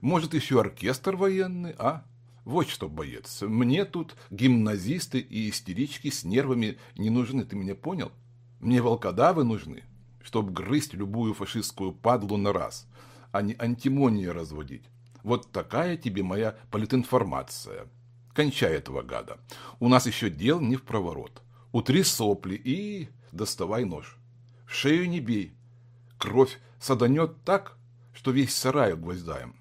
Может, еще оркестр военный, а? Вот что, боец, мне тут гимназисты и истерички с нервами не нужны, ты меня понял? Мне волкодавы нужны, чтобы грызть любую фашистскую падлу на раз, а не антимонии разводить. Вот такая тебе моя политинформация. Кончай этого гада. У нас еще дел не в проворот. Утри сопли и доставай нож. В шею не бей. Кровь саданет так, что весь сарай гвоздаем.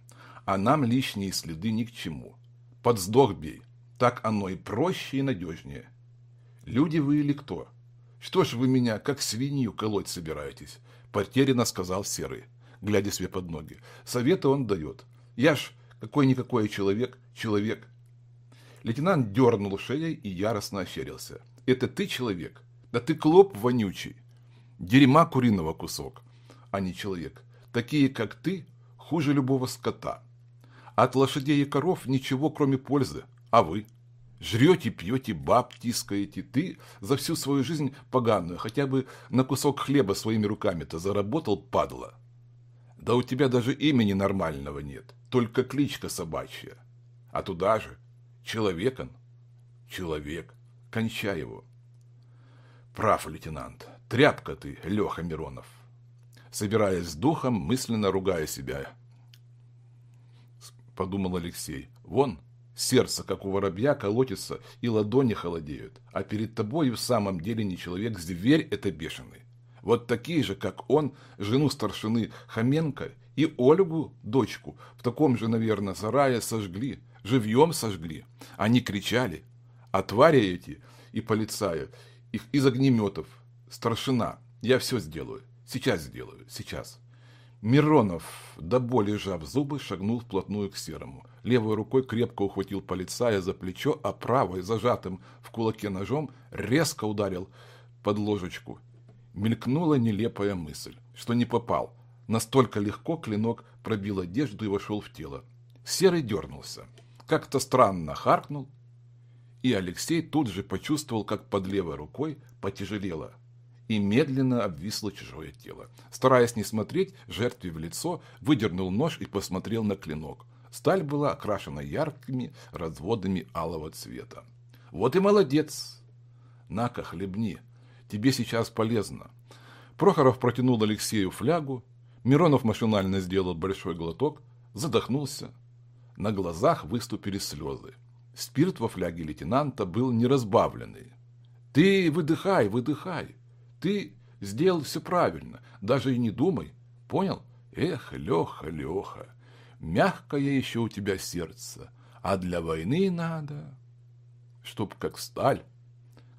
А нам лишние следы ни к чему под сдох бей. Так оно и проще, и надежнее. Люди вы или кто? Что ж вы меня, как свинью, колоть собираетесь? Потерянно сказал Серый, глядя себе под ноги. Советы он дает. Я ж какой-никакой человек, человек. Лейтенант дернул шеей и яростно ощерился. Это ты человек? Да ты клоп вонючий. Дерьма куриного кусок, а не человек. Такие, как ты, хуже любого скота. От лошадей и коров ничего, кроме пользы. А вы? Жрете, пьете, баб тискаете. Ты за всю свою жизнь поганую хотя бы на кусок хлеба своими руками-то заработал, падла. Да у тебя даже имени нормального нет, только кличка собачья. А туда же человек он. Человек. Кончай его. Прав, лейтенант. Тряпка ты, Леха Миронов. Собираясь с духом, мысленно ругая себя, подумал Алексей. Вон, сердце, как у воробья, колотится, и ладони холодеют. А перед тобой в самом деле не человек, зверь это бешеный. Вот такие же, как он, жену старшины Хоменко и Ольгу, дочку, в таком же, наверное, сарае сожгли, живьем сожгли. Они кричали, а твари эти и полицаи, их из огнеметов, старшина, я все сделаю, сейчас сделаю, сейчас. Миронов, до боли сжав зубы, шагнул вплотную к Серому. Левой рукой крепко ухватил полицая за плечо, а правой, зажатым в кулаке ножом, резко ударил под ложечку. Мелькнула нелепая мысль, что не попал. Настолько легко клинок пробил одежду и вошел в тело. Серый дернулся. Как-то странно харкнул, и Алексей тут же почувствовал, как под левой рукой потяжелело и медленно обвисло чужое тело. Стараясь не смотреть жертве в лицо, выдернул нож и посмотрел на клинок. Сталь была окрашена яркими разводами алого цвета. «Вот и молодец! На-ка, хлебни, тебе сейчас полезно». Прохоров протянул Алексею флягу, Миронов машинально сделал большой глоток, задохнулся. На глазах выступили слезы. Спирт во фляге лейтенанта был неразбавленный. «Ты выдыхай, выдыхай!» Ты сделал все правильно, даже и не думай. Понял? Эх, Леха, Леха, мягкое еще у тебя сердце, а для войны надо, чтоб как сталь,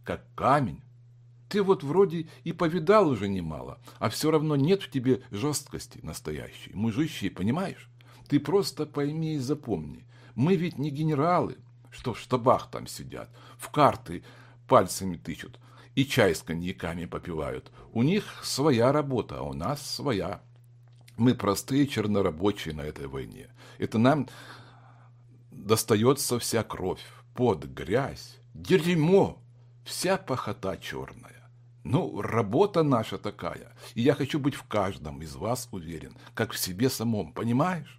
как камень. Ты вот вроде и повидал уже немало, а все равно нет в тебе жесткости настоящей, мужищей, понимаешь? Ты просто пойми и запомни, мы ведь не генералы, что в штабах там сидят, в карты пальцами тычут и чай с коньяками попивают. У них своя работа, а у нас своя. Мы простые чернорабочие на этой войне. Это нам достается вся кровь, под грязь, дерьмо, вся похота черная. Ну, работа наша такая, и я хочу быть в каждом из вас уверен, как в себе самом, понимаешь?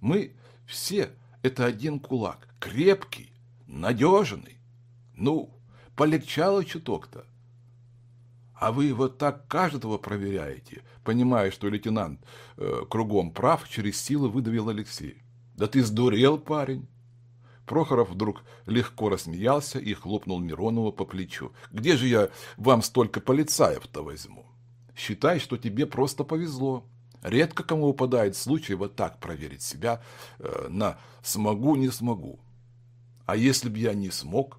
Мы все – это один кулак, крепкий, надежный. Ну, полегчало чуток-то. А вы вот так каждого проверяете, понимая, что лейтенант э, кругом прав, через силу выдавил Алексей. Да ты сдурел, парень. Прохоров вдруг легко рассмеялся и хлопнул Миронова по плечу. «Где же я вам столько полицаев-то возьму? Считай, что тебе просто повезло. Редко кому выпадает случай вот так проверить себя э, на «смогу, не смогу». А если б я не смог?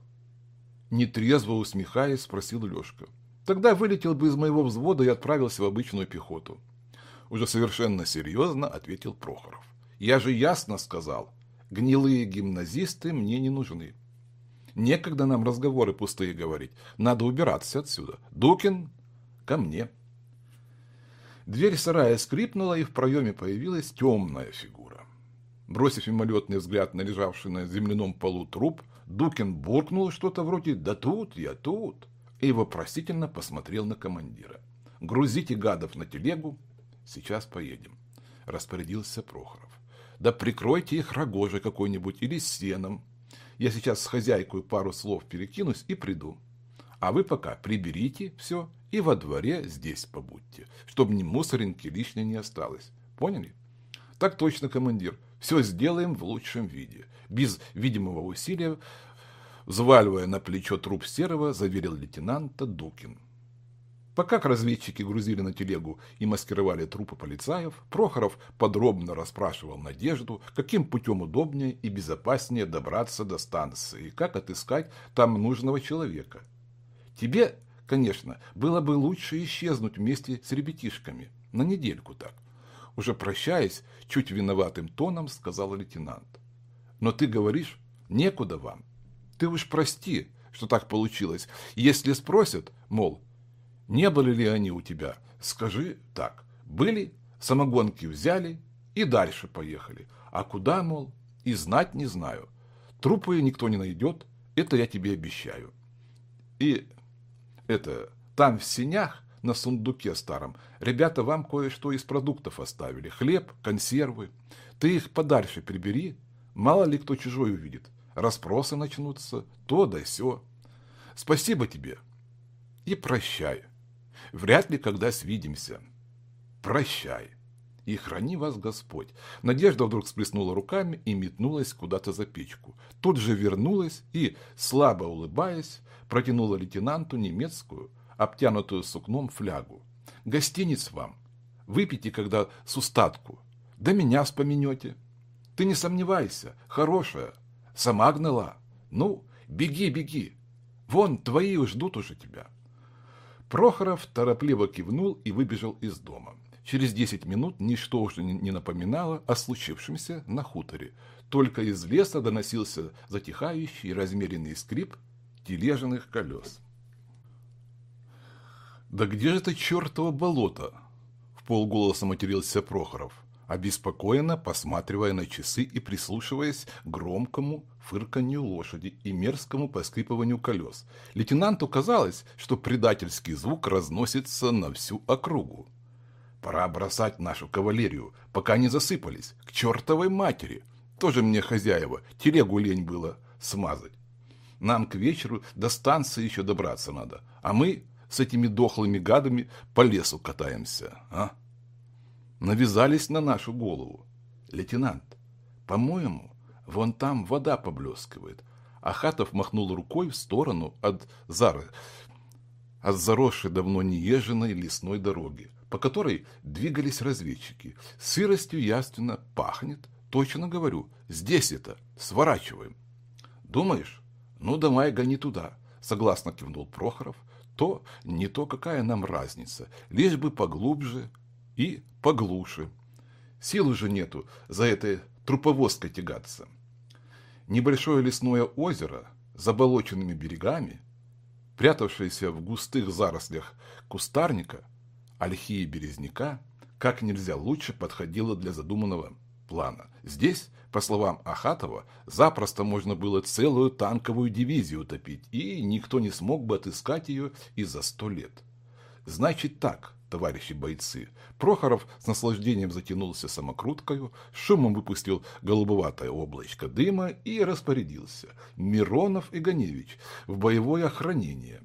Нетрезво усмехаясь, спросил Лешка. Тогда вылетел бы из моего взвода и отправился в обычную пехоту. Уже совершенно серьезно ответил Прохоров. Я же ясно сказал, гнилые гимназисты мне не нужны. Некогда нам разговоры пустые говорить. Надо убираться отсюда. Дукин, ко мне. Дверь сарая скрипнула, и в проеме появилась темная фигура. Бросив мимолетный взгляд на лежавший на земляном полу труп, Дукин буркнул что-то вроде «Да тут я, тут!» и вопросительно посмотрел на командира. «Грузите гадов на телегу, сейчас поедем», – распорядился Прохоров. «Да прикройте их рогожей какой-нибудь или сеном. Я сейчас с хозяйкой пару слов перекинусь и приду. А вы пока приберите все и во дворе здесь побудьте, чтобы ни мусоринки лишней не осталось. Поняли? Так точно, командир. Все сделаем в лучшем виде. Без видимого усилия, взваливая на плечо труп Серого, заверил лейтенанта Дукин. Пока разведчики грузили на телегу и маскировали трупы полицаев, Прохоров подробно расспрашивал Надежду, каким путем удобнее и безопаснее добраться до станции, как отыскать там нужного человека. Тебе Конечно, было бы лучше исчезнуть вместе с ребятишками. На недельку так. Уже прощаясь, чуть виноватым тоном сказал лейтенант. Но ты говоришь, некуда вам. Ты уж прости, что так получилось. Если спросят, мол, не были ли они у тебя, скажи так. Были, самогонки взяли и дальше поехали. А куда, мол, и знать не знаю. Трупы никто не найдет, это я тебе обещаю. И это, там в синях на сундуке старом ребята вам кое-что из продуктов оставили. Хлеб, консервы. Ты их подальше прибери, мало ли кто чужой увидит. Распросы начнутся, то да сё. Спасибо тебе и прощай. Вряд ли когда свидимся. Прощай. И храни вас Господь. Надежда вдруг сплеснула руками и метнулась куда-то за печку. Тут же вернулась и, слабо улыбаясь, протянула лейтенанту немецкую, обтянутую сукном флягу. «Гостиниц вам. Выпейте, когда с устатку. Да меня вспоминете. Ты не сомневайся, хорошая. Сама гнала. Ну, беги, беги. Вон, твои ждут уже тебя». Прохоров торопливо кивнул и выбежал из дома. Через десять минут ничто уже не напоминало о случившемся на хуторе. Только из леса доносился затихающий размеренный скрип тележных колес. «Да где же это чертово болото?» – в полголоса матерился Прохоров, обеспокоенно посматривая на часы и прислушиваясь к громкому фырканью лошади и мерзкому поскрипыванию колес. Лейтенанту казалось, что предательский звук разносится на всю округу. «Пора бросать нашу кавалерию, пока не засыпались, к чертовой матери!» Тоже мне хозяева, телегу лень было смазать. Нам к вечеру до станции еще добраться надо, а мы с этими дохлыми гадами по лесу катаемся, а? Навязались на нашу голову. Лейтенант, по-моему, вон там вода поблескивает. Ахатов махнул рукой в сторону от зары. от заросшей давно неезженной лесной дороги, по которой двигались разведчики. Сыростью яственно пахнет. Точно говорю, здесь это, сворачиваем. Думаешь? Ну, давай гони туда, согласно кивнул Прохоров. То, не то, какая нам разница, лишь бы поглубже и поглуше. Сил уже нету за этой труповозкой тягаться. Небольшое лесное озеро с заболоченными берегами, прятавшееся в густых зарослях кустарника, ольхи и березняка, как нельзя лучше подходило для задуманного плана. Здесь, по словам Ахатова, запросто можно было целую танковую дивизию утопить, и никто не смог бы отыскать ее и за сто лет. Значит так, товарищи бойцы. Прохоров с наслаждением затянулся самокруткою, шумом выпустил голубоватое облачко дыма и распорядился. Миронов и в боевое охранение.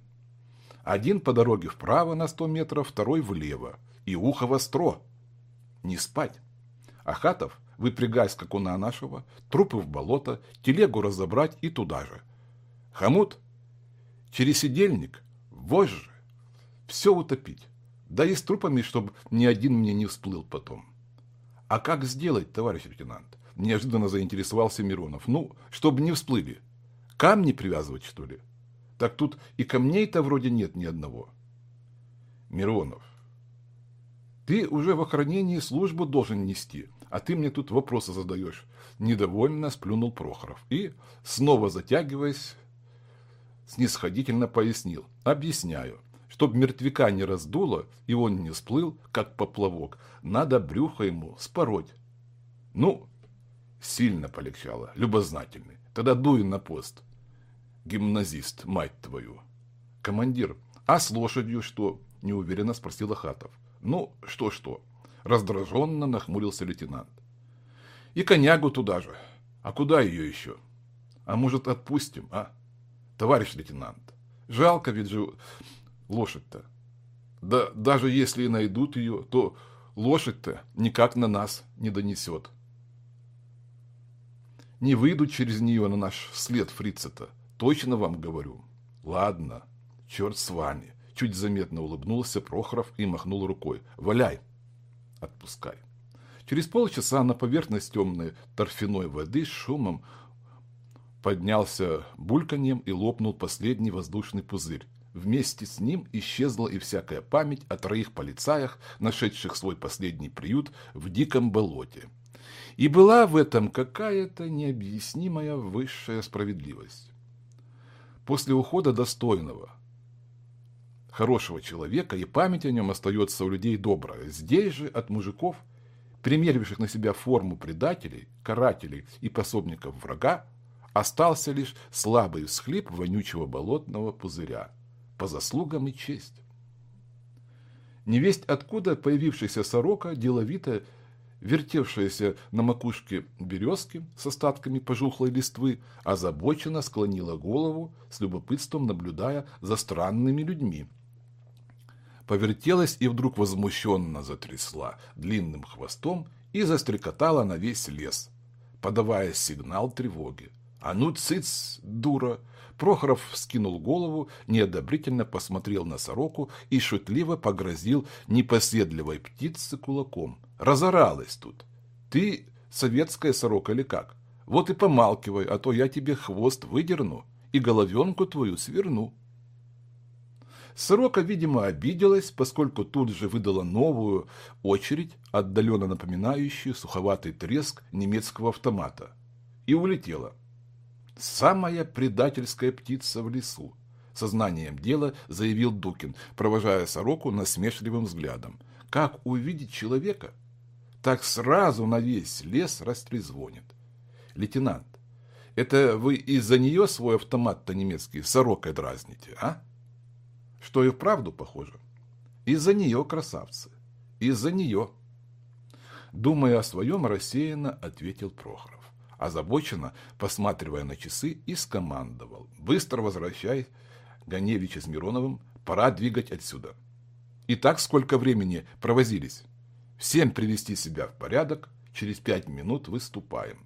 Один по дороге вправо на сто метров, второй влево. И ухо востро. Не спать. Ахатов, выпрягай скакуна нашего, трупы в болото, телегу разобрать и туда же. Хамут, через сидельник, вожжи, все утопить. Да и с трупами, чтобы ни один мне не всплыл потом. А как сделать, товарищ лейтенант? Неожиданно заинтересовался Миронов. Ну, чтобы не всплыли. Камни привязывать, что ли? Так тут и камней-то вроде нет ни одного. Миронов, ты уже в охранении службу должен нести, а ты мне тут вопросы задаешь. Недовольно сплюнул Прохоров и, снова затягиваясь, снисходительно пояснил. Объясняю. Чтоб мертвяка не раздуло, и он не всплыл, как поплавок, надо брюхо ему спороть. Ну, сильно полегчало, любознательный. Тогда дуй на пост. Гимназист, мать твою. Командир, а с лошадью что? Неуверенно спросил Ахатов. Ну, что-что. Раздраженно нахмурился лейтенант. И конягу туда же. А куда ее еще? А может, отпустим, а? Товарищ лейтенант, жалко ведь же лошадь-то. Да даже если и найдут ее, то лошадь-то никак на нас не донесет. Не выйдут через нее на наш след фрица-то, точно вам говорю. Ладно, черт с вами. Чуть заметно улыбнулся Прохоров и махнул рукой. Валяй, отпускай. Через полчаса на поверхность темной торфяной воды с шумом поднялся бульканьем и лопнул последний воздушный пузырь. Вместе с ним исчезла и всякая память о троих полицаях, нашедших свой последний приют в диком болоте. И была в этом какая-то необъяснимая высшая справедливость. После ухода достойного, хорошего человека, и память о нем остается у людей добрая. Здесь же от мужиков, примеривших на себя форму предателей, карателей и пособников врага, остался лишь слабый всхлип вонючего болотного пузыря – по заслугам и честь. Невесть откуда появившаяся сорока, деловито вертевшаяся на макушке березки с остатками пожухлой листвы, озабоченно склонила голову, с любопытством наблюдая за странными людьми. Повертелась и вдруг возмущенно затрясла длинным хвостом и застрекотала на весь лес, подавая сигнал тревоги. «А ну, цыц, дура! Прохоров скинул голову, неодобрительно посмотрел на сороку и шутливо погрозил непоседливой птице кулаком. «Разоралась тут! Ты советская сорока или как? Вот и помалкивай, а то я тебе хвост выдерну и головенку твою сверну». Сорока, видимо, обиделась, поскольку тут же выдала новую очередь, отдаленно напоминающую суховатый треск немецкого автомата, и улетела. Самая предательская птица в лесу, сознанием дела заявил Дукин, провожая сороку насмешливым взглядом. Как увидеть человека, так сразу на весь лес растрезвонит. Лейтенант, это вы из-за нее свой автомат-то немецкий сорокой дразните, а? Что и вправду похоже. Из-за нее, красавцы, из-за нее. Думая о своем, рассеянно ответил Прохоров озабоченно посматривая на часы, и скомандовал. «Быстро возвращай Ганевича с Мироновым, пора двигать отсюда». И так сколько времени провозились? Всем привести себя в порядок, через пять минут выступаем.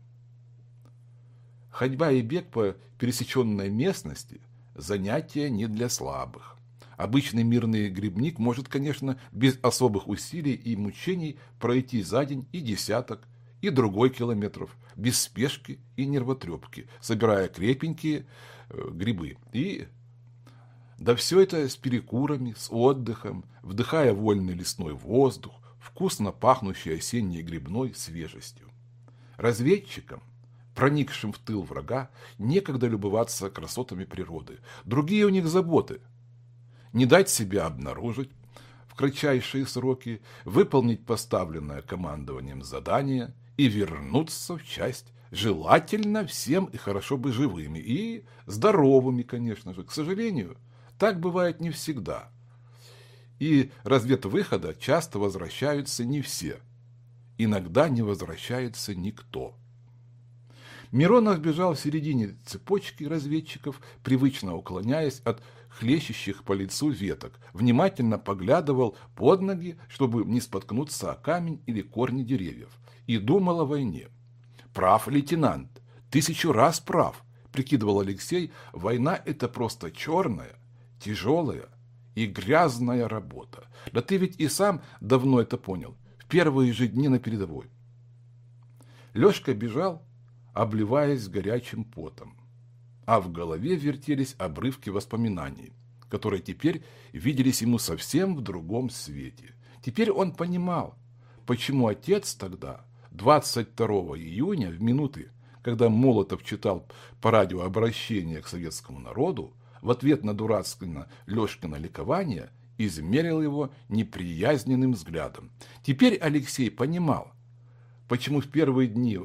Ходьба и бег по пересеченной местности – занятие не для слабых. Обычный мирный грибник может, конечно, без особых усилий и мучений пройти за день и десяток, и другой километров, без спешки и нервотрепки, собирая крепенькие э, грибы. И да все это с перекурами, с отдыхом, вдыхая вольный лесной воздух, вкусно пахнущий осенней грибной свежестью. Разведчикам, проникшим в тыл врага, некогда любоваться красотами природы. Другие у них заботы – не дать себя обнаружить в кратчайшие сроки, выполнить поставленное командованием задание и вернуться в часть, желательно всем и хорошо бы живыми, и здоровыми, конечно же. К сожалению, так бывает не всегда. И разведвыхода часто возвращаются не все. Иногда не возвращается никто. Миронов бежал в середине цепочки разведчиков, привычно уклоняясь от хлещущих по лицу веток, внимательно поглядывал под ноги, чтобы не споткнуться о камень или корни деревьев, и думал о войне. «Прав, лейтенант, тысячу раз прав», – прикидывал Алексей, – «война – это просто черная, тяжелая и грязная работа. Да ты ведь и сам давно это понял, в первые же дни на передовой». Лешка бежал, обливаясь горячим потом а в голове вертелись обрывки воспоминаний, которые теперь виделись ему совсем в другом свете. Теперь он понимал, почему отец тогда, 22 июня, в минуты, когда Молотов читал по радио обращение к советскому народу, в ответ на дурацкое Лешкино ликование измерил его неприязненным взглядом. Теперь Алексей понимал, почему в первые дни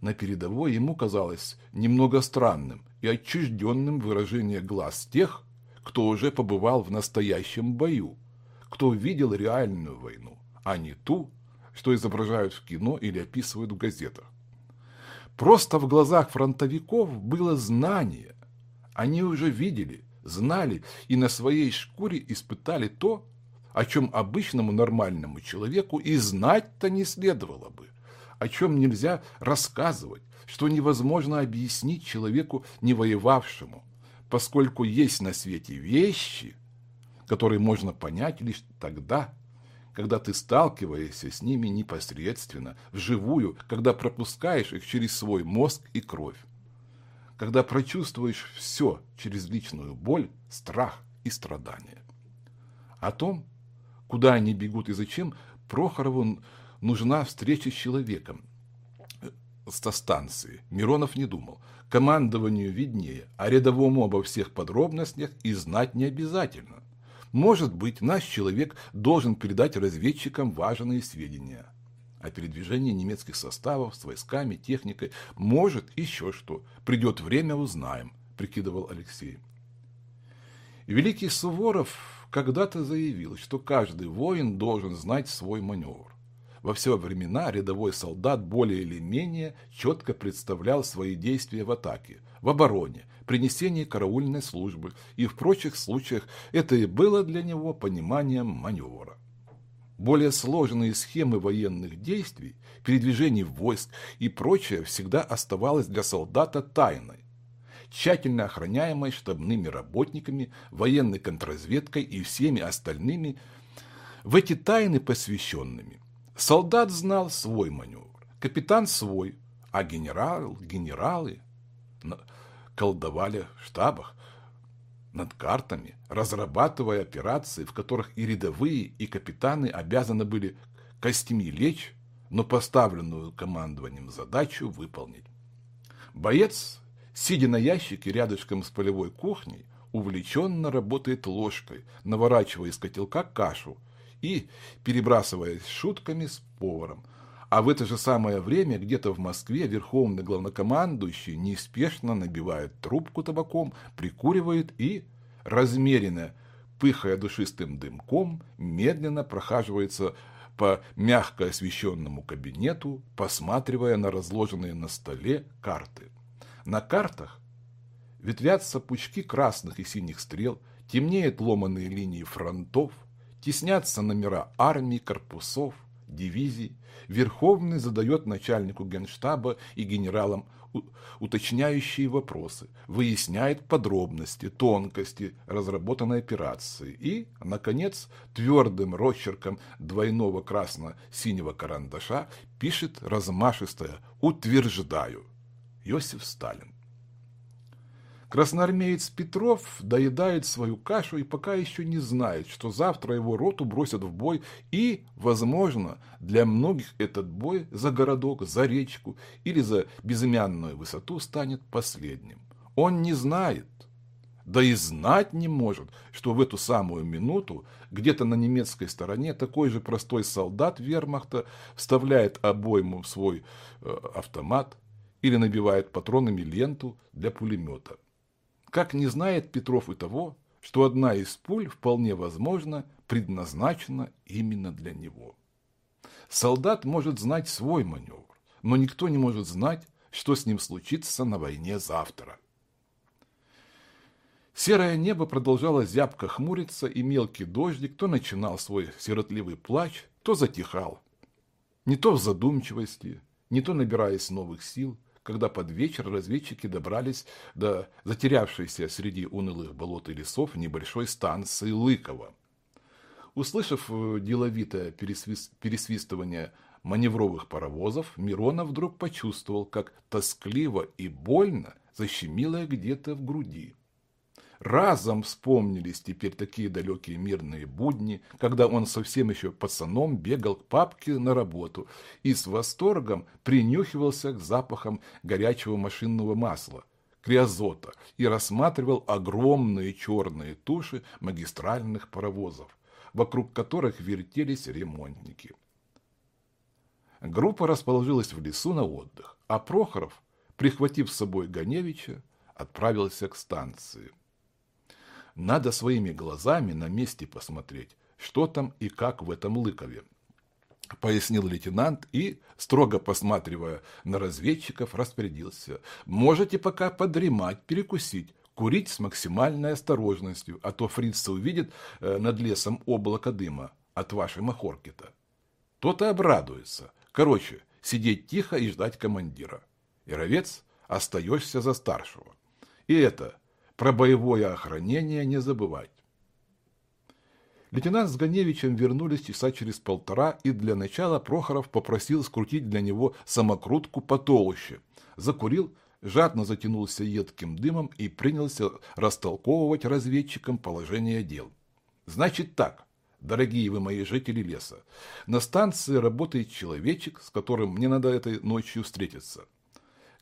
на передовой ему казалось немного странным, и отчужденным выражение глаз тех, кто уже побывал в настоящем бою, кто видел реальную войну, а не ту, что изображают в кино или описывают в газетах. Просто в глазах фронтовиков было знание. Они уже видели, знали и на своей шкуре испытали то, о чем обычному нормальному человеку и знать-то не следовало бы, о чем нельзя рассказывать, что невозможно объяснить человеку, не воевавшему, поскольку есть на свете вещи, которые можно понять лишь тогда, когда ты сталкиваешься с ними непосредственно, вживую, когда пропускаешь их через свой мозг и кровь, когда прочувствуешь все через личную боль, страх и страдания. О том, куда они бегут и зачем, Прохорову нужна встреча с человеком, станции Миронов не думал. Командованию виднее, а рядовому обо всех подробностях и знать не обязательно. Может быть, наш человек должен передать разведчикам важные сведения о передвижении немецких составов с войсками, техникой. Может, еще что. Придет время, узнаем, прикидывал Алексей. Великий Суворов когда-то заявил, что каждый воин должен знать свой маневр. Во все времена рядовой солдат более или менее четко представлял свои действия в атаке, в обороне, при несении караульной службы, и в прочих случаях это и было для него пониманием маневра. Более сложные схемы военных действий, передвижений войск и прочее всегда оставалось для солдата тайной, тщательно охраняемой штабными работниками, военной контрразведкой и всеми остальными в эти тайны посвященными. Солдат знал свой маневр, капитан свой, а генерал, генералы колдовали в штабах над картами, разрабатывая операции, в которых и рядовые, и капитаны обязаны были костями лечь, но поставленную командованием задачу выполнить. Боец, сидя на ящике рядышком с полевой кухней, увлеченно работает ложкой, наворачивая из котелка кашу – и перебрасываясь шутками с поваром. А в это же самое время где-то в Москве верховный главнокомандующий неспешно набивает трубку табаком, прикуривает и, размеренно пыхая душистым дымком, медленно прохаживается по мягко освещенному кабинету, посматривая на разложенные на столе карты. На картах ветвятся пучки красных и синих стрел, темнеют ломаные линии фронтов – теснятся номера армий, корпусов, дивизий, Верховный задает начальнику генштаба и генералам уточняющие вопросы, выясняет подробности, тонкости разработанной операции и, наконец, твердым росчерком двойного красно-синего карандаша пишет размашистое «Утверждаю» Иосиф Сталин. Красноармеец Петров доедает свою кашу и пока еще не знает, что завтра его роту бросят в бой и, возможно, для многих этот бой за городок, за речку или за безымянную высоту станет последним. Он не знает, да и знать не может, что в эту самую минуту где-то на немецкой стороне такой же простой солдат вермахта вставляет обойму в свой э, автомат или набивает патронами ленту для пулемета. Как не знает Петров и того, что одна из пуль вполне возможно предназначена именно для него. Солдат может знать свой маневр, но никто не может знать, что с ним случится на войне завтра. Серое небо продолжало зябко хмуриться, и мелкий дождик то начинал свой сиротливый плач, то затихал. Не то в задумчивости, не то набираясь новых сил – когда под вечер разведчики добрались до затерявшейся среди унылых болот и лесов небольшой станции Лыково. Услышав э, деловитое пересвист... пересвистывание маневровых паровозов, Миронов вдруг почувствовал, как тоскливо и больно защемило где-то в груди. Разом вспомнились теперь такие далекие мирные будни, когда он совсем еще пацаном бегал к папке на работу и с восторгом принюхивался к запахам горячего машинного масла, криозота и рассматривал огромные черные туши магистральных паровозов, вокруг которых вертелись ремонтники. Группа расположилась в лесу на отдых, а Прохоров, прихватив с собой Ганевича, отправился к станции. Надо своими глазами на месте посмотреть, что там и как в этом Лыкове. Пояснил лейтенант и, строго посматривая на разведчиков, распорядился. Можете пока подремать, перекусить, курить с максимальной осторожностью, а то фрица увидит э, над лесом облако дыма от вашей махорки-то. Тот и обрадуется. Короче, сидеть тихо и ждать командира. Яровец, остаешься за старшего. И это, про боевое охранение не забывать. Лейтенант с Ганевичем вернулись часа через полтора, и для начала Прохоров попросил скрутить для него самокрутку потолще. Закурил, жадно затянулся едким дымом и принялся растолковывать разведчикам положение дел. Значит так, дорогие вы мои жители леса, на станции работает человечек, с которым мне надо этой ночью встретиться.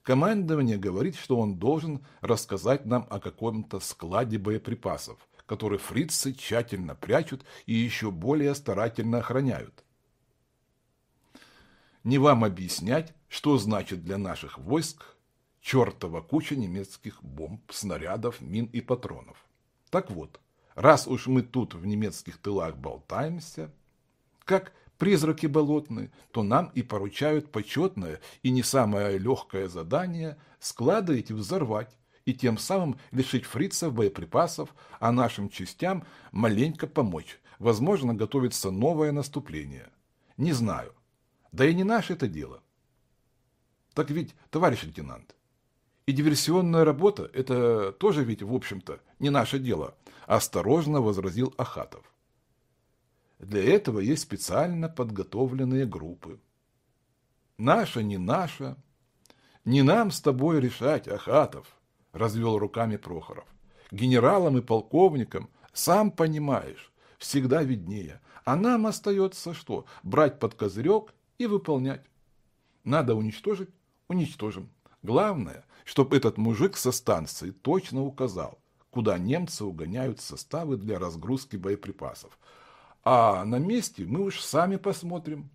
Командование говорит, что он должен рассказать нам о каком-то складе боеприпасов, который фрицы тщательно прячут и еще более старательно охраняют. Не вам объяснять, что значит для наших войск чертова куча немецких бомб, снарядов, мин и патронов. Так вот, раз уж мы тут в немецких тылах болтаемся, как призраки болотные, то нам и поручают почетное и не самое легкое задание склады эти взорвать и тем самым лишить фрицев боеприпасов, а нашим частям маленько помочь. Возможно, готовится новое наступление. Не знаю. Да и не наше это дело. Так ведь, товарищ лейтенант, и диверсионная работа – это тоже ведь, в общем-то, не наше дело, осторожно возразил Ахатов. Для этого есть специально подготовленные группы. Наша, не наша. Не нам с тобой решать, Ахатов, развел руками Прохоров. Генералам и полковникам, сам понимаешь, всегда виднее. А нам остается что? Брать под козырек и выполнять. Надо уничтожить – уничтожим. Главное, чтобы этот мужик со станции точно указал, куда немцы угоняют составы для разгрузки боеприпасов. А на месте мы уж сами посмотрим,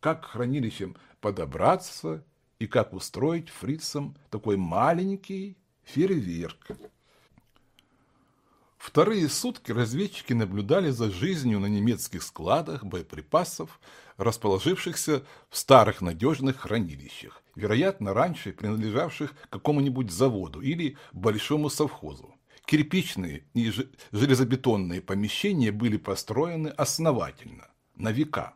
как к хранилищам подобраться и как устроить фрицам такой маленький фейерверк. Вторые сутки разведчики наблюдали за жизнью на немецких складах боеприпасов, расположившихся в старых надежных хранилищах, вероятно, раньше принадлежавших какому-нибудь заводу или большому совхозу. Кирпичные и железобетонные помещения были построены основательно, на века.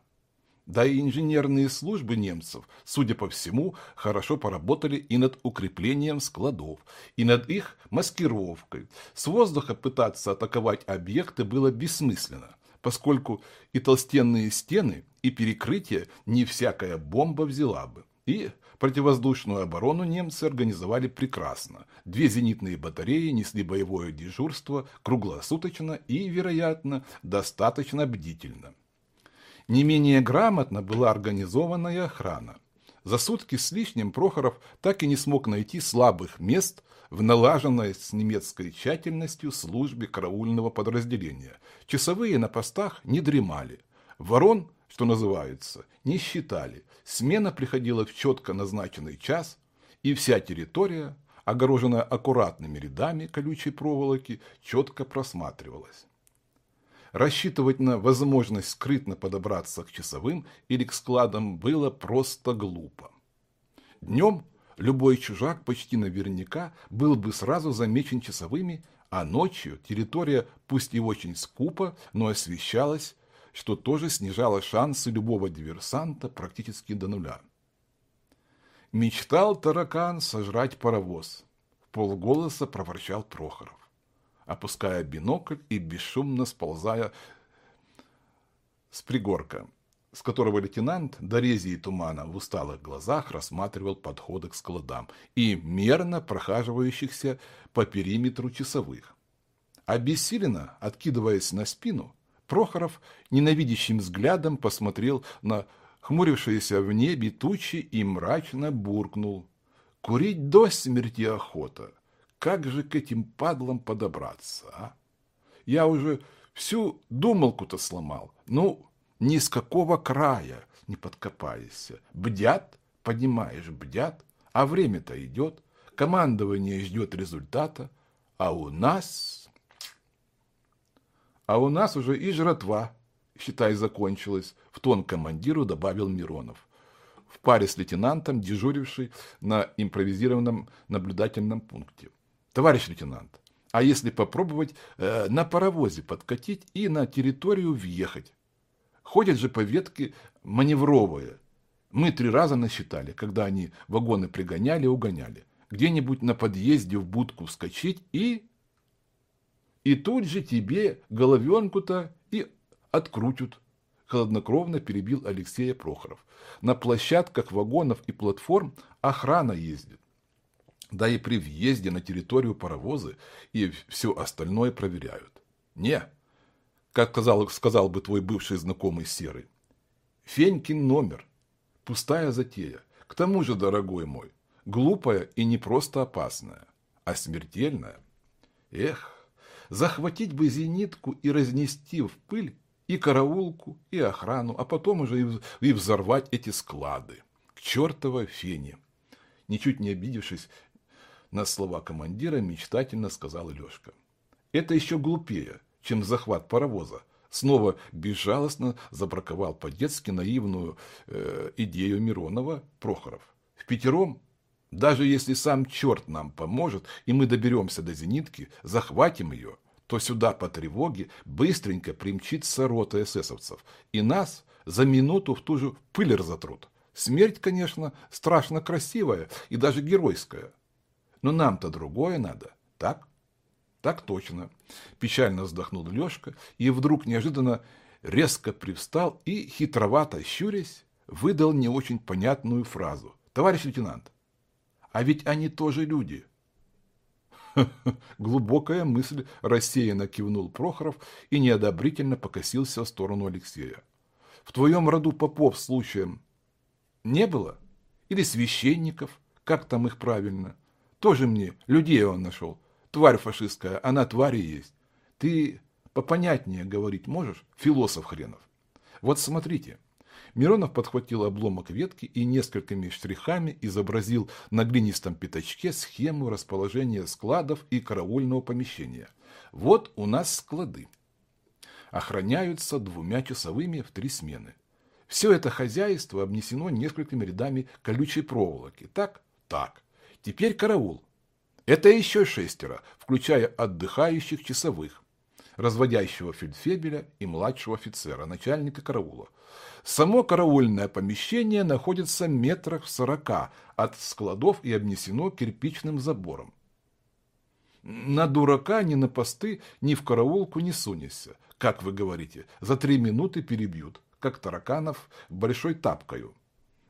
Да и инженерные службы немцев, судя по всему, хорошо поработали и над укреплением складов, и над их маскировкой. С воздуха пытаться атаковать объекты было бессмысленно, поскольку и толстенные стены, и перекрытие не всякая бомба взяла бы. И противовоздушную оборону немцы организовали прекрасно. Две зенитные батареи несли боевое дежурство круглосуточно и, вероятно, достаточно бдительно. Не менее грамотно была организована и охрана. За сутки с лишним Прохоров так и не смог найти слабых мест в налаженной с немецкой тщательностью службе караульного подразделения. Часовые на постах не дремали. Ворон, что называется, не считали. Смена приходила в четко назначенный час, и вся территория, огороженная аккуратными рядами колючей проволоки, четко просматривалась. Рассчитывать на возможность скрытно подобраться к часовым или к складам было просто глупо. Днем любой чужак почти наверняка был бы сразу замечен часовыми, а ночью территория, пусть и очень скупо, но освещалась, что тоже снижало шансы любого диверсанта практически до нуля. Мечтал таракан сожрать паровоз. В полголоса проворчал Прохоров опуская бинокль и бесшумно сползая с пригорка, с которого лейтенант до и тумана в усталых глазах рассматривал подходы к складам и мерно прохаживающихся по периметру часовых. Обессиленно, откидываясь на спину, Прохоров ненавидящим взглядом посмотрел на хмурившиеся в небе тучи и мрачно буркнул. «Курить до смерти охота!» как же к этим падлам подобраться, а? Я уже всю думалку-то сломал. Ну, ни с какого края не подкопаешься. Бдят, понимаешь, бдят, а время-то идет, командование ждет результата, а у нас... А у нас уже и жратва, считай, закончилась, в тон командиру добавил Миронов в паре с лейтенантом, дежуривший на импровизированном наблюдательном пункте. Товарищ лейтенант, а если попробовать э, на паровозе подкатить и на территорию въехать? Ходят же по ветке маневровые. Мы три раза насчитали, когда они вагоны пригоняли и угоняли. Где-нибудь на подъезде в будку вскочить и... И тут же тебе головенку-то и открутят. Холоднокровно перебил Алексея Прохоров. На площадках вагонов и платформ охрана ездит. Да и при въезде на территорию паровозы и все остальное проверяют. Не, как сказал, сказал бы твой бывший знакомый Серый. Фенькин номер. Пустая затея. К тому же, дорогой мой, глупая и не просто опасная, а смертельная. Эх, захватить бы зенитку и разнести в пыль и караулку, и охрану, а потом уже и взорвать эти склады. К чертовой фене. Ничуть не обидевшись, на слова командира мечтательно сказал Лешка. Это еще глупее, чем захват паровоза. Снова безжалостно забраковал по-детски наивную э, идею Миронова Прохоров. В пятером, даже если сам черт нам поможет, и мы доберемся до зенитки, захватим ее, то сюда по тревоге быстренько примчится рота эсэсовцев, и нас за минуту в ту же пыль разотрут. Смерть, конечно, страшно красивая и даже геройская, но нам-то другое надо, так? Так точно. Печально вздохнул Лешка и вдруг неожиданно резко привстал и, хитровато щурясь, выдал не очень понятную фразу. Товарищ лейтенант, а ведь они тоже люди. Глубокая мысль рассеянно кивнул Прохоров и неодобрительно покосился в сторону Алексея. В твоем роду попов случаем не было? Или священников? Как там их правильно? Тоже мне людей он нашел. Тварь фашистская, она тварь и есть. Ты попонятнее говорить можешь, философ хренов? Вот смотрите. Миронов подхватил обломок ветки и несколькими штрихами изобразил на глинистом пятачке схему расположения складов и караульного помещения. Вот у нас склады. Охраняются двумя часовыми в три смены. Все это хозяйство обнесено несколькими рядами колючей проволоки. Так? Так. Теперь караул. Это еще шестеро, включая отдыхающих часовых. разводящего фельдфебеля и младшего офицера, начальника караула. Само караульное помещение находится метрах в сорока от складов и обнесено кирпичным забором. На дурака ни на посты, ни в караулку не сунешься. Как вы говорите, за три минуты перебьют, как тараканов большой тапкою.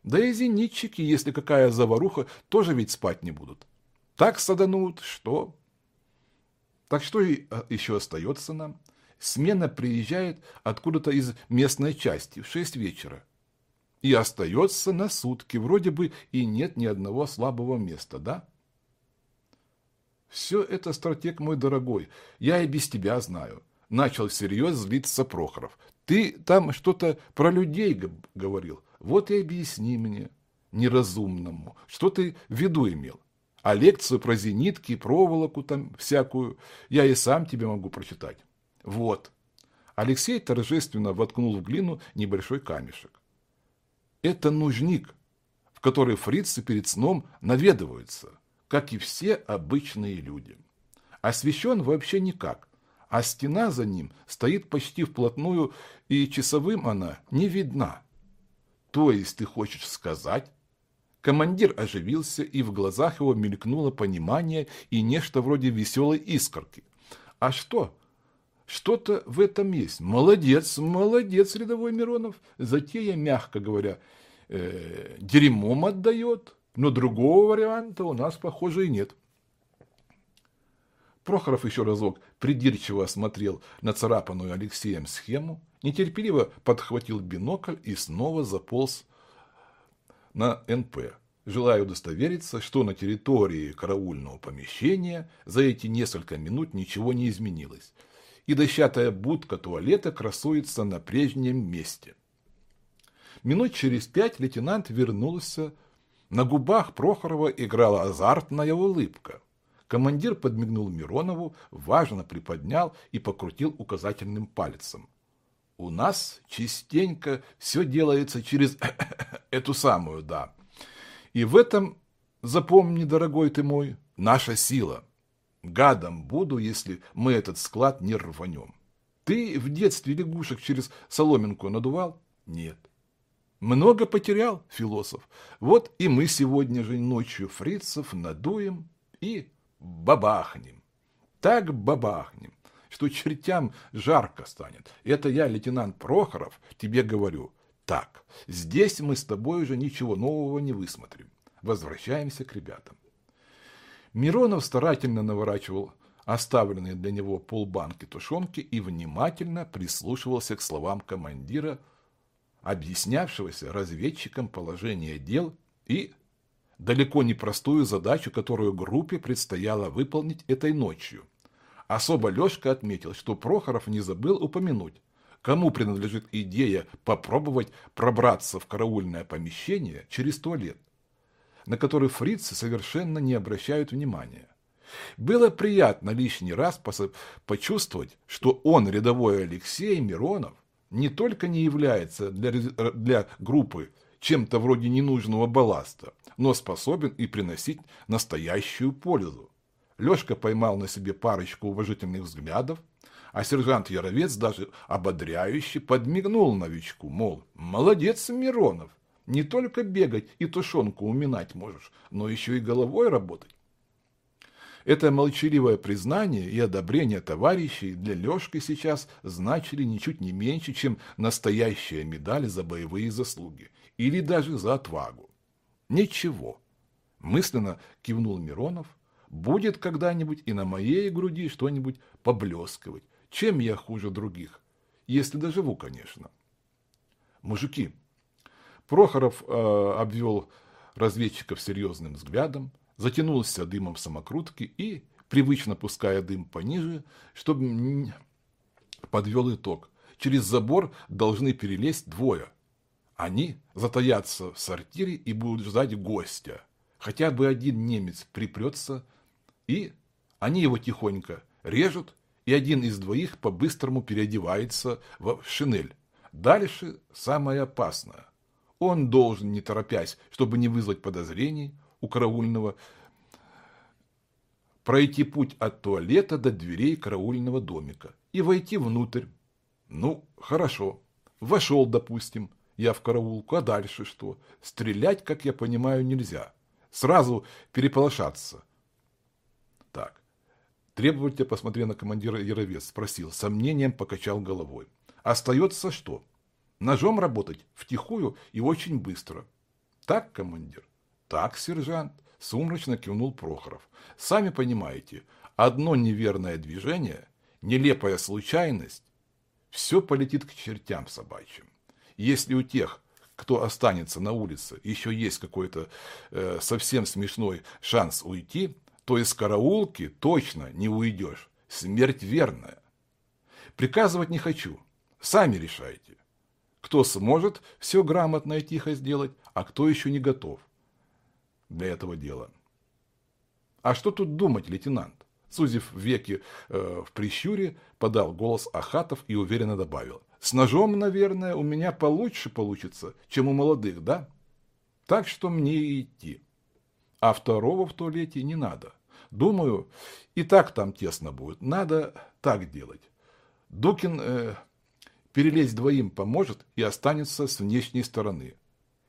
Да и зенитчики, если какая заваруха, тоже ведь спать не будут. Так саданут, что... Так что а, еще остается нам? Смена приезжает откуда-то из местной части в шесть вечера. И остается на сутки, вроде бы и нет ни одного слабого места, да? Все это, стратег мой дорогой, я и без тебя знаю. Начал всерьез злиться Прохоров. Ты там что-то про людей говорил. Вот и объясни мне, неразумному, что ты в виду имел. А лекцию про зенитки, проволоку там всякую я и сам тебе могу прочитать. Вот. Алексей торжественно воткнул в глину небольшой камешек. Это нужник, в который фрицы перед сном наведываются как и все обычные люди. Освещен вообще никак, а стена за ним стоит почти вплотную, и часовым она не видна. То есть ты хочешь сказать? Командир оживился, и в глазах его мелькнуло понимание и нечто вроде веселой искорки. А что? Что-то в этом есть. Молодец, молодец, рядовой Миронов. Затея, мягко говоря, э, дерьмом отдает. Но другого варианта у нас, похоже, и нет. Прохоров еще разок придирчиво осмотрел нацарапанную Алексеем схему, нетерпеливо подхватил бинокль и снова заполз на НП, желая удостовериться, что на территории караульного помещения за эти несколько минут ничего не изменилось, и дощатая будка туалета красуется на прежнем месте. Минут через пять лейтенант вернулся на губах Прохорова играла азартная улыбка. Командир подмигнул Миронову, важно приподнял и покрутил указательным пальцем. У нас частенько все делается через эту самую, да. И в этом, запомни, дорогой ты мой, наша сила. Гадом буду, если мы этот склад не рванем. Ты в детстве лягушек через соломинку надувал? Нет. Много потерял философ. Вот и мы сегодня же ночью фрицев надуем и бабахнем. Так бабахнем, что чертям жарко станет. Это я, лейтенант Прохоров, тебе говорю. Так, здесь мы с тобой уже ничего нового не высмотрим. Возвращаемся к ребятам. Миронов старательно наворачивал оставленные для него полбанки тушенки и внимательно прислушивался к словам командира объяснявшегося разведчикам положение дел и далеко не простую задачу, которую группе предстояло выполнить этой ночью. Особо Лешка отметил, что Прохоров не забыл упомянуть, кому принадлежит идея попробовать пробраться в караульное помещение через туалет, на который фрицы совершенно не обращают внимания. Было приятно лишний раз почувствовать, что он, рядовой Алексей Миронов, не только не является для, для группы чем-то вроде ненужного балласта, но способен и приносить настоящую пользу. Лешка поймал на себе парочку уважительных взглядов, а сержант Яровец даже ободряюще подмигнул новичку, мол, молодец, Миронов, не только бегать и тушенку уминать можешь, но еще и головой работать. Это молчаливое признание и одобрение товарищей для Лешки сейчас значили ничуть не меньше, чем настоящая медаль за боевые заслуги или даже за отвагу. Ничего. Мысленно кивнул Миронов. Будет когда-нибудь и на моей груди что-нибудь поблескивать. Чем я хуже других? Если доживу, конечно. Мужики. Прохоров э, обвел разведчиков серьезным взглядом, затянулся дымом самокрутки и, привычно пуская дым пониже, чтобы подвел итог. Через забор должны перелезть двое. Они затаятся в сортире и будут ждать гостя. Хотя бы один немец припрется, и они его тихонько режут, и один из двоих по-быстрому переодевается в шинель. Дальше самое опасное. Он должен, не торопясь, чтобы не вызвать подозрений, у караульного пройти путь от туалета до дверей караульного домика и войти внутрь. Ну, хорошо. Вошел, допустим, я в караулку, а дальше что? Стрелять, как я понимаю, нельзя. Сразу переполошаться. Так. Требовательно, посмотрел на командира Яровец, спросил, сомнением покачал головой. Остается что? Ножом работать втихую и очень быстро. Так, командир? Так, сержант, сумрачно кивнул Прохоров. Сами понимаете, одно неверное движение, нелепая случайность, все полетит к чертям собачьим. Если у тех, кто останется на улице, еще есть какой-то э, совсем смешной шанс уйти, то из караулки точно не уйдешь. Смерть верная. Приказывать не хочу. Сами решайте. Кто сможет все грамотно и тихо сделать, а кто еще не готов для этого дела. А что тут думать, лейтенант? Сузив веки э, в прищуре, подал голос Ахатов и уверенно добавил. С ножом, наверное, у меня получше получится, чем у молодых, да? Так что мне идти. А второго в туалете не надо. Думаю, и так там тесно будет. Надо так делать. Дукин э, перелезть двоим поможет и останется с внешней стороны.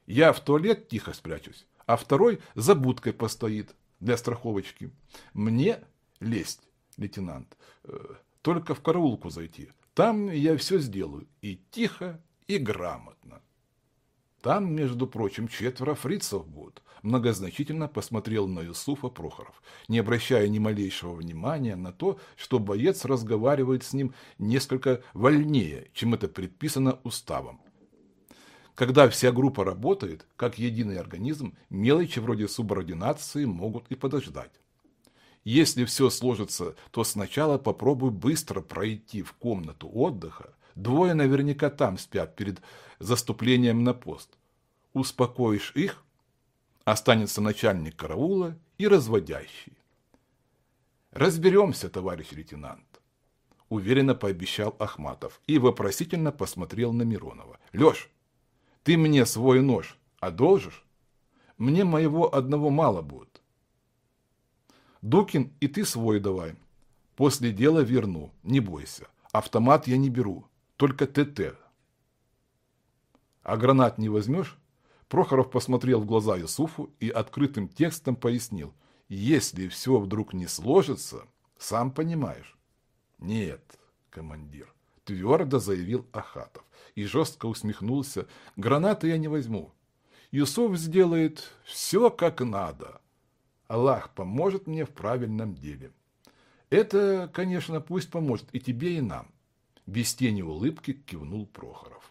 Я в туалет тихо спрячусь, а второй за будкой постоит для страховочки. Мне лезть, лейтенант, э, только в караулку зайти. Там я все сделаю и тихо, и грамотно. Там, между прочим, четверо фрицев будут. Многозначительно посмотрел на Юсуфа Прохоров, не обращая ни малейшего внимания на то, что боец разговаривает с ним несколько вольнее, чем это предписано уставом. Когда вся группа работает, как единый организм, мелочи вроде субординации могут и подождать. Если все сложится, то сначала попробуй быстро пройти в комнату отдыха, Двое наверняка там спят перед заступлением на пост. Успокоишь их, останется начальник караула и разводящий. Разберемся, товарищ лейтенант, уверенно пообещал Ахматов и вопросительно посмотрел на Миронова. Леш, ты мне свой нож одолжишь? Мне моего одного мало будет. Дукин, и ты свой давай. После дела верну, не бойся. Автомат я не беру только ТТ. А гранат не возьмешь? Прохоров посмотрел в глаза Юсуфу и открытым текстом пояснил. Если все вдруг не сложится, сам понимаешь. Нет, командир, твердо заявил Ахатов и жестко усмехнулся. Гранаты я не возьму. Юсуф сделает все как надо. Аллах поможет мне в правильном деле. Это, конечно, пусть поможет и тебе, и нам. Без тени улыбки кивнул Прохоров.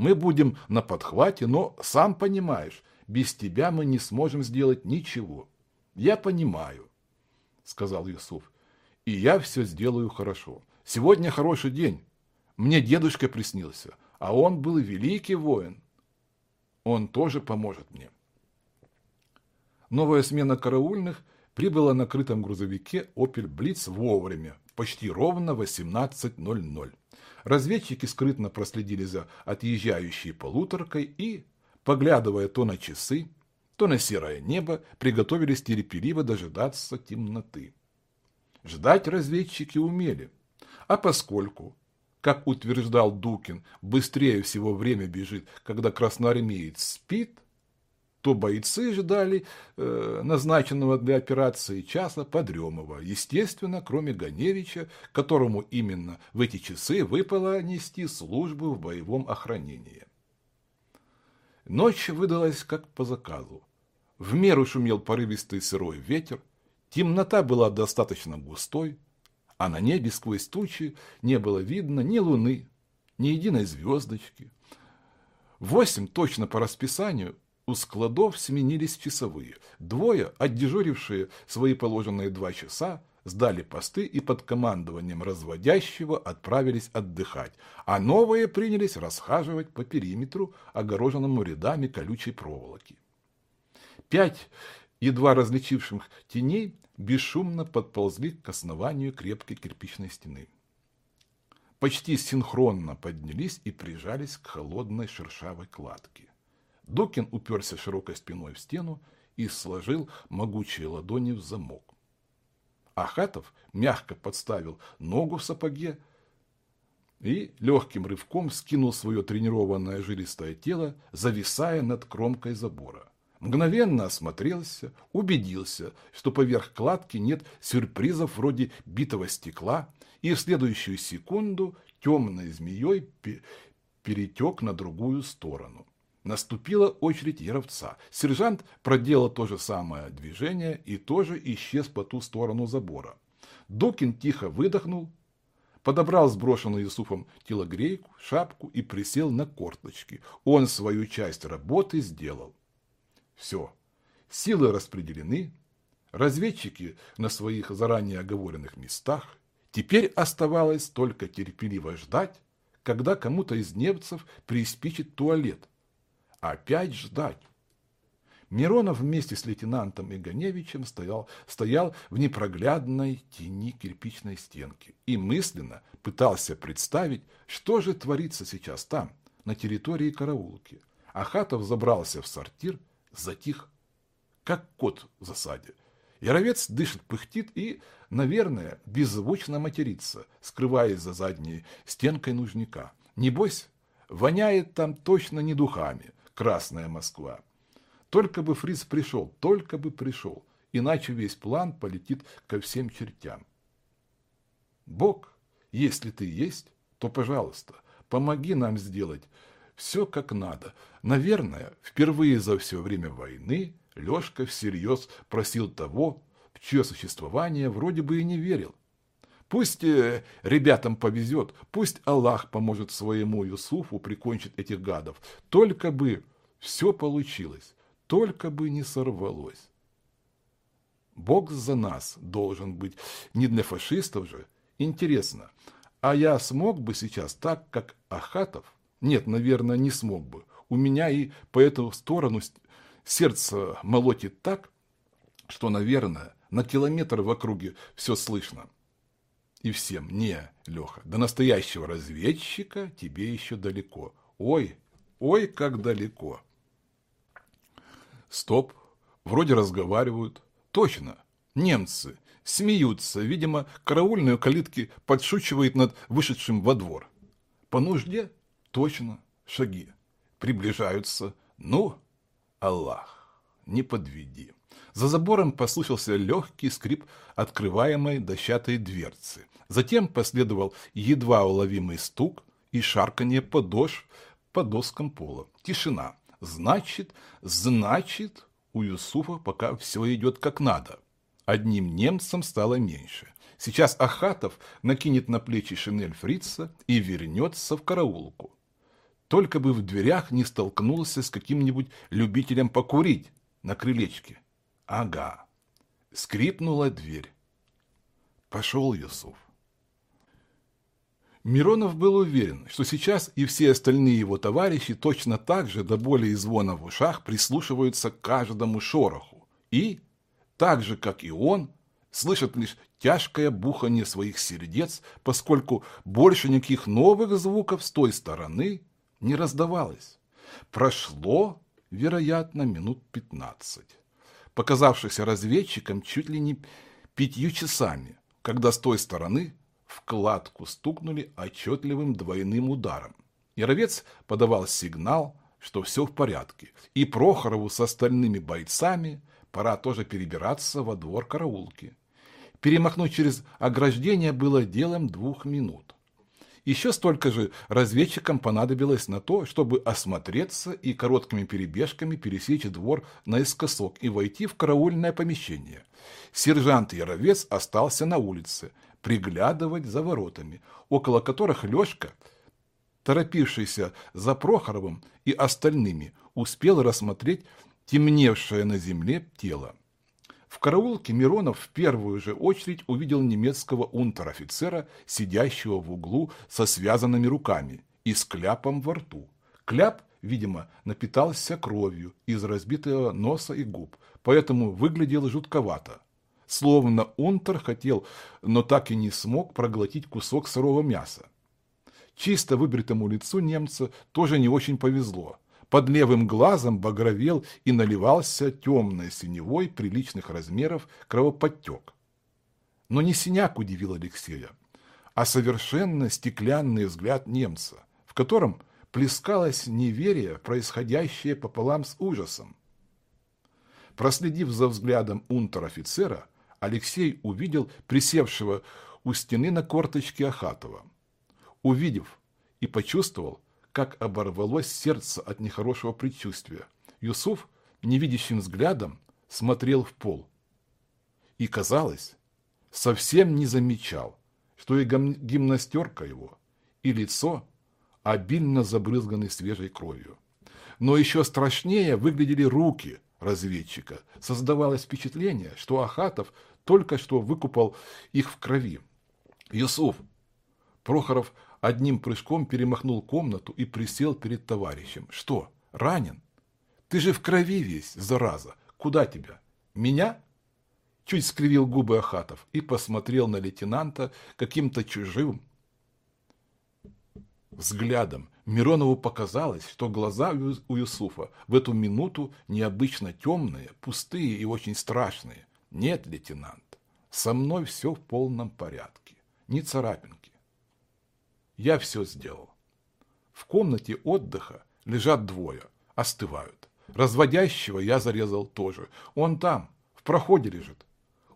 Мы будем на подхвате, но, сам понимаешь, без тебя мы не сможем сделать ничего. Я понимаю, сказал Юсуф. И я все сделаю хорошо. Сегодня хороший день. Мне дедушка приснился, а он был великий воин. Он тоже поможет мне. Новая смена караульных прибыла на крытом грузовике «Опель Блиц» вовремя, почти ровно 18.00. Разведчики скрытно проследили за отъезжающей полуторкой и, поглядывая то на часы, то на серое небо, приготовились терпеливо дожидаться темноты. Ждать разведчики умели, а поскольку, как утверждал Дукин, быстрее всего время бежит, когда красноармеец спит – то бойцы ждали э, назначенного для операции часа Подремова, естественно, кроме Ганевича, которому именно в эти часы выпало нести службу в боевом охранении. Ночь выдалась как по заказу. В меру шумел порывистый сырой ветер, темнота была достаточно густой, а на небе сквозь тучи не было видно ни луны, ни единой звездочки. Восемь точно по расписанию у складов сменились часовые. Двое, отдежурившие свои положенные два часа, сдали посты и под командованием разводящего отправились отдыхать, а новые принялись расхаживать по периметру, огороженному рядами колючей проволоки. Пять едва различивших теней бесшумно подползли к основанию крепкой кирпичной стены. Почти синхронно поднялись и прижались к холодной шершавой кладке. Докин уперся широкой спиной в стену и сложил могучие ладони в замок. Ахатов мягко подставил ногу в сапоге и легким рывком скинул свое тренированное жилистое тело, зависая над кромкой забора. Мгновенно осмотрелся, убедился, что поверх кладки нет сюрпризов вроде битого стекла, и в следующую секунду темной змеей перетек на другую сторону. Наступила очередь Яровца. Сержант проделал то же самое движение и тоже исчез по ту сторону забора. Докин тихо выдохнул, подобрал сброшенную Юсуфом телогрейку, шапку и присел на корточки. Он свою часть работы сделал. Все. Силы распределены, разведчики на своих заранее оговоренных местах. Теперь оставалось только терпеливо ждать, когда кому-то из немцев приспичит туалет. Опять ждать. Миронов вместе с лейтенантом Игоневичем стоял, стоял в непроглядной тени кирпичной стенки и мысленно пытался представить, что же творится сейчас там, на территории караулки. Ахатов забрался в сортир затих, как кот в засаде. Яровец дышит, пыхтит и, наверное, беззвучно матерится, скрываясь за задней стенкой нужника. Небось, воняет там точно не духами, Красная Москва. Только бы Фриц пришел, только бы пришел, иначе весь план полетит ко всем чертям. Бог, если ты есть, то, пожалуйста, помоги нам сделать все как надо. Наверное, впервые за все время войны Лешка всерьез просил того, в чье существование вроде бы и не верил. Пусть э, ребятам повезет, пусть Аллах поможет своему Юсуфу прикончить этих гадов. Только бы все получилось, только бы не сорвалось. Бог за нас должен быть не для фашистов же. Интересно, а я смог бы сейчас так, как Ахатов, нет, наверное, не смог бы. У меня и по эту сторону сердце молотит так, что, наверное, на километр в округе все слышно. И всем, не, Леха, до настоящего разведчика тебе еще далеко. Ой, ой, как далеко. Стоп, вроде разговаривают. Точно, немцы смеются, видимо, караульные калитки подшучивает над вышедшим во двор. По нужде Точно, шаги. Приближаются. Ну, Аллах, не подведи. За забором послышался легкий скрип открываемой дощатой дверцы. Затем последовал едва уловимый стук и шарканье подошв по доскам пола. Тишина. Значит, значит, у Юсуфа пока все идет как надо. Одним немцам стало меньше. Сейчас Ахатов накинет на плечи шинель фрица и вернется в караулку. Только бы в дверях не столкнулся с каким-нибудь любителем покурить на крылечке. Ага. Скрипнула дверь. Пошел Юсуф. Миронов был уверен, что сейчас и все остальные его товарищи точно так же до боли и звона в ушах прислушиваются к каждому шороху. И, так же, как и он, слышат лишь тяжкое бухание своих сердец, поскольку больше никаких новых звуков с той стороны не раздавалось. Прошло, вероятно, минут пятнадцать, показавшихся разведчикам чуть ли не пятью часами, когда с той стороны в кладку стукнули отчетливым двойным ударом. Яровец подавал сигнал, что все в порядке, и Прохорову с остальными бойцами пора тоже перебираться во двор караулки. Перемахнуть через ограждение было делом двух минут. Еще столько же разведчикам понадобилось на то, чтобы осмотреться и короткими перебежками пересечь двор наискосок и войти в караульное помещение. Сержант Яровец остался на улице, приглядывать за воротами, около которых Лешка, торопившийся за Прохоровым и остальными, успел рассмотреть темневшее на земле тело. В караулке Миронов в первую же очередь увидел немецкого унтер-офицера, сидящего в углу со связанными руками и с кляпом во рту. Кляп, видимо, напитался кровью из разбитого носа и губ, поэтому выглядел жутковато. Словно унтер хотел, но так и не смог проглотить кусок сырого мяса. Чисто выбритому лицу немца тоже не очень повезло – под левым глазом багровел и наливался темной синевой приличных размеров кровоподтек. Но не синяк удивил Алексея, а совершенно стеклянный взгляд немца, в котором плескалось неверие, происходящее пополам с ужасом. Проследив за взглядом унтер-офицера, Алексей увидел присевшего у стены на корточке Ахатова. Увидев и почувствовал, как оборвалось сердце от нехорошего предчувствия, Юсуф невидящим взглядом смотрел в пол. И, казалось, совсем не замечал, что и гимнастерка его, и лицо обильно забрызганы свежей кровью. Но еще страшнее выглядели руки разведчика. Создавалось впечатление, что Ахатов только что выкупал их в крови. «Юсуф!» Прохоров одним прыжком перемахнул комнату и присел перед товарищем. «Что, ранен? Ты же в крови весь, зараза! Куда тебя? Меня?» Чуть скривил губы Ахатов и посмотрел на лейтенанта каким-то чужим взглядом. Миронову показалось, что глаза у Юсуфа в эту минуту необычно темные, пустые и очень страшные. Нет, лейтенант, со мной все в полном порядке, ни царапинки. Я все сделал. В комнате отдыха лежат двое, остывают. Разводящего я зарезал тоже. Он там, в проходе лежит.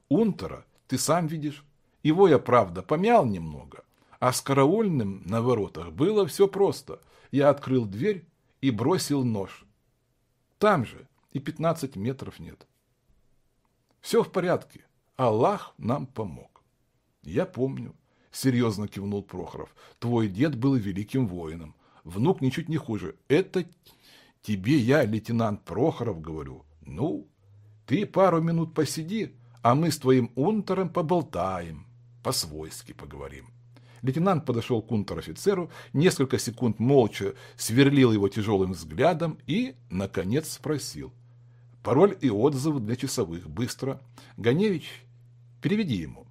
Унтера ты сам видишь. Его я, правда, помял немного. А с караульным на воротах было все просто. Я открыл дверь и бросил нож. Там же и 15 метров нет. Все в порядке. Аллах нам помог. Я помню, серьезно кивнул Прохоров. Твой дед был великим воином. Внук ничуть не хуже. Это тебе я, лейтенант Прохоров, говорю. Ну, ты пару минут посиди, а мы с твоим унтером поболтаем, по-свойски поговорим. Лейтенант подошел к унтер-офицеру, несколько секунд молча сверлил его тяжелым взглядом и, наконец, спросил. Пароль и отзыв для часовых. Быстро. Ганевич, переведи ему.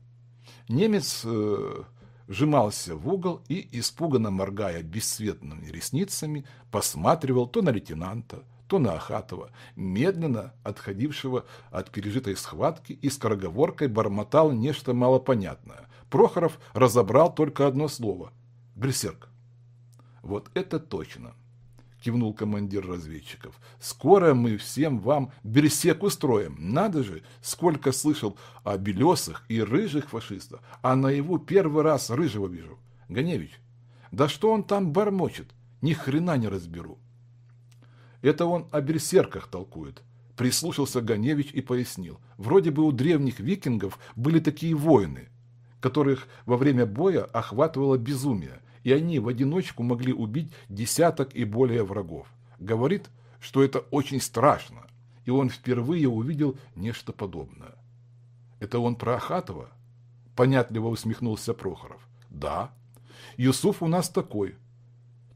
Немец э, сжимался в угол и, испуганно моргая бесцветными ресницами, посматривал то на лейтенанта, то на Ахатова, медленно отходившего от пережитой схватки и скороговоркой бормотал нечто малопонятное. Прохоров разобрал только одно слово – «берсерк». «Вот это точно!» – кивнул командир разведчиков. «Скоро мы всем вам берсек устроим. Надо же, сколько слышал о белесых и рыжих фашистах, а на его первый раз рыжего вижу. Ганевич, да что он там бормочет? Ни хрена не разберу». Это он о берсерках толкует. Прислушался Ганевич и пояснил. Вроде бы у древних викингов были такие воины, которых во время боя охватывало безумие, и они в одиночку могли убить десяток и более врагов. Говорит, что это очень страшно, и он впервые увидел нечто подобное. Это он про Ахатова? Понятливо усмехнулся Прохоров. Да. Юсуф у нас такой,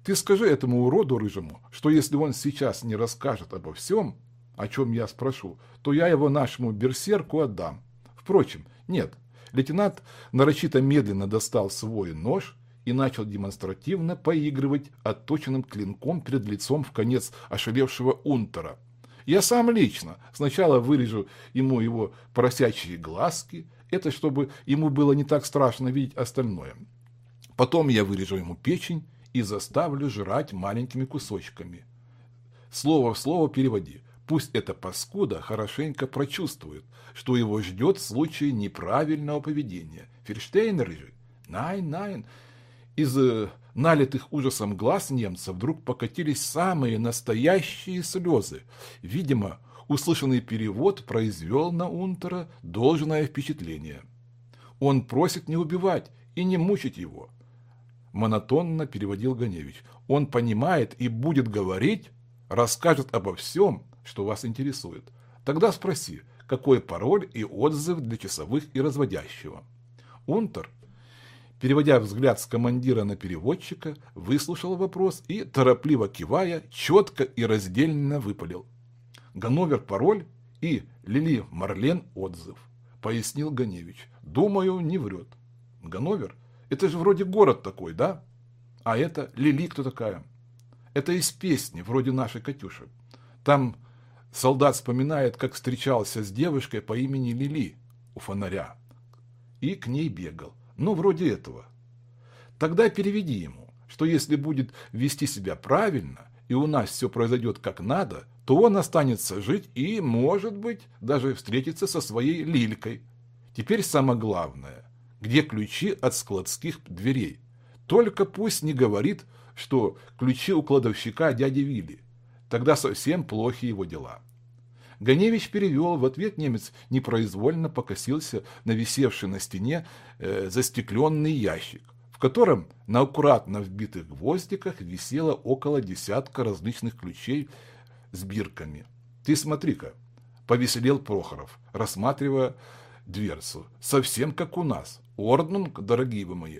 ты скажи этому уроду рыжему, что если он сейчас не расскажет обо всем, о чем я спрошу, то я его нашему берсерку отдам. Впрочем, нет. Лейтенант нарочито медленно достал свой нож и начал демонстративно поигрывать отточенным клинком перед лицом в конец ошалевшего унтера. Я сам лично сначала вырежу ему его поросячьи глазки, это чтобы ему было не так страшно видеть остальное. Потом я вырежу ему печень и заставлю жрать маленькими кусочками. Слово в слово переводи. Пусть эта паскуда хорошенько прочувствует, что его ждет в случае неправильного поведения. Ферштейн рыжий. Найн-найн. Из э, налитых ужасом глаз немца вдруг покатились самые настоящие слезы. Видимо, услышанный перевод произвел на Унтера должное впечатление. Он просит не убивать и не мучить его монотонно переводил Ганевич. Он понимает и будет говорить, расскажет обо всем, что вас интересует. Тогда спроси, какой пароль и отзыв для часовых и разводящего. Унтер, переводя взгляд с командира на переводчика, выслушал вопрос и, торопливо кивая, четко и раздельно выпалил. Ганновер пароль и Лили Марлен отзыв, пояснил Ганевич. Думаю, не врет. Ганновер – это же вроде город такой, да? А это Лили кто такая? Это из песни, вроде нашей Катюши. Там солдат вспоминает, как встречался с девушкой по имени Лили у фонаря. и к ней бегал. Ну, вроде этого. Тогда переведи ему, что если будет вести себя правильно, и у нас все произойдет как надо, то он останется жить и, может быть, даже встретиться со своей Лилькой. Теперь самое главное, где ключи от складских дверей. Только пусть не говорит, что ключи у кладовщика дяди Вилли. Тогда совсем плохи его дела. Ганевич перевел, в ответ немец непроизвольно покосился на висевший на стене э, застекленный ящик, в котором на аккуратно вбитых гвоздиках висело около десятка различных ключей с бирками. «Ты смотри-ка!» – повеселел Прохоров, рассматривая дверцу. «Совсем как у нас. Орднунг, дорогие вы мои.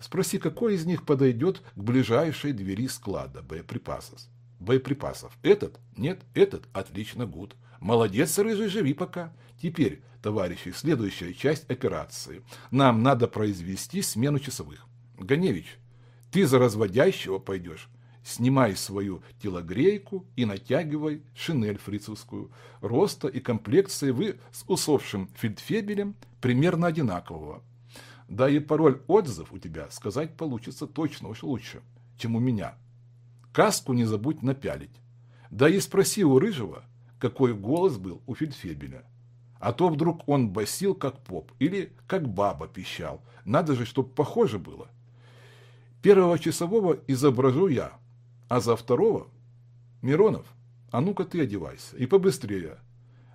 Спроси, какой из них подойдет к ближайшей двери склада боеприпасов?» боеприпасов. Этот? Нет, этот отлично гуд. Молодец, рыжий, живи пока. Теперь, товарищи, следующая часть операции. Нам надо произвести смену часовых. Ганевич, ты за разводящего пойдешь. Снимай свою телогрейку и натягивай шинель фрицевскую. Роста и комплекции вы с усопшим фельдфебелем примерно одинакового. Да и пароль отзыв у тебя сказать получится точно уж лучше, чем у меня. Каску не забудь напялить. Да и спроси у Рыжего, какой голос был у Фельдфебеля. А то вдруг он басил, как поп, или как баба пищал. Надо же, чтоб похоже было. Первого часового изображу я, а за второго – Миронов, а ну-ка ты одевайся, и побыстрее.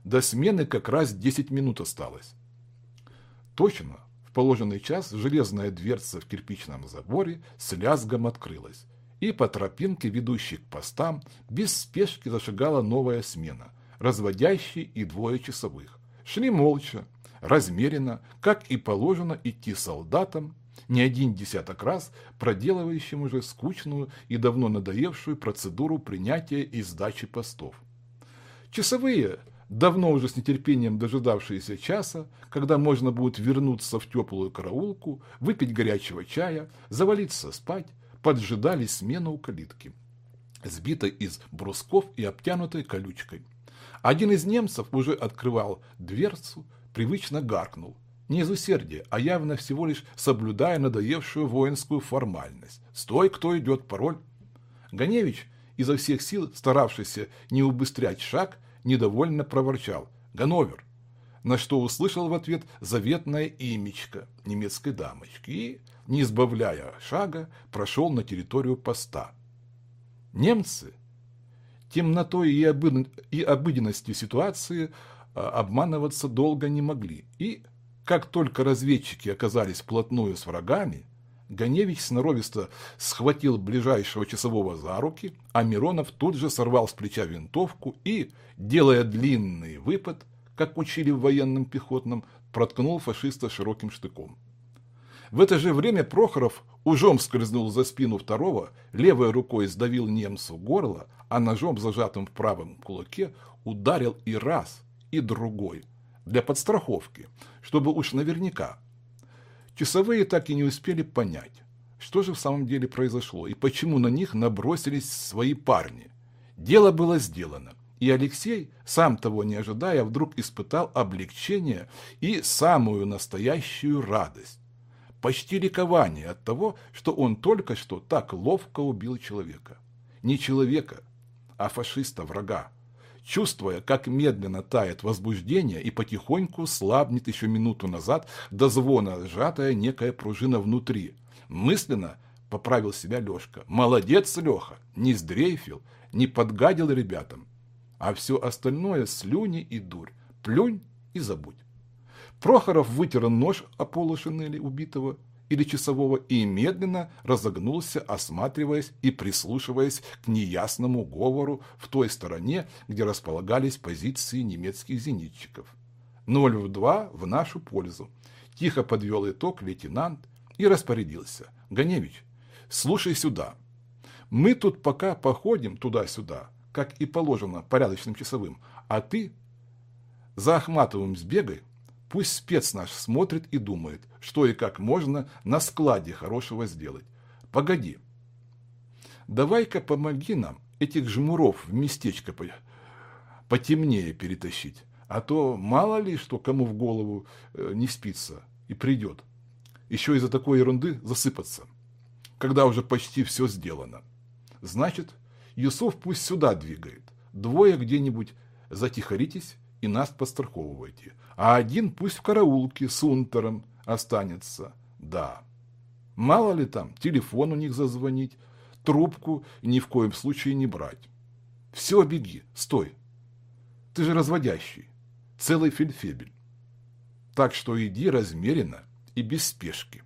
До смены как раз 10 минут осталось. Точно, в положенный час железная дверца в кирпичном заборе с лязгом открылась и по тропинке, ведущей к постам, без спешки зашагала новая смена, разводящий и двое часовых. Шли молча, размеренно, как и положено идти солдатам, не один десяток раз проделывающим уже скучную и давно надоевшую процедуру принятия и сдачи постов. Часовые, давно уже с нетерпением дожидавшиеся часа, когда можно будет вернуться в теплую караулку, выпить горячего чая, завалиться спать, поджидали смену у калитки, сбитой из брусков и обтянутой колючкой. Один из немцев уже открывал дверцу, привычно гаркнул. Не из усердия, а явно всего лишь соблюдая надоевшую воинскую формальность. «Стой, кто идет, пароль!» Ганевич, изо всех сил старавшийся не убыстрять шаг, недовольно проворчал. «Ганновер!» На что услышал в ответ заветное имечко немецкой дамочки и не избавляя шага, прошел на территорию поста. Немцы темнотой и, обы... и обыденностью ситуации а, обманываться долго не могли, и, как только разведчики оказались вплотную с врагами, Ганевич сноровисто схватил ближайшего часового за руки, а Миронов тут же сорвал с плеча винтовку и, делая длинный выпад, как учили в военном пехотном, проткнул фашиста широким штыком. В это же время Прохоров ужом скользнул за спину второго, левой рукой сдавил немцу горло, а ножом, зажатым в правом кулаке, ударил и раз, и другой, для подстраховки, чтобы уж наверняка. Часовые так и не успели понять, что же в самом деле произошло и почему на них набросились свои парни. Дело было сделано, и Алексей, сам того не ожидая, вдруг испытал облегчение и самую настоящую радость почти ликование от того, что он только что так ловко убил человека. Не человека, а фашиста, врага. Чувствуя, как медленно тает возбуждение и потихоньку слабнет еще минуту назад до звона сжатая некая пружина внутри. Мысленно поправил себя Лешка. Молодец, Леха, не сдрейфил, не подгадил ребятам. А все остальное слюни и дурь. Плюнь и забудь. Прохоров вытер нож о полу шинели убитого или часового и медленно разогнулся, осматриваясь и прислушиваясь к неясному говору в той стороне, где располагались позиции немецких зенитчиков. Ноль в два в нашу пользу. Тихо подвел итог лейтенант и распорядился. Ганевич, слушай сюда. Мы тут пока походим туда-сюда, как и положено порядочным часовым, а ты за Ахматовым сбегай, Пусть спец наш смотрит и думает, что и как можно на складе хорошего сделать. Погоди. Давай-ка помоги нам этих жмуров в местечко потемнее перетащить. А то мало ли, что кому в голову э, не спится. и придет. Еще из-за такой ерунды засыпаться, когда уже почти все сделано. Значит, Юсуф пусть сюда двигает. Двое где-нибудь затихаритесь и нас подстраховывайте. А один пусть в караулке с унтером останется. Да. Мало ли там, телефон у них зазвонить, трубку ни в коем случае не брать. Все, беги, стой. Ты же разводящий, целый фельдфебель. Так что иди размеренно и без спешки.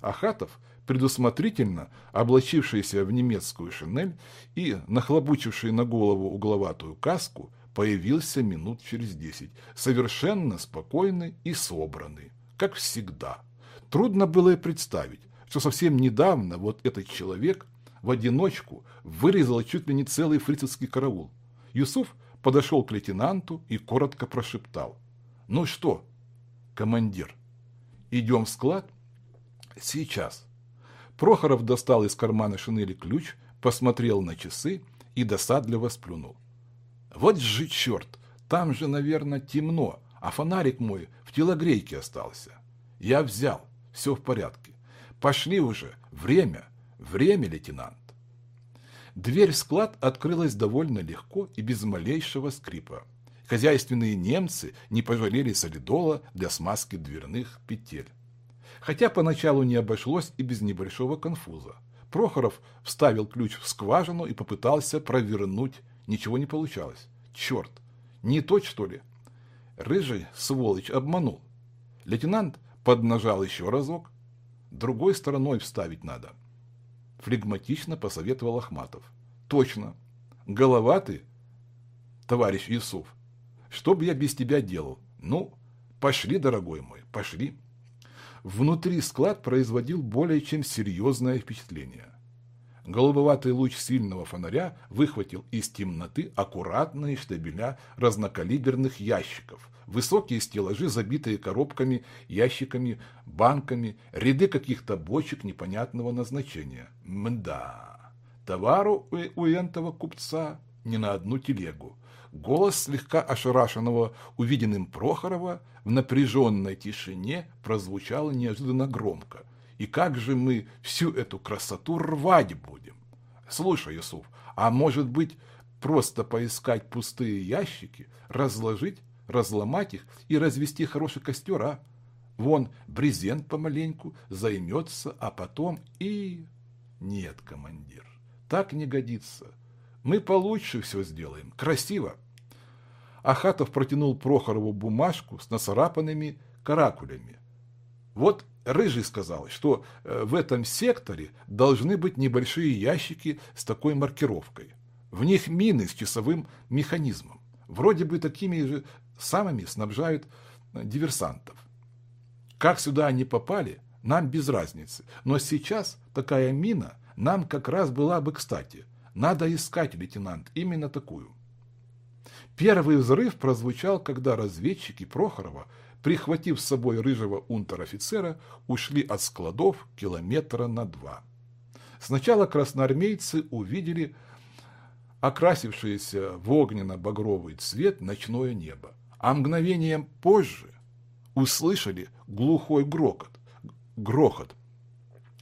Ахатов, предусмотрительно облачившийся в немецкую шинель и нахлобучивший на голову угловатую каску, появился минут через десять, совершенно спокойный и собранный, как всегда. Трудно было и представить, что совсем недавно вот этот человек в одиночку вырезал чуть ли не целый фрицевский караул. Юсуф подошел к лейтенанту и коротко прошептал. «Ну что, командир, идем в склад?» «Сейчас». Прохоров достал из кармана шинели ключ, посмотрел на часы и досадливо сплюнул. «Вот же черт! Там же, наверное, темно, а фонарик мой в телогрейке остался. Я взял, все в порядке. Пошли уже, время, время, лейтенант». Дверь в склад открылась довольно легко и без малейшего скрипа. Хозяйственные немцы не пожалели солидола для смазки дверных петель. Хотя поначалу не обошлось и без небольшого конфуза. Прохоров вставил ключ в скважину и попытался провернуть. Ничего не получалось. Черт, не тот, что ли? Рыжий, сволочь, обманул. Лейтенант поднажал еще разок. Другой стороной вставить надо флегматично посоветовал Ахматов. Точно. Голова ты, товарищ Юсуф. Что бы я без тебя делал? Ну, пошли, дорогой мой, пошли. Внутри склад производил более чем серьезное впечатление. Голубоватый луч сильного фонаря выхватил из темноты аккуратные штабеля разнокалиберных ящиков, высокие стеллажи, забитые коробками, ящиками, банками, ряды каких-то бочек непонятного назначения. Мда, товару у, этого купца не на одну телегу. Голос слегка ошарашенного увиденным Прохорова в напряженной тишине прозвучал неожиданно громко – и как же мы всю эту красоту рвать будем? Слушай, Юсуф, а может быть просто поискать пустые ящики, разложить, разломать их и развести хороший костер, а? Вон брезент помаленьку займется, а потом и... Нет, командир, так не годится. Мы получше все сделаем, красиво. Ахатов протянул Прохорову бумажку с нацарапанными каракулями. Вот Рыжий сказал, что э, в этом секторе должны быть небольшие ящики с такой маркировкой. В них мины с часовым механизмом. Вроде бы такими же самыми снабжают э, диверсантов. Как сюда они попали, нам без разницы. Но сейчас такая мина нам как раз была бы кстати. Надо искать, лейтенант, именно такую. Первый взрыв прозвучал, когда разведчики Прохорова прихватив с собой рыжего унтер-офицера, ушли от складов километра на два. Сначала красноармейцы увидели окрасившееся в огненно-багровый цвет ночное небо, а мгновением позже услышали глухой грохот. грохот.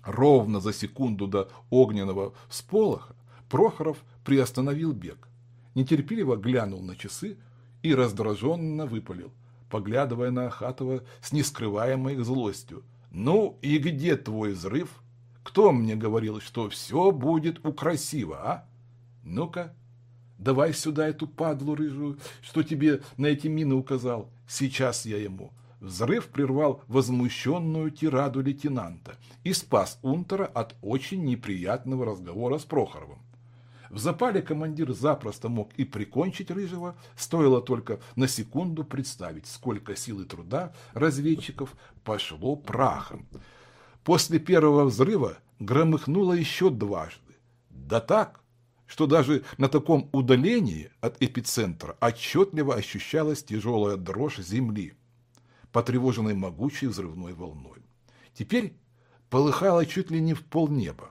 Ровно за секунду до огненного сполоха Прохоров приостановил бег, нетерпеливо глянул на часы и раздраженно выпалил поглядывая на Ахатова с нескрываемой злостью. «Ну и где твой взрыв? Кто мне говорил, что все будет украсиво, а? Ну-ка, давай сюда эту падлу рыжую, что тебе на эти мины указал. Сейчас я ему». Взрыв прервал возмущенную тираду лейтенанта и спас Унтера от очень неприятного разговора с Прохоровым. В запале командир запросто мог и прикончить Рыжего, стоило только на секунду представить, сколько сил и труда разведчиков пошло прахом. После первого взрыва громыхнуло еще дважды. Да так, что даже на таком удалении от эпицентра отчетливо ощущалась тяжелая дрожь земли, потревоженной могучей взрывной волной. Теперь полыхало чуть ли не в полнеба,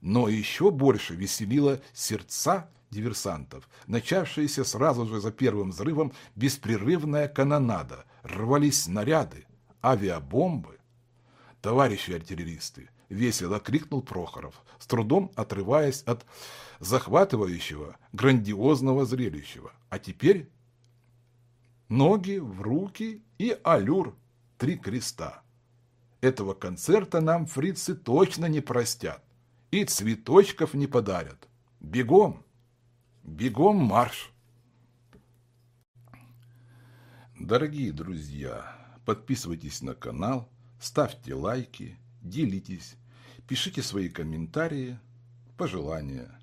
но еще больше веселило сердца диверсантов, начавшаяся сразу же за первым взрывом беспрерывная канонада, рвались снаряды, авиабомбы. Товарищи артиллеристы, весело крикнул Прохоров, с трудом отрываясь от захватывающего, грандиозного зрелища. А теперь ноги в руки и аллюр три креста. Этого концерта нам фрицы точно не простят и цветочков не подарят. Бегом, бегом марш! Дорогие друзья, подписывайтесь на канал, ставьте лайки, делитесь, пишите свои комментарии, пожелания.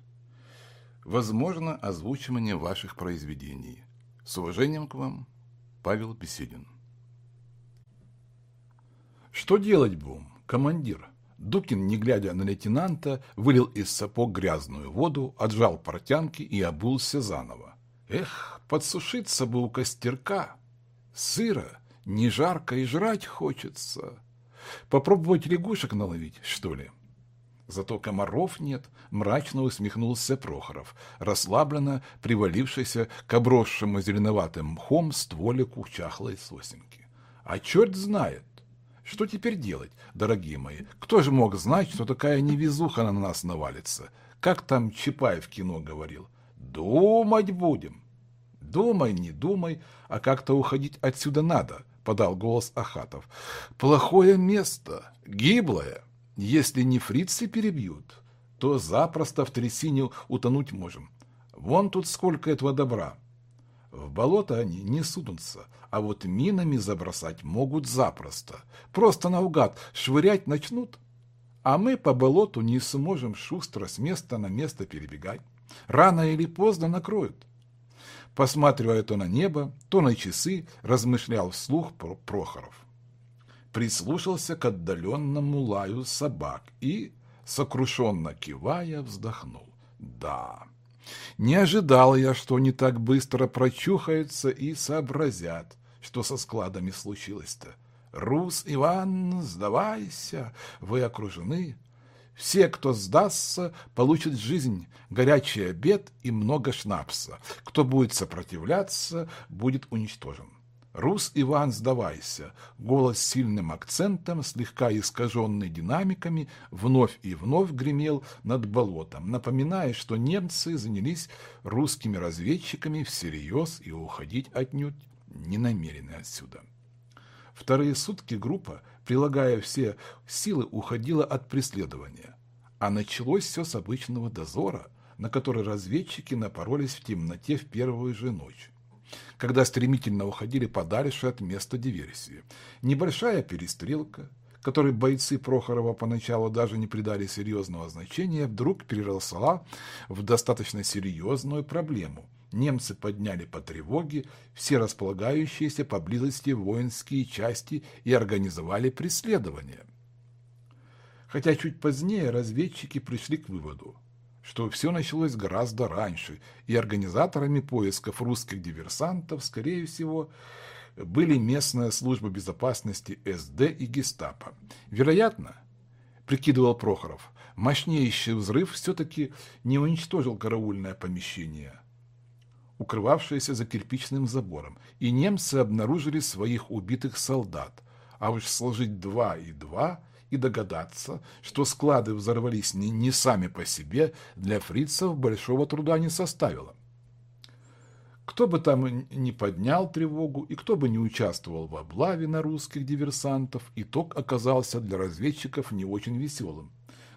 Возможно, озвучивание ваших произведений. С уважением к вам, Павел Беседин. Что делать будем, командир? Дукин, не глядя на лейтенанта, вылил из сапог грязную воду, отжал портянки и обулся заново. Эх, подсушиться бы у костерка. Сыро, не жарко и жрать хочется. Попробовать лягушек наловить, что ли? Зато комаров нет, мрачно усмехнулся Прохоров, расслабленно привалившийся к обросшему зеленоватым мхом стволику чахлой сосенки. А черт знает, что теперь делать, дорогие мои? Кто же мог знать, что такая невезуха на нас навалится? Как там Чапаев в кино говорил? Думать будем. «Думай, не думай, а как-то уходить отсюда надо», — подал голос Ахатов. «Плохое место, гиблое. Если не фрицы перебьют, то запросто в трясине утонуть можем. Вон тут сколько этого добра. В болото они не сунутся, а вот минами забросать могут запросто. Просто наугад швырять начнут, а мы по болоту не сможем шустро с места на место перебегать. Рано или поздно накроют посматривая то на небо, то на часы, размышлял вслух про Прохоров. Прислушался к отдаленному лаю собак и, сокрушенно кивая, вздохнул. Да, не ожидал я, что они так быстро прочухаются и сообразят, что со складами случилось-то. Рус Иван, сдавайся, вы окружены, все, кто сдастся, получат жизнь, горячий обед и много шнапса. Кто будет сопротивляться, будет уничтожен. Рус Иван, сдавайся. Голос с сильным акцентом, слегка искаженный динамиками, вновь и вновь гремел над болотом, напоминая, что немцы занялись русскими разведчиками всерьез и уходить отнюдь не намерены отсюда. Вторые сутки группа, прилагая все силы, уходила от преследования. А началось все с обычного дозора, на который разведчики напоролись в темноте в первую же ночь когда стремительно уходили подальше от места диверсии. Небольшая перестрелка, которой бойцы Прохорова поначалу даже не придали серьезного значения, вдруг переросла в достаточно серьезную проблему, немцы подняли по тревоге все располагающиеся поблизости воинские части и организовали преследование. Хотя чуть позднее разведчики пришли к выводу, что все началось гораздо раньше, и организаторами поисков русских диверсантов, скорее всего, были местная служба безопасности СД и гестапо. Вероятно, прикидывал Прохоров, мощнейший взрыв все-таки не уничтожил караульное помещение – укрывавшаяся за кирпичным забором, и немцы обнаружили своих убитых солдат. А уж сложить два и два и догадаться, что склады взорвались не, не сами по себе, для фрицев большого труда не составило. Кто бы там ни поднял тревогу и кто бы не участвовал в облаве на русских диверсантов, итог оказался для разведчиков не очень веселым.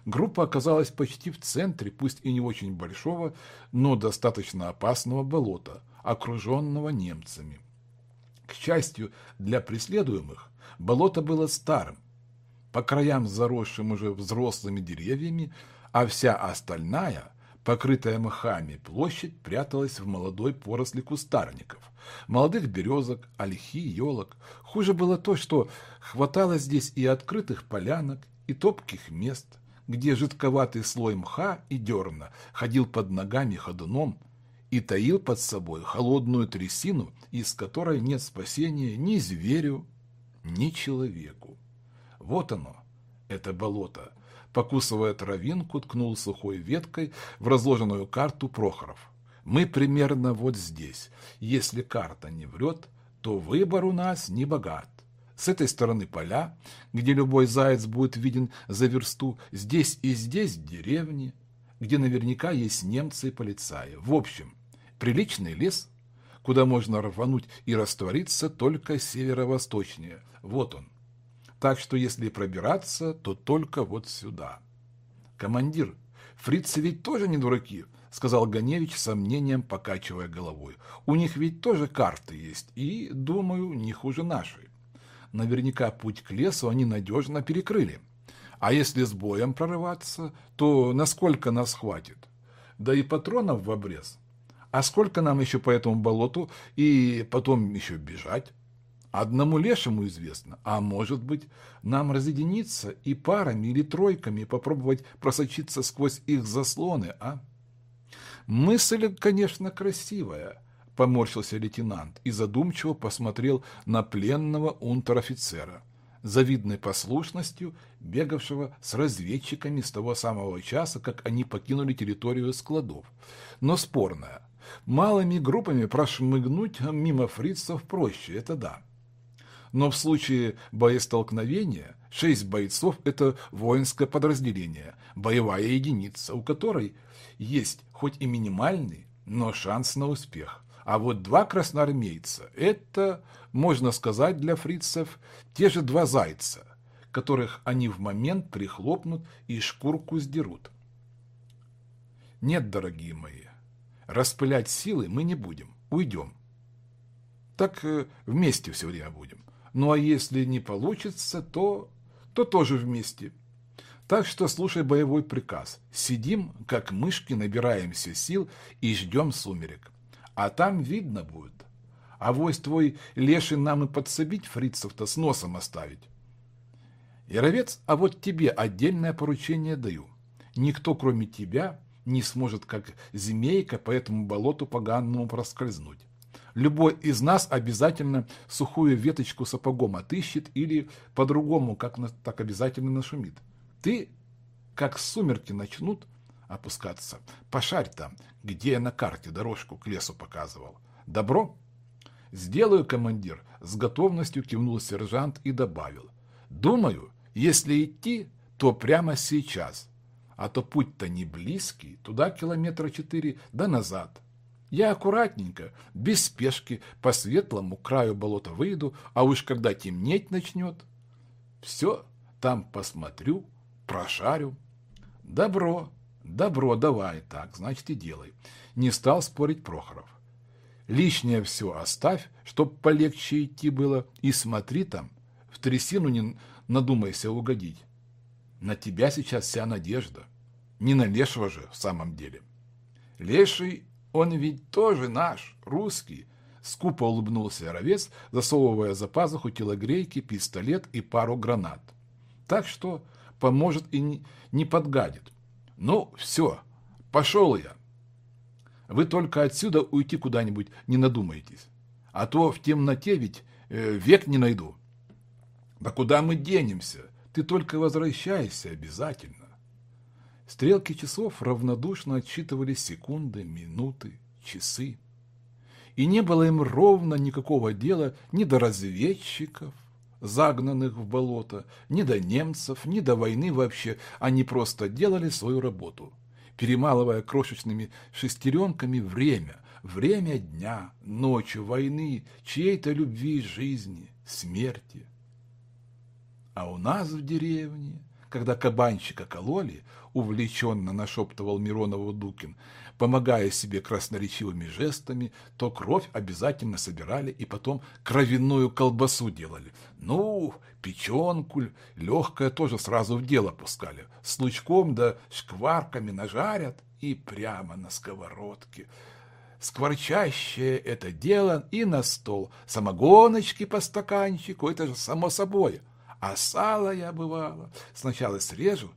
Группа оказалась почти в центре, пусть и не очень большого, но достаточно опасного болота, окруженного немцами. К счастью для преследуемых, болото было старым, по краям заросшим уже взрослыми деревьями, а вся остальная, покрытая мхами, площадь пряталась в молодой поросли кустарников, молодых березок, ольхи, елок. Хуже было то, что хватало здесь и открытых полянок, и топких мест, где жидковатый слой мха и дерна ходил под ногами ходуном и таил под собой холодную трясину, из которой нет спасения ни зверю, ни человеку. Вот оно, это болото. Покусывая травинку, ткнул сухой веткой в разложенную карту Прохоров. Мы примерно вот здесь. Если карта не врет, то выбор у нас не богат. С этой стороны поля, где любой заяц будет виден за версту, здесь и здесь деревни, где наверняка есть немцы и полицаи. В общем, приличный лес, куда можно рвануть и раствориться только северо-восточнее. Вот он. Так что если пробираться, то только вот сюда. Командир, фрицы ведь тоже не дураки, сказал Ганевич с сомнением, покачивая головой. У них ведь тоже карты есть, и, думаю, не хуже нашей. Наверняка путь к лесу они надежно перекрыли. А если с боем прорываться, то насколько нас хватит? Да и патронов в обрез. А сколько нам еще по этому болоту и потом еще бежать? Одному лешему известно, а может быть, нам разъединиться и парами или тройками попробовать просочиться сквозь их заслоны, а? Мысль, конечно, красивая, поморщился лейтенант и задумчиво посмотрел на пленного унтер-офицера, завидной послушностью бегавшего с разведчиками с того самого часа, как они покинули территорию складов. Но спорная. Малыми группами прошмыгнуть мимо фрицев проще, это да. Но в случае боестолкновения шесть бойцов – это воинское подразделение, боевая единица, у которой есть хоть и минимальный, но шанс на успех. А вот два красноармейца – это, можно сказать для фрицев, те же два зайца, которых они в момент прихлопнут и шкурку сдерут. Нет, дорогие мои, распылять силы мы не будем, уйдем. Так э, вместе все время будем. Ну а если не получится, то, то тоже вместе. Так что слушай боевой приказ. Сидим, как мышки, набираемся сил и ждем сумерек а там видно будет. А вось твой леший нам и подсобить фрицев-то с носом оставить. Яровец, а вот тебе отдельное поручение даю. Никто, кроме тебя, не сможет, как змейка, по этому болоту поганому проскользнуть. Любой из нас обязательно сухую веточку сапогом отыщет или по-другому, как так обязательно нашумит. Ты, как сумерки начнут, опускаться. Пошарь там, где я на карте дорожку к лесу показывал. Добро? Сделаю, командир, с готовностью кивнул сержант и добавил. Думаю, если идти, то прямо сейчас. А то путь-то не близкий, туда километра четыре, да назад. Я аккуратненько, без спешки, по светлому краю болота выйду, а уж когда темнеть начнет, все там посмотрю, прошарю. Добро, Добро, давай, так, значит и делай. Не стал спорить Прохоров. Лишнее все оставь, чтоб полегче идти было, и смотри там, в трясину не надумайся угодить. На тебя сейчас вся надежда. Не на Лешего же в самом деле. Леший, он ведь тоже наш, русский. Скупо улыбнулся Яровец, засовывая за пазуху телогрейки, пистолет и пару гранат. Так что поможет и не, подгадит. Ну, все, пошел я. Вы только отсюда уйти куда-нибудь не надумаетесь. А то в темноте ведь э, век не найду. Да куда мы денемся? Ты только возвращайся обязательно. Стрелки часов равнодушно отсчитывали секунды, минуты, часы. И не было им ровно никакого дела ни до разведчиков, загнанных в болото, ни до немцев, ни до войны вообще. Они просто делали свою работу, перемалывая крошечными шестеренками время, время дня, ночи, войны, чьей-то любви, жизни, смерти. А у нас в деревне, когда кабанчика кололи, увлеченно нашептывал Миронову Дукин, помогая себе красноречивыми жестами, то кровь обязательно собирали и потом кровяную колбасу делали. Ну, печенку, легкое тоже сразу в дело пускали. С лучком да шкварками нажарят и прямо на сковородке. Скворчащее это дело и на стол. Самогоночки по стаканчику, это же само собой. А сало я бывало сначала срежу,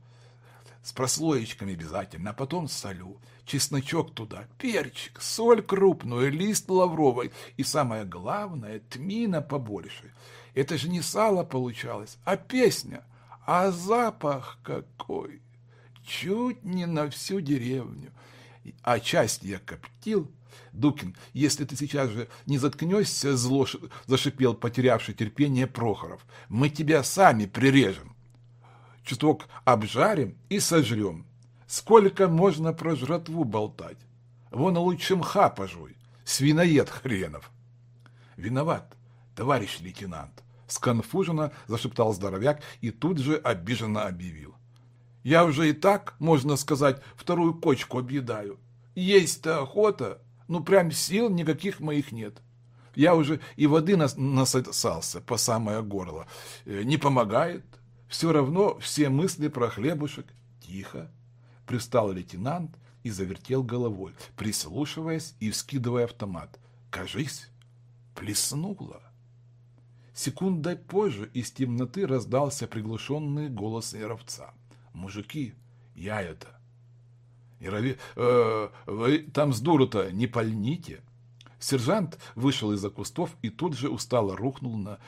с прослоечками обязательно, а потом солю. Чесночок туда, перчик, соль крупную, лист лавровый и, самое главное, тмина побольше. Это же не сало получалось, а песня. А запах какой! Чуть не на всю деревню. А часть я коптил, Дукин, если ты сейчас же не заткнешься, зло зашипел потерявший терпение Прохоров, мы тебя сами прирежем. Чуток обжарим и сожрем. Сколько можно про жратву болтать? Вон лучше мха пожуй, свиноед хренов. Виноват, товарищ лейтенант, сконфуженно зашептал здоровяк и тут же обиженно объявил. Я уже и так, можно сказать, вторую кочку объедаю. Есть-то охота, ну прям сил никаких моих нет. Я уже и воды нас насосался по самое горло. Э, не помогает. Все равно все мысли про хлебушек. Тихо. Пристал лейтенант и завертел головой, прислушиваясь и вскидывая автомат. Кажись, плеснуло. Секундой позже из темноты раздался приглушенный голос Яровца. «Мужики, я это, Ярови... Э, вы там с дуру-то не пальните. Сержант вышел из-за кустов и тут же устало рухнул на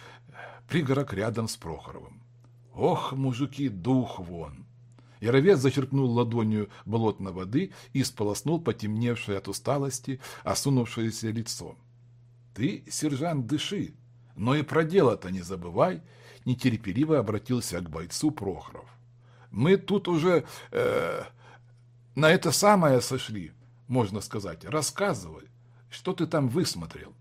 пригорок рядом с Прохоровым. Ох, мужики, дух вон! Яровец зачерпнул ладонью болотной воды и сполоснул потемневшее от усталости осунувшееся лицо. «Ты, сержант, дыши, но и про дело-то не забывай», — нетерпеливо обратился к бойцу Прохоров. «Мы тут уже э, на это самое сошли, можно сказать. Рассказывай, что ты там высмотрел.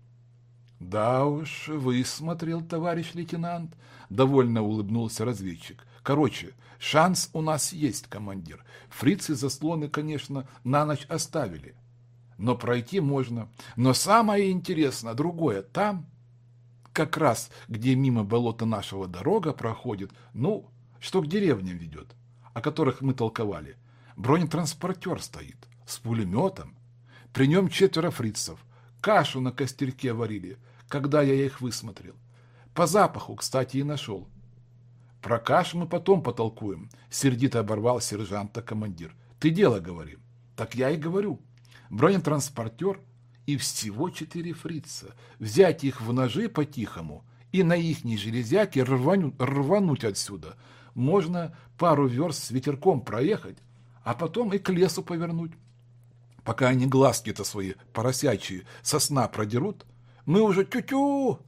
Да уж, высмотрел, товарищ лейтенант, довольно улыбнулся разведчик. Короче, шанс у нас есть, командир. Фрицы заслоны, конечно, на ночь оставили. Но пройти можно. Но самое интересное другое. Там, как раз где мимо болота нашего дорога проходит, ну, что к деревням ведет, о которых мы толковали – Бронетранспортер стоит с пулеметом. При нем четверо фрицев. Кашу на костерке варили, когда я их высмотрел. По запаху, кстати, и нашел. Про кашу мы потом потолкуем, сердито оборвал сержанта командир. Ты дело говори. Так я и говорю. Бронетранспортер и всего четыре фрица. Взять их в ножи по-тихому и на ихней железяке рвануть, рвануть отсюда. Можно пару верст с ветерком проехать, а потом и к лесу повернуть. Пока они глазки-то свои поросячьи со сна продерут, мы уже тю-тю,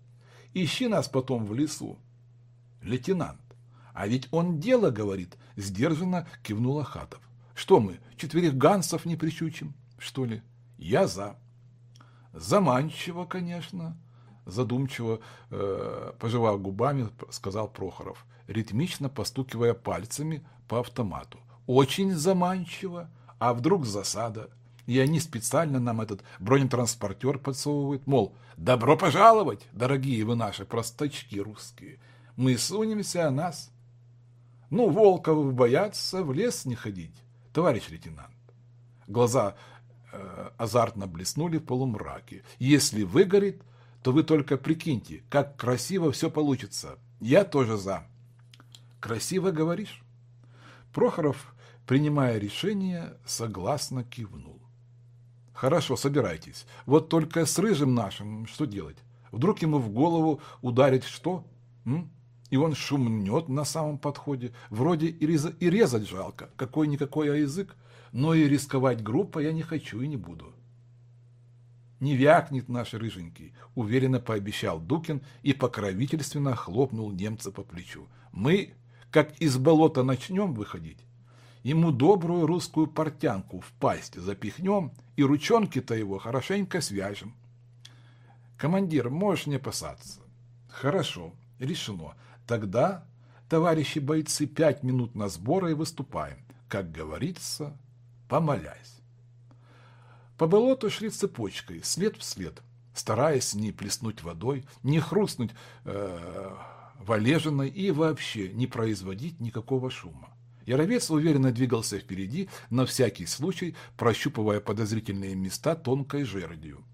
ищи нас потом в лесу. Лейтенант, а ведь он дело говорит, сдержанно кивнула Хатов. Что мы, четверых гансов не прищучим, что ли? Я за. Заманчиво, конечно, задумчиво, э, пожевав губами, сказал Прохоров, ритмично постукивая пальцами по автомату очень заманчиво. А вдруг засада? И они специально нам этот бронетранспортер подсовывают, мол, добро пожаловать, дорогие вы наши простачки русские. Мы сунемся, а нас. Ну, Волковы боятся в лес не ходить, товарищ лейтенант. Глаза э, азартно блеснули в полумраке. Если выгорит, то вы только прикиньте, как красиво все получится. Я тоже за. Красиво говоришь? Прохоров принимая решение, согласно кивнул. «Хорошо, собирайтесь. Вот только с рыжим нашим что делать? Вдруг ему в голову ударит что? М? И он шумнет на самом подходе. Вроде и, реза, и резать жалко, какой-никакой а язык, но и рисковать группой я не хочу и не буду». «Не вякнет наш рыженький», — уверенно пообещал Дукин и покровительственно хлопнул немца по плечу. «Мы, как из болота начнем выходить, ему добрую русскую портянку в пасть запихнем и ручонки-то его хорошенько свяжем. Командир, можешь не опасаться. Хорошо, решено. Тогда, товарищи бойцы, пять минут на сборы и выступаем. Как говорится, помолясь. По болоту шли цепочкой, след в след, стараясь не плеснуть водой, не хрустнуть э, валежиной и вообще не производить никакого шума. Яровец уверенно двигался впереди, на всякий случай прощупывая подозрительные места тонкой жердью.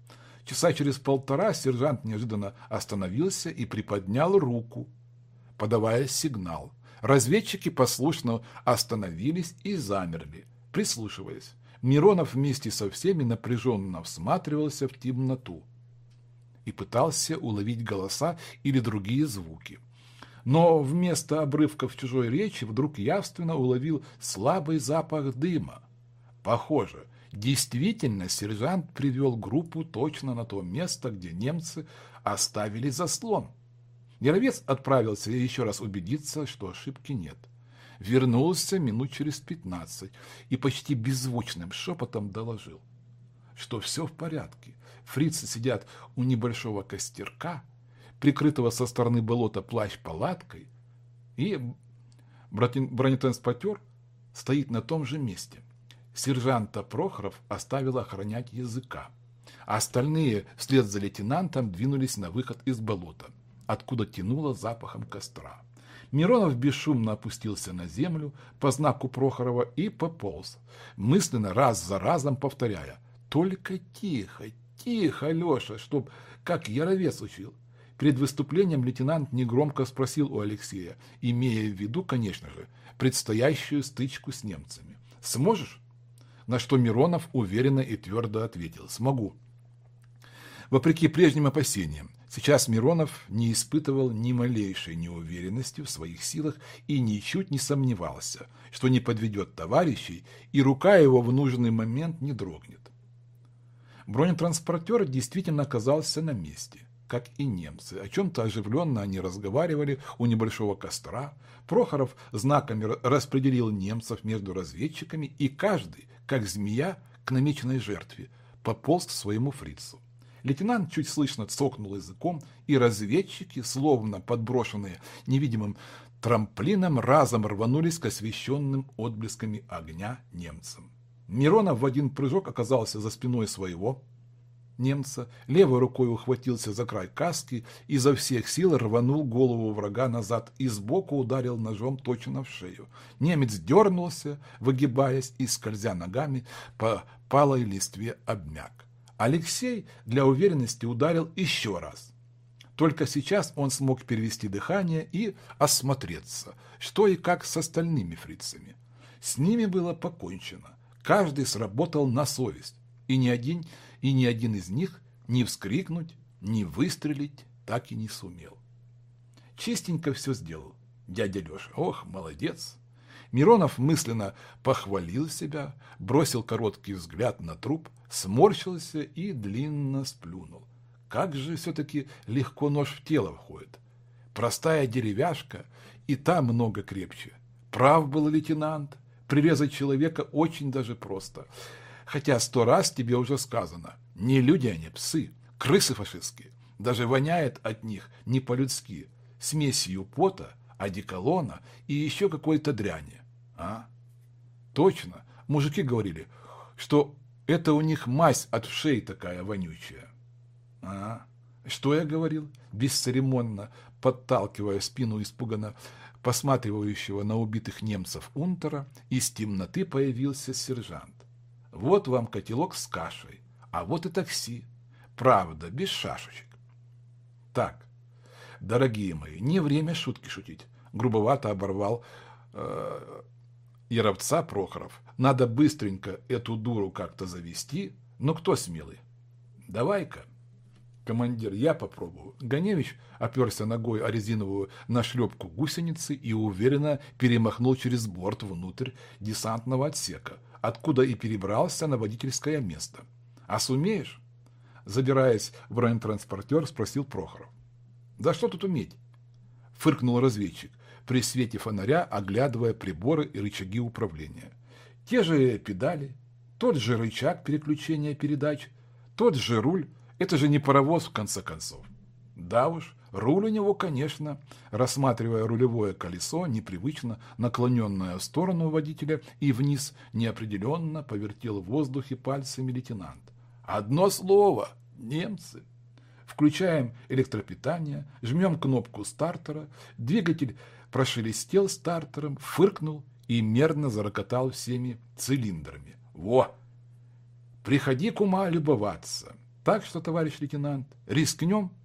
Часа через полтора сержант неожиданно остановился и приподнял руку, подавая сигнал. Разведчики послушно остановились и замерли, прислушиваясь. Миронов вместе со всеми напряженно всматривался в темноту и пытался уловить голоса или другие звуки но вместо обрывков чужой речи вдруг явственно уловил слабый запах дыма. Похоже, Действительно, сержант привел группу точно на то место, где немцы оставили заслон. Яровец отправился еще раз убедиться, что ошибки нет. Вернулся минут через пятнадцать и почти беззвучным шепотом доложил, что все в порядке. Фрицы сидят у небольшого костерка, прикрытого со стороны болота плащ-палаткой, и бронетранспортер стоит на том же месте. Сержанта Прохоров оставил охранять языка, а остальные вслед за лейтенантом двинулись на выход из болота, откуда тянуло запахом костра. Миронов бесшумно опустился на землю по знаку Прохорова и пополз, мысленно раз за разом повторяя «Только тихо, тихо, Леша, чтоб, как Яровец учил». Перед выступлением лейтенант негромко спросил у Алексея, имея в виду, конечно же, предстоящую стычку с немцами. «Сможешь?» На что Миронов уверенно и твердо ответил «Смогу». Вопреки прежним опасениям, сейчас Миронов не испытывал ни малейшей неуверенности в своих силах и ничуть не сомневался, что не подведет товарищей, и рука его в нужный момент не дрогнет. Бронетранспортер действительно оказался на месте как и немцы. О чем-то оживленно они разговаривали у небольшого костра. Прохоров знаками распределил немцев между разведчиками, и каждый, как змея, к намеченной жертве, пополз к своему фрицу. Лейтенант чуть слышно цокнул языком, и разведчики, словно подброшенные невидимым трамплином, разом рванулись к освещенным отблесками огня немцам. Миронов в один прыжок оказался за спиной своего немца, левой рукой ухватился за край каски и изо всех сил рванул голову врага назад и сбоку ударил ножом точно в шею. Немец дернулся, выгибаясь и скользя ногами по палой листве обмяк. Алексей для уверенности ударил еще раз. Только сейчас он смог перевести дыхание и осмотреться, что и как с остальными фрицами. С ними было покончено. Каждый сработал на совесть, и ни один и ни один из них ни вскрикнуть, ни выстрелить так и не сумел. Чистенько все сделал дядя Леша. Ох, молодец! Миронов мысленно похвалил себя, бросил короткий взгляд на труп, сморщился и длинно сплюнул. Как же все-таки легко нож в тело входит. Простая деревяшка, и та много крепче. Прав был лейтенант. Прирезать человека очень даже просто хотя сто раз тебе уже сказано, не люди они, псы, крысы фашистские, даже воняет от них не по-людски, смесью пота, одеколона и еще какой-то дряни. А? Точно, мужики говорили, что это у них мазь от шеи такая вонючая. А? Что я говорил? Бесцеремонно, подталкивая спину испуганно посматривающего на убитых немцев унтера, из темноты появился сержант. Вот вам котелок с кашей, а вот и такси. Правда, без шашечек. Так, дорогие мои, не время шутки шутить. Грубовато оборвал э, Яровца Прохоров. Надо быстренько эту дуру как-то завести. Ну, кто смелый? Давай-ка. Командир, я попробую. Ганевич оперся ногой о резиновую нашлепку гусеницы и уверенно перемахнул через борт внутрь десантного отсека, откуда и перебрался на водительское место. «А сумеешь?» Забираясь в бронетранспортер, спросил Прохоров. «Да что тут уметь?» Фыркнул разведчик, при свете фонаря оглядывая приборы и рычаги управления. Те же педали, тот же рычаг переключения передач, тот же руль. Это же не паровоз, в конце концов. Да уж, Руль у него, конечно, рассматривая рулевое колесо, непривычно наклоненное в сторону водителя и вниз, неопределенно повертел в воздухе пальцами лейтенант. Одно слово – немцы. Включаем электропитание, жмем кнопку стартера, двигатель прошелестел стартером, фыркнул и мерно зарокотал всеми цилиндрами. Во! Приходи к ума любоваться. Так что, товарищ лейтенант, рискнем –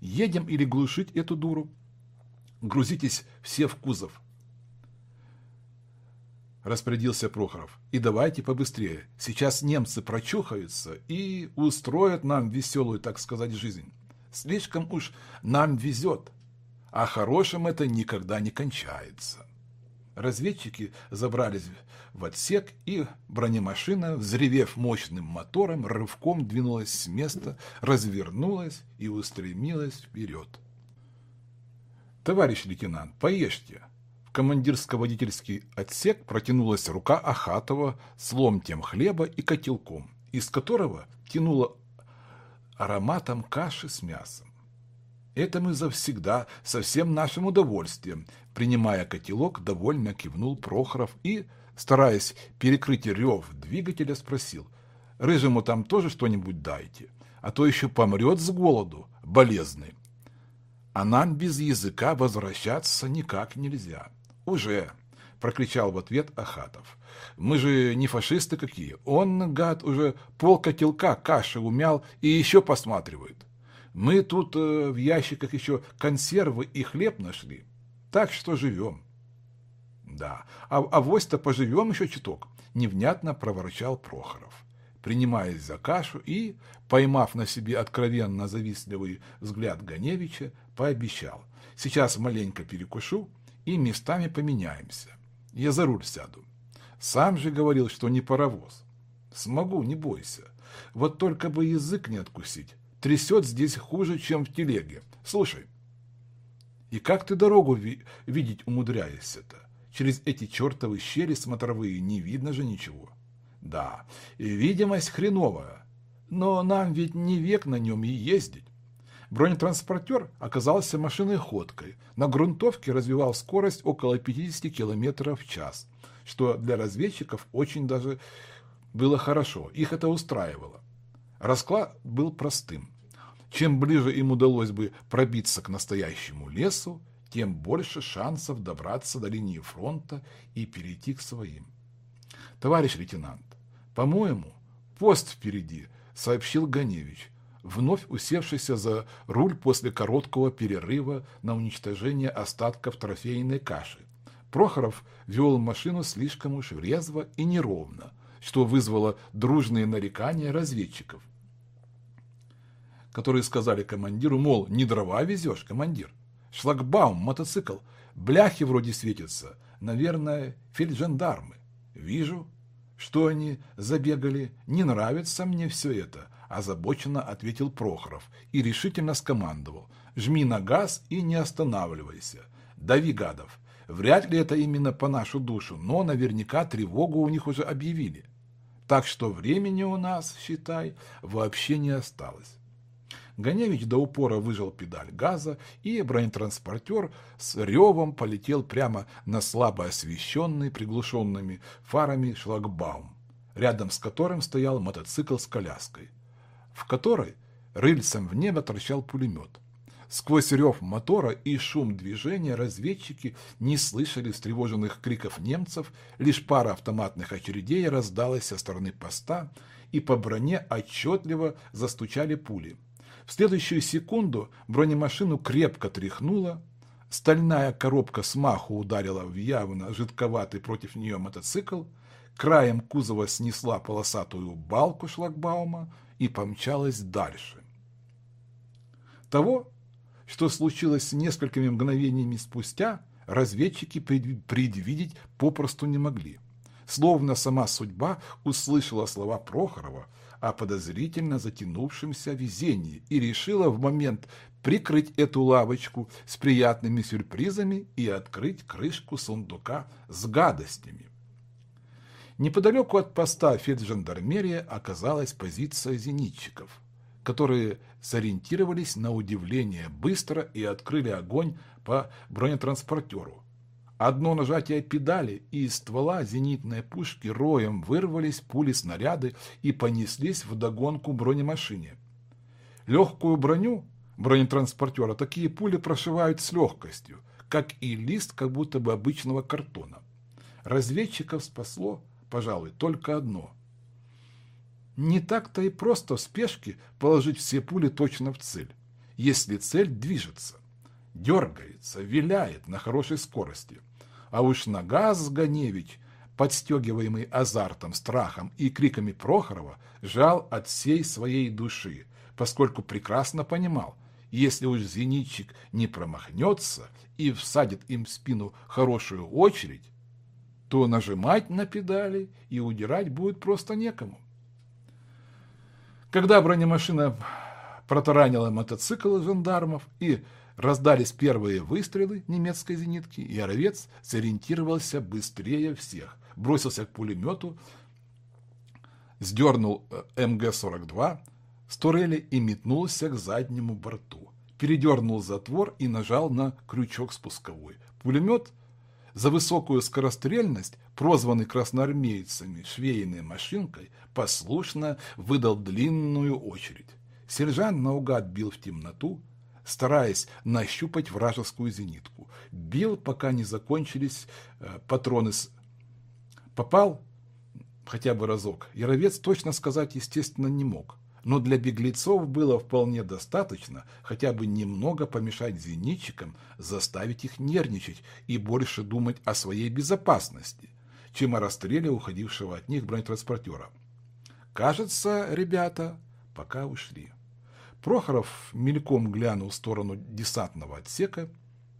Едем или глушить эту дуру? Грузитесь все в кузов. Распорядился Прохоров. И давайте побыстрее. Сейчас немцы прочухаются и устроят нам веселую, так сказать, жизнь. Слишком уж нам везет. А хорошим это никогда не кончается. Разведчики забрались в отсек, и бронемашина, взревев мощным мотором, рывком двинулась с места, развернулась и устремилась вперед. «Товарищ лейтенант, поешьте!» В командирско-водительский отсек протянулась рука Ахатова с ломтем хлеба и котелком, из которого тянуло ароматом каши с мясом. Это мы завсегда, со всем нашим удовольствием, принимая котелок, довольно кивнул Прохоров и, стараясь перекрыть рев двигателя, спросил, «Рыжему там тоже что-нибудь дайте, а то еще помрет с голоду, болезный. А нам без языка возвращаться никак нельзя». «Уже!» – прокричал в ответ Ахатов. «Мы же не фашисты какие. Он, гад, уже пол котелка каши умял и еще посматривает. Мы тут э, в ящиках еще консервы и хлеб нашли, так что живем. Да, а авось-то поживем еще чуток, невнятно проворчал Прохоров, принимаясь за кашу и, поймав на себе откровенно завистливый взгляд Ганевича, пообещал. Сейчас маленько перекушу и местами поменяемся. Я за руль сяду. Сам же говорил, что не паровоз. Смогу, не бойся. Вот только бы язык не откусить, трясет здесь хуже, чем в телеге. Слушай, и как ты дорогу ви видеть умудряешься-то? Через эти чертовы щели смотровые не видно же ничего. Да, видимость хреновая, но нам ведь не век на нем и ездить. Бронетранспортер оказался машиной ходкой. На грунтовке развивал скорость около 50 км в час, что для разведчиков очень даже было хорошо, их это устраивало. Расклад был простым. Чем ближе им удалось бы пробиться к настоящему лесу, тем больше шансов добраться до линии фронта и перейти к своим. Товарищ лейтенант, по-моему, пост впереди, сообщил Ганевич, вновь усевшийся за руль после короткого перерыва на уничтожение остатков трофейной каши. Прохоров вел машину слишком уж резво и неровно, что вызвало дружные нарекания разведчиков которые сказали командиру, мол, не дрова везешь, командир. Шлагбаум, мотоцикл, бляхи вроде светятся, наверное, фельджандармы. Вижу, что они забегали, не нравится мне все это, озабоченно ответил Прохоров и решительно скомандовал. Жми на газ и не останавливайся. Дави гадов. Вряд ли это именно по нашу душу, но наверняка тревогу у них уже объявили. Так что времени у нас, считай, вообще не осталось. Ганевич до упора выжал педаль газа, и бронетранспортер с ревом полетел прямо на слабо освещенный приглушенными фарами шлагбаум, рядом с которым стоял мотоцикл с коляской, в которой рыльцем в небо торчал пулемет. Сквозь рев мотора и шум движения разведчики не слышали встревоженных криков немцев, лишь пара автоматных очередей раздалась со стороны поста, и по броне отчетливо застучали пули. В следующую секунду бронемашину крепко тряхнуло, стальная коробка смаху ударила в явно жидковатый против нее мотоцикл, краем кузова снесла полосатую балку шлагбаума и помчалась дальше. Того, что случилось несколькими мгновениями спустя, разведчики предвидеть попросту не могли. Словно сама судьба услышала слова Прохорова – о подозрительно затянувшемся везении и решила в момент прикрыть эту лавочку с приятными сюрпризами и открыть крышку сундука с гадостями. Неподалеку от поста фельджандармерии оказалась позиция зенитчиков, которые сориентировались на удивление быстро и открыли огонь по бронетранспортеру, Одно нажатие педали, и из ствола зенитной пушки роем вырвались пули-снаряды и понеслись в догонку бронемашине. Легкую броню бронетранспортера такие пули прошивают с легкостью, как и лист как будто бы обычного картона. Разведчиков спасло, пожалуй, только одно. Не так-то и просто в спешке положить все пули точно в цель, если цель движется, дергается, виляет на хорошей скорости – а уж Нагаз Ганевич, подстегиваемый азартом, страхом и криками Прохорова, жал от всей своей души, поскольку прекрасно понимал, если уж зенитчик не промахнется и всадит им в спину хорошую очередь, то нажимать на педали и удирать будет просто некому. Когда бронемашина протаранила мотоцикл жандармов и раздались первые выстрелы немецкой зенитки, Яровец сориентировался быстрее всех, бросился к пулемету, сдернул э, МГ-42 с турели и метнулся к заднему борту. Передернул затвор и нажал на крючок спусковой. Пулемет за высокую скорострельность, прозванный красноармейцами швейной машинкой, послушно выдал длинную очередь. Сержант наугад бил в темноту, стараясь нащупать вражескую зенитку. Бил, пока не закончились э, патроны. Попал хотя бы разок. Яровец точно сказать, естественно, не мог. Но для беглецов было вполне достаточно хотя бы немного помешать зенитчикам, заставить их нервничать и больше думать о своей безопасности, чем о расстреле уходившего от них бронетранспортера. Кажется, ребята пока ушли. Прохоров мельком глянул в сторону десантного отсека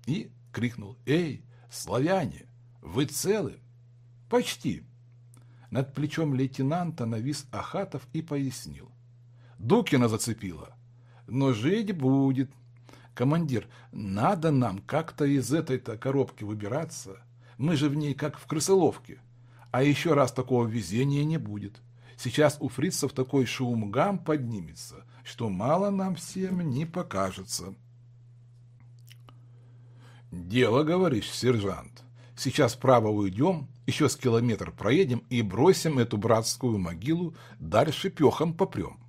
и крикнул «Эй, славяне, вы целы?» «Почти». Над плечом лейтенанта навис Ахатов и пояснил. Дукина зацепила. Но жить будет. Командир, надо нам как-то из этой-то коробки выбираться. Мы же в ней как в крысоловке. А еще раз такого везения не будет. Сейчас у фрицев такой шум-гам поднимется, что мало нам всем не покажется. «Дело, говоришь, сержант. Сейчас вправо уйдем, еще с километр проедем и бросим эту братскую могилу, дальше пехом попрем».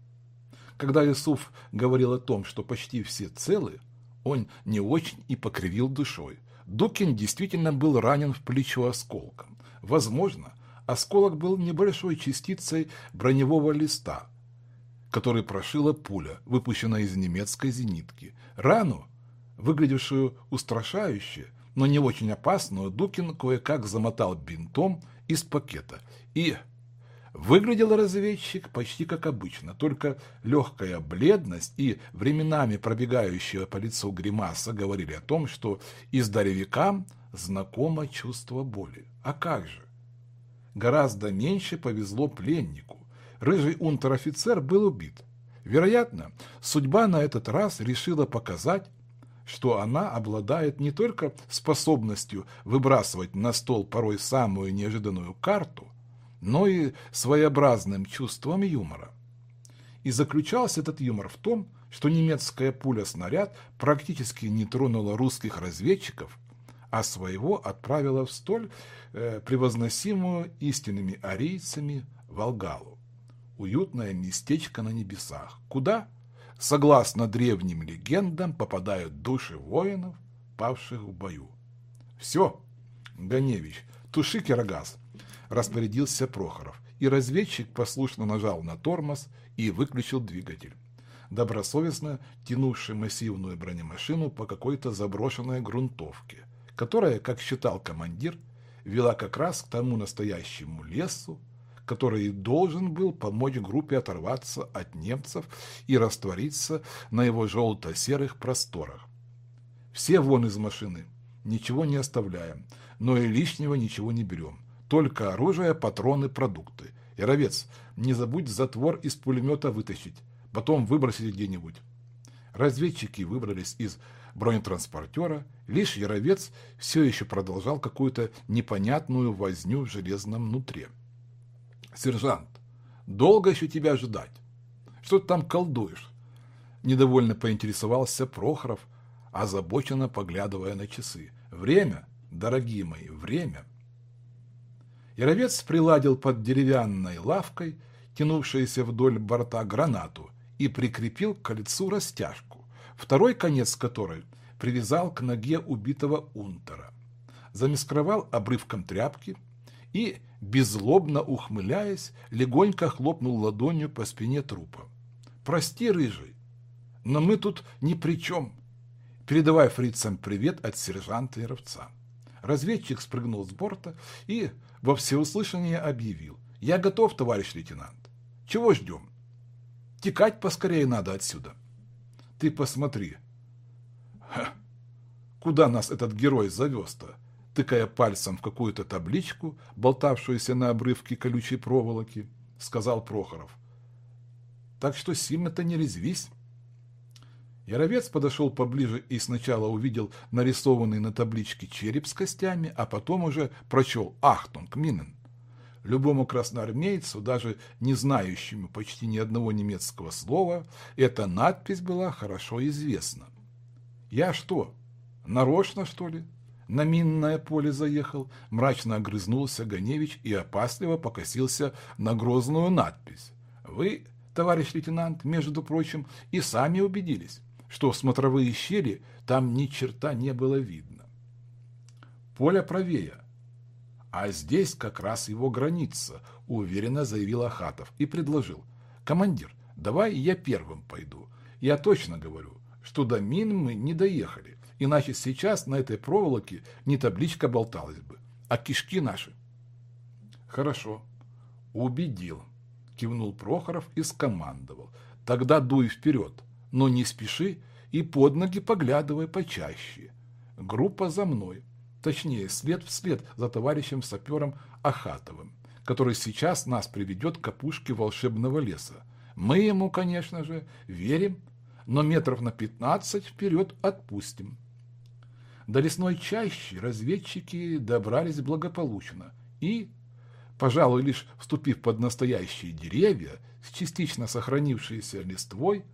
Когда Юсуф говорил о том, что почти все целы, он не очень и покривил душой. Дукин действительно был ранен в плечо осколком. Возможно, осколок был небольшой частицей броневого листа, который прошила пуля, выпущенная из немецкой зенитки. Рану, выглядевшую устрашающе, но не очень опасную, Дукин кое-как замотал бинтом из пакета и... Выглядел разведчик почти как обычно, только легкая бледность и временами пробегающая по лицу гримаса говорили о том, что и здоровякам знакомо чувство боли. А как же? Гораздо меньше повезло пленнику. Рыжий унтер-офицер был убит. Вероятно, судьба на этот раз решила показать, что она обладает не только способностью выбрасывать на стол порой самую неожиданную карту, но и своеобразным чувством юмора. И заключался этот юмор в том, что немецкая пуля-снаряд практически не тронула русских разведчиков, а своего отправила в столь э, превозносимую истинными арийцами Волгалу. Уютное местечко на небесах, куда, согласно древним легендам, попадают души воинов, павших в бою. Все, Ганевич, туши керогаз, распорядился Прохоров, и разведчик послушно нажал на тормоз и выключил двигатель добросовестно тянувший массивную бронемашину по какой-то заброшенной грунтовке, которая, как считал командир, вела как раз к тому настоящему лесу, который должен был помочь группе оторваться от немцев и раствориться на его желто-серых просторах. Все вон из машины, ничего не оставляем, но и лишнего ничего не берем, только оружие, патроны, продукты. Яровец, не забудь затвор из пулемета вытащить, потом выбросить где-нибудь. Разведчики выбрались из бронетранспортера, лишь Яровец все еще продолжал какую-то непонятную возню в железном нутре. «Сержант, долго еще тебя ожидать? Что ты там колдуешь?» Недовольно поинтересовался Прохоров, озабоченно поглядывая на часы. «Время, дорогие мои, время!» Яровец приладил под деревянной лавкой, тянувшейся вдоль борта гранату, и прикрепил к кольцу растяжку второй конец которой привязал к ноге убитого унтера, замаскировал обрывком тряпки и, беззлобно ухмыляясь, легонько хлопнул ладонью по спине трупа. «Прости, рыжий, но мы тут ни при чем. Передавай фрицам привет от сержанта Яровца». Разведчик спрыгнул с борта и во всеуслышание объявил. «Я готов, товарищ лейтенант. Чего ждем? Текать поскорее надо отсюда». Ты посмотри. Ха, куда нас этот герой завез-то? Тыкая пальцем в какую-то табличку, болтавшуюся на обрывке колючей проволоки, сказал Прохоров. Так что сильно-то не резвись. Яровец подошел поближе и сначала увидел нарисованный на табличке череп с костями, а потом уже прочел «Achtung Minen». Любому красноармейцу, даже не знающему почти ни одного немецкого слова, эта надпись была хорошо известна. «Я что, нарочно, что ли?» На минное поле заехал, мрачно огрызнулся Ганевич и опасливо покосился на грозную надпись. Вы, товарищ лейтенант, между прочим, и сами убедились, что в смотровые щели там ни черта не было видно. Поле правее, а здесь как раз его граница, уверенно заявил Ахатов и предложил. Командир, давай я первым пойду. Я точно говорю, что до мин мы не доехали. Иначе сейчас на этой проволоке не табличка болталась бы, а кишки наши. Хорошо. Убедил. Кивнул Прохоров и скомандовал. Тогда дуй вперед, но не спеши и под ноги поглядывай почаще. Группа за мной. Точнее, след вслед за товарищем сапером Ахатовым, который сейчас нас приведет к опушке волшебного леса. Мы ему, конечно же, верим, но метров на пятнадцать вперед отпустим. До лесной чащи разведчики добрались благополучно и, пожалуй, лишь вступив под настоящие деревья с частично сохранившейся листвой,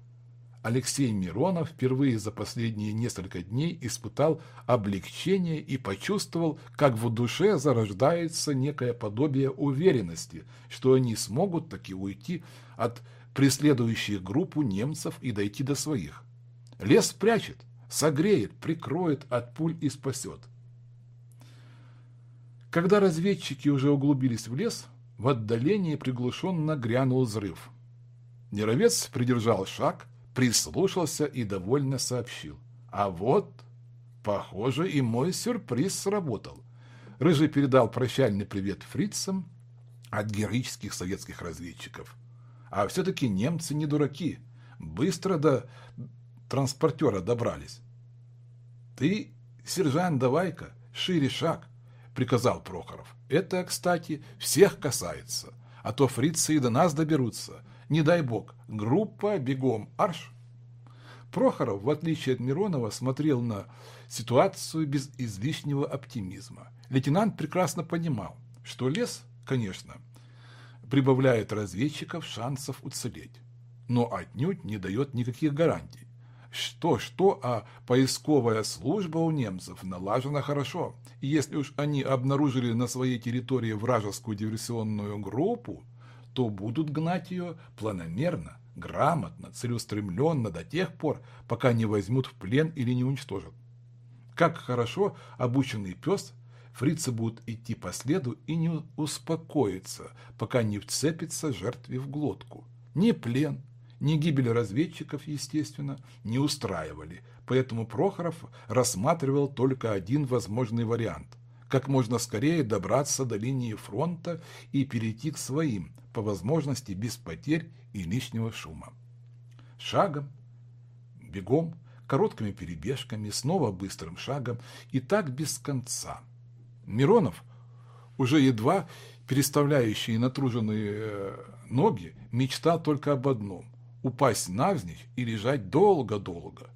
Алексей Миронов впервые за последние несколько дней испытал облегчение и почувствовал, как в душе зарождается некое подобие уверенности, что они смогут таки уйти от преследующих группу немцев и дойти до своих. Лес прячет, согреет, прикроет от пуль и спасет. Когда разведчики уже углубились в лес, в отдалении приглушенно грянул взрыв. Неровец придержал шаг, прислушался и довольно сообщил. А вот, похоже, и мой сюрприз сработал. Рыжий передал прощальный привет фрицам от героических советских разведчиков. А все-таки немцы не дураки. Быстро до транспортера добрались. «Ты, сержант, давай-ка, шире шаг», — приказал Прохоров. «Это, кстати, всех касается, а то фрицы и до нас доберутся. Не дай бог, группа бегом, арш». Прохоров, в отличие от Миронова, смотрел на ситуацию без излишнего оптимизма. Лейтенант прекрасно понимал, что лес, конечно, прибавляет разведчиков шансов уцелеть, но отнюдь не дает никаких гарантий. Что-что, а поисковая служба у немцев налажена хорошо. И если уж они обнаружили на своей территории вражескую диверсионную группу, то будут гнать ее планомерно, грамотно, целеустремленно до тех пор, пока не возьмут в плен или не уничтожат. Как хорошо обученный пес, фрицы будут идти по следу и не успокоиться, пока не вцепится жертве в глотку. Ни плен, ни гибель разведчиков, естественно, не устраивали, поэтому Прохоров рассматривал только один возможный вариант – как можно скорее добраться до линии фронта и перейти к своим, по возможности без потерь и лишнего шума. Шагом, бегом, короткими перебежками, снова быстрым шагом и так без конца. Миронов, уже едва переставляющий натруженные э, ноги, мечтал только об одном упасть навзничь и лежать долго-долго.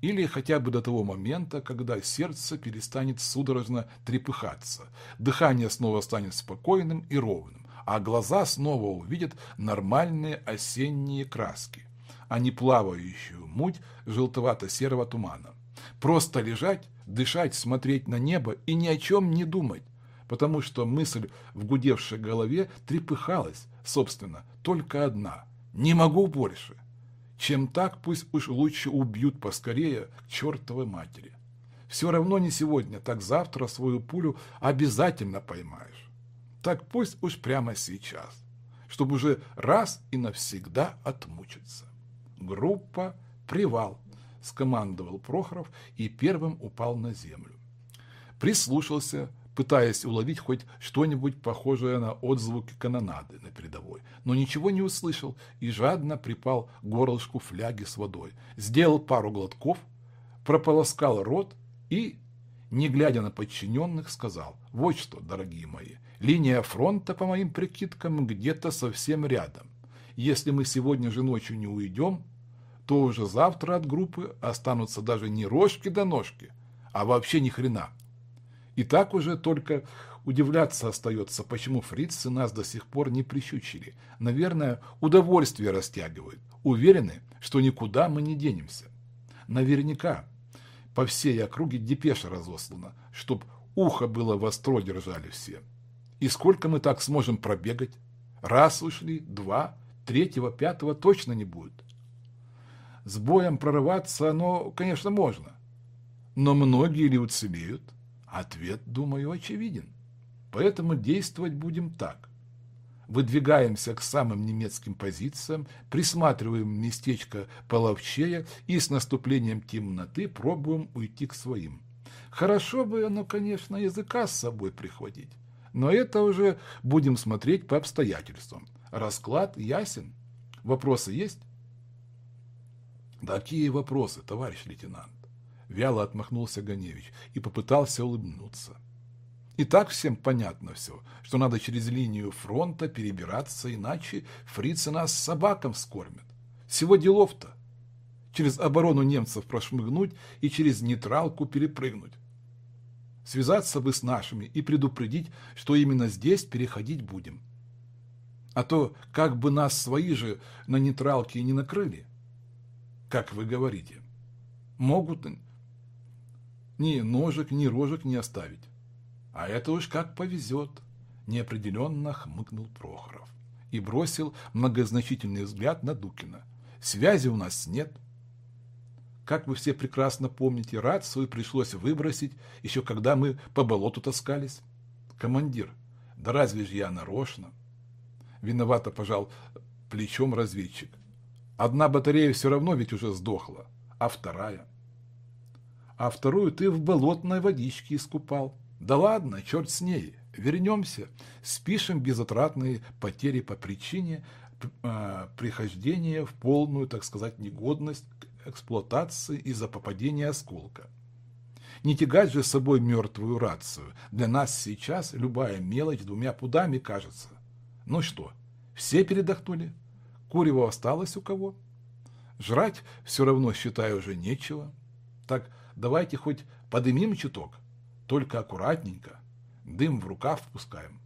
Или хотя бы до того момента, когда сердце перестанет судорожно трепыхаться, дыхание снова станет спокойным и ровным, а глаза снова увидят нормальные осенние краски, а не плавающую муть желтовато-серого тумана. Просто лежать, дышать, смотреть на небо и ни о чем не думать, потому что мысль в гудевшей голове трепыхалась, собственно, только одна – не могу больше. Чем так, пусть уж лучше убьют поскорее к чертовой матери. Все равно не сегодня, так завтра свою пулю обязательно поймаешь. Так пусть уж прямо сейчас, чтобы уже раз и навсегда отмучиться. Группа «Привал», скомандовал Прохоров и первым упал на землю. Прислушался пытаясь уловить хоть что-нибудь похожее на отзвуки канонады на передовой, но ничего не услышал и жадно припал горлышку фляги с водой, сделал пару глотков, прополоскал рот и, не глядя на подчиненных, сказал, «Вот что, дорогие мои, линия фронта, по моим прикидкам, где-то совсем рядом. Если мы сегодня же ночью не уйдем, то уже завтра от группы останутся даже не рожки до ножки, а вообще ни хрена. И так уже только удивляться остается, почему фрицы нас до сих пор не прищучили. Наверное, удовольствие растягивают. Уверены, что никуда мы не денемся. Наверняка по всей округе депеша разослана, чтоб ухо было востро держали все. И сколько мы так сможем пробегать? Раз ушли, два, третьего, пятого точно не будет. С боем прорываться, оно, конечно, можно. Но многие ли уцелеют? Ответ, думаю, очевиден. Поэтому действовать будем так. Выдвигаемся к самым немецким позициям, присматриваем местечко половчее и с наступлением темноты пробуем уйти к своим. Хорошо бы оно, конечно, языка с собой прихватить, но это уже будем смотреть по обстоятельствам. Расклад ясен. Вопросы есть? Какие вопросы, товарищ лейтенант? Вяло отмахнулся Ганевич и попытался улыбнуться. И так всем понятно все, что надо через линию фронта перебираться, иначе фрицы нас собакам скормят. Всего делов-то. Через оборону немцев прошмыгнуть и через нейтралку перепрыгнуть. Связаться бы с нашими и предупредить, что именно здесь переходить будем. А то как бы нас свои же на нейтралке не накрыли, как вы говорите. Могут ни ножек, ни рожек не оставить. А это уж как повезет, неопределенно хмыкнул Прохоров и бросил многозначительный взгляд на Дукина. Связи у нас нет. Как вы все прекрасно помните, рацию пришлось выбросить, еще когда мы по болоту таскались. Командир, да разве же я нарочно? Виновато пожал плечом разведчик. Одна батарея все равно ведь уже сдохла, а вторая? А вторую ты в болотной водичке искупал. Да ладно, черт с ней, вернемся, спишем безотратные потери по причине э, прихождения в полную, так сказать, негодность к эксплуатации из-за попадения осколка. Не тягать же с собой мертвую рацию. Для нас сейчас любая мелочь двумя пудами кажется. Ну что, все передохнули? Курево осталось у кого? Жрать все равно, считаю, уже нечего. Так давайте хоть подымим чуток. Только аккуратненько, дым в рукав впускаем.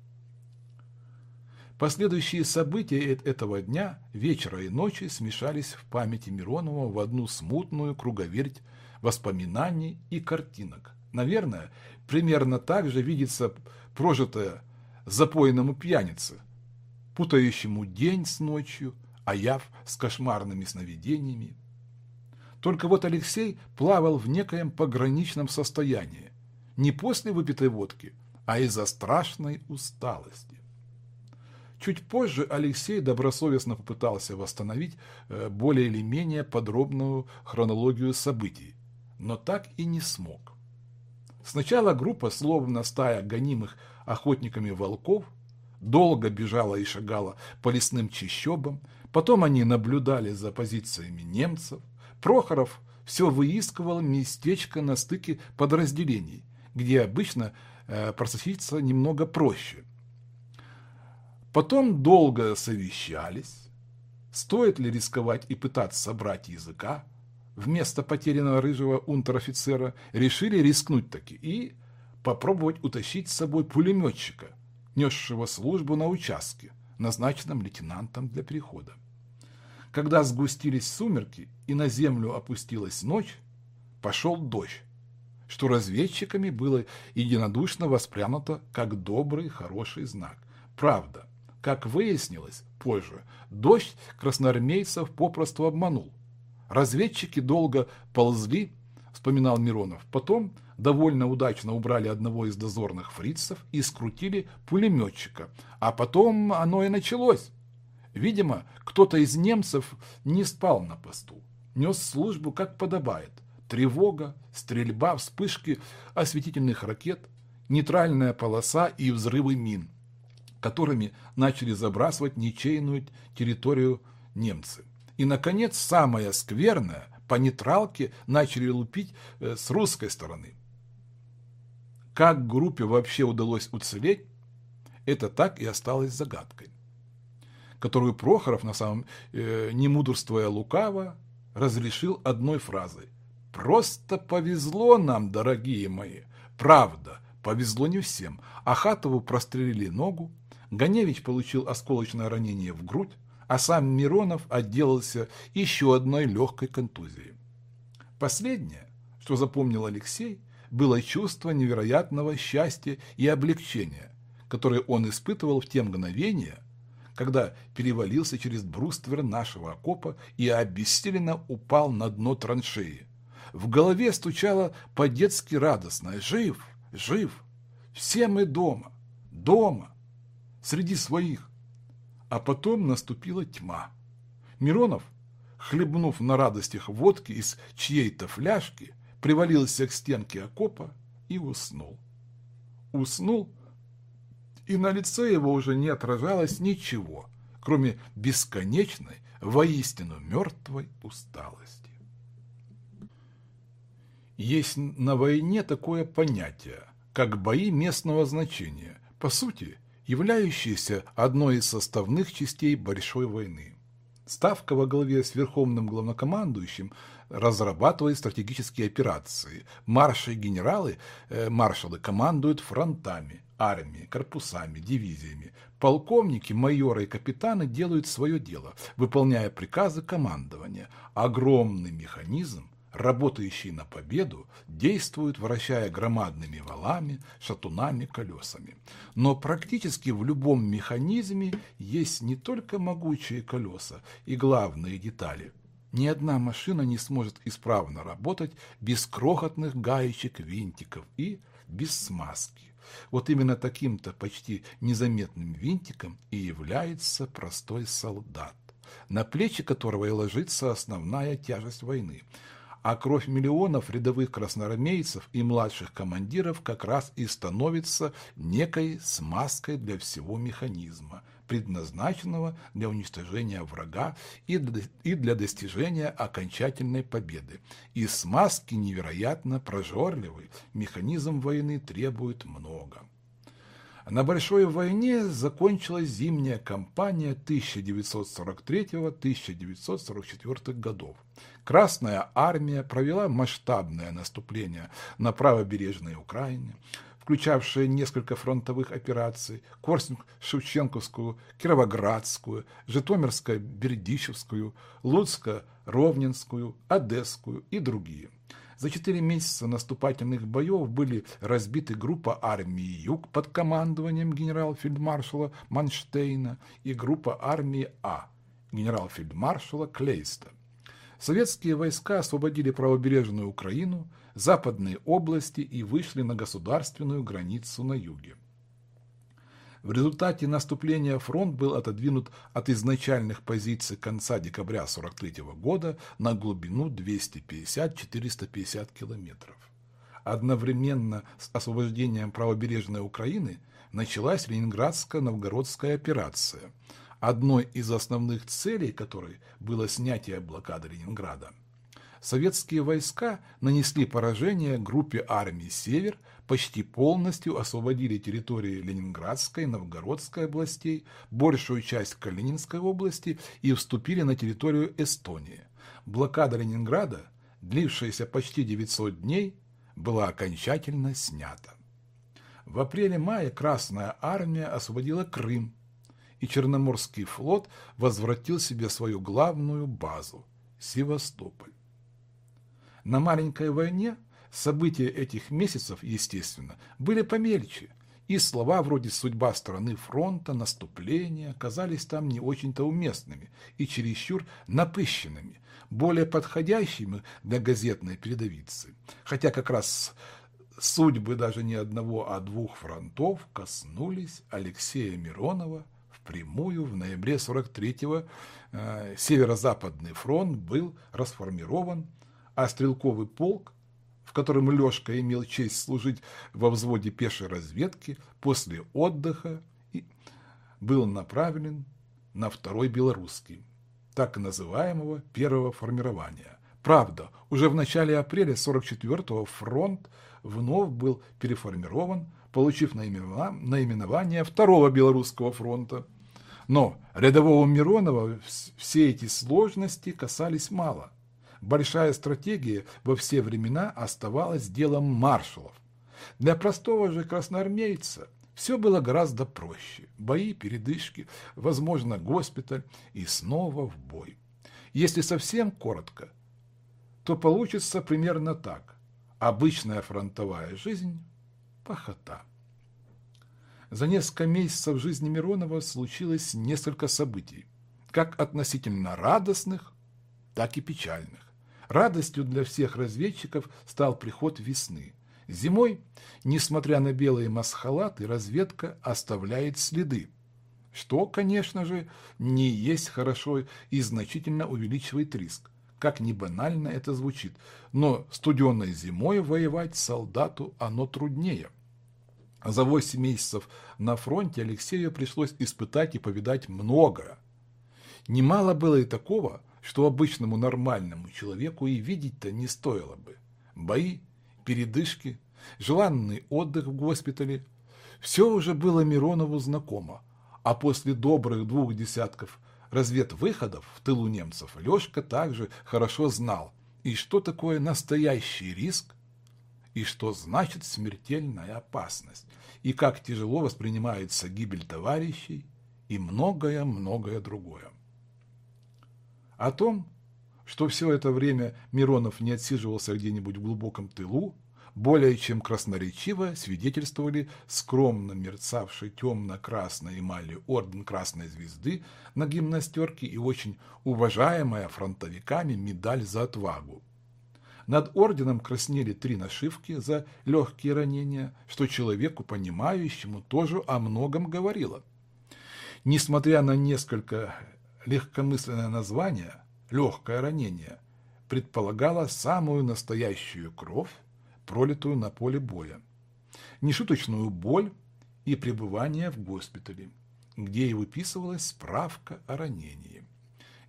Последующие события этого дня, вечера и ночи смешались в памяти Миронова в одну смутную круговерть воспоминаний и картинок. Наверное, примерно так же видится прожитое запойному пьянице, путающему день с ночью, а яв с кошмарными сновидениями. Только вот Алексей плавал в некоем пограничном состоянии, не после выпитой водки, а из-за страшной усталости. Чуть позже Алексей добросовестно попытался восстановить э, более или менее подробную хронологию событий, но так и не смог. Сначала группа, словно стая гонимых охотниками волков, долго бежала и шагала по лесным чащобам, потом они наблюдали за позициями немцев, Прохоров все выискивал местечко на стыке подразделений – где обычно э, просочиться немного проще. Потом долго совещались, стоит ли рисковать и пытаться собрать языка. Вместо потерянного рыжего унтер-офицера решили рискнуть таки и попробовать утащить с собой пулеметчика, несшего службу на участке, назначенном лейтенантом для перехода. Когда сгустились сумерки и на землю опустилась ночь, пошел дождь, что разведчиками было единодушно воспрянуто как добрый, хороший знак. Правда, как выяснилось позже, дождь красноармейцев попросту обманул. Разведчики долго ползли, вспоминал Миронов, потом довольно удачно убрали одного из дозорных фрицев и скрутили пулеметчика. А потом оно и началось. Видимо, кто-то из немцев не спал на посту, нес службу как подобает тревога, стрельба, вспышки осветительных ракет, нейтральная полоса и взрывы мин, которыми начали забрасывать ничейную территорию немцы. И, наконец, самое скверное, по нейтралке начали лупить э, с русской стороны. Как группе вообще удалось уцелеть, это так и осталось загадкой, которую Прохоров, на самом э, не мудрствуя лукаво, разрешил одной фразой. «Просто повезло нам, дорогие мои. Правда, повезло не всем. Ахатову прострелили ногу, Ганевич получил осколочное ранение в грудь, а сам Миронов отделался еще одной легкой контузией. Последнее, что запомнил Алексей, было чувство невероятного счастья и облегчения, которое он испытывал в те мгновения, когда перевалился через бруствер нашего окопа и обессиленно упал на дно траншеи. В голове стучало по-детски радостно «Жив! Жив! Все мы дома! Дома! Среди своих!» А потом наступила тьма. Миронов, хлебнув на радостях водки из чьей-то фляжки, привалился к стенке окопа и уснул. Уснул, и на лице его уже не отражалось ничего, кроме бесконечной, воистину мертвой усталости. Есть на войне такое понятие, как бои местного значения, по сути, являющиеся одной из составных частей большой войны. Ставка во главе с верховным главнокомандующим разрабатывает стратегические операции. Марши генералы, э, маршалы командуют фронтами, армией, корпусами, дивизиями. Полковники, майоры и капитаны делают свое дело, выполняя приказы командования. Огромный механизм работающий на победу, действуют, вращая громадными валами, шатунами, колесами. Но практически в любом механизме есть не только могучие колеса и главные детали. Ни одна машина не сможет исправно работать без крохотных гаечек, винтиков и без смазки. Вот именно таким-то почти незаметным винтиком и является простой солдат, на плечи которого и ложится основная тяжесть войны – а кровь миллионов рядовых красноармейцев и младших командиров как раз и становится некой смазкой для всего механизма, предназначенного для уничтожения врага и для достижения окончательной победы. И смазки невероятно прожорливый, механизм войны требует много. На Большой войне закончилась зимняя кампания 1943-1944 годов. Красная армия провела масштабное наступление на правобережной Украине, включавшее несколько фронтовых операций – Корсунг-Шевченковскую, Кировоградскую, Житомирско-Бердичевскую, Луцко-Ровненскую, Одесскую и другие – за четыре месяца наступательных боев были разбиты группа армии «Юг» под командованием генерал-фельдмаршала Манштейна и группа армии «А» генерал-фельдмаршала Клейста. Советские войска освободили правобережную Украину, западные области и вышли на государственную границу на юге. В результате наступления фронт был отодвинут от изначальных позиций конца декабря 1943 года на глубину 250-450 километров. Одновременно с освобождением правобережной Украины началась Ленинградско-Новгородская операция, одной из основных целей которой было снятие блокады Ленинграда. Советские войска нанесли поражение группе армий «Север», почти полностью освободили территории Ленинградской, Новгородской областей, большую часть Калининской области и вступили на территорию Эстонии. Блокада Ленинграда, длившаяся почти 900 дней, была окончательно снята. В апреле-мае Красная Армия освободила Крым, и Черноморский флот возвратил себе свою главную базу – Севастополь. На маленькой войне События этих месяцев, естественно, были помельче, и слова вроде «судьба страны фронта», «наступление» казались там не очень-то уместными и чересчур напыщенными, более подходящими для газетной передовицы. Хотя как раз судьбы даже не одного, а двух фронтов коснулись Алексея Миронова впрямую в ноябре 43-го э, Северо-Западный фронт был расформирован, а стрелковый полк в котором Лешка имел честь служить во взводе пешей разведки, после отдыха был направлен на второй белорусский, так называемого первого формирования, Правда, уже в начале апреля 44-го фронт вновь был переформирован, получив наименование Второго Белорусского фронта. Но рядового Миронова все эти сложности касались мало. Большая стратегия во все времена оставалась делом маршалов. Для простого же красноармейца все было гораздо проще. Бои, передышки, возможно, госпиталь и снова в бой. Если совсем коротко, то получится примерно так. Обычная фронтовая жизнь – пахота. За несколько месяцев жизни Миронова случилось несколько событий, как относительно радостных, так и печальных. Радостью для всех разведчиков стал приход весны. Зимой, несмотря на белые масхалаты, разведка оставляет следы, что, конечно же, не есть хорошо и значительно увеличивает риск. Как ни банально это звучит, но студенной зимой воевать солдату оно труднее. За 8 месяцев на фронте Алексею пришлось испытать и повидать многое. Немало было и такого, что обычному нормальному человеку и видеть-то не стоило бы. Бои, передышки, желанный отдых в госпитале – все уже было Миронову знакомо, а после добрых двух десятков разведвыходов в тылу немцев Лешка также хорошо знал, и что такое настоящий риск, и что значит смертельная опасность, и как тяжело воспринимается гибель товарищей, и многое-многое другое. О том, что все это время Миронов не отсиживался где-нибудь в глубоком тылу, более чем красноречиво свидетельствовали скромно мерцавший темно-красной эмалью орден Красной Звезды на гимнастерке и очень уважаемая фронтовиками медаль за отвагу. Над орденом краснели три нашивки за легкие ранения, что человеку, понимающему, тоже о многом говорило. Несмотря на несколько легкомысленное название «легкое ранение» предполагало самую настоящую кровь, пролитую на поле боя, нешуточную боль и пребывание в госпитале, где и выписывалась справка о ранении.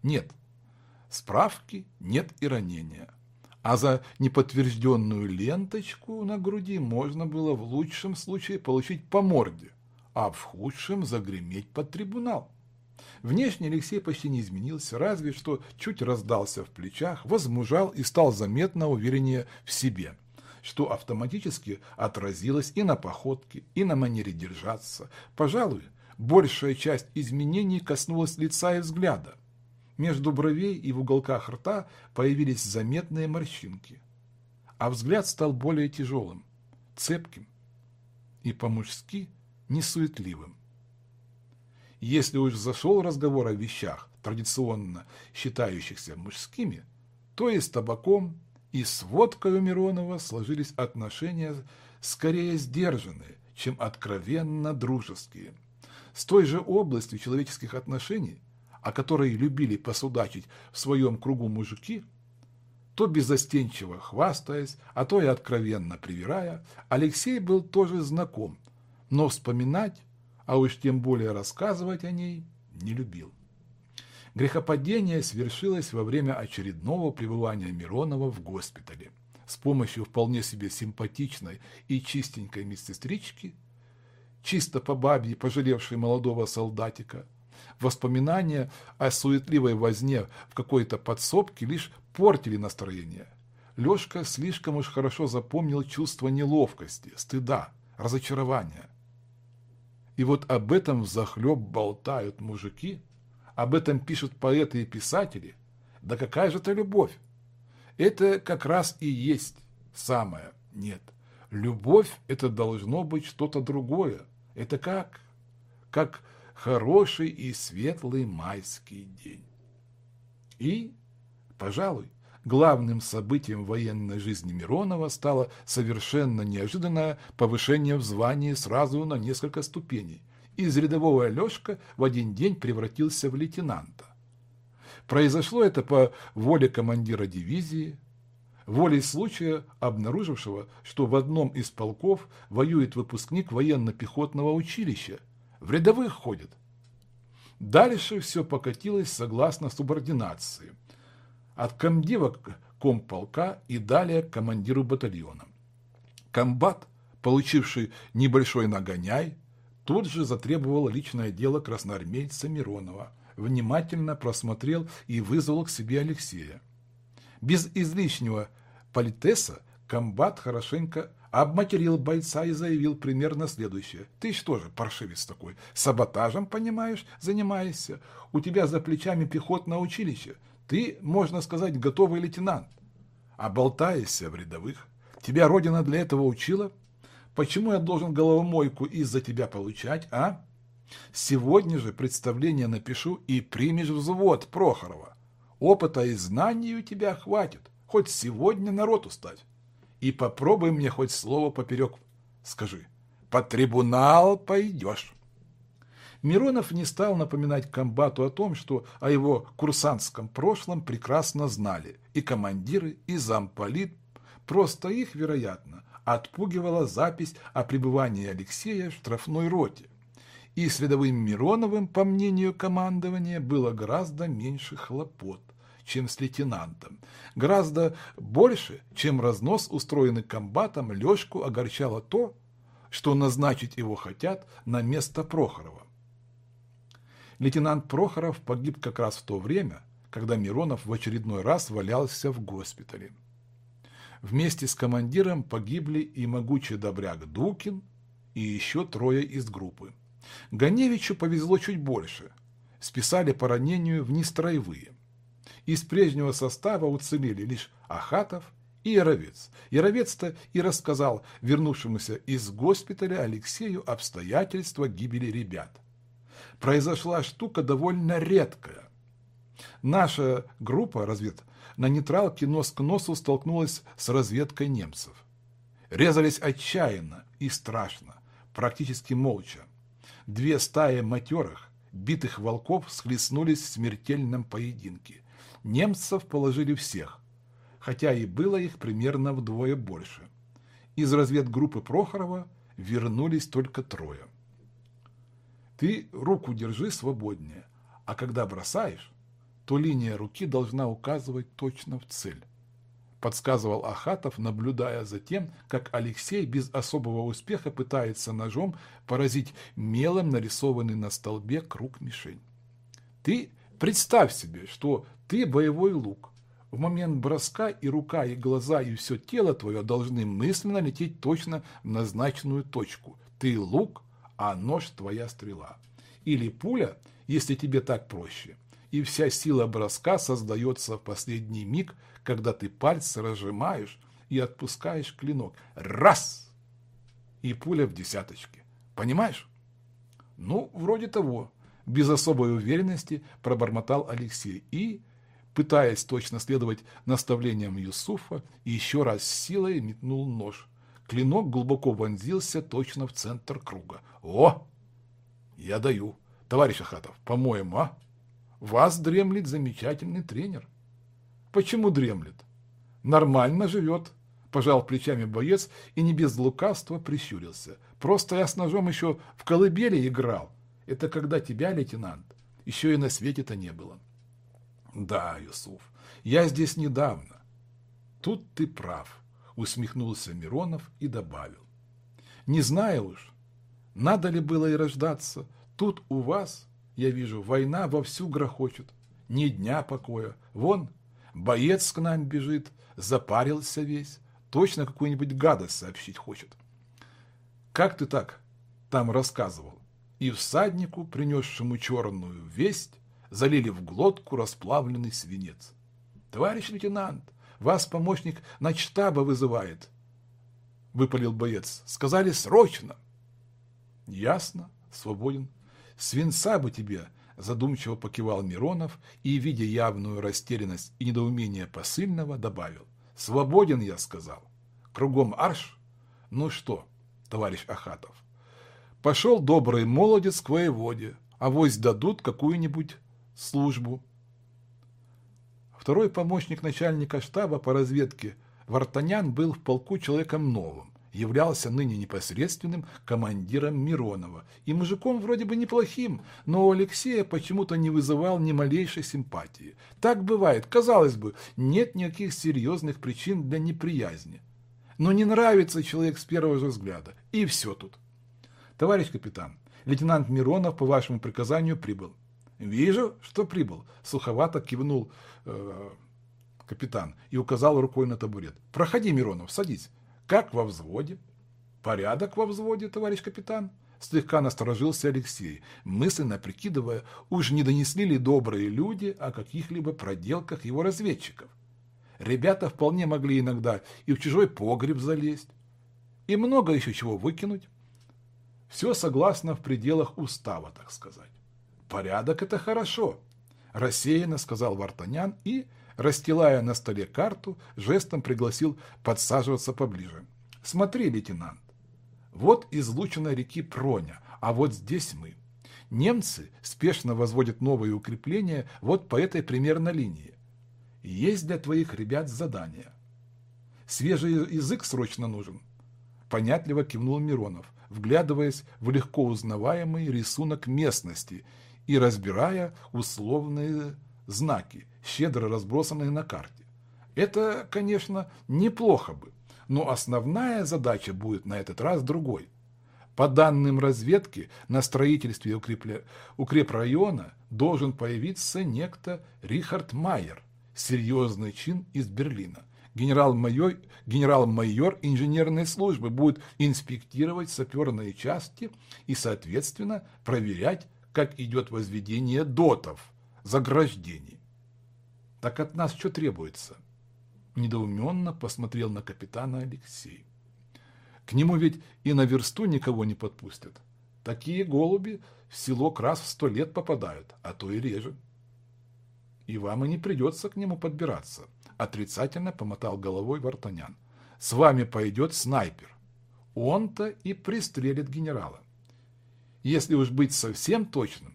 Нет, справки нет и ранения, а за неподтвержденную ленточку на груди можно было в лучшем случае получить по морде, а в худшем загреметь под трибунал. Внешне Алексей почти не изменился, разве что чуть раздался в плечах, возмужал и стал заметно увереннее в себе, что автоматически отразилось и на походке, и на манере держаться. Пожалуй, большая часть изменений коснулась лица и взгляда. Между бровей и в уголках рта появились заметные морщинки, а взгляд стал более тяжелым, цепким и по-мужски несуетливым. Если уж зашел разговор о вещах, традиционно считающихся мужскими, то и с табаком, и с водкой у Миронова сложились отношения скорее сдержанные, чем откровенно дружеские. С той же областью человеческих отношений, о которой любили посудачить в своем кругу мужики, то безостенчиво хвастаясь, а то и откровенно привирая, Алексей был тоже знаком, но вспоминать а уж тем более рассказывать о ней не любил. Грехопадение свершилось во время очередного пребывания Миронова в госпитале. С помощью вполне себе симпатичной и чистенькой медсестрички, чисто по бабье пожалевшей молодого солдатика, воспоминания о суетливой возне в какой-то подсобке лишь портили настроение. Лешка слишком уж хорошо запомнил чувство неловкости, стыда, разочарования. И вот об этом взахлеб болтают мужики, об этом пишут поэты и писатели. Да какая же это любовь? Это как раз и есть самое. Нет, любовь – это должно быть что-то другое. Это как? Как хороший и светлый майский день. И, пожалуй, главным событием военной жизни Миронова стало совершенно неожиданное повышение в звании сразу на несколько ступеней. Из рядового Лешка в один день превратился в лейтенанта. Произошло это по воле командира дивизии, волей случая, обнаружившего, что в одном из полков воюет выпускник военно-пехотного училища, в рядовых ходит. Дальше все покатилось согласно субординации – от комдива комполка и далее к командиру батальона. Комбат, получивший небольшой нагоняй, тут же затребовал личное дело красноармейца Миронова, внимательно просмотрел и вызвал к себе Алексея. Без излишнего политеса комбат хорошенько обматерил бойца и заявил примерно следующее. «Ты что же, паршивец такой, саботажем, понимаешь, занимаешься? У тебя за плечами пехотное училище. Ты, можно сказать, готовый лейтенант. А болтаешься в рядовых. Тебя Родина для этого учила? Почему я должен головомойку из-за тебя получать, а? Сегодня же представление напишу и примешь взвод Прохорова. Опыта и знаний у тебя хватит. Хоть сегодня народ устать и попробуй мне хоть слово поперек скажи. По трибунал пойдешь. Миронов не стал напоминать комбату о том, что о его курсантском прошлом прекрасно знали и командиры, и замполит. Просто их, вероятно, отпугивала запись о пребывании Алексея в штрафной роте. И с рядовым Мироновым, по мнению командования, было гораздо меньше хлопот чем с лейтенантом. Гораздо больше, чем разнос, устроенный комбатом, Лешку огорчало то, что назначить его хотят на место Прохорова. Лейтенант Прохоров погиб как раз в то время, когда Миронов в очередной раз валялся в госпитале. Вместе с командиром погибли и могучий добряк Дукин, и еще трое из группы. Ганевичу повезло чуть больше. Списали по ранению в нестроевые. Из прежнего состава уцелели лишь Ахатов и Яровец. Яровец-то и рассказал вернувшемуся из госпиталя Алексею обстоятельства гибели ребят. Произошла штука довольно редкая. Наша группа развед на нейтралке нос к носу столкнулась с разведкой немцев. Резались отчаянно и страшно, практически молча. Две стаи матерых, битых волков схлестнулись в смертельном поединке немцев положили всех, хотя и было их примерно вдвое больше. Из разведгруппы Прохорова вернулись только трое. Ты руку держи свободнее, а когда бросаешь, то линия руки должна указывать точно в цель. Подсказывал Ахатов, наблюдая за тем, как Алексей без особого успеха пытается ножом поразить мелом нарисованный на столбе круг мишень. Ты представь себе, что ты боевой лук. В момент броска и рука, и глаза, и все тело твое должны мысленно лететь точно в назначенную точку. Ты лук, а нож твоя стрела. Или пуля, если тебе так проще. И вся сила броска создается в последний миг, когда ты пальцы разжимаешь и отпускаешь клинок. Раз! И пуля в десяточке. Понимаешь? Ну, вроде того. Без особой уверенности пробормотал Алексей и пытаясь точно следовать наставлениям Юсуфа, еще раз силой метнул нож. Клинок глубоко вонзился точно в центр круга. «О! Я даю. Товарищ Ахатов, по-моему, а? Вас дремлет замечательный тренер». «Почему дремлет?» «Нормально живет», – пожал плечами боец и не без лукавства прищурился. «Просто я с ножом еще в колыбели играл. Это когда тебя, лейтенант, еще и на свете-то не было». Да, Юсуф, я здесь недавно. Тут ты прав, усмехнулся Миронов и добавил. Не знаю уж, надо ли было и рождаться. Тут у вас, я вижу, война вовсю грохочет. Ни дня покоя. Вон, боец к нам бежит, запарился весь. Точно какую-нибудь гадость сообщить хочет. Как ты так там рассказывал? И всаднику, принесшему черную весть, залили в глотку расплавленный свинец. «Товарищ лейтенант, вас помощник начтаба вызывает», — выпалил боец. «Сказали срочно». «Ясно, свободен. Свинца бы тебе», — задумчиво покивал Миронов и, видя явную растерянность и недоумение посыльного, добавил. «Свободен, я сказал. Кругом арш? Ну что, товарищ Ахатов, пошел добрый молодец к воеводе, а вось дадут какую-нибудь службу. Второй помощник начальника штаба по разведке Вартанян был в полку человеком новым. являлся ныне непосредственным командиром Миронова. И мужиком вроде бы неплохим, но у Алексея почему-то не вызывал ни малейшей симпатии. Так бывает, казалось бы, нет никаких серьезных причин для неприязни. Но не нравится человек с первого же взгляда. И все тут. Товарищ капитан, лейтенант Миронов по вашему приказанию прибыл. Вижу, что прибыл. Суховато кивнул э, капитан и указал рукой на табурет. Проходи, Миронов, садись. Как во взводе? Порядок во взводе, товарищ капитан. Слегка насторожился Алексей, мысленно прикидывая, уж не донесли ли добрые люди о каких-либо проделках его разведчиков. Ребята вполне могли иногда и в чужой погреб залезть, и много еще чего выкинуть. Все согласно в пределах устава, так сказать. Порядок – это хорошо, рассеянно сказал Вартанян и, расстилая на столе карту, жестом пригласил подсаживаться поближе. Смотри, лейтенант, вот излучина реки Проня, а вот здесь мы. Немцы спешно возводят новые укрепления вот по этой примерно линии. Есть для твоих ребят задание. Свежий язык срочно нужен. Понятливо кивнул Миронов, вглядываясь в легко узнаваемый рисунок местности и разбирая условные знаки, щедро разбросанные на карте. Это, конечно, неплохо бы, но основная задача будет на этот раз другой. По данным разведки, на строительстве укрепля... укрепрайона должен появиться некто Рихард Майер, серьезный чин из Берлина. Генерал-майор генерал инженерной службы будет инспектировать саперные части и, соответственно, проверять, как идет возведение дотов, заграждений. Так от нас что требуется? Недоуменно посмотрел на капитана Алексей. К нему ведь и на версту никого не подпустят. Такие голуби в село раз в сто лет попадают, а то и реже и вам и не придется к нему подбираться», – отрицательно помотал головой Вартанян. «С вами пойдет снайпер. Он-то и пристрелит генерала. Если уж быть совсем точным,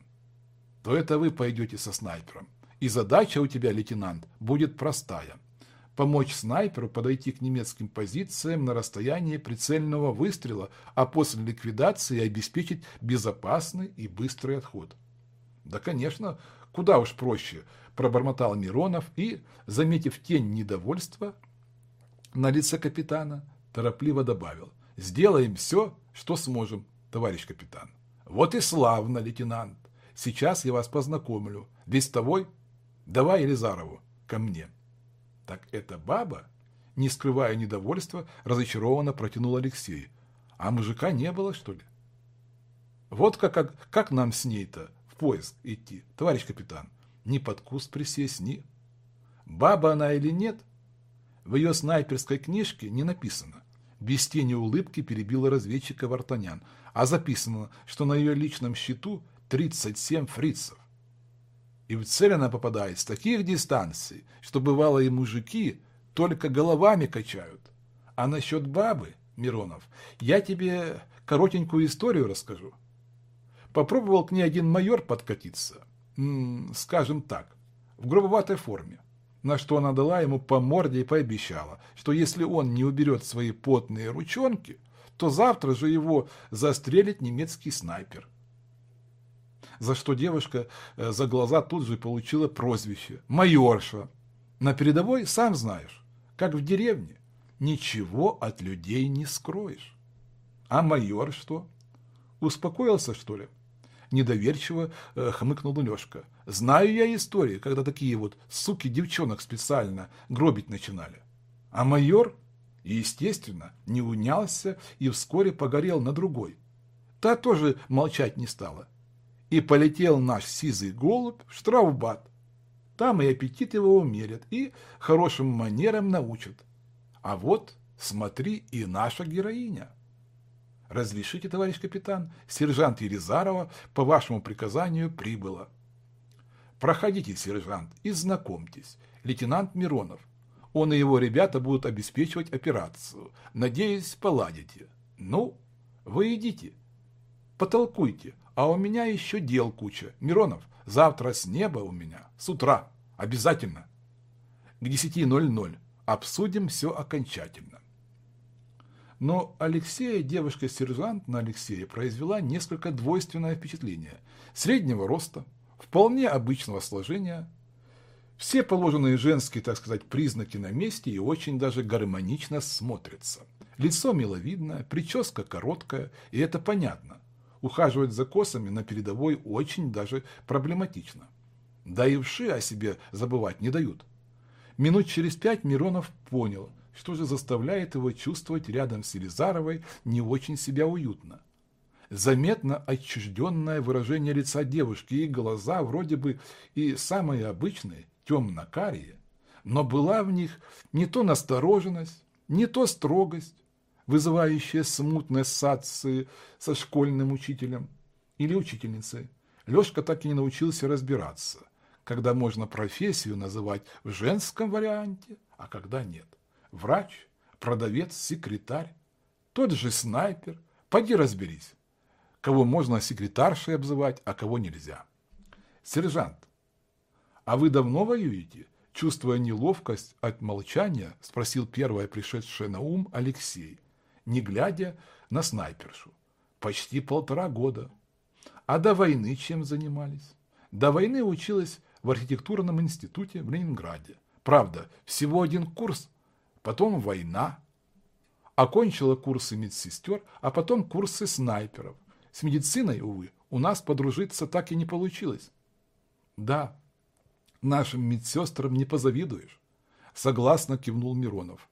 то это вы пойдете со снайпером. И задача у тебя, лейтенант, будет простая – помочь снайперу подойти к немецким позициям на расстоянии прицельного выстрела, а после ликвидации обеспечить безопасный и быстрый отход. Да, конечно, куда уж проще – пробормотал Миронов и, заметив тень недовольства на лице капитана, торопливо добавил. «Сделаем все, что сможем, товарищ капитан». «Вот и славно, лейтенант. Сейчас я вас познакомлю. Вестовой, давай Елизарову, ко мне». «Так это баба?» Не скрывая недовольства, разочарованно протянул Алексей. «А мужика не было, что ли?» «Вот как, как, как нам с ней-то в поиск идти, товарищ капитан?» ни под куст присесть, ни... Баба она или нет, в ее снайперской книжке не написано. Без тени улыбки перебила разведчика Вартанян, а записано, что на ее личном счету 37 фрицев. И в цель она попадает с таких дистанций, что бывало и мужики только головами качают. А насчет бабы, Миронов, я тебе коротенькую историю расскажу. Попробовал к ней один майор подкатиться скажем так, в грубоватой форме, на что она дала ему по морде и пообещала, что если он не уберет свои потные ручонки, то завтра же его застрелит немецкий снайпер. За что девушка э, за глаза тут же получила прозвище «майорша». На передовой, сам знаешь, как в деревне, ничего от людей не скроешь. А майор что? Успокоился, что ли? недоверчиво э, хмыкнул Лешка. Знаю я истории, когда такие вот суки девчонок специально гробить начинали. А майор, естественно, не унялся и вскоре погорел на другой. Та тоже молчать не стала. И полетел наш сизый голубь в штрафбат. Там и аппетит его умерят, и хорошим манерам научат. А вот, смотри, и наша героиня. «Разрешите, товарищ капитан, сержант Елизарова по вашему приказанию прибыла». «Проходите, сержант, и знакомьтесь. Лейтенант Миронов. Он и его ребята будут обеспечивать операцию. Надеюсь, поладите. Ну, вы идите. Потолкуйте, а у меня еще дел куча. Миронов, завтра с неба у меня, с утра, обязательно. К 10.00 обсудим все окончательно. Но Алексея, девушка-сержант на Алексея, произвела несколько двойственное впечатление. Среднего роста, вполне обычного сложения, все положенные женские, так сказать, признаки на месте и очень даже гармонично смотрятся. Лицо миловидное, прическа короткая, и это понятно. Ухаживать за косами на передовой очень даже проблематично. Да и вши о себе забывать не дают. Минут через пять Миронов понял, что же заставляет его чувствовать рядом с Елизаровой не очень себя уютно. Заметно отчужденное выражение лица девушки и глаза вроде бы и самые обычные, темно-карие, но была в них не то настороженность, не то строгость, вызывающая смутные ассоциации со школьным учителем или учительницей. Лешка так и не научился разбираться, когда можно профессию называть в женском варианте, а когда нет. Врач, продавец, секретарь, тот же снайпер. Пойди разберись, кого можно секретаршей обзывать, а кого нельзя. Сержант, а вы давно воюете? Чувствуя неловкость от молчания, спросил первое пришедшее на ум Алексей, не глядя на снайпершу. Почти полтора года. А до войны чем занимались? До войны училась в архитектурном институте в Ленинграде. Правда, всего один курс, потом война. Окончила курсы медсестер, а потом курсы снайперов. С медициной, увы, у нас подружиться так и не получилось. Да, нашим медсестрам не позавидуешь. Согласно кивнул Миронов.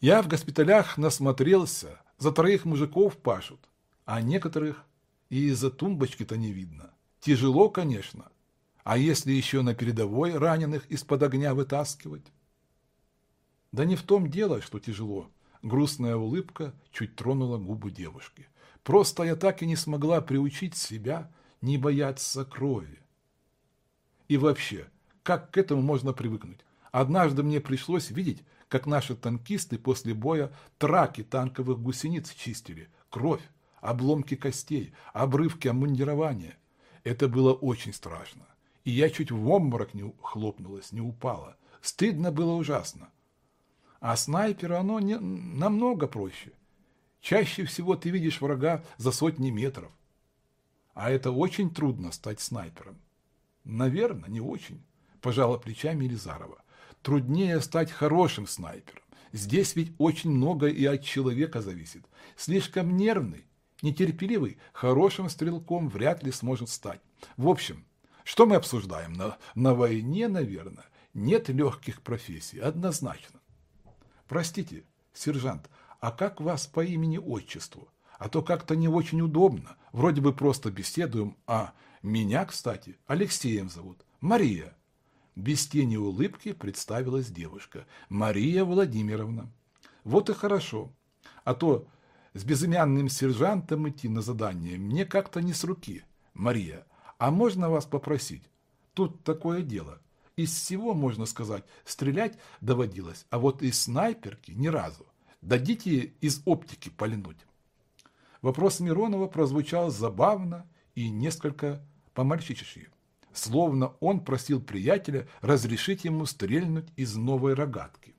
Я в госпиталях насмотрелся, за троих мужиков пашут, а некоторых и из-за тумбочки-то не видно. Тяжело, конечно, а если еще на передовой раненых из-под огня вытаскивать? Да не в том дело, что тяжело. Грустная улыбка чуть тронула губы девушки. Просто я так и не смогла приучить себя не бояться крови. И вообще, как к этому можно привыкнуть? Однажды мне пришлось видеть, как наши танкисты после боя траки танковых гусениц чистили. Кровь, обломки костей, обрывки обмундирования. Это было очень страшно и я чуть в обморок не хлопнулась, не упала. Стыдно было ужасно. А снайперу оно не, намного проще. Чаще всего ты видишь врага за сотни метров. А это очень трудно стать снайпером. Наверное, не очень, пожала плечами Елизарова. Труднее стать хорошим снайпером. Здесь ведь очень много и от человека зависит. Слишком нервный, нетерпеливый, хорошим стрелком вряд ли сможет стать. В общем, что мы обсуждаем? На, на войне, наверное, нет легких профессий, однозначно. Простите, сержант, а как вас по имени-отчеству? А то как-то не очень удобно. Вроде бы просто беседуем, а меня, кстати, Алексеем зовут. Мария. Без тени улыбки представилась девушка. Мария Владимировна. Вот и хорошо. А то с безымянным сержантом идти на задание мне как-то не с руки. Мария, а можно вас попросить? Тут такое дело. Из всего, можно сказать, стрелять доводилось, а вот из снайперки ни разу. Дадите из оптики пальнуть. Вопрос Миронова прозвучал забавно и несколько по-мальчишечьи. Словно он просил приятеля разрешить ему стрельнуть из новой рогатки.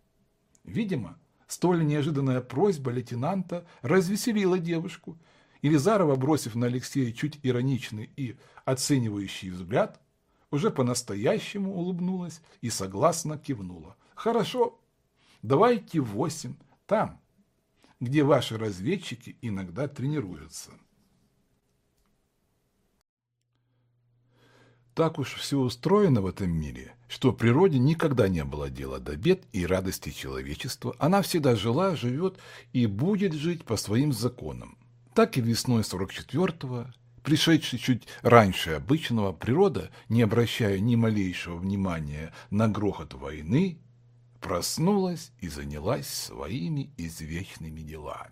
Видимо, столь неожиданная просьба лейтенанта развеселила девушку, Елизарова, бросив на Алексея чуть ироничный и оценивающий взгляд, уже по-настоящему улыбнулась и согласно кивнула. «Хорошо, давайте восемь, там, где ваши разведчики иногда тренируются». Так уж все устроено в этом мире, что природе никогда не было дела до бед и радости человечества. Она всегда жила, живет и будет жить по своим законам так и весной 44-го, пришедшей чуть раньше обычного, природа, не обращая ни малейшего внимания на грохот войны, проснулась и занялась своими извечными делами.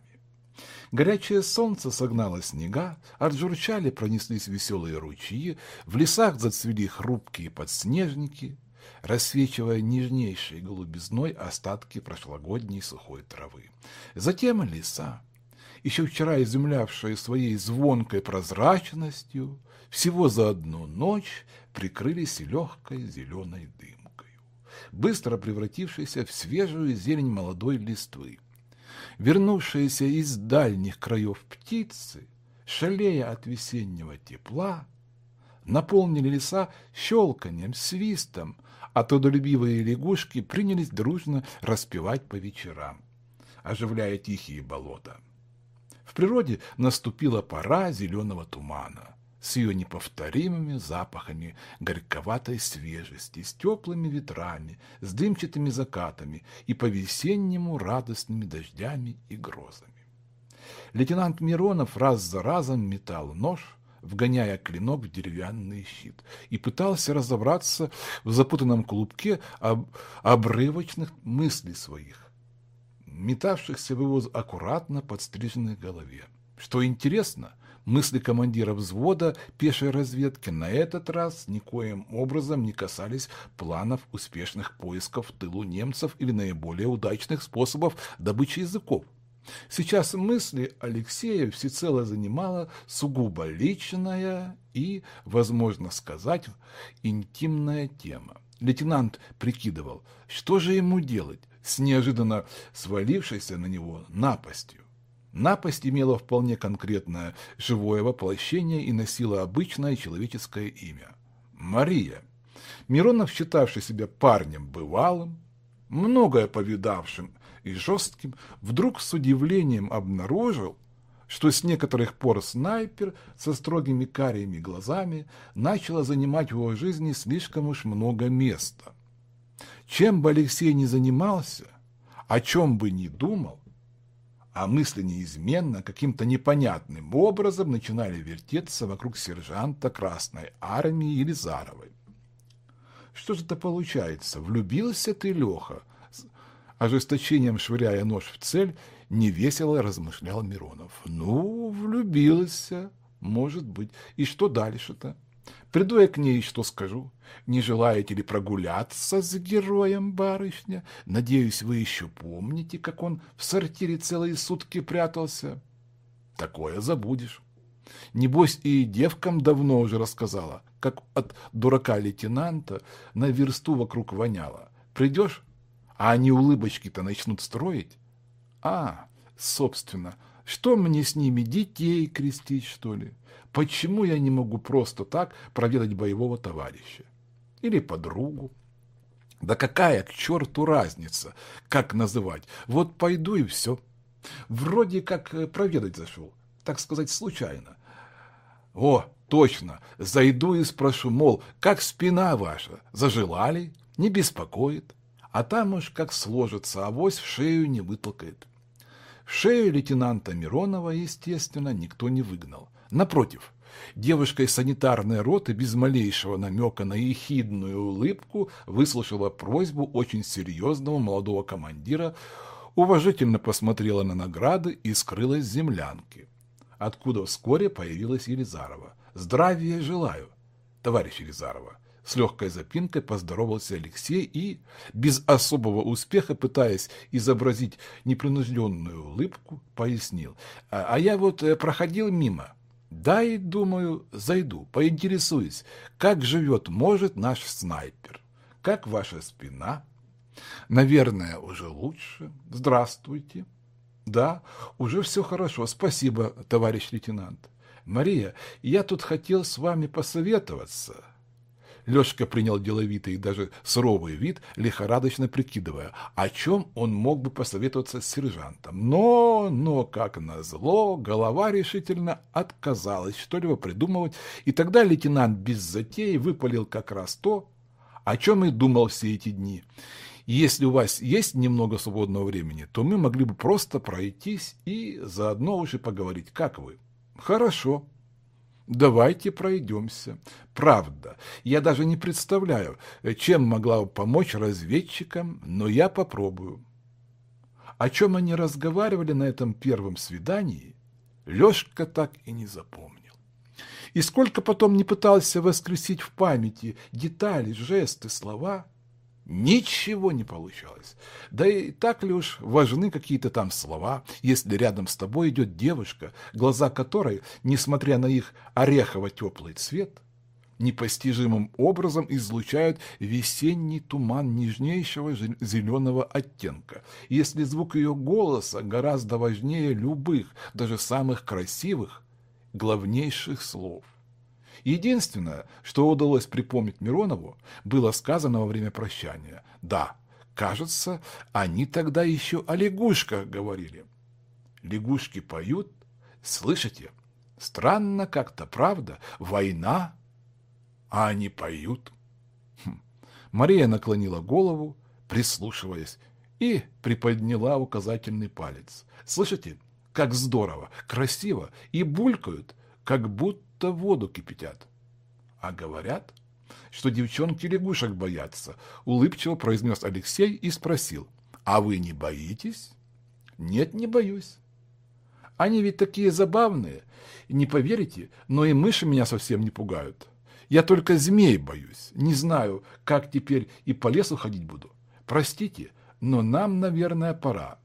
Горячее солнце согнало снега, отжурчали, пронеслись веселые ручьи, в лесах зацвели хрупкие подснежники, рассвечивая нежнейшей голубизной остатки прошлогодней сухой травы. Затем леса, еще вчера изумлявшие своей звонкой прозрачностью, всего за одну ночь прикрылись легкой зеленой дымкой, быстро превратившейся в свежую зелень молодой листвы. Вернувшиеся из дальних краев птицы, шалея от весеннего тепла, наполнили леса щелканием, свистом, а трудолюбивые лягушки принялись дружно распевать по вечерам, оживляя тихие болота. В природе наступила пора зеленого тумана с ее неповторимыми запахами горьковатой свежести, с теплыми ветрами, с дымчатыми закатами и по-весеннему радостными дождями и грозами. Лейтенант Миронов раз за разом метал нож, вгоняя клинок в деревянный щит, и пытался разобраться в запутанном клубке об обрывочных мыслей своих, метавшихся в его аккуратно подстриженной голове. Что интересно, мысли командира взвода пешей разведки на этот раз никоим образом не касались планов успешных поисков в тылу немцев или наиболее удачных способов добычи языков. Сейчас мысли Алексея всецело занимала сугубо личная и, возможно сказать, интимная тема. Лейтенант прикидывал, что же ему делать с неожиданно свалившейся на него напастью. Напасть имела вполне конкретное живое воплощение и носила обычное человеческое имя – Мария. Миронов, считавший себя парнем бывалым, многое повидавшим и жестким, вдруг с удивлением обнаружил, что с некоторых пор снайпер со строгими карими глазами начала занимать в его жизни слишком уж много места. Чем бы Алексей ни занимался, о чем бы ни думал, а мысли неизменно каким-то непонятным образом начинали вертеться вокруг сержанта Красной Армии Елизаровой. Что же это получается? Влюбился ты, Леха, ожесточением швыряя нож в цель, невесело размышлял Миронов. Ну, влюбился, может быть. И что дальше-то? Приду я к ней, что скажу? Не желаете ли прогуляться с героем, барышня? Надеюсь, вы еще помните, как он в сортире целые сутки прятался? Такое забудешь. Небось, и девкам давно уже рассказала, как от дурака лейтенанта на версту вокруг воняло. Придешь, а они улыбочки-то начнут строить? А, собственно, что мне с ними, детей крестить, что ли? Почему я не могу просто так проведать боевого товарища? Или подругу? Да какая к черту разница, как называть? Вот пойду и все. Вроде как э, проведать зашел, так сказать, случайно. О, точно, зайду и спрошу, мол, как спина ваша, зажила ли, не беспокоит? а там уж как сложится, авось в шею не вытолкает. В шею лейтенанта Миронова, естественно, никто не выгнал. Напротив, девушка из санитарной роты без малейшего намека на ехидную улыбку выслушала просьбу очень серьезного молодого командира, уважительно посмотрела на награды и скрылась с землянки, откуда вскоре появилась Елизарова. «Здравия желаю, товарищ Елизарова!» С легкой запинкой поздоровался Алексей и, без особого успеха, пытаясь изобразить непринужденную улыбку, пояснил. «А, а я вот э, проходил мимо. Да и, думаю, зайду, поинтересуюсь, как живет, может, наш снайпер. Как ваша спина? Наверное, уже лучше. Здравствуйте. Да, уже все хорошо. Спасибо, товарищ лейтенант. Мария, я тут хотел с вами посоветоваться. Лешка принял деловитый и даже суровый вид, лихорадочно прикидывая, о чем он мог бы посоветоваться с сержантом. Но, но, как назло, голова решительно отказалась что-либо придумывать, и тогда лейтенант без затеи выпалил как раз то, о чем и думал все эти дни. Если у вас есть немного свободного времени, то мы могли бы просто пройтись и заодно уже поговорить. Как вы? Хорошо, Давайте пройдемся. Правда, я даже не представляю, чем могла помочь разведчикам, но я попробую. О чем они разговаривали на этом первом свидании, Лешка так и не запомнил. И сколько потом не пытался воскресить в памяти детали, жесты, слова – Ничего не получалось. Да и так ли уж важны какие-то там слова, если рядом с тобой идет девушка, глаза которой, несмотря на их орехово-теплый цвет, непостижимым образом излучают весенний туман нежнейшего зеленого оттенка. Если звук ее голоса гораздо важнее любых, даже самых красивых, главнейших слов. Единственное, что удалось припомнить Миронову, было сказано во время прощания. Да, кажется, они тогда еще о лягушках говорили. Лягушки поют, слышите? Странно как-то, правда? Война, а они поют. Хм. Мария наклонила голову, прислушиваясь, и приподняла указательный палец. Слышите, как здорово, красиво, и булькают, как будто воду кипятят. А говорят, что девчонки лягушек боятся, улыбчиво произнес Алексей и спросил, а вы не боитесь? Нет, не боюсь. Они ведь такие забавные, не поверите, но и мыши меня совсем не пугают. Я только змей боюсь. Не знаю, как теперь и по лесу ходить буду. Простите, но нам, наверное, пора.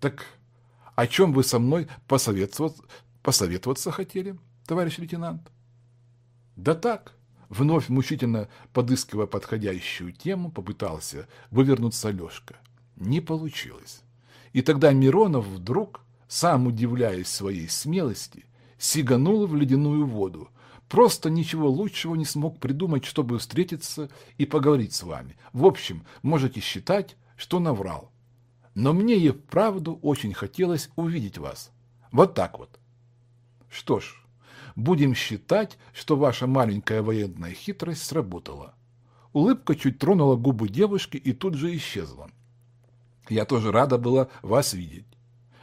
Так о чем вы со мной посоветоваться, посоветоваться хотели, товарищ лейтенант? Да так, вновь мучительно подыскивая подходящую тему, попытался вывернуться Лешка. Не получилось. И тогда Миронов вдруг, сам удивляясь своей смелости, сиганул в ледяную воду, Просто ничего лучшего не смог придумать, чтобы встретиться и поговорить с вами. В общем, можете считать, что наврал. Но мне и вправду очень хотелось увидеть вас. Вот так вот. Что ж, будем считать, что ваша маленькая военная хитрость сработала. Улыбка чуть тронула губы девушки и тут же исчезла. Я тоже рада была вас видеть.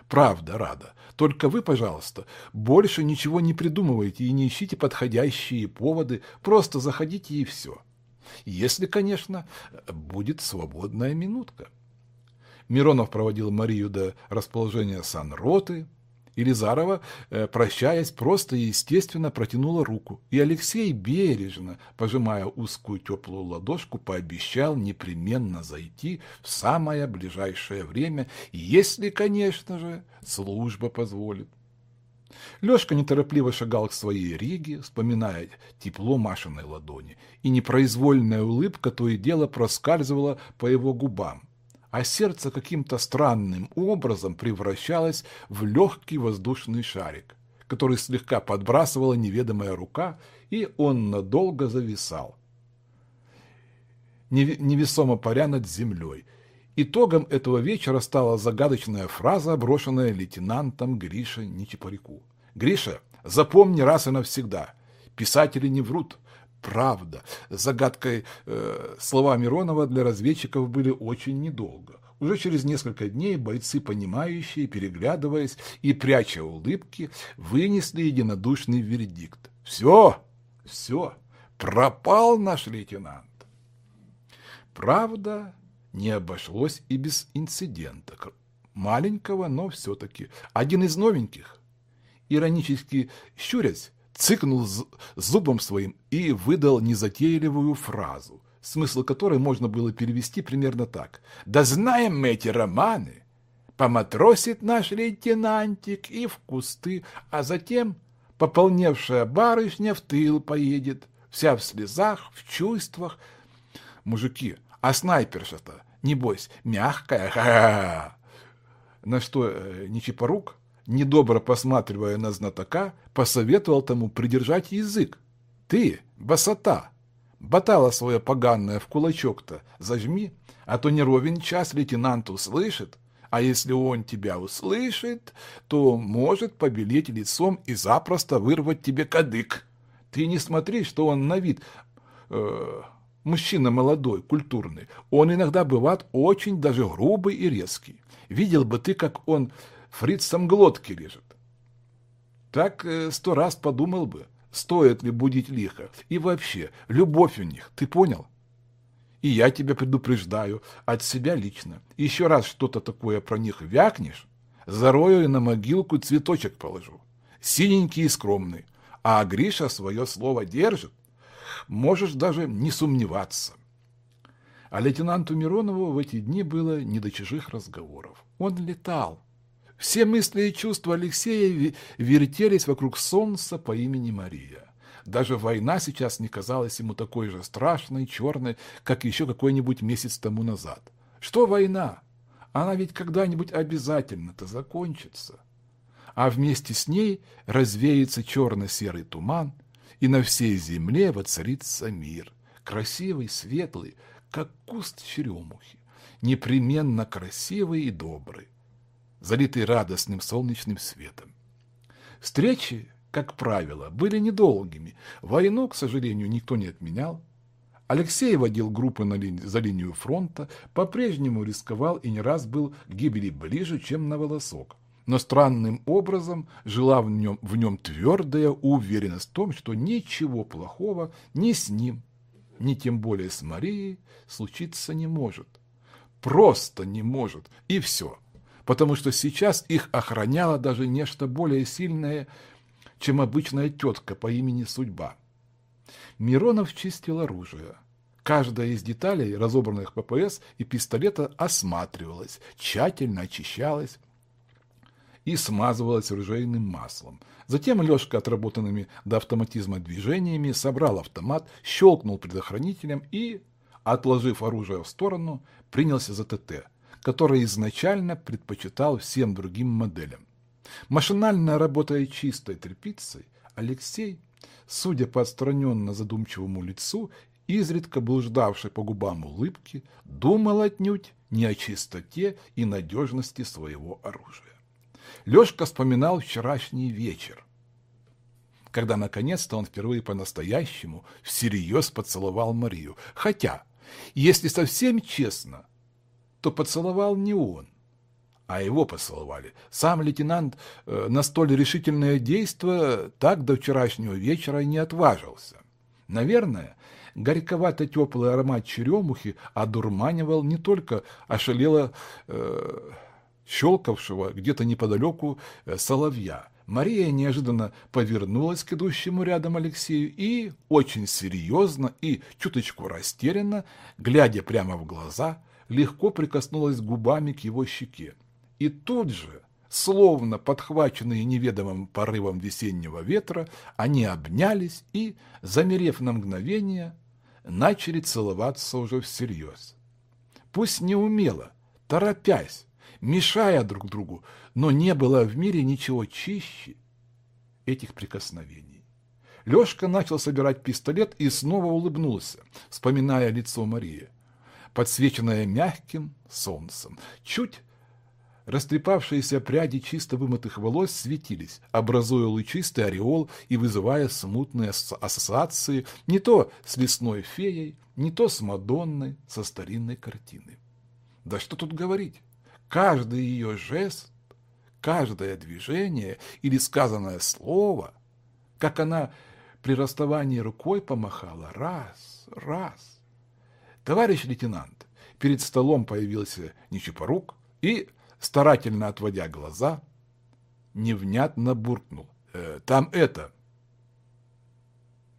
Правда, рада. Только вы, пожалуйста, больше ничего не придумывайте и не ищите подходящие поводы, просто заходите и все. Если, конечно, будет свободная минутка. Миронов проводил Марию до расположения санроты, Елизарова, э, прощаясь, просто и естественно протянула руку, и Алексей бережно, пожимая узкую теплую ладошку, пообещал непременно зайти в самое ближайшее время, если, конечно же, служба позволит. Лёшка неторопливо шагал к своей Риге, вспоминая тепло Машиной ладони, и непроизвольная улыбка то и дело проскальзывала по его губам а сердце каким-то странным образом превращалось в легкий воздушный шарик, который слегка подбрасывала неведомая рука, и он надолго зависал, невесомо паря над землей. Итогом этого вечера стала загадочная фраза, брошенная лейтенантом Грише Нечипарику. «Гриша, запомни раз и навсегда, писатели не врут, правда. Загадкой э, слова Миронова для разведчиков были очень недолго. Уже через несколько дней бойцы, понимающие, переглядываясь и пряча улыбки, вынесли единодушный вердикт. Все, все, пропал наш лейтенант. Правда, не обошлось и без инцидента. Маленького, но все-таки. Один из новеньких. Иронически щурясь, цыкнул зубом своим и выдал незатейливую фразу, смысл которой можно было перевести примерно так. «Да знаем мы эти романы! Поматросит наш лейтенантик и в кусты, а затем пополневшая барышня в тыл поедет, вся в слезах, в чувствах. Мужики, а снайперша-то, небось, мягкая, ха-ха-ха!» На что э, Нечипорук недобро посматривая на знатока, посоветовал тому придержать язык. «Ты, басота, батала свое поганное в кулачок-то зажми, а то не ровен час лейтенант услышит, а если он тебя услышит, то может побелеть лицом и запросто вырвать тебе кадык. Ты не смотри, что он на вид... Э, мужчина молодой, культурный. Он иногда бывает очень даже грубый и резкий. Видел бы ты, как он фрицам глотки режет. Так э, сто раз подумал бы, стоит ли будить лихо. И вообще, любовь у них, ты понял? И я тебя предупреждаю, от себя лично. Еще раз что-то такое про них вякнешь, зарою и на могилку цветочек положу. Синенький и скромный. А Гриша свое слово держит. Можешь даже не сомневаться. А лейтенанту Миронову в эти дни было не до чужих разговоров. Он летал. Все мысли и чувства Алексея вертелись вокруг солнца по имени Мария. Даже война сейчас не казалась ему такой же страшной, черной, как еще какой-нибудь месяц тому назад. Что война? Она ведь когда-нибудь обязательно-то закончится. А вместе с ней развеется черно-серый туман, и на всей земле воцарится мир, красивый, светлый, как куст черемухи, непременно красивый и добрый, залитый радостным солнечным светом. Встречи, как правило, были недолгими. Войну, к сожалению, никто не отменял. Алексей водил группы на ли... за линию фронта, по-прежнему рисковал и не раз был к гибели ближе, чем на волосок. Но странным образом жила в нем, в нем твердая уверенность в том, что ничего плохого ни с ним, ни тем более с Марией случиться не может. Просто не может. И все потому что сейчас их охраняло даже нечто более сильное, чем обычная тетка по имени Судьба. Миронов чистил оружие. Каждая из деталей, разобранных ППС и пистолета, осматривалась, тщательно очищалась и смазывалась ружейным маслом. Затем Лешка, отработанными до автоматизма движениями, собрал автомат, щелкнул предохранителем и, отложив оружие в сторону, принялся за ТТ – который изначально предпочитал всем другим моделям. Машинально работая чистой тряпицей, Алексей, судя по отстраненно задумчивому лицу, изредка блуждавший по губам улыбки, думал отнюдь не о чистоте и надежности своего оружия. Лешка вспоминал вчерашний вечер, когда наконец-то он впервые по-настоящему всерьез поцеловал Марию. Хотя, если совсем честно, то поцеловал не он, а его поцеловали. Сам лейтенант э, на столь решительное действо так до вчерашнего вечера не отважился. Наверное, горьковато-теплый аромат черемухи одурманивал не только ошалело э, щелкавшего где-то неподалеку э, соловья. Мария неожиданно повернулась к идущему рядом Алексею и, очень серьезно и чуточку растерянно, глядя прямо в глаза, легко прикоснулась губами к его щеке. И тут же, словно подхваченные неведомым порывом весеннего ветра, они обнялись и, замерев на мгновение, начали целоваться уже всерьез. Пусть не умело, торопясь, мешая друг другу, но не было в мире ничего чище этих прикосновений. Лёшка начал собирать пистолет и снова улыбнулся, вспоминая лицо Марии подсвеченная мягким солнцем. Чуть растрепавшиеся пряди чисто вымытых волос светились, образуя лучистый ореол и вызывая смутные ассоциации не то с лесной феей, не то с Мадонной со старинной картины. Да что тут говорить? Каждый ее жест, каждое движение или сказанное слово, как она при расставании рукой помахала раз, раз, «Товарищ лейтенант!» Перед столом появился Нечипорук и, старательно отводя глаза, невнятно буркнул. «Э, «Там это!»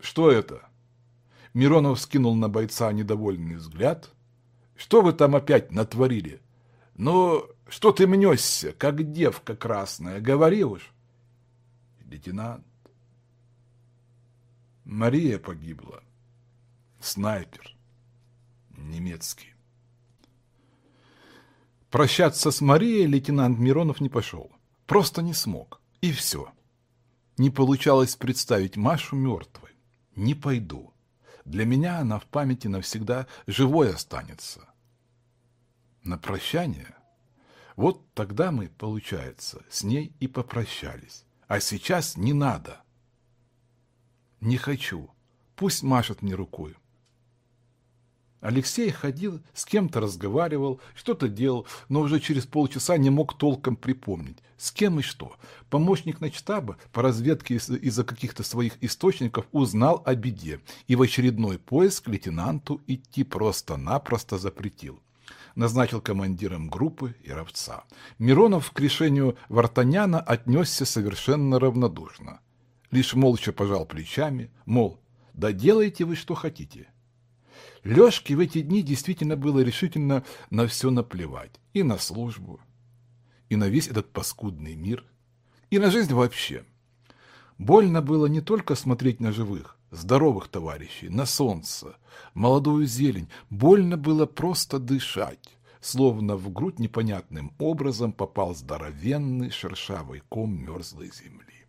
«Что это?» Миронов скинул на бойца недовольный взгляд. «Что вы там опять натворили? Ну, что ты мнешься, как девка красная, говори уж!» «Лейтенант, Мария погибла. Снайпер немецкий. Прощаться с Марией лейтенант Миронов не пошел. Просто не смог. И все. Не получалось представить Машу мертвой. Не пойду. Для меня она в памяти навсегда живой останется. На прощание? Вот тогда мы, получается, с ней и попрощались. А сейчас не надо. Не хочу. Пусть машет мне рукой. Алексей ходил, с кем-то разговаривал, что-то делал, но уже через полчаса не мог толком припомнить, с кем и что. Помощник начтаба по разведке из-за каких-то своих источников узнал о беде и в очередной поиск лейтенанту идти просто-напросто запретил. Назначил командиром группы Яровца. Миронов к решению Вартаняна отнесся совершенно равнодушно. Лишь молча пожал плечами, мол, да делайте вы что хотите. Лёшке в эти дни действительно было решительно на все наплевать. И на службу, и на весь этот паскудный мир, и на жизнь вообще. Больно было не только смотреть на живых, здоровых товарищей, на солнце, молодую зелень. Больно было просто дышать, словно в грудь непонятным образом попал здоровенный шершавый ком мерзлой земли.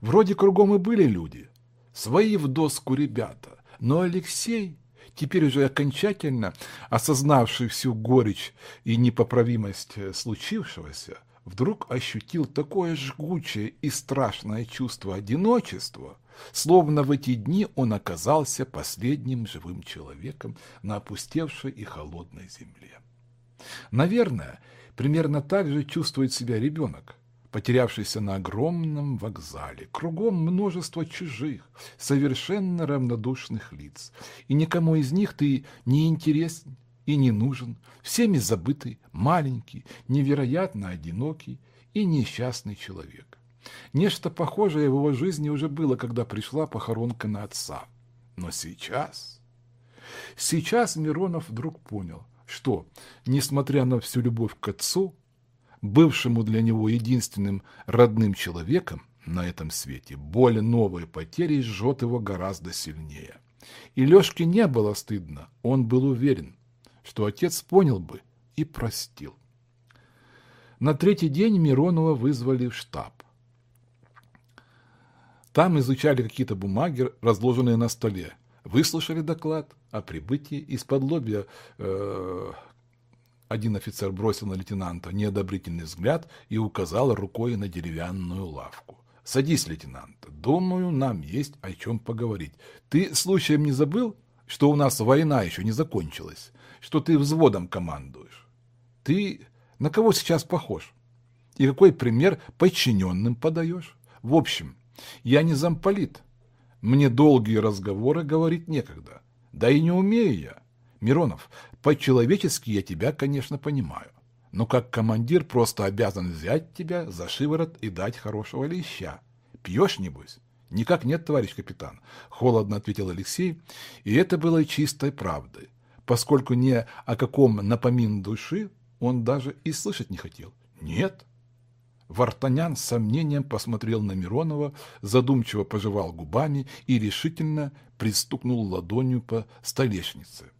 Вроде кругом и были люди, свои в доску ребята, но Алексей, теперь уже окончательно осознавший всю горечь и непоправимость случившегося, вдруг ощутил такое жгучее и страшное чувство одиночества, словно в эти дни он оказался последним живым человеком на опустевшей и холодной земле. Наверное, примерно так же чувствует себя ребенок, потерявшийся на огромном вокзале. Кругом множество чужих, совершенно равнодушных лиц, и никому из них ты не интересен и не нужен, всеми забытый, маленький, невероятно одинокий и несчастный человек. Нечто похожее в его жизни уже было, когда пришла похоронка на отца. Но сейчас... Сейчас Миронов вдруг понял, что, несмотря на всю любовь к отцу, бывшему для него единственным родным человеком на этом свете, боль новой потери жжет его гораздо сильнее. И Лешке не было стыдно, он был уверен, что отец понял бы и простил. На третий день Миронова вызвали в штаб. Там изучали какие-то бумаги, разложенные на столе. Выслушали доклад о прибытии из-под лобья. Э, один офицер бросил на лейтенанта неодобрительный взгляд и указал рукой на деревянную лавку. «Садись, лейтенант. Думаю, нам есть о чем поговорить. Ты случаем не забыл, что у нас война еще не закончилась? что ты взводом командуешь. Ты на кого сейчас похож? И какой пример подчиненным подаешь? В общем, я не замполит. Мне долгие разговоры говорить некогда. Да и не умею я. Миронов, по-человечески я тебя, конечно, понимаю. Но как командир просто обязан взять тебя за шиворот и дать хорошего леща. Пьешь, небось? Никак нет, товарищ капитан, холодно ответил Алексей, и это было чистой правдой поскольку ни о каком напомин души он даже и слышать не хотел. Нет. Вартанян с сомнением посмотрел на Миронова, задумчиво пожевал губами и решительно пристукнул ладонью по столешнице.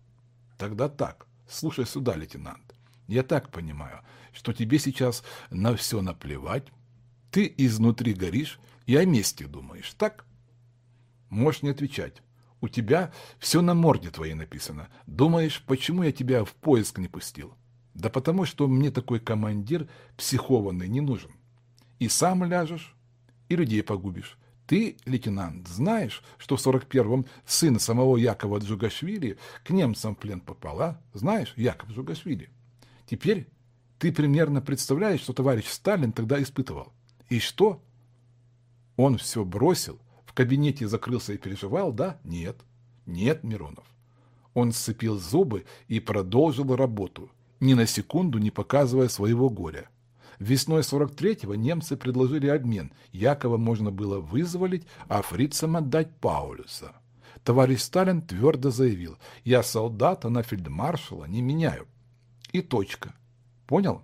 Тогда так, слушай сюда, лейтенант. Я так понимаю, что тебе сейчас на все наплевать. Ты изнутри горишь и о месте думаешь, так? Можешь не отвечать. У тебя все на морде твоей написано. Думаешь, почему я тебя в поиск не пустил? Да потому, что мне такой командир психованный не нужен. И сам ляжешь, и людей погубишь. Ты, лейтенант, знаешь, что в 41-м сын самого Якова Джугашвили к немцам в плен попал, а? Знаешь, Яков Джугашвили. Теперь ты примерно представляешь, что товарищ Сталин тогда испытывал. И что? Он все бросил кабинете закрылся и переживал, да? Нет. Нет, Миронов. Он сцепил зубы и продолжил работу, ни на секунду не показывая своего горя. Весной 43-го немцы предложили обмен. Якова можно было вызволить, а фрицам отдать Паулюса. Товарищ Сталин твердо заявил, я солдата на фельдмаршала не меняю. И точка. Понял?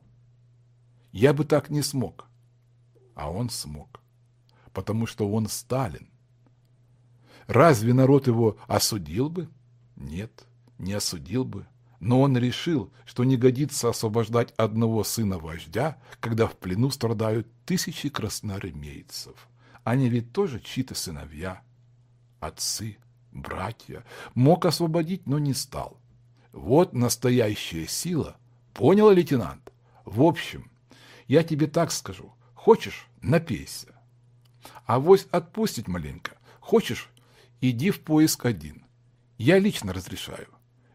Я бы так не смог. А он смог. Потому что он Сталин. Разве народ его осудил бы? Нет, не осудил бы. Но он решил, что не годится освобождать одного сына вождя, когда в плену страдают тысячи красноармейцев. Они ведь тоже чьи-то сыновья, отцы, братья. Мог освободить, но не стал. Вот настоящая сила. Понял, лейтенант? В общем, я тебе так скажу. Хочешь – напейся. А вось отпустить маленько. Хочешь иди в поиск один. Я лично разрешаю.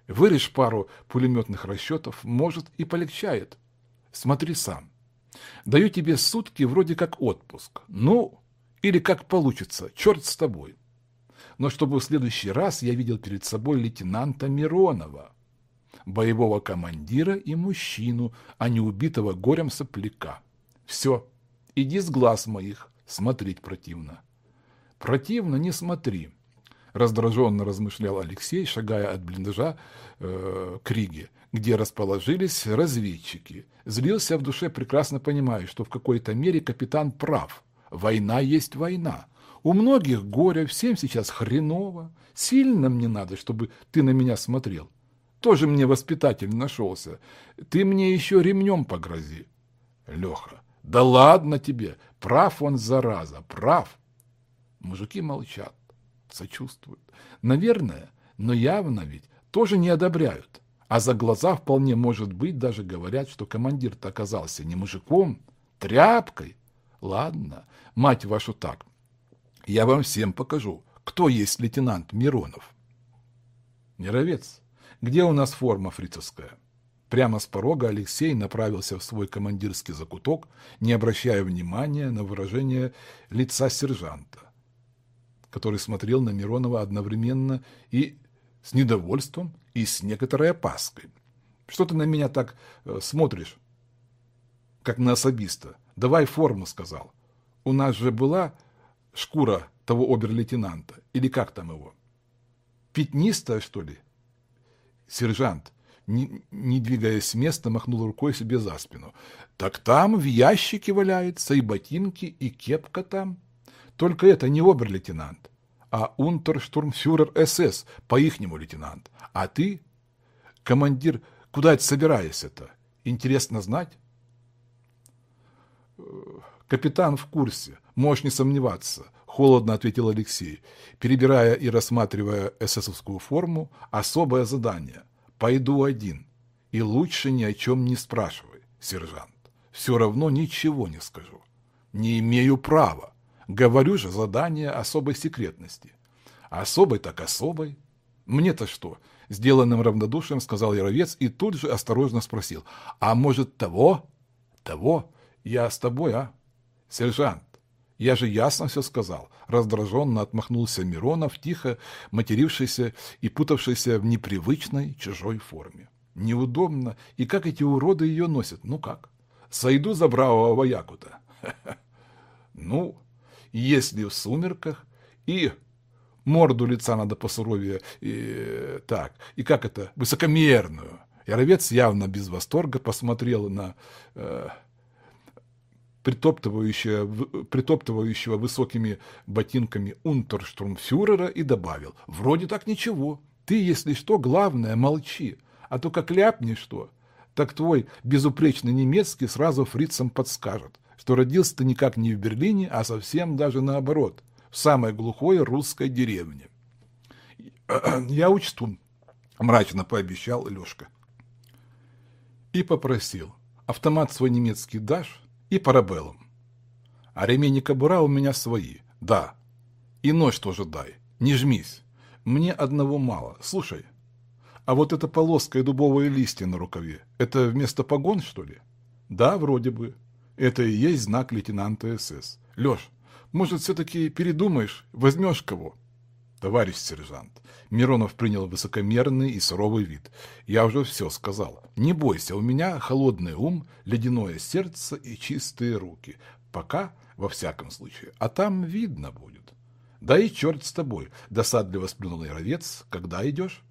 Вырежь пару пулеметных расчетов, может, и полегчает. Смотри сам. Даю тебе сутки вроде как отпуск. Ну, или как получится, черт с тобой. Но чтобы в следующий раз я видел перед собой лейтенанта Миронова, боевого командира и мужчину, а не убитого горем сопляка. Все, иди с глаз моих, смотреть противно. Противно не смотри раздраженно размышлял Алексей, шагая от блиндажа э, к Риге, где расположились разведчики. Злился в душе, прекрасно понимая, что в какой-то мере капитан прав. Война есть война. У многих горе, всем сейчас хреново. Сильно мне надо, чтобы ты на меня смотрел. Тоже мне воспитатель нашелся. Ты мне еще ремнем погрози. Леха, да ладно тебе, прав он, зараза, прав. Мужики молчат, сочувствуют. Наверное, но явно ведь тоже не одобряют. А за глаза вполне может быть даже говорят, что командир-то оказался не мужиком, тряпкой. Ладно, мать вашу так. Я вам всем покажу, кто есть лейтенант Миронов. Мировец, где у нас форма фрицевская? Прямо с порога Алексей направился в свой командирский закуток, не обращая внимания на выражение лица сержанта, который смотрел на Миронова одновременно и с недовольством, и с некоторой опаской. «Что ты на меня так э, смотришь, как на особиста? Давай форму», — сказал. «У нас же была шкура того обер-лейтенанта, или как там его? Пятнистая, что ли?» Сержант, не, не двигаясь с места, махнул рукой себе за спину. «Так там в ящике валяется и ботинки, и кепка там. Только это не обер-лейтенант, а унтерштурмфюрер СС, по-ихнему лейтенант. А ты, командир, куда это собираешься-то? Интересно знать?» «Капитан в курсе, можешь не сомневаться», — холодно ответил Алексей, перебирая и рассматривая эсэсовскую форму, особое задание — Пойду один. И лучше ни о чем не спрашивай, сержант. Все равно ничего не скажу. Не имею права. Говорю же, задание особой секретности. Особой так особой. Мне-то что? Сделанным равнодушием сказал Яровец и тут же осторожно спросил. А может того? Того? Я с тобой, а? Сержант, я же ясно все сказал. Раздраженно отмахнулся Миронов, тихо матерившийся и путавшийся в непривычной чужой форме. Неудобно. И как эти уроды ее носят? Ну как? Сойду за бравого вояку-то. Ну, если в сумерках и морду лица надо посуровее, и, так, и как это, высокомерную. Яровец явно без восторга посмотрел на э, притоптывающего, притоптывающего высокими ботинками унтерштурмфюрера и добавил, «Вроде так ничего. Ты, если что, главное, молчи. А то как ляпнешь что, так твой безупречный немецкий сразу фрицам подскажет, что родился ты никак не в Берлине, а совсем даже наоборот, в самой глухой русской деревне». «Я учту», — мрачно пообещал Лешка. И попросил, «Автомат свой немецкий дашь?» и парабеллум. А ремень и кобура у меня свои, да. И нож тоже дай, не жмись. Мне одного мало, слушай. А вот эта полоска и дубовые листья на рукаве, это вместо погон, что ли? Да, вроде бы. Это и есть знак лейтенанта СС. Леш, может, все-таки передумаешь, возьмешь кого? Товарищ сержант, Миронов принял высокомерный и суровый вид. Я уже все сказал. Не бойся, у меня холодный ум, ледяное сердце и чистые руки. Пока, во всяком случае. А там видно будет. Да и черт с тобой, досадливо сплюнул Яровец. Когда идешь?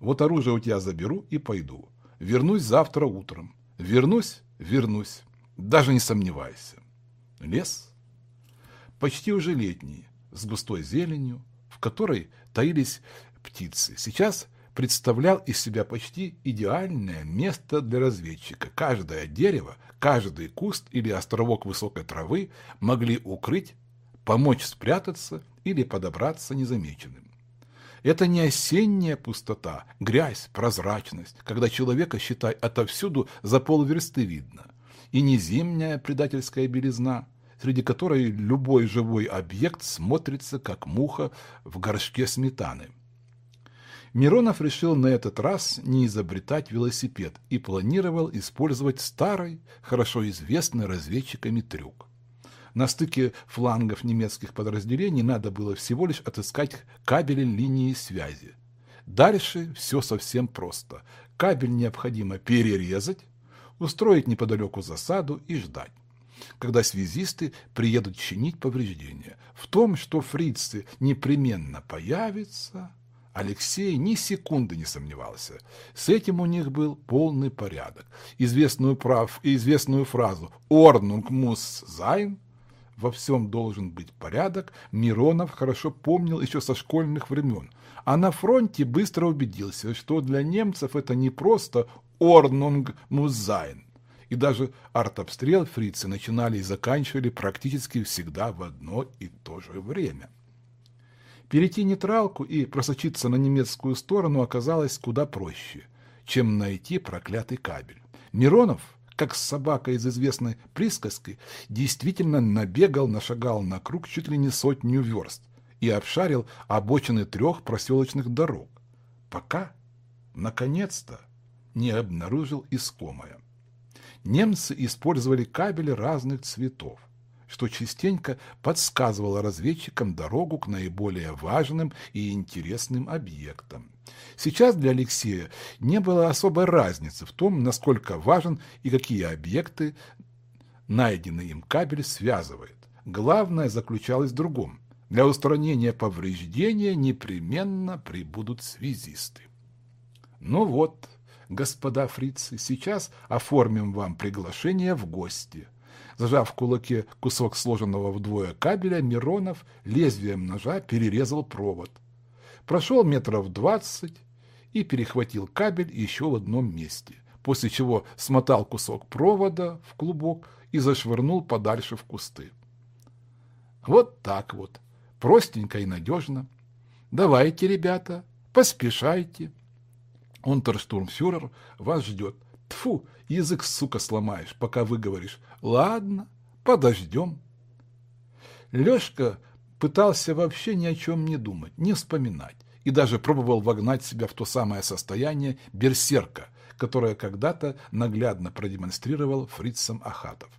Вот оружие у тебя заберу и пойду. Вернусь завтра утром. Вернусь, вернусь. Даже не сомневайся. Лес почти уже летний, с густой зеленью, в которой таились птицы. Сейчас представлял из себя почти идеальное место для разведчика. Каждое дерево, каждый куст или островок высокой травы могли укрыть, помочь спрятаться или подобраться незамеченным. Это не осенняя пустота, грязь, прозрачность, когда человека, считай, отовсюду за полверсты видно, и не зимняя предательская белизна, среди которой любой живой объект смотрится, как муха в горшке сметаны. Миронов решил на этот раз не изобретать велосипед и планировал использовать старый, хорошо известный разведчиками трюк. На стыке флангов немецких подразделений надо было всего лишь отыскать кабели линии связи. Дальше все совсем просто. Кабель необходимо перерезать, устроить неподалеку засаду и ждать когда связисты приедут чинить повреждения. В том, что фрицы непременно появятся, Алексей ни секунды не сомневался. С этим у них был полный порядок. Известную, прав, известную фразу «Ordnung muss sein» во всем должен быть порядок, Миронов хорошо помнил еще со школьных времен, а на фронте быстро убедился, что для немцев это не просто «Ordnung muss sein», и даже артобстрел фрицы начинали и заканчивали практически всегда в одно и то же время. Перейти нейтралку и просочиться на немецкую сторону оказалось куда проще, чем найти проклятый кабель. Миронов, как собака из известной присказки, действительно набегал, нашагал на круг чуть ли не сотню верст и обшарил обочины трех проселочных дорог, пока, наконец-то, не обнаружил искомое. Немцы использовали кабели разных цветов что частенько подсказывало разведчикам дорогу к наиболее важным и интересным объектам. Сейчас для Алексея не было особой разницы в том, насколько важен и какие объекты найденный им кабель связывает. Главное заключалось в другом. Для устранения повреждения непременно прибудут связисты. Ну вот, господа фрицы, сейчас оформим вам приглашение в гости – Зажав в кулаке кусок сложенного вдвое кабеля, Миронов лезвием ножа перерезал провод. Прошел метров двадцать и перехватил кабель еще в одном месте, после чего смотал кусок провода в клубок и зашвырнул подальше в кусты. Вот так вот, простенько и надежно. Давайте, ребята, поспешайте. Унтерштурмфюрер вас ждет. Тфу, язык, сука, сломаешь, пока выговоришь. Ладно, подождем. Лешка пытался вообще ни о чем не думать, не вспоминать, и даже пробовал вогнать себя в то самое состояние берсерка, которое когда-то наглядно продемонстрировал фрицам Ахатов.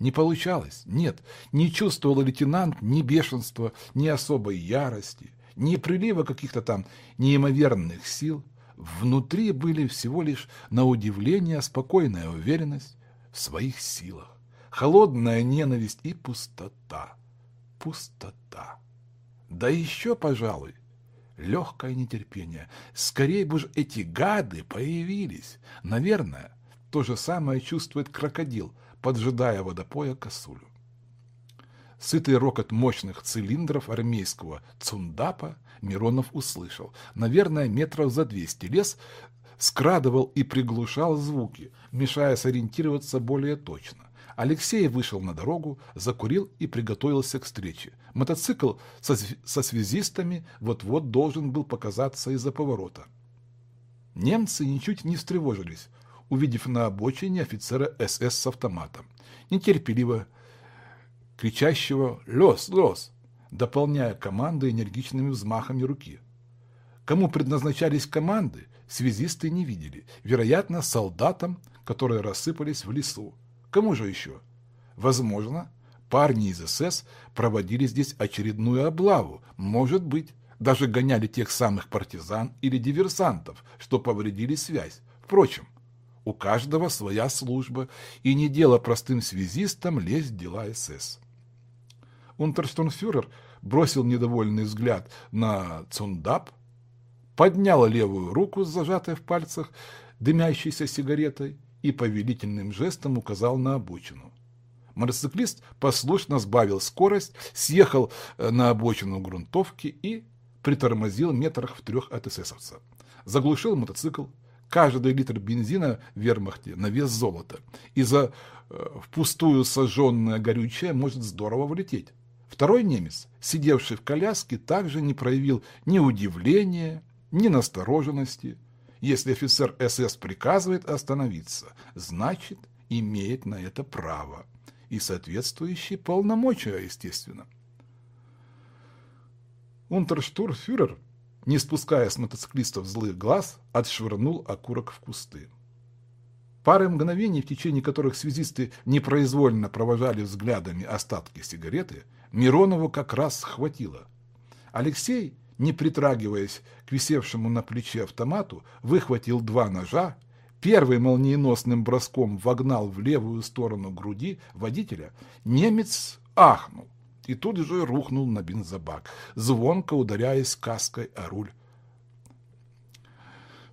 Не получалось, нет, не чувствовал лейтенант ни бешенства, ни особой ярости, ни прилива каких-то там неимоверных сил, Внутри были всего лишь на удивление спокойная уверенность в своих силах, холодная ненависть и пустота. Пустота. Да еще, пожалуй, легкое нетерпение. Скорее бы уж эти гады появились. Наверное, то же самое чувствует крокодил, поджидая водопоя косулю. Сытый рокот мощных цилиндров армейского цундапа Миронов услышал. Наверное, метров за двести лес скрадывал и приглушал звуки, мешая сориентироваться более точно. Алексей вышел на дорогу, закурил и приготовился к встрече. Мотоцикл со, со связистами вот-вот должен был показаться из-за поворота. Немцы ничуть не встревожились, увидев на обочине офицера СС с автоматом. Нетерпеливо кричащего «Лёс! Лёс!», дополняя команды энергичными взмахами руки. Кому предназначались команды, связисты не видели. Вероятно, солдатам, которые рассыпались в лесу. Кому же еще? Возможно, парни из СС проводили здесь очередную облаву. Может быть, даже гоняли тех самых партизан или диверсантов, что повредили связь. Впрочем, у каждого своя служба, и не дело простым связистам лезть в дела СС. Унтерштурмфюрер бросил недовольный взгляд на Цундап, поднял левую руку с зажатой в пальцах дымящейся сигаретой и повелительным жестом указал на обочину. Мотоциклист послушно сбавил скорость, съехал э, на обочину грунтовки и притормозил метрах в трех от эсэсовца. Заглушил мотоцикл. Каждый литр бензина в вермахте на вес золота. И за э, впустую сожженное горючее может здорово влететь. Второй немец, сидевший в коляске, также не проявил ни удивления, ни настороженности. Если офицер СС приказывает остановиться, значит, имеет на это право и соответствующие полномочия, естественно. Унтерштурфюрер, не спуская с мотоциклистов злых глаз, отшвырнул окурок в кусты. Пары мгновений, в течение которых связисты непроизвольно провожали взглядами остатки сигареты, Миронову как раз хватило. Алексей, не притрагиваясь к висевшему на плече автомату, выхватил два ножа, первый молниеносным броском вогнал в левую сторону груди водителя, немец ахнул и тут же рухнул на бензобак, звонко ударяясь каской о руль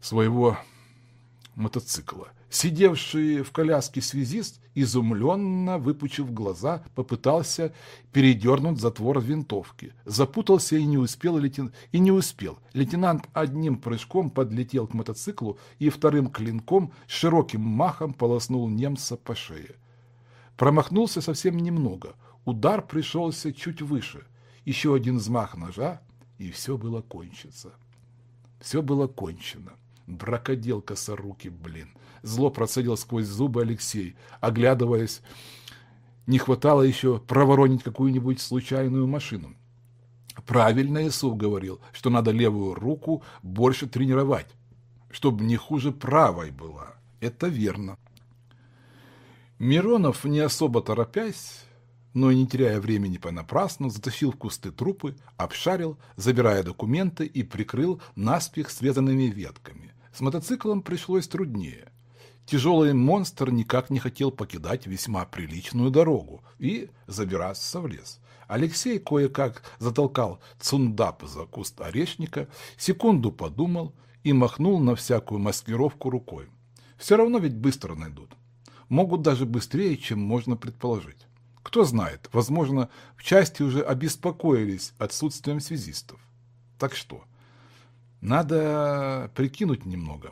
своего мотоцикла. Сидевший в коляске связист, изумленно выпучив глаза, попытался передернуть затвор винтовки. Запутался и не успел, лейтен... и не успел. Лейтенант одним прыжком подлетел к мотоциклу и вторым клинком широким махом полоснул немца по шее. Промахнулся совсем немного. Удар пришелся чуть выше. Еще один взмах ножа, и все было кончится. Все было кончено. Бракодел косоруки, блин. Зло процедил сквозь зубы Алексей, оглядываясь. Не хватало еще проворонить какую-нибудь случайную машину. Правильно Исуф говорил, что надо левую руку больше тренировать, чтобы не хуже правой была. Это верно. Миронов, не особо торопясь, но и не теряя времени понапрасну, затащил в кусты трупы, обшарил, забирая документы и прикрыл наспех связанными ветками. С мотоциклом пришлось труднее. Тяжелый монстр никак не хотел покидать весьма приличную дорогу и забираться в лес. Алексей кое-как затолкал цундап за куст орешника, секунду подумал и махнул на всякую маскировку рукой. Все равно ведь быстро найдут. Могут даже быстрее, чем можно предположить. Кто знает, возможно, в части уже обеспокоились отсутствием связистов. Так что, надо прикинуть немного.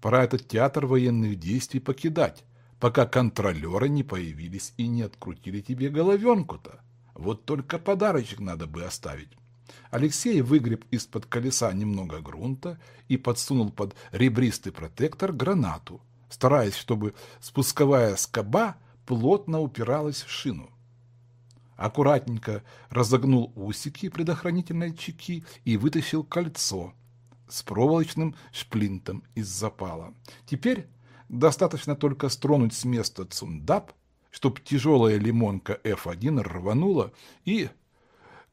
Пора этот театр военных действий покидать, пока контролеры не появились и не открутили тебе головенку-то. Вот только подарочек надо бы оставить. Алексей выгреб из-под колеса немного грунта и подсунул под ребристый протектор гранату, стараясь, чтобы спусковая скоба плотно упиралась в шину. Аккуратненько разогнул усики предохранительной чеки и вытащил кольцо с проволочным шплинтом из запала. Теперь достаточно только стронуть с места цундап, чтоб тяжелая лимонка F1 рванула и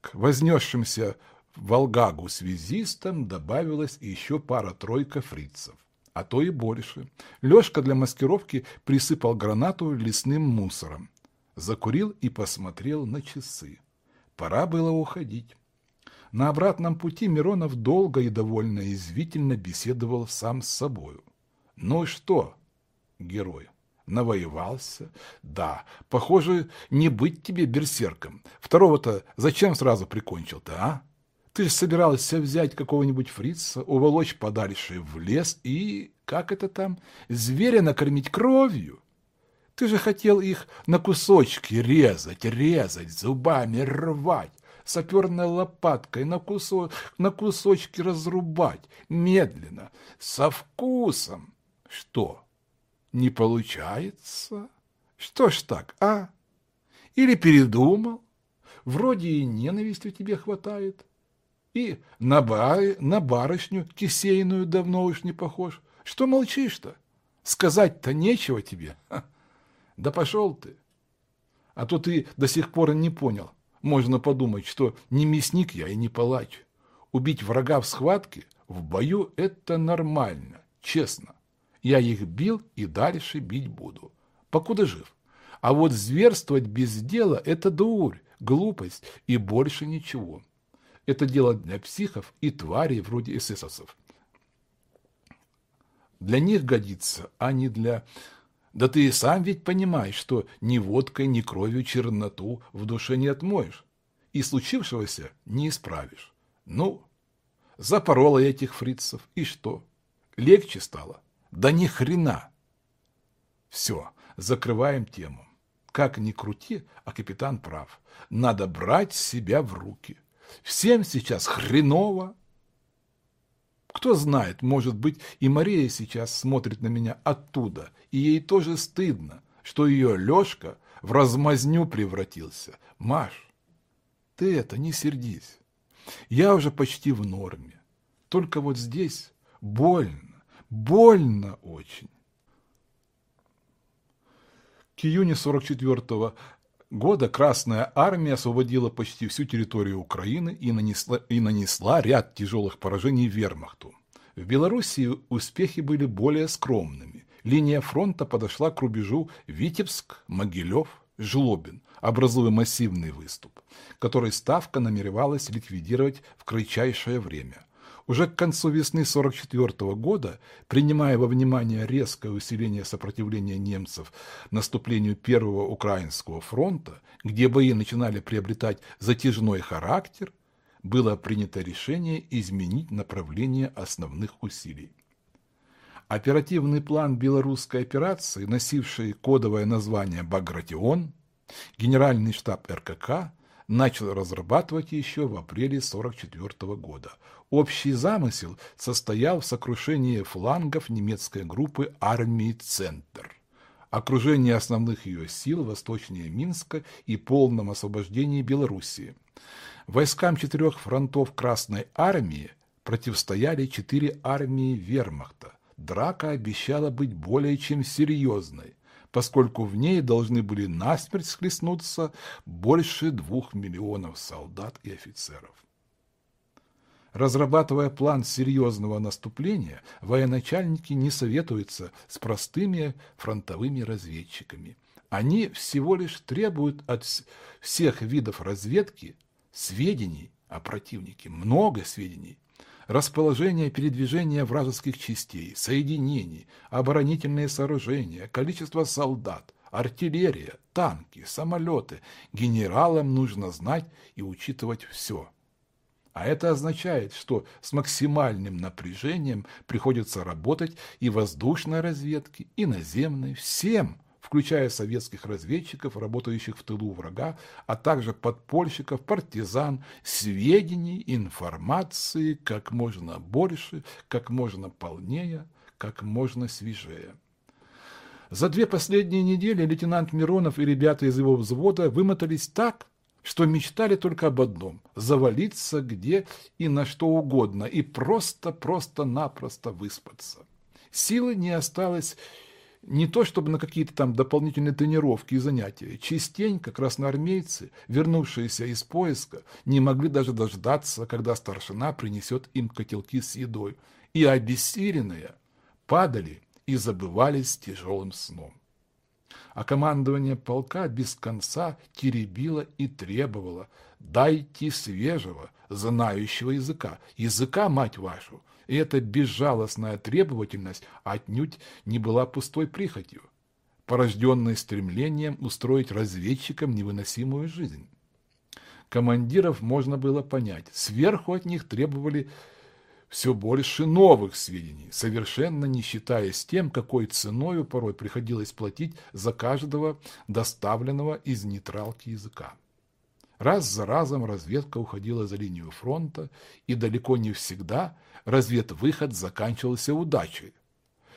к вознесшимся Волгагу связистам добавилась еще пара-тройка фрицев, а то и больше. Лешка для маскировки присыпал гранату лесным мусором закурил и посмотрел на часы. Пора было уходить. На обратном пути Миронов долго и довольно извительно беседовал сам с собою. «Ну что, герой, навоевался? Да, похоже, не быть тебе берсерком. Второго-то зачем сразу прикончил-то, а? Ты же собирался взять какого-нибудь фрица, уволочь подальше в лес и, как это там, зверя накормить кровью?» Ты же хотел их на кусочки резать, резать, зубами рвать, саперной лопаткой на, кусо... на кусочки разрубать, медленно, со вкусом. Что, не получается? Что ж так, а? Или передумал? Вроде и ненависти тебе хватает. И на, бар... на барышню кисейную давно уж не похож. Что молчишь-то? Сказать-то нечего тебе. Ха. Да пошел ты. А то ты до сих пор не понял. Можно подумать, что не мясник я и не палач. Убить врага в схватке, в бою – это нормально, честно. Я их бил и дальше бить буду, покуда жив. А вот зверствовать без дела – это дурь, глупость и больше ничего. Это дело для психов и тварей вроде эсэсовцев. Для них годится, а не для да ты и сам ведь понимаешь, что ни водкой, ни кровью черноту в душе не отмоешь. И случившегося не исправишь. Ну, запорола я этих фрицев, и что? Легче стало? Да ни хрена! Все, закрываем тему. Как ни крути, а капитан прав. Надо брать себя в руки. Всем сейчас хреново, кто знает, может быть, и Мария сейчас смотрит на меня оттуда, и ей тоже стыдно, что ее Лешка в размазню превратился. Маш, ты это не сердись. Я уже почти в норме. Только вот здесь больно, больно очень. К июню 44-го года Красная Армия освободила почти всю территорию Украины и нанесла, и нанесла ряд тяжелых поражений вермахту. В Белоруссии успехи были более скромными. Линия фронта подошла к рубежу Витебск, Могилев, Жлобин, образуя массивный выступ, который Ставка намеревалась ликвидировать в кратчайшее время. Уже к концу весны 1944 года, принимая во внимание резкое усиление сопротивления немцев наступлению Первого Украинского фронта, где бои начинали приобретать затяжной характер, было принято решение изменить направление основных усилий. Оперативный план белорусской операции, носивший кодовое название «Багратион», Генеральный штаб РКК начал разрабатывать еще в апреле 1944 года. Общий замысел состоял в сокрушении флангов немецкой группы армии «Центр», окружении основных ее сил восточнее Минска и полном освобождении Белоруссии. Войскам четырех фронтов Красной армии противостояли четыре армии вермахта. Драка обещала быть более чем серьезной поскольку в ней должны были насмерть схлестнуться больше двух миллионов солдат и офицеров. Разрабатывая план серьезного наступления, военачальники не советуются с простыми фронтовыми разведчиками. Они всего лишь требуют от всех видов разведки сведений о противнике, много сведений, расположение передвижения вражеских частей, соединений, оборонительные сооружения, количество солдат, артиллерия, танки, самолеты. Генералам нужно знать и учитывать все. А это означает, что с максимальным напряжением приходится работать и воздушной разведке, и наземной, всем, включая советских разведчиков, работающих в тылу врага, а также подпольщиков, партизан, сведений, информации как можно больше, как можно полнее, как можно свежее. За две последние недели лейтенант Миронов и ребята из его взвода вымотались так, что мечтали только об одном – завалиться где и на что угодно и просто-просто-напросто выспаться. Силы не осталось не то чтобы на какие-то там дополнительные тренировки и занятия. Частенько красноармейцы, вернувшиеся из поиска, не могли даже дождаться, когда старшина принесет им котелки с едой, и обессиленные падали и забывались тяжелым сном. А командование полка без конца теребило и требовало «дайте свежего, знающего языка, языка, мать вашу, и эта безжалостная требовательность отнюдь не была пустой прихотью, порожденной стремлением устроить разведчикам невыносимую жизнь. Командиров можно было понять, сверху от них требовали все больше новых сведений, совершенно не считаясь тем, какой ценою порой приходилось платить за каждого доставленного из нейтралки языка. Раз за разом разведка уходила за линию фронта, и далеко не всегда разведвыход заканчивался удачей.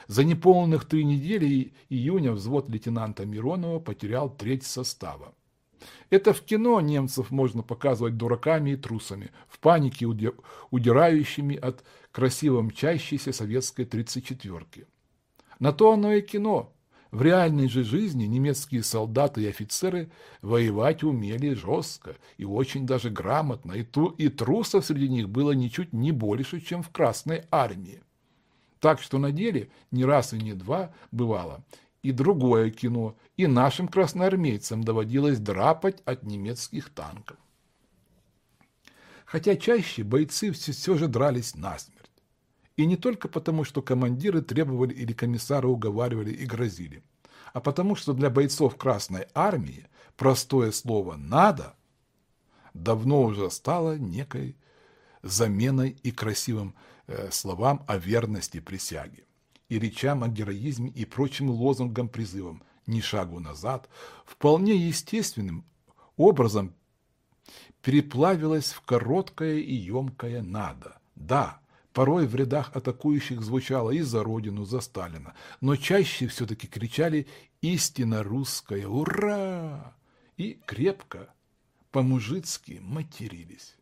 За неполных три недели июня взвод лейтенанта Миронова потерял треть состава. Это в кино немцев можно показывать дураками и трусами, в панике удирающими от красиво мчащейся советской 34-ки. На то оно и кино. В реальной же жизни немецкие солдаты и офицеры воевать умели жестко и очень даже грамотно, и, ту, и трусов среди них было ничуть не больше, чем в Красной армии. Так что на деле не раз и не два бывало и другое кино, и нашим красноармейцам доводилось драпать от немецких танков. Хотя чаще бойцы все же дрались насмерть. И не только потому, что командиры требовали или комиссары уговаривали и грозили, а потому, что для бойцов Красной Армии простое слово «надо» давно уже стало некой заменой и красивым э, словам о верности присяге, и речам о героизме и прочим лозунгам-призывам «ни шагу назад» вполне естественным образом переплавилось в короткое и емкое «надо». Да, Порой в рядах атакующих звучало и за родину, за Сталина, но чаще все-таки кричали «Истина русская! Ура!» и крепко, по-мужицки матерились.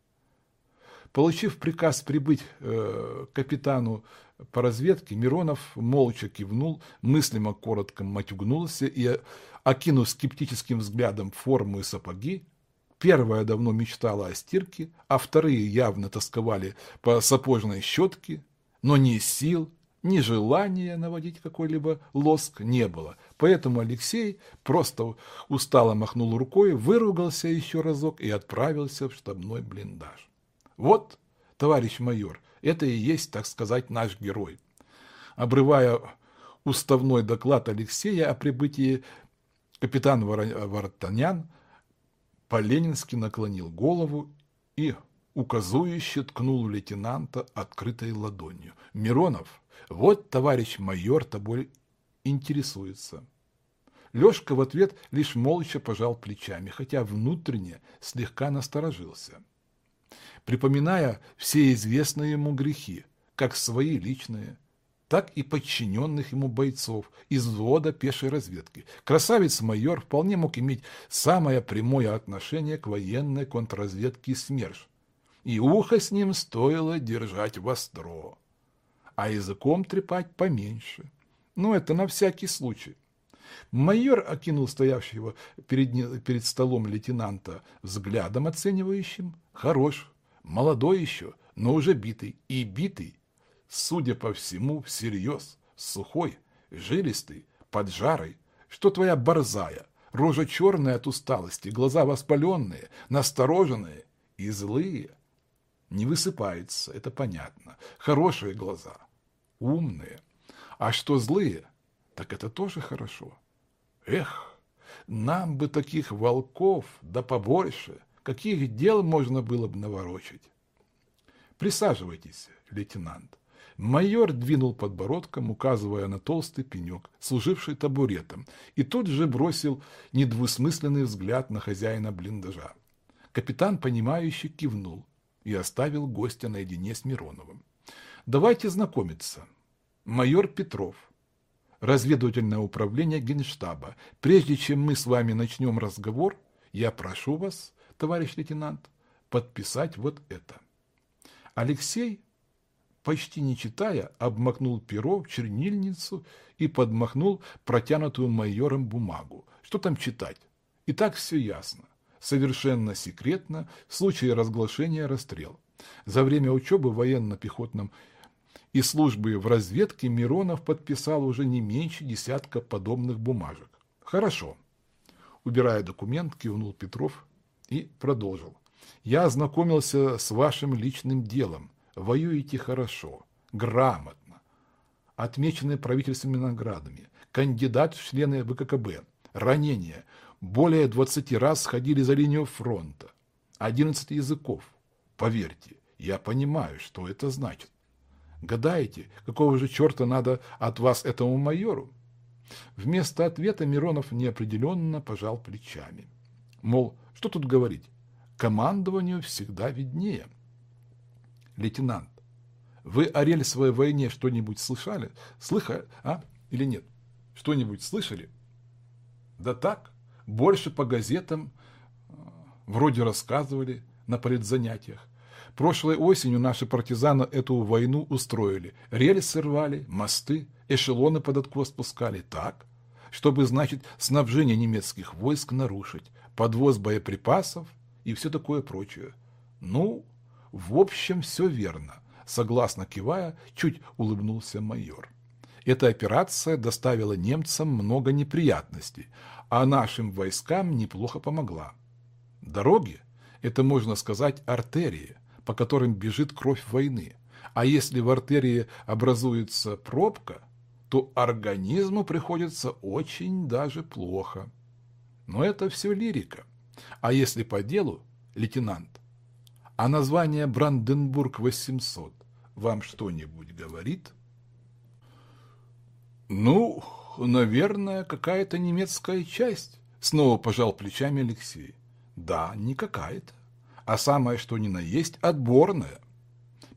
Получив приказ прибыть э, капитану по разведке, Миронов молча кивнул, мыслимо коротко матюгнулся и, окинув скептическим взглядом форму и сапоги, Первая давно мечтала о стирке, а вторые явно тосковали по сапожной щетке, но ни сил, ни желания наводить какой-либо лоск не было. Поэтому Алексей просто устало махнул рукой, выругался еще разок и отправился в штабной блиндаж. «Вот, товарищ майор, Это и есть, так сказать, наш герой. Обрывая уставной доклад Алексея о прибытии, капитан Вартанян по-ленински наклонил голову и указующе ткнул лейтенанта открытой ладонью. «Миронов, вот товарищ майор тобой интересуется». Лёшка в ответ лишь молча пожал плечами, хотя внутренне слегка насторожился, припоминая все известные ему грехи, как свои личные, так и подчиненных ему бойцов из взвода пешей разведки. Красавец-майор вполне мог иметь самое прямое отношение к военной контрразведке СМЕРШ, и ухо с ним стоило держать востро, а языком трепать поменьше. Но это на всякий случай. Майор окинул стоявшего перед, перед столом лейтенанта взглядом оценивающим. Хорош, молодой еще, но уже битый. И битый, судя по всему, всерьез, сухой, жилистый, поджарый, что твоя борзая, рожа черная от усталости, глаза воспаленные, настороженные и злые. Не высыпается, это понятно. Хорошие глаза, умные. А что злые, так это тоже хорошо. Эх, нам бы таких волков, да побольше, каких дел можно было бы наворочить. Присаживайтесь, лейтенант. Майор двинул подбородком, указывая на толстый пенек, служивший табуретом, и тут же бросил недвусмысленный взгляд на хозяина блиндажа. Капитан, понимающе кивнул и оставил гостя наедине с Мироновым. «Давайте знакомиться. Майор Петров, разведывательное управление Генштаба. Прежде чем мы с вами начнем разговор, я прошу вас, товарищ лейтенант, подписать вот это. Алексей, почти не читая, обмакнул перо в чернильницу и подмахнул протянутую майором бумагу. Что там читать? И так все ясно. Совершенно секретно, в случае разглашения расстрел. За время учебы в военно-пехотном и службы в разведке Миронов подписал уже не меньше десятка подобных бумажек. Хорошо. Убирая документ, кивнул Петров и продолжил. Я ознакомился с вашим личным делом. Воюете хорошо, грамотно. Отмечены правительственными наградами. Кандидат в члены ВККБ. Ранения. Более 20 раз сходили за линию фронта. 11 языков. Поверьте, я понимаю, что это значит. Гадаете, какого же черта надо от вас этому майору? Вместо ответа Миронов неопределенно пожал плечами. Мол, что тут говорить? Командованию всегда виднее. Лейтенант, вы о рельсовой войне что-нибудь слышали? Слыхали, а? Или нет? Что-нибудь слышали? Да так, больше по газетам э, вроде рассказывали на предзанятиях. Прошлой осенью наши партизаны эту войну устроили. Рельсы рвали, мосты, эшелоны под откос спускали. Так, чтобы, значит, снабжение немецких войск нарушить, подвоз боеприпасов и все такое прочее. Ну, в общем, все верно. Согласно кивая, чуть улыбнулся майор. Эта операция доставила немцам много неприятностей, а нашим войскам неплохо помогла. Дороги – это, можно сказать, артерии – по которым бежит кровь войны. А если в артерии образуется пробка, то организму приходится очень даже плохо. Но это все лирика. А если по делу, лейтенант, а название Бранденбург-800 вам что-нибудь говорит? Ну, наверное, какая-то немецкая часть, снова пожал плечами Алексей. Да, не какая-то а самое что ни на есть отборное.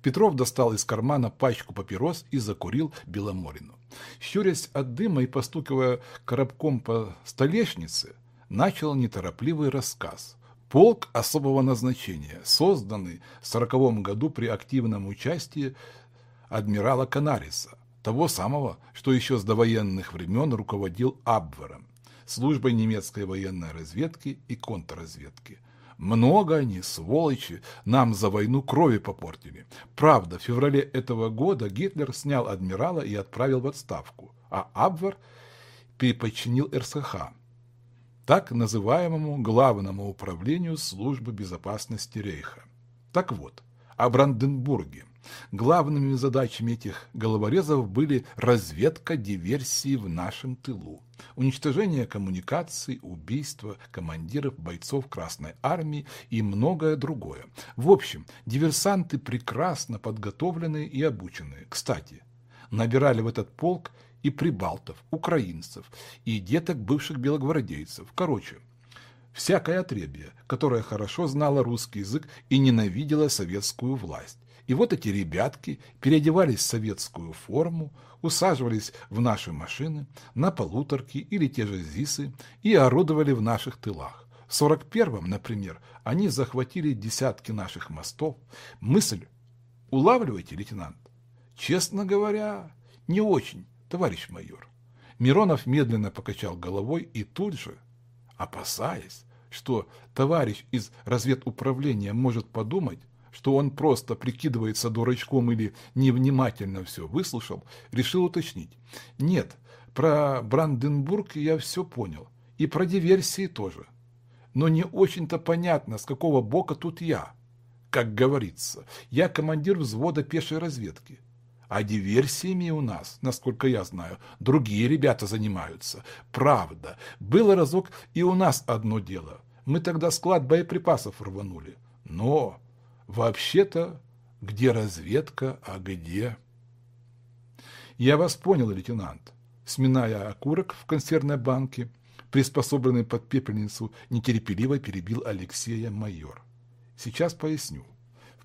Петров достал из кармана пачку папирос и закурил Беломорину. Щурясь от дыма и постукивая коробком по столешнице, начал неторопливый рассказ. Полк особого назначения, созданный в сороковом году при активном участии адмирала Канариса, того самого, что еще с довоенных времен руководил Абвером, службой немецкой военной разведки и контрразведки – много они, сволочи, нам за войну крови попортили. Правда, в феврале этого года Гитлер снял адмирала и отправил в отставку, а Абвер переподчинил РСХ, так называемому Главному управлению службы безопасности Рейха. Так вот, о Бранденбурге – Главными задачами этих головорезов были разведка диверсии в нашем тылу, уничтожение коммуникаций, убийство командиров бойцов Красной Армии и многое другое. В общем, диверсанты прекрасно подготовленные и обученные. Кстати, набирали в этот полк и прибалтов, украинцев, и деток бывших белогвардейцев. Короче, всякое отребье, которое хорошо знало русский язык и ненавидело советскую власть. И вот эти ребятки переодевались в советскую форму, усаживались в наши машины, на полуторки или те же ЗИСы и орудовали в наших тылах. В 41-м, например, они захватили десятки наших мостов. Мысль улавливаете, лейтенант? Честно говоря, не очень, товарищ майор. Миронов медленно покачал головой и тут же, опасаясь, что товарищ из разведуправления может подумать, что он просто прикидывается дурачком или невнимательно все выслушал, решил уточнить. Нет, про Бранденбург я все понял. И про диверсии тоже. Но не очень-то понятно, с какого бока тут я. Как говорится, я командир взвода пешей разведки. А диверсиями у нас, насколько я знаю, другие ребята занимаются. Правда, было разок и у нас одно дело. Мы тогда склад боеприпасов рванули. Но, вообще-то, где разведка, а где... Я вас понял, лейтенант. Сминая окурок в консервной банке, приспособленный под пепельницу, нетерпеливо перебил Алексея майор. Сейчас поясню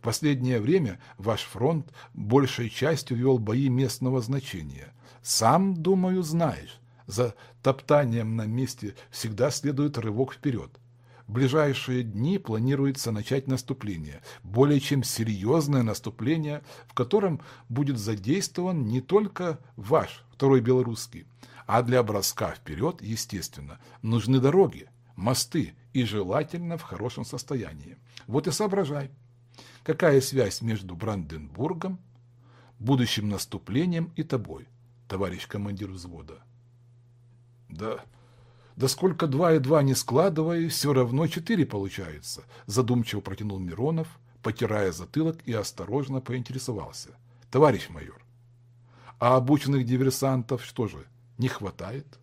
последнее время ваш фронт большей частью вел бои местного значения. Сам, думаю, знаешь, за топтанием на месте всегда следует рывок вперед. В ближайшие дни планируется начать наступление, более чем серьезное наступление, в котором будет задействован не только ваш, второй белорусский, а для броска вперед, естественно, нужны дороги, мосты и желательно в хорошем состоянии. Вот и соображай. Какая связь между Бранденбургом, будущим наступлением и тобой, товарищ командир взвода? Да, да сколько два и два не складывая, все равно четыре получается, задумчиво протянул Миронов, потирая затылок и осторожно поинтересовался. Товарищ майор, а обученных диверсантов что же, не хватает?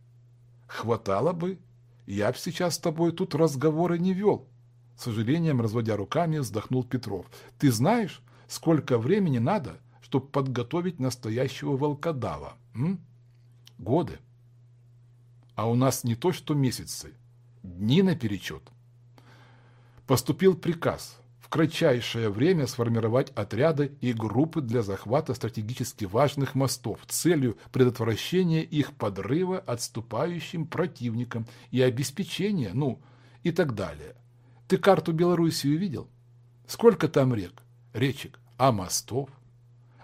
Хватало бы, я б сейчас с тобой тут разговоры не вел. С сожалением, разводя руками, вздохнул Петров. «Ты знаешь, сколько времени надо, чтобы подготовить настоящего волкодава? М? Годы. А у нас не то что месяцы, дни наперечет». Поступил приказ в кратчайшее время сформировать отряды и группы для захвата стратегически важных мостов целью предотвращения их подрыва отступающим противникам и обеспечения, ну, и так далее. Ты карту Белоруссии увидел? Сколько там рек, речек, а мостов?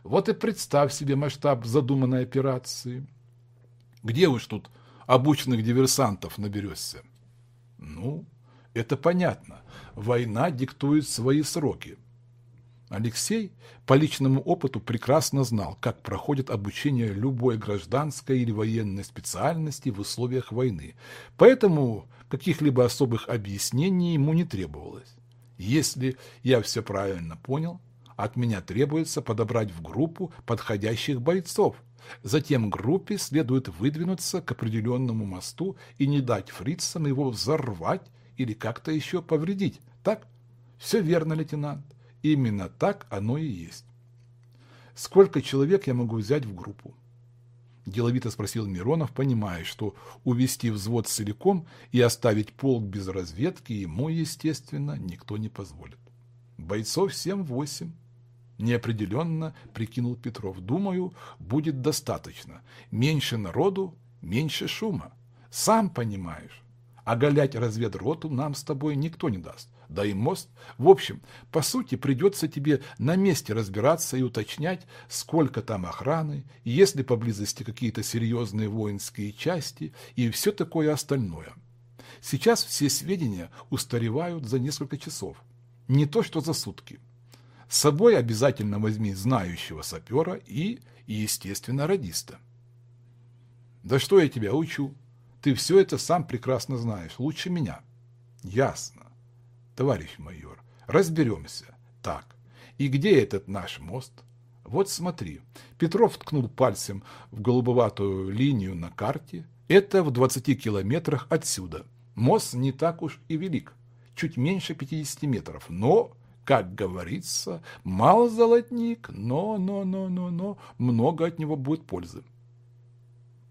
Вот и представь себе масштаб задуманной операции. Где уж тут обученных диверсантов наберешься? Ну, это понятно. Война диктует свои сроки. Алексей по личному опыту прекрасно знал, как проходит обучение любой гражданской или военной специальности в условиях войны. Поэтому каких-либо особых объяснений ему не требовалось. Если я все правильно понял, от меня требуется подобрать в группу подходящих бойцов. Затем группе следует выдвинуться к определенному мосту и не дать фрицам его взорвать или как-то еще повредить. Так? Все верно, лейтенант. Именно так оно и есть. Сколько человек я могу взять в группу? Деловито спросил Миронов, понимая, что увести взвод целиком и оставить полк без разведки ему, естественно, никто не позволит. Бойцов семь-восемь. Неопределенно прикинул Петров. Думаю, будет достаточно. Меньше народу, меньше шума. Сам понимаешь. Оголять разведроту нам с тобой никто не даст да и мост. В общем, по сути, придется тебе на месте разбираться и уточнять, сколько там охраны, есть ли поблизости какие-то серьезные воинские части и все такое остальное. Сейчас все сведения устаревают за несколько часов, не то что за сутки. С собой обязательно возьми знающего сапера и, естественно, радиста. Да что я тебя учу? Ты все это сам прекрасно знаешь, лучше меня. Ясно товарищ майор, разберемся. Так, и где этот наш мост? Вот смотри, Петров ткнул пальцем в голубоватую линию на карте. Это в 20 километрах отсюда. Мост не так уж и велик, чуть меньше 50 метров, но, как говорится, мало золотник, но, но, но, но, но, много от него будет пользы.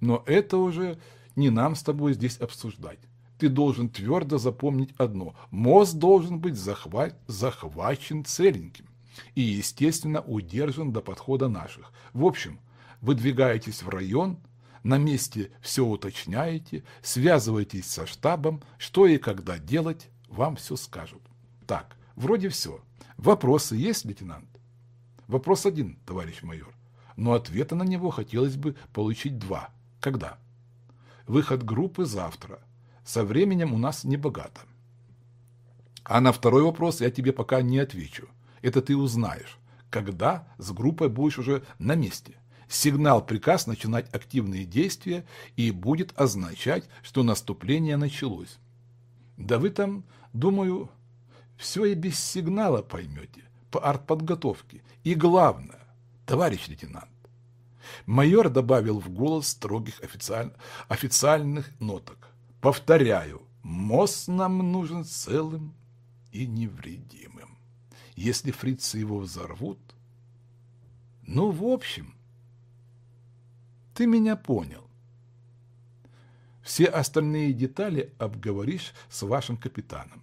Но это уже не нам с тобой здесь обсуждать. Ты должен твердо запомнить одно. Мост должен быть захват, захвачен целеньким и, естественно, удержан до подхода наших. В общем, выдвигаетесь в район, на месте все уточняете, связываетесь со штабом, что и когда делать, вам все скажут. Так, вроде все. Вопросы есть, лейтенант? Вопрос один, товарищ майор. Но ответа на него хотелось бы получить два. Когда? Выход группы завтра. Со временем у нас не богато. А на второй вопрос я тебе пока не отвечу. Это ты узнаешь, когда с группой будешь уже на месте. Сигнал приказ начинать активные действия и будет означать, что наступление началось. Да вы там, думаю, все и без сигнала поймете, по артподготовке. И главное, товарищ лейтенант, майор добавил в голос строгих официаль... официальных ноток. Повторяю, мост нам нужен целым и невредимым если фрицы его взорвут. Ну, в общем, ты меня понял. Все остальные детали обговоришь с вашим капитаном.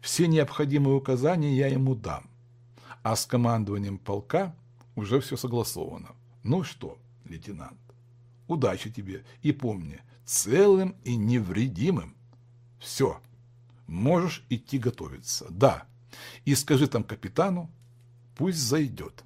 Все необходимые указания я ему дам. А с командованием полка уже все согласовано. Ну что, лейтенант, удачи тебе и помни, целым и невредимым. Все, можешь идти готовиться. Да, и скажи там капитану, пусть зайдет.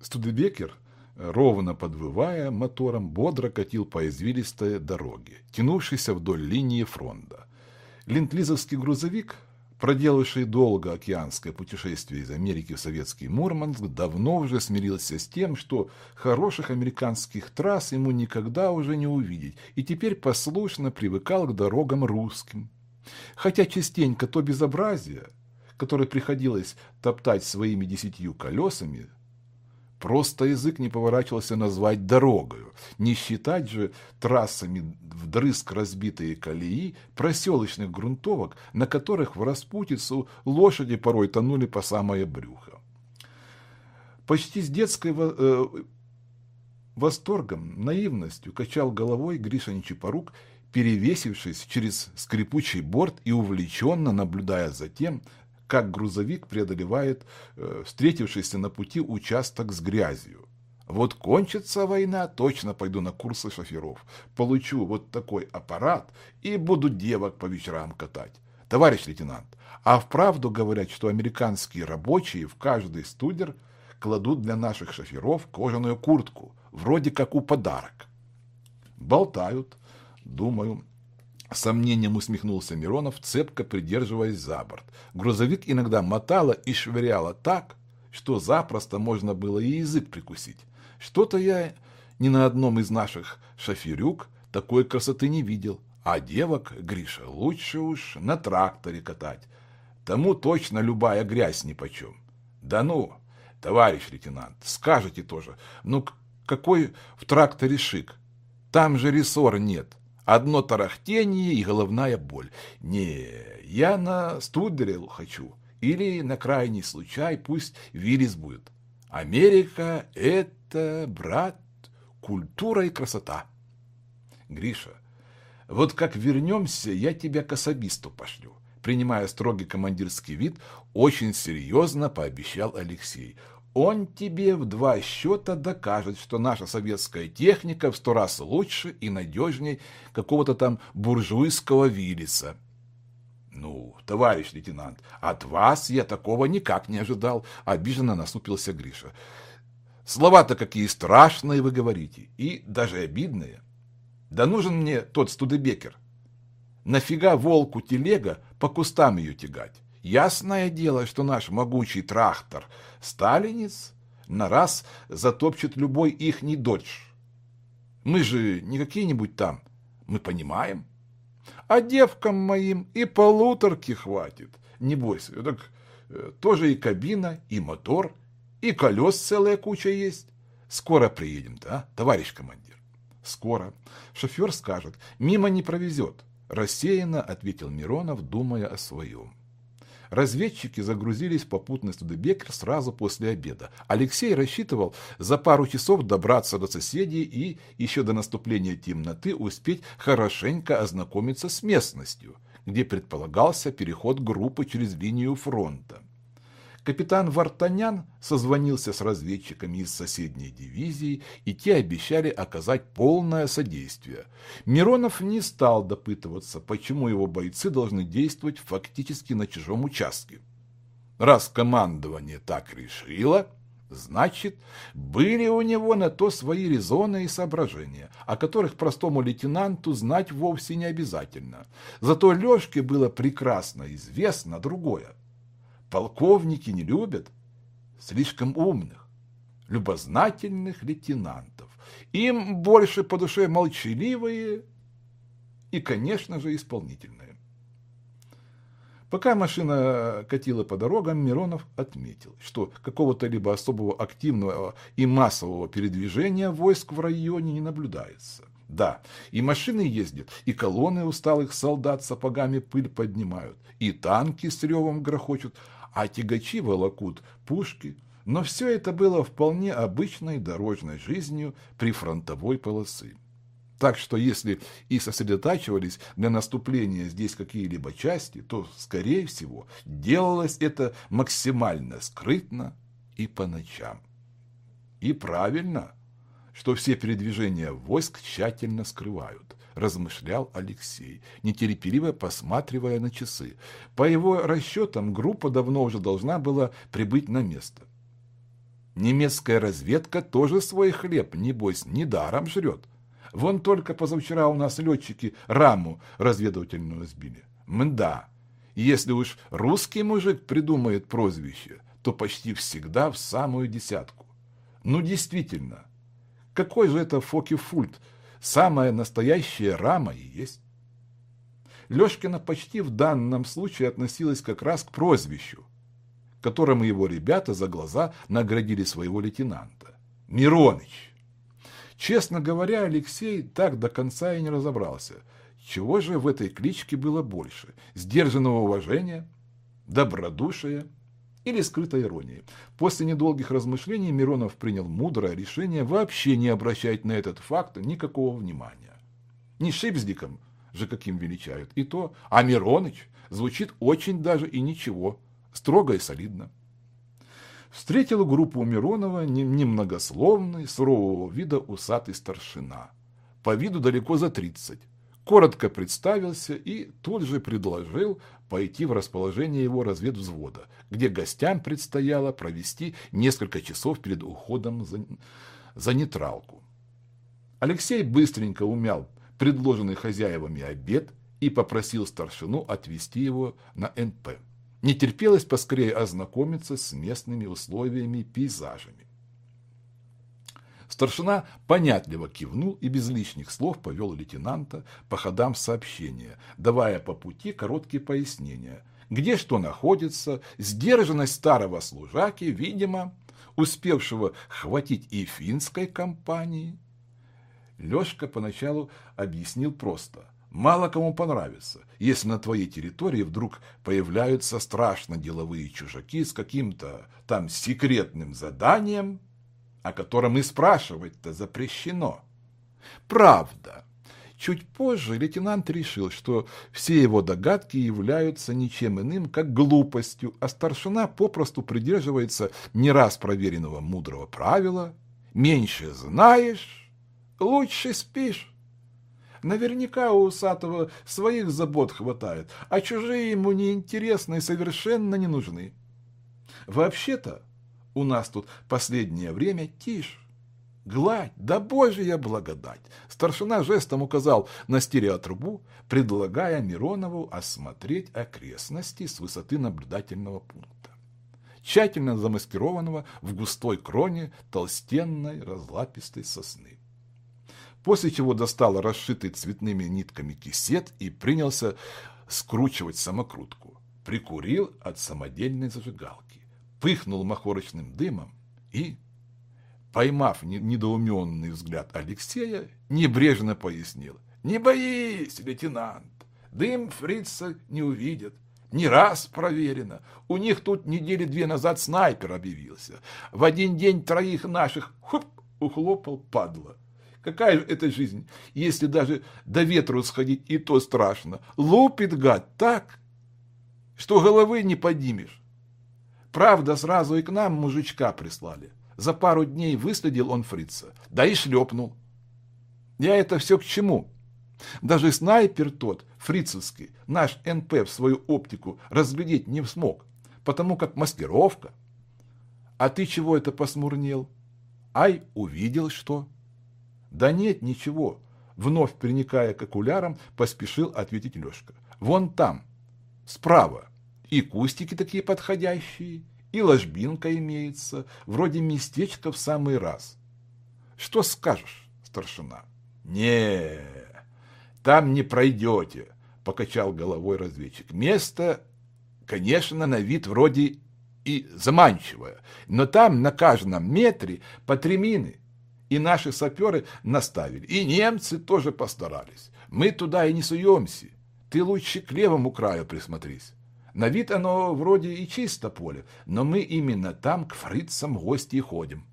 Студебекер, ровно подвывая мотором, бодро катил по извилистой дороге, тянувшейся вдоль линии фронта. Ленд-Лизовский грузовик проделавший долго океанское путешествие из Америки в советский Мурманск, давно уже смирился с тем, что хороших американских трасс ему никогда уже не увидеть, и теперь послушно привыкал к дорогам русским. Хотя частенько то безобразие, которое приходилось топтать своими десятью колесами, Просто язык не поворачивался назвать дорогою. Не считать же трассами вдрызг разбитые колеи проселочных грунтовок, на которых в распутицу лошади порой тонули по самое брюхо. Почти с детской э, восторгом, наивностью качал головой Гриша Нечипорук, перевесившись через скрипучий борт и увлеченно наблюдая за тем, как грузовик преодолевает э, встретившийся на пути участок с грязью. Вот кончится война, точно пойду на курсы шоферов. Получу вот такой аппарат и буду девок по вечерам катать. Товарищ лейтенант, а вправду говорят, что американские рабочие в каждый студер кладут для наших шоферов кожаную куртку, вроде как у подарок. Болтают, думаю, сомнением усмехнулся Миронов, цепко придерживаясь за борт. Грузовик иногда мотало и швыряло так, что запросто можно было и язык прикусить. Что-то я ни на одном из наших шоферюк такой красоты не видел. А девок, Гриша, лучше уж на тракторе катать. Тому точно любая грязь нипочем. Да ну, товарищ лейтенант, скажете тоже, ну какой в тракторе шик? Там же рессора нет. Одно тарахтение и головная боль. Не, я на студерел хочу. Или на крайний случай пусть Виллис будет. Америка — это, брат, культура и красота. Гриша, вот как вернемся, я тебя к особисту пошлю. Принимая строгий командирский вид, очень серьезно пообещал Алексей. Он тебе в два счета докажет, что наша советская техника в сто раз лучше и надежнее какого-то там буржуйского виллиса. Ну, товарищ лейтенант, от вас я такого никак не ожидал, обиженно насупился Гриша. Слова-то какие страшные вы говорите, и даже обидные. Да нужен мне тот студебекер. Нафига волку телега по кустам ее тягать? Ясное дело, что наш могучий трактор сталинец на раз затопчет любой ихний додж. Мы же не какие-нибудь там, мы понимаем. А девкам моим и полуторки хватит. небось, так э, тоже и кабина, и мотор, и колес целая куча есть. Скоро приедем-то, а, товарищ командир? Скоро. Шофер скажет, мимо не провезет. Рассеянно ответил Миронов, думая о своем. Разведчики загрузились в попутный Студебекер сразу после обеда. Алексей рассчитывал за пару часов добраться до соседей и еще до наступления темноты успеть хорошенько ознакомиться с местностью, где предполагался переход группы через линию фронта. Капитан Вартанян созвонился с разведчиками из соседней дивизии, и те обещали оказать полное содействие. Миронов не стал допытываться, почему его бойцы должны действовать фактически на чужом участке. Раз командование так решило, значит, были у него на то свои резоны и соображения, о которых простому лейтенанту знать вовсе не обязательно. Зато Лешке было прекрасно известно другое полковники не любят слишком умных, любознательных лейтенантов. Им больше по душе молчаливые и, конечно же, исполнительные. Пока машина катила по дорогам, Миронов отметил, что какого-то либо особого активного и массового передвижения войск в районе не наблюдается. Да, и машины ездят, и колонны усталых солдат сапогами пыль поднимают, и танки с ревом грохочут, а тягачи волокут пушки, но все это было вполне обычной дорожной жизнью при фронтовой полосы. Так что если и сосредотачивались для наступления здесь какие-либо части, то, скорее всего, делалось это максимально скрытно и по ночам. И правильно, что все передвижения войск тщательно скрывают размышлял Алексей, нетерпеливо посматривая на часы. По его расчетам, группа давно уже должна была прибыть на место. Немецкая разведка тоже свой хлеб, небось, недаром жрет. Вон только позавчера у нас летчики раму разведывательную сбили. Мда, если уж русский мужик придумает прозвище, то почти всегда в самую десятку. Ну, действительно, какой же это Фоки-Фульт самая настоящая рама и есть. Лешкина почти в данном случае относилась как раз к прозвищу, которым его ребята за глаза наградили своего лейтенанта. Мироныч. Честно говоря, Алексей так до конца и не разобрался, чего же в этой кличке было больше – сдержанного уважения, добродушия – или скрытой иронии. После недолгих размышлений Миронов принял мудрое решение вообще не обращать на этот факт никакого внимания. Не Шипздиком же каким величают, и то, а Мироныч звучит очень даже и ничего, строго и солидно. Встретил группу Миронова немногословный, сурового вида усатый старшина. По виду далеко за тридцать коротко представился и тут же предложил пойти в расположение его разведвзвода, где гостям предстояло провести несколько часов перед уходом за, за нейтралку. Алексей быстренько умял предложенный хозяевами обед и попросил старшину отвезти его на НП. Не терпелось поскорее ознакомиться с местными условиями и пейзажами. Старшина понятливо кивнул и без лишних слов повел лейтенанта по ходам сообщения, давая по пути короткие пояснения, где что находится, сдержанность старого служаки, видимо, успевшего хватить и финской компании. Лешка поначалу объяснил просто. Мало кому понравится, если на твоей территории вдруг появляются страшно деловые чужаки с каким-то там секретным заданием, о котором и спрашивать-то запрещено. Правда. Чуть позже лейтенант решил, что все его догадки являются ничем иным, как глупостью, а старшина попросту придерживается не раз проверенного мудрого правила «меньше знаешь, лучше спишь». Наверняка у усатого своих забот хватает, а чужие ему неинтересны и совершенно не нужны. Вообще-то, у нас тут последнее время тишь. Гладь, да божья благодать! Старшина жестом указал на стереотрубу, предлагая Миронову осмотреть окрестности с высоты наблюдательного пункта, тщательно замаскированного в густой кроне толстенной разлапистой сосны. После чего достал расшитый цветными нитками кисет и принялся скручивать самокрутку. прикурил от самодельной зажигалки, пыхнул махорочным дымом и, поймав недоуменный взгляд Алексея, небрежно пояснил. «Не боись, лейтенант, дым фрица не увидят. Не раз проверено. У них тут недели две назад снайпер объявился. В один день троих наших хуп, ухлопал падла. Какая же это жизнь, если даже до ветру сходить, и то страшно. Лупит гад так, что головы не поднимешь. Правда, сразу и к нам мужичка прислали. За пару дней выследил он фрица, да и шлепнул. Я это все к чему? Даже снайпер тот, фрицевский, наш НП в свою оптику разглядеть не смог, потому как маскировка. А ты чего это посмурнел? Ай, увидел что? Да нет, ничего. Вновь приникая к окулярам, поспешил ответить Лешка. Вон там, справа, и кустики такие подходящие, и ложбинка имеется, вроде местечко в самый раз. Что скажешь, старшина? Не, там не пройдете, покачал головой разведчик. Место, конечно, на вид вроде и заманчивое, но там на каждом метре по три мины, и наши саперы наставили, и немцы тоже постарались. Мы туда и не суемся. Ты лучше к левому краю присмотрись. На вид оно вроде и чисто поле, но мы именно там к фрицам гости ходим.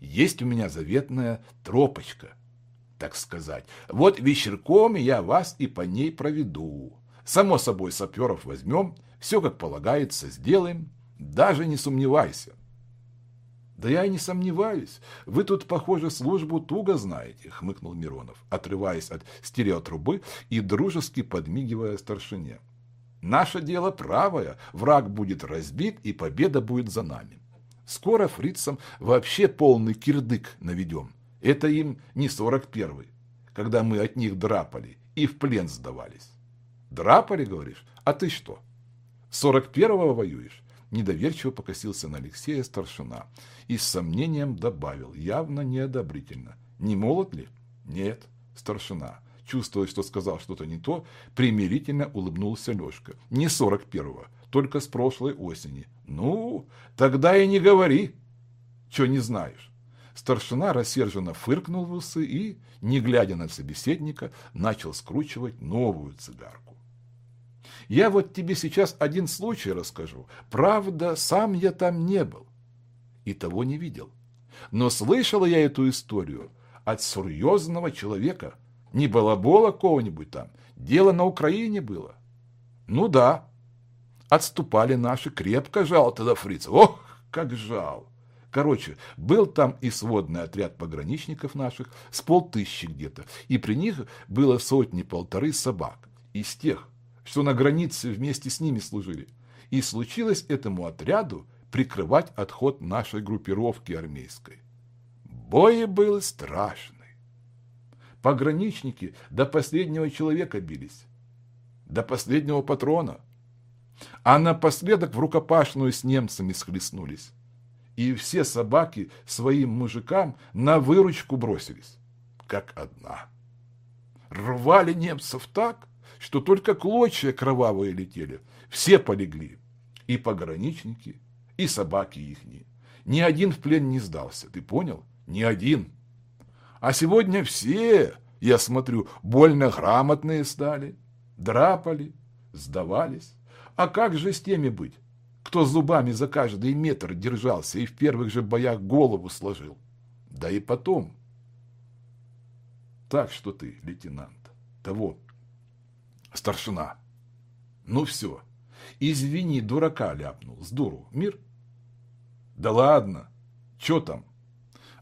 Есть у меня заветная тропочка, так сказать. Вот вечерком я вас и по ней проведу. Само собой, саперов возьмем, все как полагается сделаем, даже не сомневайся. Да я и не сомневаюсь. Вы тут, похоже, службу туго знаете, хмыкнул Миронов, отрываясь от стереотрубы и дружески подмигивая старшине. Наше дело правое, враг будет разбит, и победа будет за нами. Скоро фрицам вообще полный кирдык наведем. Это им не сорок первый, когда мы от них драпали и в плен сдавались. Драпали, говоришь? А ты что? Сорок первого воюешь? Недоверчиво покосился на Алексея старшина и с сомнением добавил, явно неодобрительно. Не молод ли? Нет, старшина. Чувствуя, что сказал что-то не то, примирительно улыбнулся Лешка. Не сорок первого, только с прошлой осени. Ну, тогда и не говори, что не знаешь. Старшина рассерженно фыркнул в усы и, не глядя на собеседника, начал скручивать новую цигарку. Я вот тебе сейчас один случай расскажу. Правда, сам я там не был и того не видел. Но слышала я эту историю от серьезного человека. Не балабола кого-нибудь там. Дело на Украине было. Ну да. Отступали наши, крепко жал тогда фрица. Ох, как жал. Короче, был там и сводный отряд пограничников наших, с полтыщи где-то, и при них было сотни-полторы собак, из тех, что на границе вместе с ними служили. И случилось этому отряду прикрывать отход нашей группировки армейской. Бой был страшный. Пограничники до последнего человека бились, до последнего патрона, а напоследок в рукопашную с немцами схлестнулись и все собаки своим мужикам на выручку бросились, как одна. Рвали немцев так, что только клочья кровавые летели, все полегли, и пограничники, и собаки ихние. Ни один в плен не сдался, ты понял? Ни один. А сегодня все, я смотрю, больно грамотные стали, драпали, сдавались. А как же с теми быть? кто зубами за каждый метр держался и в первых же боях голову сложил. Да и потом. Так что ты, лейтенант, того, старшина. Ну все, извини, дурака ляпнул, с дуру, мир? Да ладно, что там?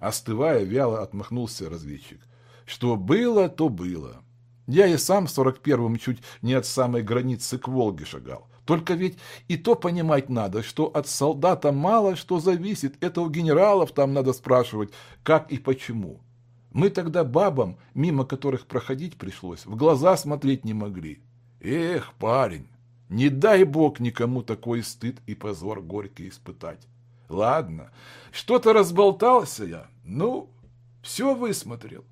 Остывая, вяло отмахнулся разведчик. Что было, то было. Я и сам в сорок первом чуть не от самой границы к Волге шагал. Только ведь и то понимать надо, что от солдата мало что зависит. Это у генералов там надо спрашивать, как и почему. Мы тогда бабам, мимо которых проходить пришлось, в глаза смотреть не могли. Эх, парень, не дай бог никому такой стыд и позор горький испытать. Ладно, что-то разболтался я. Ну, все высмотрел.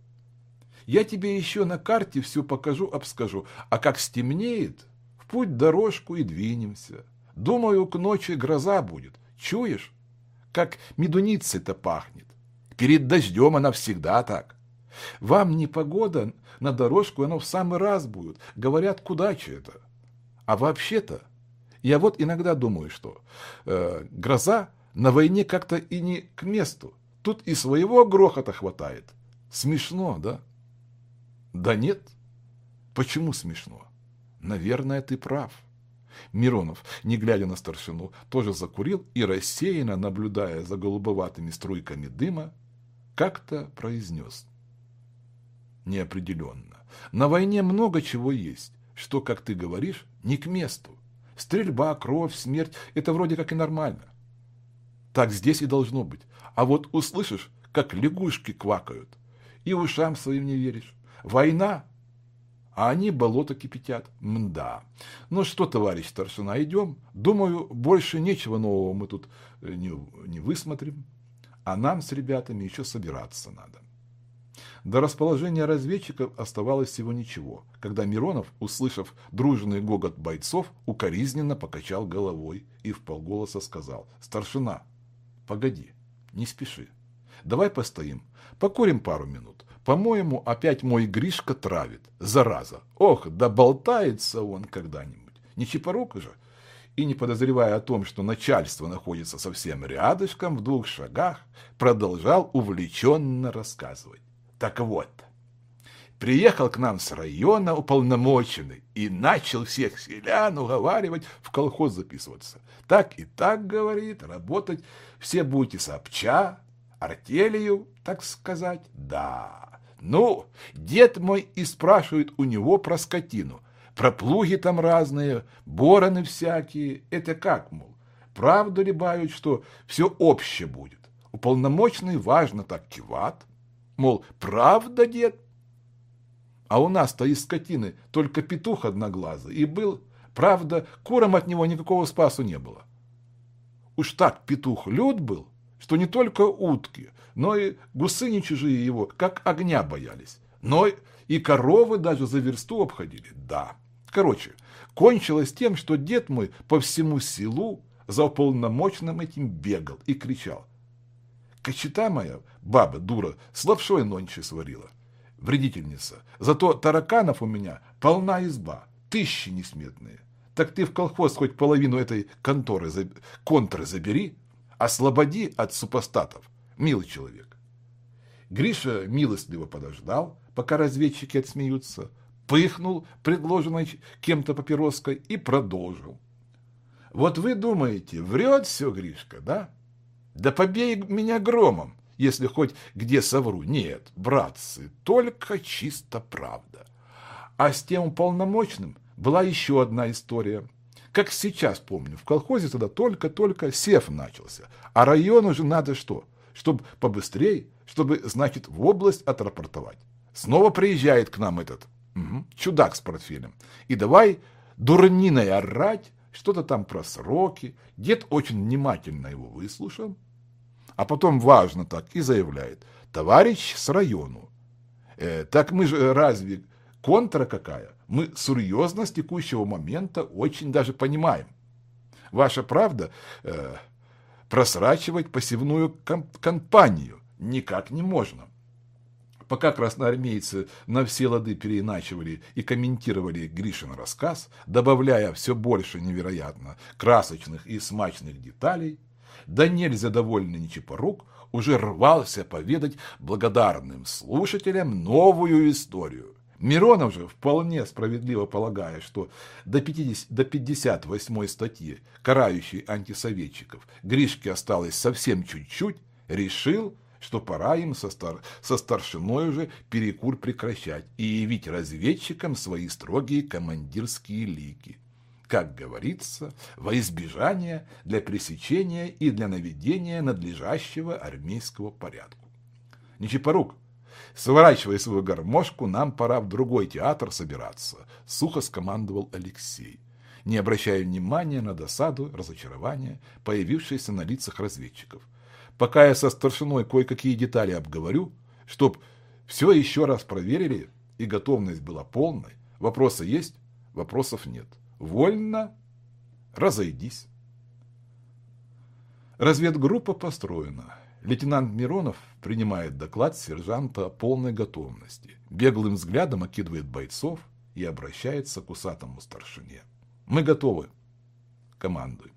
Я тебе еще на карте все покажу, обскажу. А как стемнеет, путь дорожку и двинемся. Думаю, к ночи гроза будет. Чуешь, как медуницей-то пахнет? Перед дождем она всегда так. Вам не погода на дорожку, оно в самый раз будет. Говорят, куда че это? А вообще-то, я вот иногда думаю, что э, гроза на войне как-то и не к месту. Тут и своего грохота хватает. Смешно, да? Да нет. Почему смешно? Наверное, ты прав. Миронов, не глядя на старшину, тоже закурил и, рассеянно наблюдая за голубоватыми струйками дыма, как-то произнес. Неопределенно. На войне много чего есть, что, как ты говоришь, не к месту. Стрельба, кровь, смерть – это вроде как и нормально. Так здесь и должно быть. А вот услышишь, как лягушки квакают, и ушам своим не веришь. Война, а они болото кипятят. Мда. Ну что, товарищ старшина, идем. Думаю, больше нечего нового мы тут э, не, не высмотрим. А нам с ребятами еще собираться надо. До расположения разведчиков оставалось всего ничего, когда Миронов, услышав дружный гогот бойцов, укоризненно покачал головой и вполголоса сказал «Старшина, погоди, не спеши. Давай постоим, покурим пару минут. По-моему, опять мой Гришка травит, зараза. Ох, да болтается он когда-нибудь. Не чепорук же?» и, не подозревая о том, что начальство находится совсем рядышком, в двух шагах, продолжал увлеченно рассказывать. Так вот, приехал к нам с района уполномоченный и начал всех селян уговаривать в колхоз записываться. Так и так, говорит, работать все будете сообща, артелью, так сказать, да. Ну, дед мой и спрашивает у него про скотину, про плуги там разные, бороны всякие. Это как, мол, правда ли бают, что все общее будет? Уполномоченный важно так киват, Мол, правда, дед? А у нас-то из скотины только петух одноглазый и был. Правда, курам от него никакого спасу не было. Уж так петух лют был, что не только утки, но и гусы не чужие его, как огня боялись. Но и коровы даже за версту обходили, да. Короче, кончилось тем, что дед мой по всему селу за уполномоченным этим бегал и кричал. Кочета моя, баба, дура, с лапшой нонче сварила. Вредительница. Зато тараканов у меня полна изба, тысячи несметные. Так ты в колхоз хоть половину этой конторы, контры забери, ослободи от супостатов, милый человек. Гриша милостливо подождал, пока разведчики отсмеются, пыхнул предложенной кем-то папироской и продолжил. Вот вы думаете, врет все Гришка, да? Да побей меня громом, если хоть где совру. Нет, братцы, только чисто правда. А с тем полномочным была еще одна история. Как сейчас помню, в колхозе тогда только-только сев начался. А район уже надо что? Чтобы побыстрее, чтобы, значит, в область отрапортовать. Снова приезжает к нам этот угу, чудак с портфелем. И давай дурниной орать, что-то там про сроки. Дед очень внимательно его выслушал, а потом важно так и заявляет. Товарищ с району. Э, так мы же разве контра какая? Мы серьезность текущего момента очень даже понимаем. Ваша правда э, просрачивать посевную кампанию никак не можно. Пока красноармейцы на все лады переиначивали и комментировали Гришин рассказ, добавляя все больше невероятно красочных и смачных деталей, да нельзя довольный Нечипорук уже рвался поведать благодарным слушателям новую историю. Миронов же, вполне справедливо полагая, что до, 50, до 58 статьи, карающей антисоветчиков, Гришке осталось совсем чуть-чуть, решил, что пора им со, стар, со старшиной уже перекур прекращать и явить разведчикам свои строгие командирские лики. Как говорится, во избежание для пресечения и для наведения надлежащего армейского порядку. Нечипорук, сворачивай свою гармошку, нам пора в другой театр собираться, сухо скомандовал Алексей не обращая внимания на досаду, разочарование, появившееся на лицах разведчиков пока я со старшиной кое-какие детали обговорю, чтоб все еще раз проверили и готовность была полной. Вопросы есть, вопросов нет. Вольно. Разойдись. Разведгруппа построена. Лейтенант Миронов принимает доклад сержанта о полной готовности, беглым взглядом окидывает бойцов и обращается к усатому старшине. «Мы готовы. Командуй».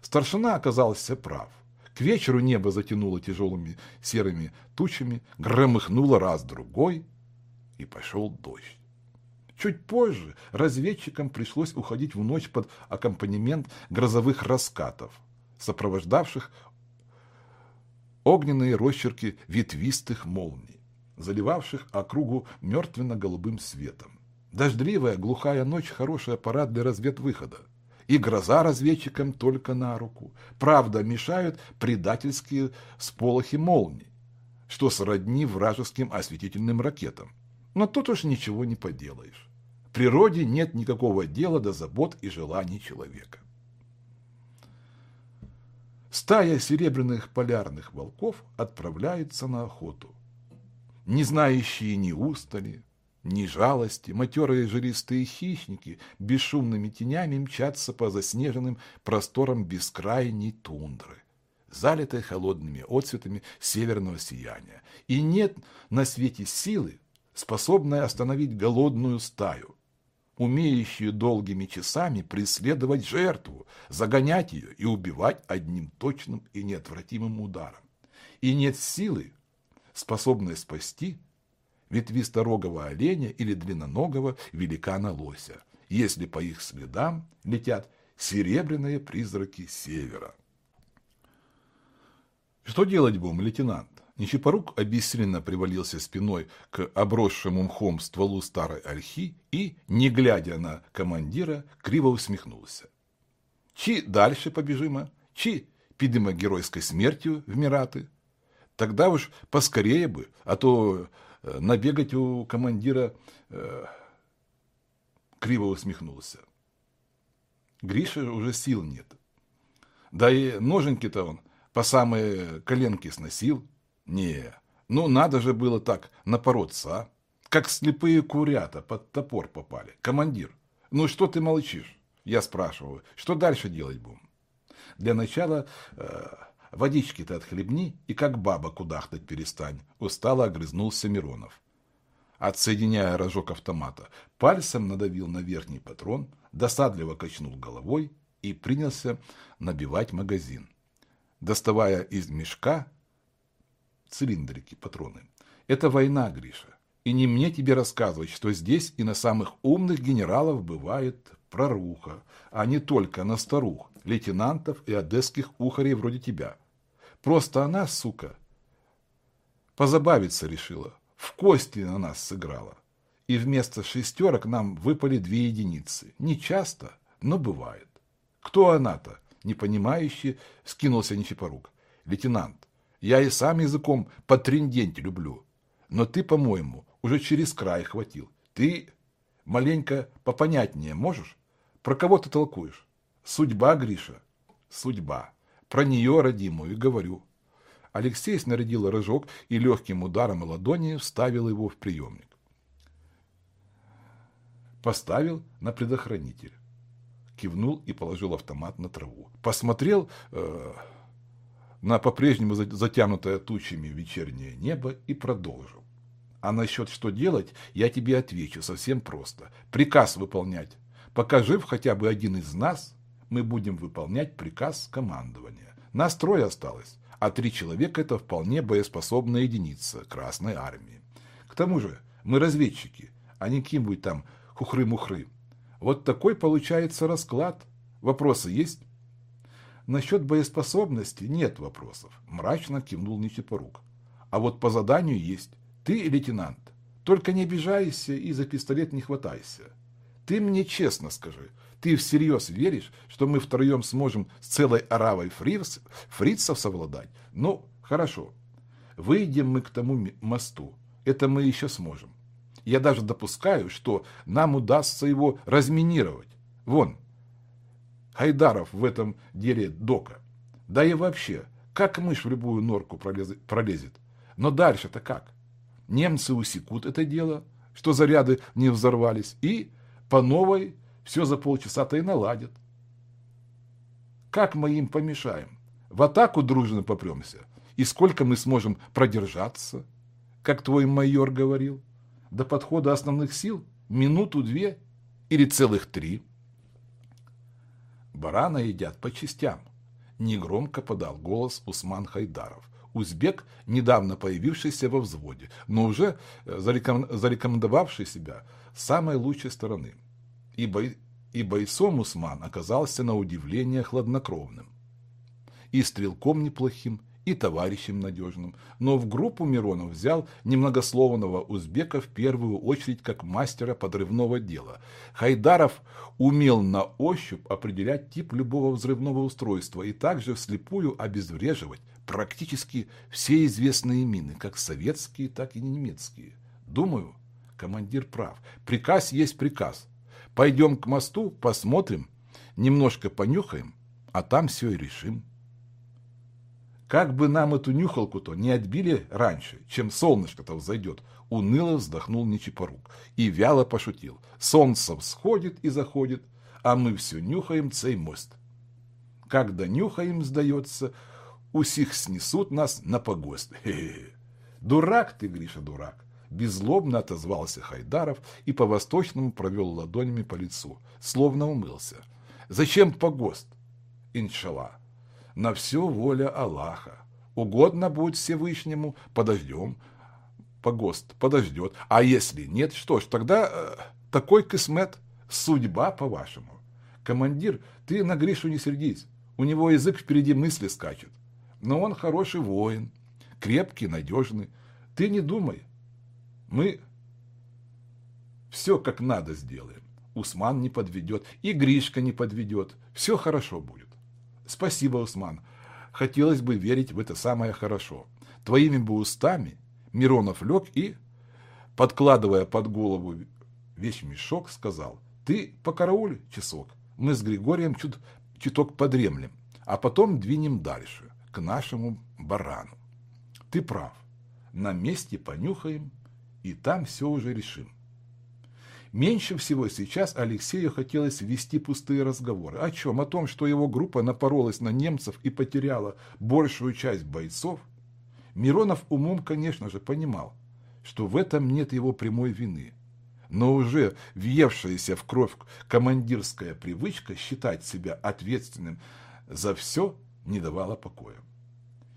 Старшина оказался прав. К вечеру небо затянуло тяжелыми серыми тучами, громыхнуло раз-другой, и пошел дождь. Чуть позже разведчикам пришлось уходить в ночь под аккомпанемент грозовых раскатов, сопровождавших огненные росчерки ветвистых молний, заливавших округу мертвенно-голубым светом. Дождливая, глухая ночь – хороший аппарат для разведвыхода. И гроза разведчикам только на руку. Правда, мешают предательские сполохи молний, что сродни вражеским осветительным ракетам. Но тут уж ничего не поделаешь. Природе нет никакого дела до забот и желаний человека. Стая серебряных полярных волков отправляется на охоту. Не знающие ни устали, ни жалости, матерые жилистые хищники бесшумными тенями мчатся по заснеженным просторам бескрайней тундры, залитой холодными отцветами северного сияния. И нет на свете силы, способной остановить голодную стаю, умеющую долгими часами преследовать жертву, загонять ее и убивать одним точным и неотвратимым ударом. И нет силы, способной спасти ветвисторогого оленя или длинноногого великана-лося, если по их следам летят серебряные призраки севера. Что делать будем, лейтенант? Нечипорук обессиленно привалился спиной к обросшему мхом стволу старой ольхи и, не глядя на командира, криво усмехнулся. Чи дальше побежимо, чи підемо геройской смертью в Мираты. Тогда уж поскорее бы, а то э, набегать у командира э, криво усмехнулся. Гриша уже сил нет. Да и ноженьки-то он по самые коленки сносил, не, ну надо же было так напороться, а? Как слепые курята под топор попали. Командир, ну что ты молчишь? Я спрашиваю, что дальше делать будем? Для начала э, водички-то отхлебни и как баба кудахтать перестань. Устало огрызнулся Миронов. Отсоединяя рожок автомата, пальцем надавил на верхний патрон, досадливо качнул головой и принялся набивать магазин. Доставая из мешка цилиндрики, патроны. Это война, Гриша. И не мне тебе рассказывать, что здесь и на самых умных генералов бывает проруха, а не только на старух, лейтенантов и одесских ухарей вроде тебя. Просто она, сука, позабавиться решила, в кости на нас сыграла. И вместо шестерок нам выпали две единицы. Не часто, но бывает. Кто она-то? Непонимающий скинулся Нечипорук. Лейтенант, я и сам языком потрендеть люблю. Но ты, по-моему, уже через край хватил. Ты маленько попонятнее можешь? Про кого ты толкуешь? Судьба, Гриша, судьба. Про нее, родимую, говорю. Алексей снарядил рожок и легким ударом ладони вставил его в приемник. Поставил на предохранитель. Кивнул и положил автомат на траву. Посмотрел... Э на по-прежнему затянутое тучами вечернее небо и продолжил. А насчет что делать, я тебе отвечу совсем просто. Приказ выполнять. Пока жив хотя бы один из нас, мы будем выполнять приказ командования. Нас трое осталось, а три человека это вполне боеспособная единица Красной Армии. К тому же мы разведчики, а не кем-нибудь там хухры-мухры. Вот такой получается расклад. Вопросы есть? Насчет боеспособности нет вопросов, мрачно кивнул Нечипорук. А вот по заданию есть. Ты лейтенант. Только не обижайся и за пистолет не хватайся. Ты мне честно скажи, ты всерьез веришь, что мы втроем сможем с целой оравой фриц, фрицев совладать? Ну, хорошо. Выйдем мы к тому мосту. Это мы еще сможем. Я даже допускаю, что нам удастся его разминировать. Вон, Хайдаров в этом деле дока. Да и вообще, как мышь в любую норку пролезет. Но дальше-то как? Немцы усекут это дело, что заряды не взорвались, и по новой все за полчаса-то и наладят. Как мы им помешаем? В атаку дружно попремся? И сколько мы сможем продержаться? Как твой майор говорил, до подхода основных сил минуту-две или целых три. Барана едят по частям. Негромко подал голос Усман Хайдаров. Узбек, недавно появившийся во взводе, но уже э, зарекомендовавший себя самой лучшей стороны. И, бой, и бойцом Усман оказался на удивление хладнокровным. И стрелком неплохим, и товарищем надежным, но в группу Миронов взял немногословного узбека в первую очередь как мастера подрывного дела. Хайдаров умел на ощупь определять тип любого взрывного устройства и также вслепую обезвреживать практически все известные мины, как советские, так и немецкие. Думаю, командир прав. Приказ есть приказ. Пойдем к мосту, посмотрим, немножко понюхаем, а там все и решим. Как бы нам эту нюхалку-то не отбили раньше, чем солнышко-то взойдет, уныло вздохнул Нечипорук и вяло пошутил. Солнце всходит и заходит, а мы все нюхаем цей мост. Когда нюхаем, сдается, усих снесут нас на погост. Хе -хе -хе. Дурак ты, Гриша, дурак. Беззлобно отозвался Хайдаров и по-восточному провел ладонями по лицу, словно умылся. Зачем погост? Иншаллах на все воля Аллаха. Угодно будет Всевышнему, подождем, погост подождет. А если нет, что ж, тогда э, такой кисмет, судьба по-вашему. Командир, ты на Гришу не сердись, у него язык впереди мысли скачет. Но он хороший воин, крепкий, надежный. Ты не думай, мы все как надо сделаем. Усман не подведет, и Гришка не подведет. Все хорошо будет. Спасибо, Усман. Хотелось бы верить в это самое хорошо. Твоими бы устами Миронов лег и, подкладывая под голову весь мешок, сказал, ты покарауль часок, мы с Григорием чуть, чуток подремлем, а потом двинем дальше, к нашему барану. Ты прав, на месте понюхаем, и там все уже решим. Меньше всего сейчас Алексею хотелось вести пустые разговоры. О чем? О том, что его группа напоролась на немцев и потеряла большую часть бойцов? Миронов умом, конечно же, понимал, что в этом нет его прямой вины. Но уже въевшаяся в кровь командирская привычка считать себя ответственным за все не давала покоя.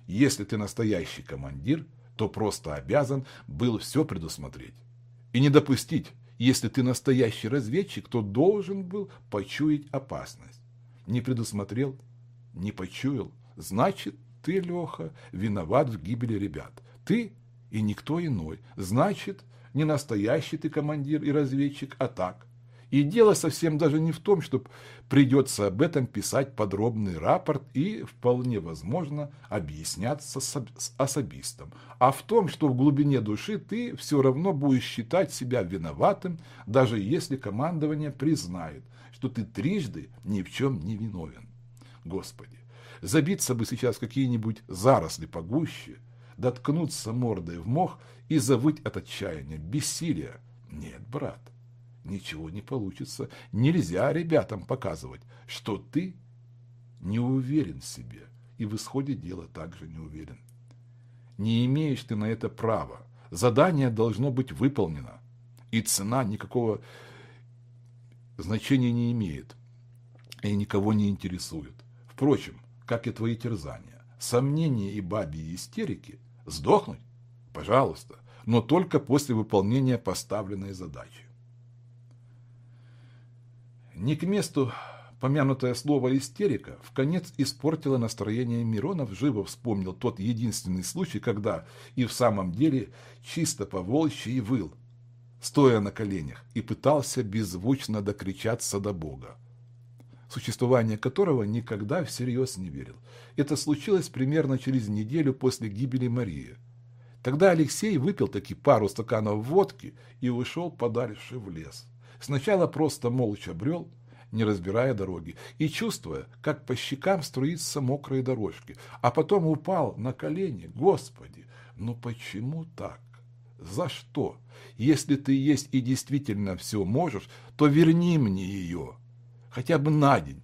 Если ты настоящий командир, то просто обязан был все предусмотреть и не допустить если ты настоящий разведчик, то должен был почуять опасность. Не предусмотрел, не почуял. Значит, ты, Леха, виноват в гибели ребят. Ты и никто иной. Значит, не настоящий ты командир и разведчик, а так. И дело совсем даже не в том, что придется об этом писать подробный рапорт и, вполне возможно, объясняться с особистом, а в том, что в глубине души ты все равно будешь считать себя виноватым, даже если командование признает, что ты трижды ни в чем не виновен. Господи, забиться бы сейчас какие-нибудь заросли погуще, доткнуться мордой в мох и завыть от отчаяния, бессилия. Нет, брат, ничего не получится. Нельзя ребятам показывать, что ты не уверен в себе и в исходе дела также не уверен. Не имеешь ты на это права. Задание должно быть выполнено. И цена никакого значения не имеет и никого не интересует. Впрочем, как и твои терзания, сомнения и бабьи истерики, сдохнуть? Пожалуйста, но только после выполнения поставленной задачи. Не к месту помянутое слово «истерика» в конец испортило настроение Миронов, живо вспомнил тот единственный случай, когда и в самом деле чисто по волчьи выл, стоя на коленях, и пытался беззвучно докричаться до Бога, существование которого никогда всерьез не верил. Это случилось примерно через неделю после гибели Марии. Тогда Алексей выпил таки пару стаканов водки и ушел подальше в лес. Сначала просто молча брел, не разбирая дороги, и чувствуя, как по щекам струится мокрые дорожки, а потом упал на колени. Господи, ну почему так? За что? Если ты есть и действительно все можешь, то верни мне ее. Хотя бы на день,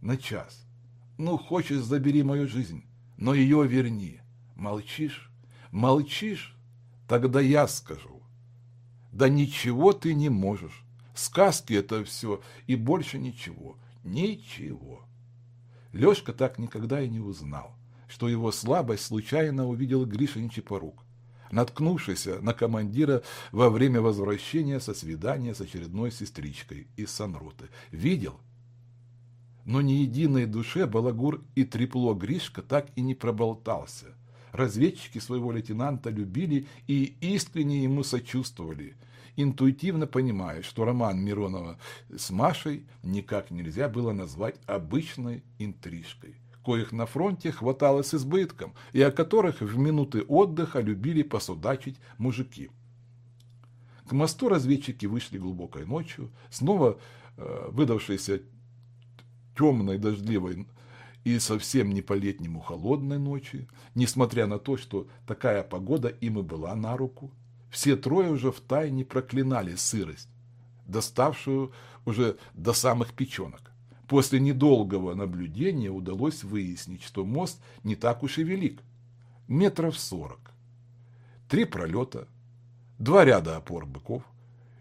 на час. Ну, хочешь, забери мою жизнь, но ее верни. Молчишь? Молчишь? Тогда я скажу. Да ничего ты не можешь. Сказки это все, и больше ничего. Ничего. Лешка так никогда и не узнал, что его слабость случайно увидел Гриша Нечипорук, наткнувшийся на командира во время возвращения со свидания с очередной сестричкой из Санруты. Видел? Но ни единой душе Балагур и трепло Гришка так и не проболтался. Разведчики своего лейтенанта любили и искренне ему сочувствовали – интуитивно понимая, что роман Миронова с Машей никак нельзя было назвать обычной интрижкой, коих на фронте хватало с избытком и о которых в минуты отдыха любили посудачить мужики. К мосту разведчики вышли глубокой ночью, снова э, выдавшейся темной, дождливой и совсем не по-летнему холодной ночи, несмотря на то, что такая погода им и была на руку. Все трое уже втайне проклинали сырость, доставшую уже до самых печенок. После недолгого наблюдения удалось выяснить, что мост не так уж и велик. Метров сорок. Три пролета, два ряда опор быков.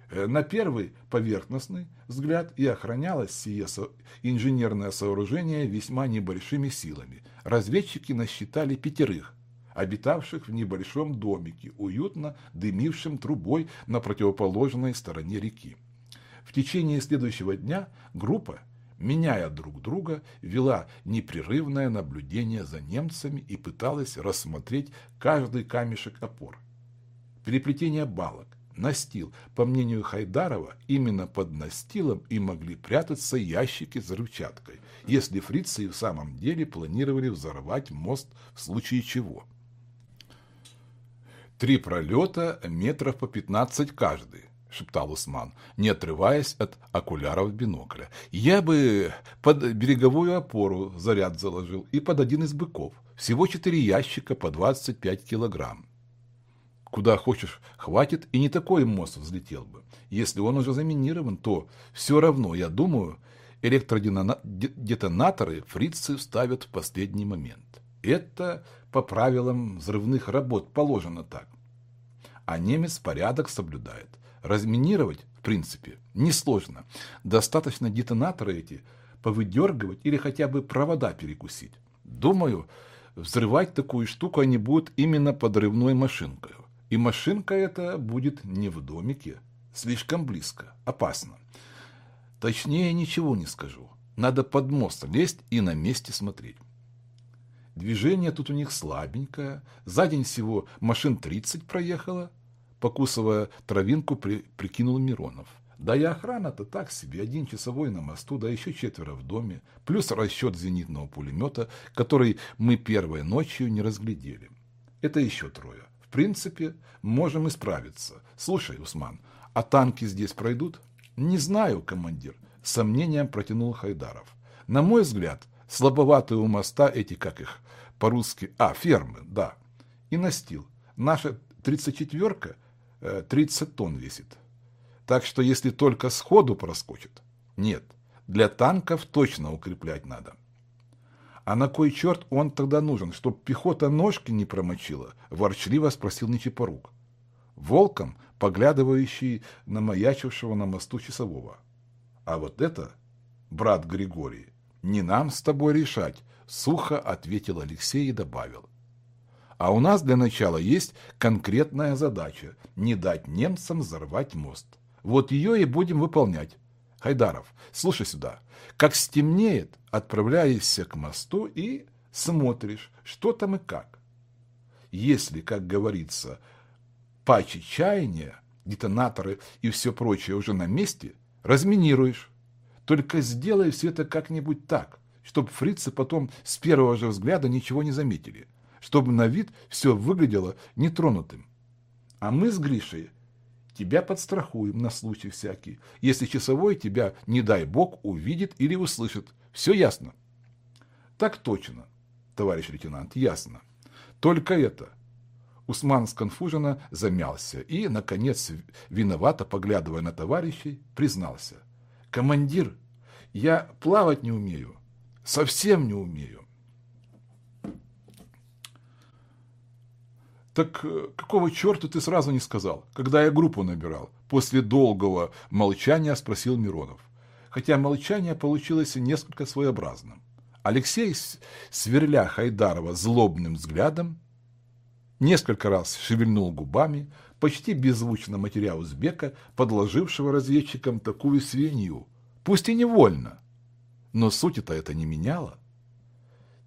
Э, на первый поверхностный взгляд и охранялось сие инженерное сооружение весьма небольшими силами. Разведчики насчитали пятерых, обитавших в небольшом домике, уютно дымившем трубой на противоположной стороне реки. В течение следующего дня группа, меняя друг друга, вела непрерывное наблюдение за немцами и пыталась рассмотреть каждый камешек опор. Переплетение балок, настил, по мнению Хайдарова, именно под настилом и могли прятаться ящики с взрывчаткой, если фрицы и в самом деле планировали взорвать мост в случае чего. Три пролета метров по пятнадцать каждый, шептал Усман, не отрываясь от окуляров бинокля. Я бы под береговую опору заряд заложил и под один из быков. Всего четыре ящика по двадцать пять килограмм. Куда хочешь, хватит, и не такой мост взлетел бы. Если он уже заминирован, то все равно, я думаю, электродетонаторы фрицы вставят в последний момент. Это по правилам взрывных работ положено так. А немец порядок соблюдает. Разминировать, в принципе, несложно. Достаточно детонаторы эти повыдергивать или хотя бы провода перекусить. Думаю, взрывать такую штуку они будут именно подрывной машинкой. И машинка эта будет не в домике, слишком близко, опасно. Точнее, ничего не скажу. Надо под мост лезть и на месте смотреть. Движение тут у них слабенькое. За день всего машин 30 проехало. Покусывая травинку, при, прикинул Миронов. Да и охрана-то так себе. Один часовой на мосту, да еще четверо в доме. Плюс расчет зенитного пулемета, который мы первой ночью не разглядели. Это еще трое. В принципе, можем исправиться. Слушай, Усман, а танки здесь пройдут? Не знаю, командир. С сомнением протянул Хайдаров. На мой взгляд, Слабоватые у моста эти, как их по-русски, а, фермы, да. И настил. Наша 34-ка 30 э, тонн весит. Так что если только сходу проскочит. Нет, для танков точно укреплять надо. А на кой черт он тогда нужен, чтоб пехота ножки не промочила? Ворчливо спросил Нечипорук. Волком, поглядывающий на маячившего на мосту часового. А вот это, брат Григорий, не нам с тобой решать, сухо ответил Алексей и добавил. А у нас для начала есть конкретная задача – не дать немцам взорвать мост. Вот ее и будем выполнять. Хайдаров, слушай сюда. Как стемнеет, отправляешься к мосту и смотришь, что там и как. Если, как говорится, пачи чаяния, детонаторы и все прочее уже на месте, разминируешь. Только сделай все это как-нибудь так, чтобы фрицы потом с первого же взгляда ничего не заметили, чтобы на вид все выглядело нетронутым. А мы с Гришей тебя подстрахуем на случай всякий, если часовой тебя, не дай бог, увидит или услышит. Все ясно? Так точно, товарищ лейтенант, ясно. Только это. Усман сконфуженно замялся и, наконец, виновато поглядывая на товарищей, признался. «Командир, я плавать не умею, совсем не умею». «Так э, какого черта ты сразу не сказал, когда я группу набирал?» После долгого молчания спросил Миронов. Хотя молчание получилось несколько своеобразным. Алексей, сверля Хайдарова злобным взглядом, несколько раз шевельнул губами, почти беззвучно матеря узбека, подложившего разведчикам такую свинью, пусть и невольно. Но суть-то это не меняло.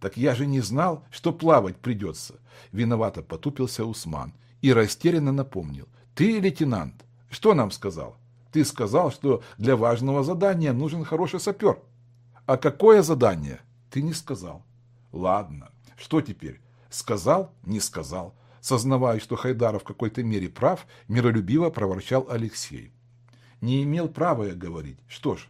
Так я же не знал, что плавать придется. Виновато потупился Усман и растерянно напомнил. Ты, лейтенант, что нам сказал? Ты сказал, что для важного задания нужен хороший сапер. А какое задание? Ты не сказал. Ладно, что теперь? Сказал, не сказал. Сознавая, что Хайдаров в какой-то мере прав, миролюбиво проворчал Алексей. Не имел права я говорить. Что ж,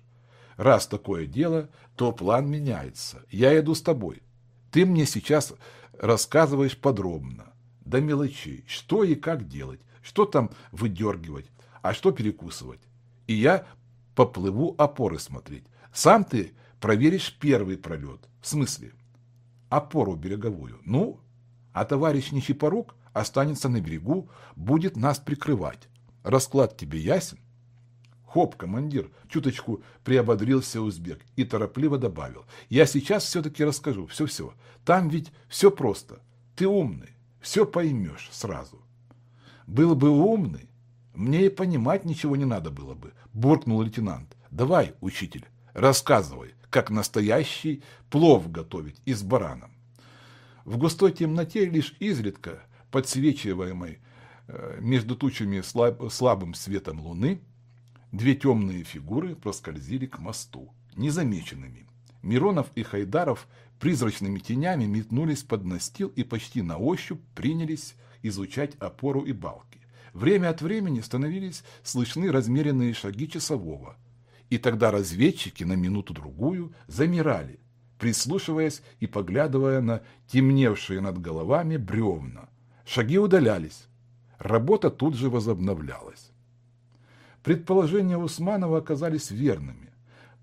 раз такое дело, то план меняется. Я иду с тобой. Ты мне сейчас рассказываешь подробно, до мелочей, что и как делать, что там выдергивать, а что перекусывать. И я поплыву опоры смотреть. Сам ты проверишь первый пролет. В смысле? Опору береговую. Ну, а товарищ Нечипорук останется на берегу, будет нас прикрывать. Расклад тебе ясен? Хоп, командир, чуточку приободрился узбек и торопливо добавил. Я сейчас все-таки расскажу, все-все. Там ведь все просто. Ты умный, все поймешь сразу. Был бы умный, мне и понимать ничего не надо было бы, буркнул лейтенант. Давай, учитель, рассказывай, как настоящий плов готовить из барана. В густой темноте лишь изредка, подсвечиваемой э, между тучами слаб, слабым светом луны, Две темные фигуры проскользили к мосту, незамеченными. Миронов и Хайдаров призрачными тенями метнулись под настил и почти на ощупь принялись изучать опору и балки. Время от времени становились слышны размеренные шаги часового. И тогда разведчики на минуту-другую замирали, прислушиваясь и поглядывая на темневшие над головами бревна. Шаги удалялись. Работа тут же возобновлялась. Предположения Усманова оказались верными.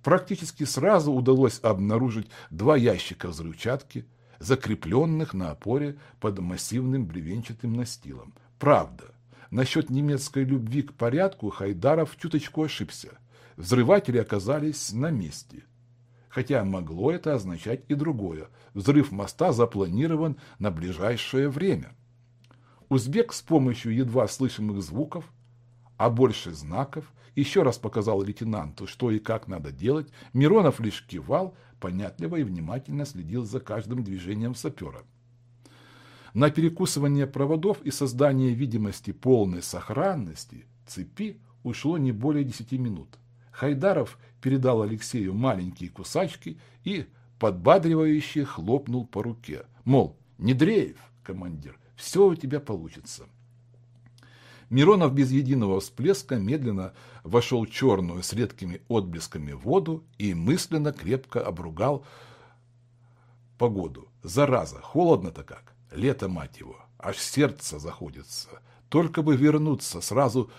Практически сразу удалось обнаружить два ящика взрывчатки, закрепленных на опоре под массивным бревенчатым настилом. Правда, насчет немецкой любви к порядку Хайдаров чуточку ошибся. Взрыватели оказались на месте. Хотя могло это означать и другое. Взрыв моста запланирован на ближайшее время. Узбек с помощью едва слышимых звуков а больше знаков, еще раз показал лейтенанту, что и как надо делать, Миронов лишь кивал, понятливо и внимательно следил за каждым движением сапера. На перекусывание проводов и создание видимости полной сохранности цепи ушло не более десяти минут. Хайдаров передал Алексею маленькие кусачки и подбадривающе хлопнул по руке. Мол, не дрейф, командир, все у тебя получится. Миронов без единого всплеска медленно вошел черную с редкими отблесками воду и мысленно крепко обругал погоду. Зараза, холодно-то как. Лето, мать его, аж сердце заходится. Только бы вернуться, сразу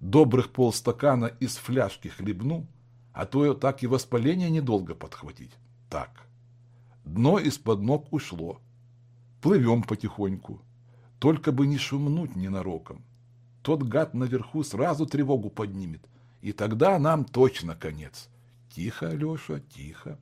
добрых полстакана из фляжки хлебну, а то так и воспаление недолго подхватить. Так, дно из-под ног ушло. Плывем потихоньку. Только бы не шумнуть ненароком тот гад наверху сразу тревогу поднимет. И тогда нам точно конец. Тихо, Алеша, тихо.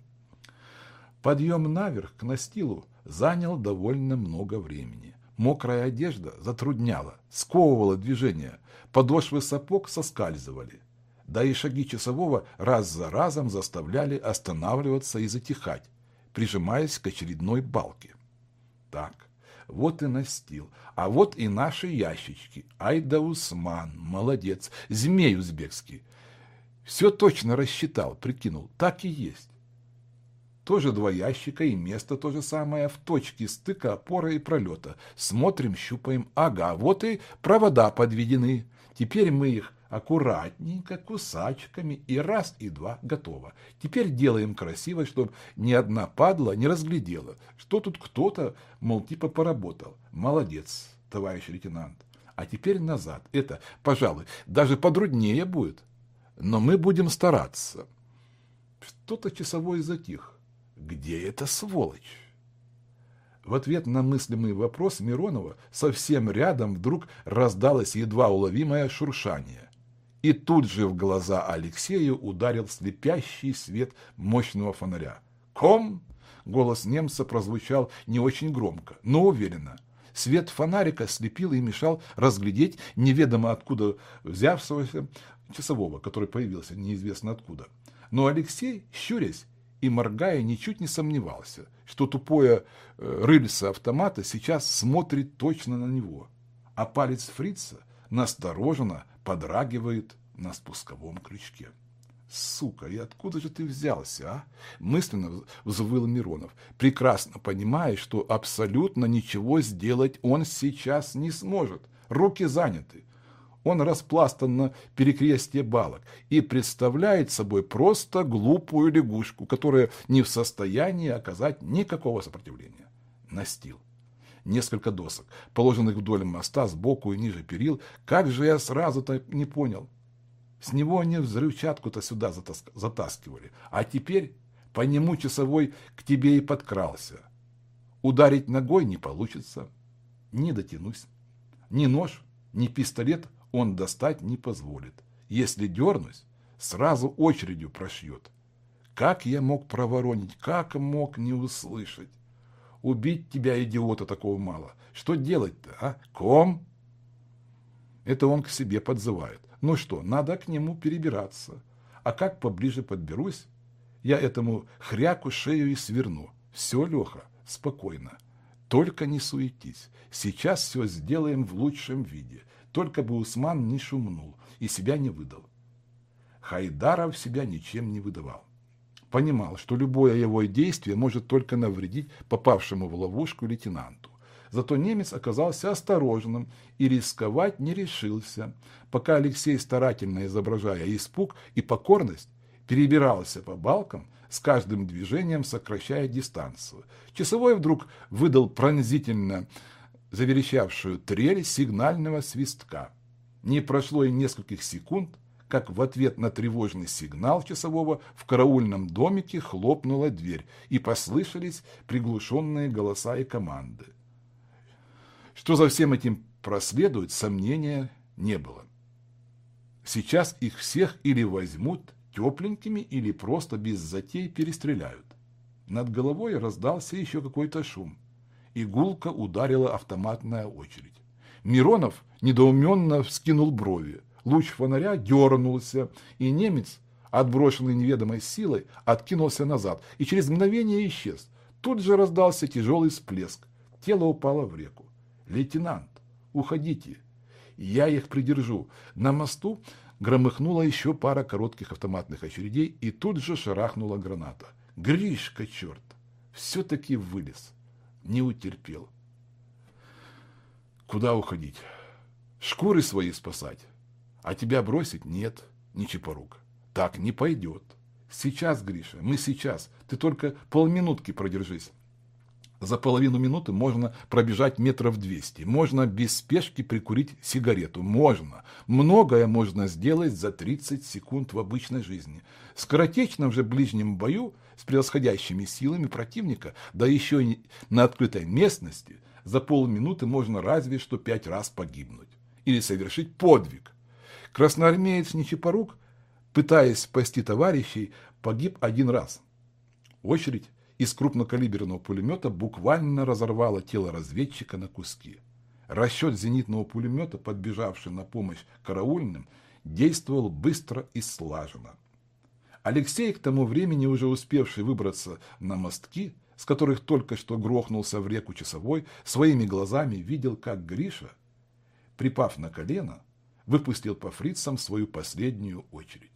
Подъем наверх к настилу занял довольно много времени. Мокрая одежда затрудняла, сковывала движение, подошвы сапог соскальзывали. Да и шаги часового раз за разом заставляли останавливаться и затихать, прижимаясь к очередной балке. Так, вот и настил. А вот и наши ящички. Ай да Усман, молодец. Змей узбекский. Все точно рассчитал, прикинул. Так и есть. Тоже два ящика и место то же самое в точке стыка опоры и пролета. Смотрим, щупаем. Ага, вот и провода подведены. Теперь мы их аккуратненько, кусачками, и раз, и два, готово. Теперь делаем красиво, чтобы ни одна падла не разглядела, что тут кто-то, мол, типа поработал. Молодец. товарищ лейтенант. А теперь назад. Это, пожалуй, даже подруднее будет. Но мы будем стараться. Что-то часовой затих. Где эта сволочь? В ответ на мыслимый вопрос Миронова совсем рядом вдруг раздалось едва уловимое шуршание. И тут же в глаза Алексею ударил слепящий свет мощного фонаря. «Ком!» — голос немца прозвучал не очень громко, но уверенно. Свет фонарика слепил и мешал разглядеть неведомо откуда взявшегося часового, который появился неизвестно откуда. Но Алексей, щурясь и моргая, ничуть не сомневался, что тупое э, рыльце автомата сейчас смотрит точно на него, а палец фрица настороженно подрагивает на спусковом крючке. «Сука, и откуда же ты взялся, а?» Мысленно взвыл Миронов, прекрасно понимая, что абсолютно ничего сделать он сейчас не сможет. Руки заняты. Он распластан на перекрестье балок и представляет собой просто глупую лягушку, которая не в состоянии оказать никакого сопротивления. Настил несколько досок, положенных вдоль моста сбоку и ниже перил. Как же я сразу-то не понял. С него они взрывчатку-то сюда затаскивали, а теперь по нему часовой к тебе и подкрался. Ударить ногой не получится, не дотянусь. Ни нож, ни пистолет он достать не позволит. Если дернусь, сразу очередью прошьет. Как я мог проворонить, как мог не услышать? Убить тебя, идиота, такого мало. Что делать-то, а? Ком? Это он к себе подзывает. Ну что, надо к нему перебираться. А как поближе подберусь, я этому хряку шею и сверну. Все, Леха, спокойно. Только не суетись. Сейчас все сделаем в лучшем виде. Только бы Усман не шумнул и себя не выдал. Хайдаров себя ничем не выдавал понимал, что любое его действие может только навредить попавшему в ловушку лейтенанту. Зато немец оказался осторожным и рисковать не решился, пока Алексей, старательно изображая испуг и покорность, перебирался по балкам, с каждым движением сокращая дистанцию. Часовой вдруг выдал пронзительно заверещавшую трель сигнального свистка. Не прошло и нескольких секунд, как в ответ на тревожный сигнал часового в караульном домике хлопнула дверь, и послышались приглушенные голоса и команды. Что за всем этим проследует, сомнения не было. Сейчас их всех или возьмут тепленькими, или просто без затей перестреляют. Над головой раздался еще какой-то шум, и гулко ударила автоматная очередь. Миронов недоуменно вскинул брови. Луч фонаря дернулся, и немец, отброшенный неведомой силой, откинулся назад и через мгновение исчез. Тут же раздался тяжелый всплеск. Тело упало в реку. «Лейтенант, уходите, я их придержу». На мосту громыхнула еще пара коротких автоматных очередей, и тут же шарахнула граната. «Гришка, черт! Все-таки вылез. Не утерпел». «Куда уходить? Шкуры свои спасать?» А тебя бросить нет, не чепорук. Так не пойдет. Сейчас, Гриша, мы сейчас. Ты только полминутки продержись. За половину минуты можно пробежать метров двести. Можно без спешки прикурить сигарету. Можно. Многое можно сделать за 30 секунд в обычной жизни. В скоротечном же ближнем бою с превосходящими силами противника, да еще и на открытой местности, за полминуты можно разве что пять раз погибнуть. Или совершить подвиг – Красноармеец Нечипорук, пытаясь спасти товарищей, погиб один раз. Очередь из крупнокалиберного пулемета буквально разорвала тело разведчика на куски. Расчет зенитного пулемета, подбежавший на помощь караульным, действовал быстро и слаженно. Алексей, к тому времени уже успевший выбраться на мостки, с которых только что грохнулся в реку часовой, своими глазами видел, как Гриша, припав на колено, выпустил по фрицам свою последнюю очередь.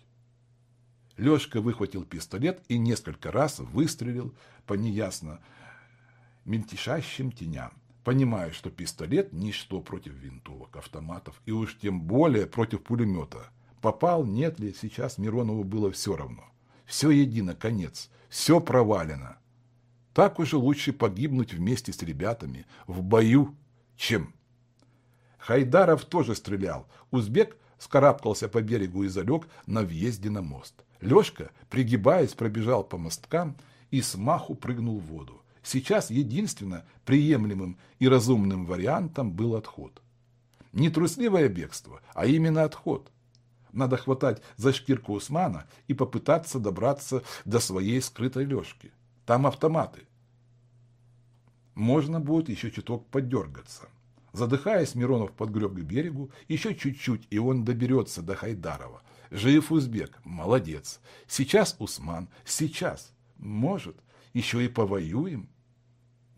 Лешка выхватил пистолет и несколько раз выстрелил по неясно мельтешащим теням, понимая, что пистолет – ничто против винтовок, автоматов и уж тем более против пулемета. Попал, нет ли, сейчас Миронову было все равно. Все едино, конец, все провалено. Так уже лучше погибнуть вместе с ребятами в бою, чем Хайдаров тоже стрелял. Узбек скарабкался по берегу и залег на въезде на мост. Лешка, пригибаясь, пробежал по мосткам и смаху прыгнул в воду. Сейчас единственно приемлемым и разумным вариантом был отход. Не трусливое бегство, а именно отход. Надо хватать за шкирку Усмана и попытаться добраться до своей скрытой лёжки. Там автоматы. Можно будет еще чуток подергаться. Задыхаясь, Миронов подгреб к берегу, еще чуть-чуть, и он доберется до Хайдарова. Жив узбек, молодец. Сейчас Усман, сейчас. Может, еще и повоюем.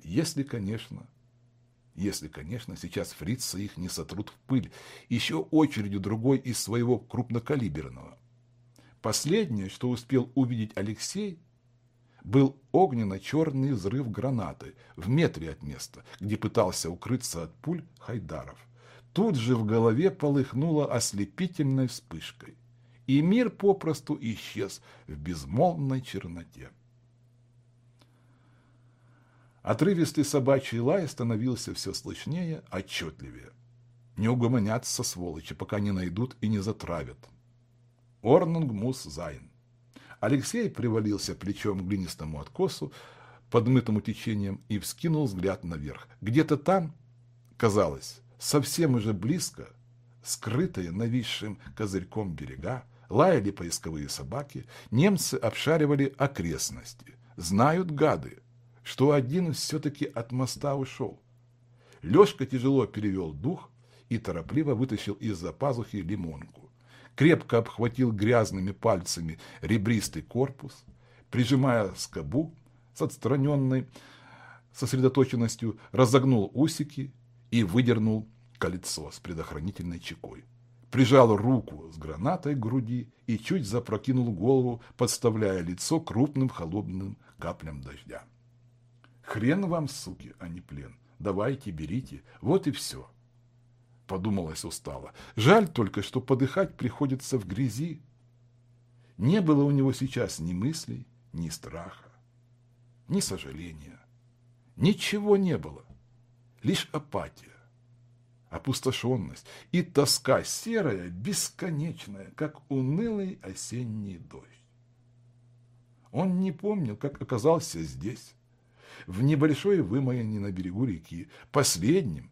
Если, конечно, если, конечно, сейчас фрицы их не сотрут в пыль, еще очередью другой из своего крупнокалиберного. Последнее, что успел увидеть Алексей, был огненно-черный взрыв гранаты в метре от места, где пытался укрыться от пуль Хайдаров. Тут же в голове полыхнуло ослепительной вспышкой, и мир попросту исчез в безмолвной черноте. Отрывистый собачий лай становился все слышнее, отчетливее. Не угомонятся сволочи, пока не найдут и не затравят. Ordnung muss sein. Алексей привалился плечом к глинистому откосу, подмытому течением, и вскинул взгляд наверх. Где-то там, казалось, совсем уже близко, скрытые нависшим козырьком берега, лаяли поисковые собаки, немцы обшаривали окрестности. Знают гады, что один все-таки от моста ушел. Лешка тяжело перевел дух и торопливо вытащил из-за пазухи лимонку крепко обхватил грязными пальцами ребристый корпус, прижимая скобу с отстраненной сосредоточенностью, разогнул усики и выдернул кольцо с предохранительной чекой. Прижал руку с гранатой к груди и чуть запрокинул голову, подставляя лицо крупным холодным каплям дождя. «Хрен вам, суки, а не плен. Давайте, берите. Вот и все подумалось устало. Жаль только, что подыхать приходится в грязи. Не было у него сейчас ни мыслей, ни страха, ни сожаления. Ничего не было. Лишь апатия, опустошенность и тоска серая, бесконечная, как унылый осенний дождь. Он не помнил, как оказался здесь, в небольшой вымоине на берегу реки, последним,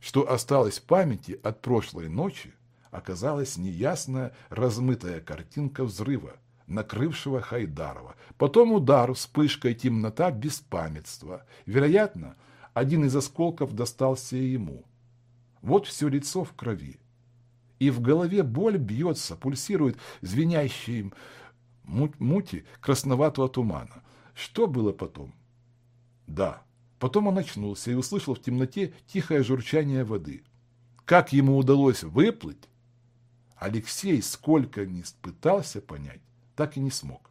что осталось в памяти от прошлой ночи, оказалась неясная размытая картинка взрыва, накрывшего Хайдарова. Потом удар, вспышка и темнота беспамятства. Вероятно, один из осколков достался ему. Вот все лицо в крови. И в голове боль бьется, пульсирует звенящей мути красноватого тумана. Что было потом? Да, Потом он очнулся и услышал в темноте тихое журчание воды. Как ему удалось выплыть, Алексей сколько ни пытался понять, так и не смог.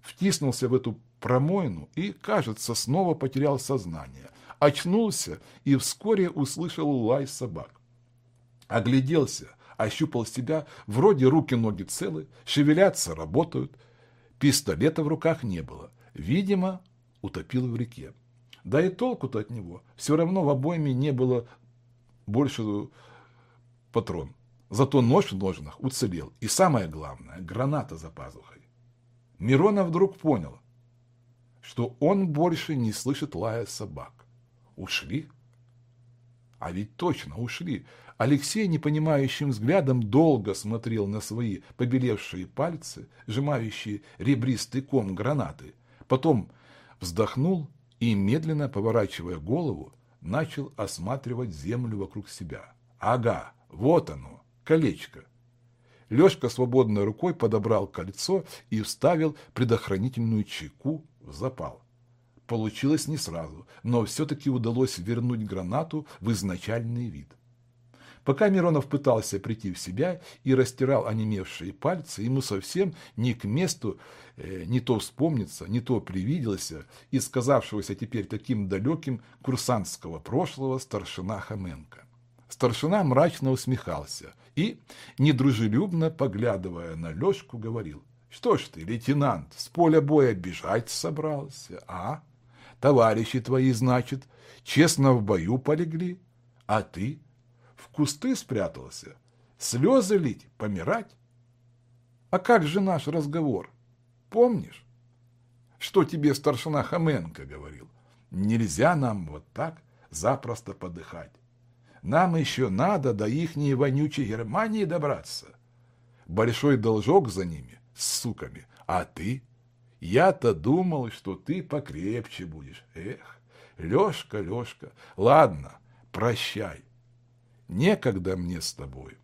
Втиснулся в эту промоину и, кажется, снова потерял сознание. Очнулся и вскоре услышал лай собак. Огляделся, ощупал себя, вроде руки-ноги целы, шевелятся, работают. Пистолета в руках не было. Видимо, утопил в реке. Да и толку-то от него. Все равно в обойме не было больше патрон. Зато нож в ножнах уцелел. И самое главное, граната за пазухой. Миронов вдруг понял, что он больше не слышит лая собак. Ушли? А ведь точно ушли. Алексей непонимающим взглядом долго смотрел на свои побелевшие пальцы, сжимающие ребристый ком гранаты. Потом вздохнул и, медленно поворачивая голову, начал осматривать землю вокруг себя. Ага, вот оно, колечко. Лешка свободной рукой подобрал кольцо и вставил предохранительную чеку в запал. Получилось не сразу, но все-таки удалось вернуть гранату в изначальный вид. Пока Миронов пытался прийти в себя и растирал онемевшие пальцы, ему совсем не к месту э, не то вспомнится, не то привиделся из сказавшегося теперь таким далеким курсантского прошлого старшина Хоменко. Старшина мрачно усмехался и, недружелюбно поглядывая на Лешку, говорил, «Что ж ты, лейтенант, с поля боя бежать собрался, а? Товарищи твои, значит, честно в бою полегли, а ты кусты спрятался? Слезы лить? Помирать? А как же наш разговор? Помнишь? Что тебе старшина Хоменко говорил? Нельзя нам вот так запросто подыхать. Нам еще надо до ихней вонючей Германии добраться. Большой должок за ними, с суками. А ты? Я-то думал, что ты покрепче будешь. Эх, Лешка, Лешка, ладно, прощай. Некогда мне с тобой.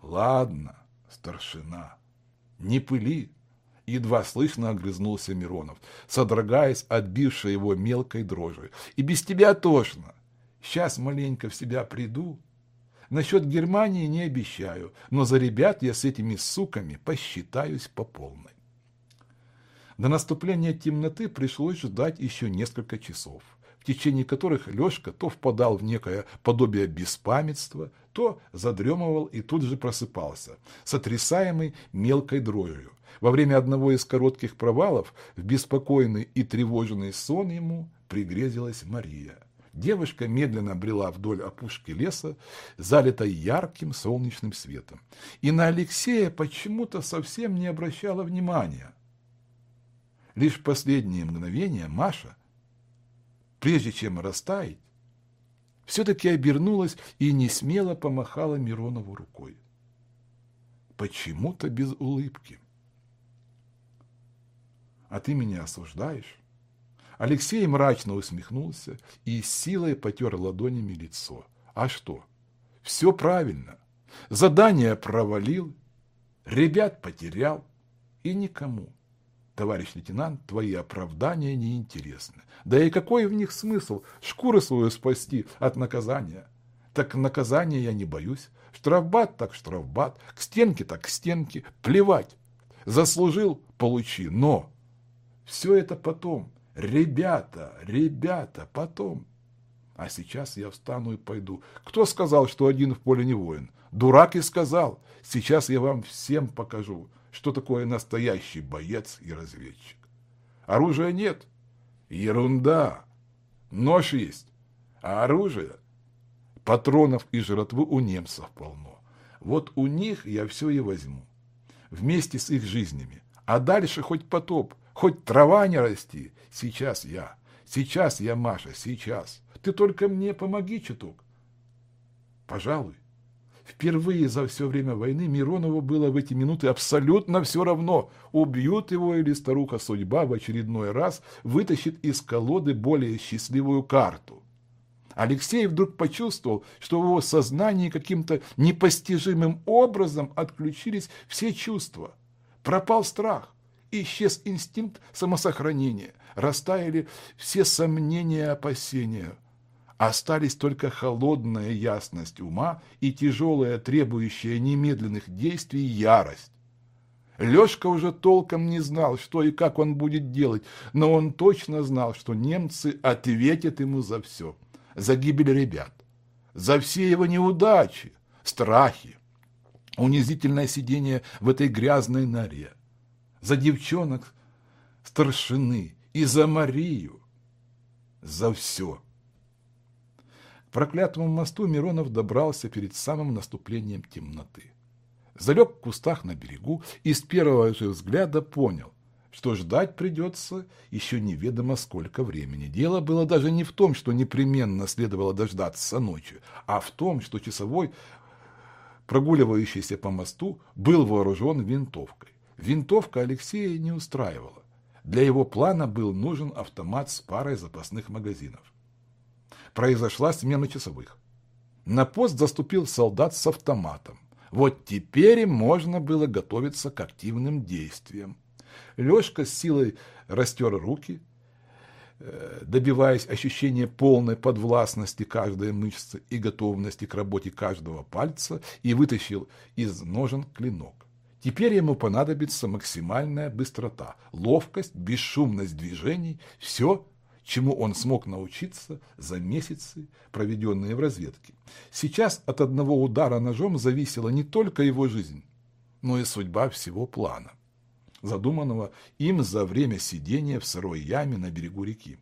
Ладно, старшина, не пыли. Едва слышно огрызнулся Миронов, содрогаясь от бившей его мелкой дрожи. И без тебя тошно. Сейчас маленько в себя приду. Насчет Германии не обещаю, но за ребят я с этими суками посчитаюсь по полной. До наступления темноты пришлось ждать еще несколько часов, течение которых Лешка то впадал в некое подобие беспамятства, то задремывал и тут же просыпался, сотрясаемый мелкой дрожью. Во время одного из коротких провалов в беспокойный и тревожный сон ему пригрезилась Мария. Девушка медленно брела вдоль опушки леса, залитой ярким солнечным светом. И на Алексея почему-то совсем не обращала внимания. Лишь в последние мгновения Маша, прежде чем растаять, все-таки обернулась и не смело помахала Миронову рукой. Почему-то без улыбки. «А ты меня осуждаешь?» Алексей мрачно усмехнулся и силой потер ладонями лицо. А что? Все правильно. Задание провалил, ребят потерял и никому. Товарищ лейтенант, твои оправдания неинтересны. Да и какой в них смысл шкуру свою спасти от наказания? Так наказания я не боюсь. Штрафбат так штрафбат, к стенке так к стенке, плевать. Заслужил – получи, но все это потом. Ребята, ребята, потом. А сейчас я встану и пойду. Кто сказал, что один в поле не воин? Дурак и сказал. Сейчас я вам всем покажу, что такое настоящий боец и разведчик. Оружия нет. Ерунда. Нож есть. А оружие? Патронов и жратвы у немцев полно. Вот у них я все и возьму. Вместе с их жизнями. А дальше хоть потоп, хоть трава не расти. Сейчас я. Сейчас я, Маша, сейчас. Ты только мне помоги чуток. Пожалуй. Впервые за все время войны Миронову было в эти минуты абсолютно все равно, убьют его или старуха судьба в очередной раз вытащит из колоды более счастливую карту. Алексей вдруг почувствовал, что в его сознании каким-то непостижимым образом отключились все чувства. Пропал страх, исчез инстинкт самосохранения, растаяли все сомнения и опасения. Остались только холодная ясность ума и тяжелая, требующая немедленных действий, ярость. Лешка уже толком не знал, что и как он будет делать, но он точно знал, что немцы ответят ему за все. За гибель ребят, за все его неудачи, страхи, унизительное сидение в этой грязной норе, за девчонок старшины и за Марию, за все проклятому мосту Миронов добрался перед самым наступлением темноты. Залег в кустах на берегу и с первого взгляда понял, что ждать придется еще неведомо сколько времени. Дело было даже не в том, что непременно следовало дождаться ночи, а в том, что часовой, прогуливающийся по мосту, был вооружен винтовкой. Винтовка Алексея не устраивала. Для его плана был нужен автомат с парой запасных магазинов произошла смена часовых. На пост заступил солдат с автоматом. Вот теперь им можно было готовиться к активным действиям. Лешка с силой растер руки, э, добиваясь ощущения полной подвластности каждой мышцы и готовности к работе каждого пальца, и вытащил из ножен клинок. Теперь ему понадобится максимальная быстрота, ловкость, бесшумность движений, все чему он смог научиться за месяцы, проведенные в разведке. Сейчас от одного удара ножом зависела не только его жизнь, но и судьба всего плана, задуманного им за время сидения в сырой яме на берегу реки.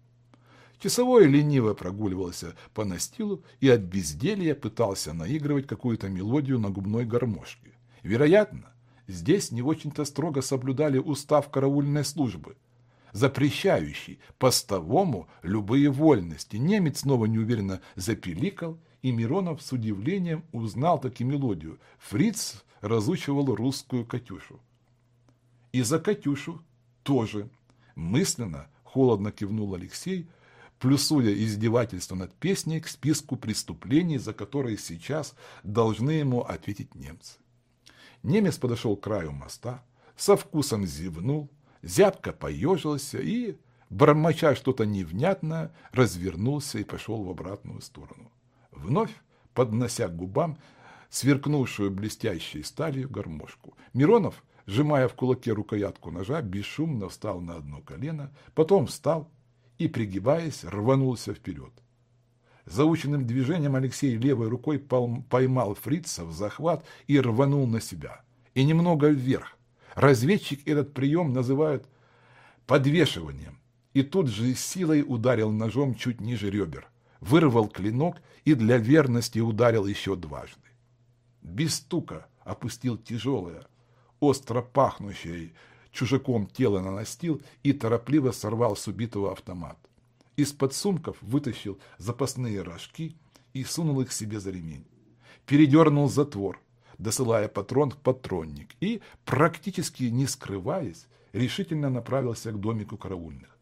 Часовой лениво прогуливался по настилу и от безделья пытался наигрывать какую-то мелодию на губной гармошке. Вероятно, здесь не очень-то строго соблюдали устав караульной службы, запрещающий постовому любые вольности. Немец снова неуверенно запеликал, и Миронов с удивлением узнал таки мелодию. Фриц разучивал русскую «Катюшу». И за «Катюшу» тоже. Мысленно, холодно кивнул Алексей – плюсуя издевательство над песней к списку преступлений, за которые сейчас должны ему ответить немцы. Немец подошел к краю моста, со вкусом зевнул, зябко поежился и, бормоча что-то невнятное, развернулся и пошел в обратную сторону. Вновь, поднося к губам сверкнувшую блестящей сталью гармошку, Миронов, сжимая в кулаке рукоятку ножа, бесшумно встал на одно колено, потом встал, и, пригибаясь, рванулся вперед. Заученным движением Алексей левой рукой поймал фрица в захват и рванул на себя. И немного вверх. Разведчик этот прием называют подвешиванием. И тут же силой ударил ножом чуть ниже ребер. Вырвал клинок и для верности ударил еще дважды. Без стука опустил тяжелое, остро пахнущее чужаком тело на настил и торопливо сорвал с убитого автомат. Из-под сумков вытащил запасные рожки и сунул их себе за ремень. Передернул затвор, досылая патрон в патронник и, практически не скрываясь, решительно направился к домику караульных.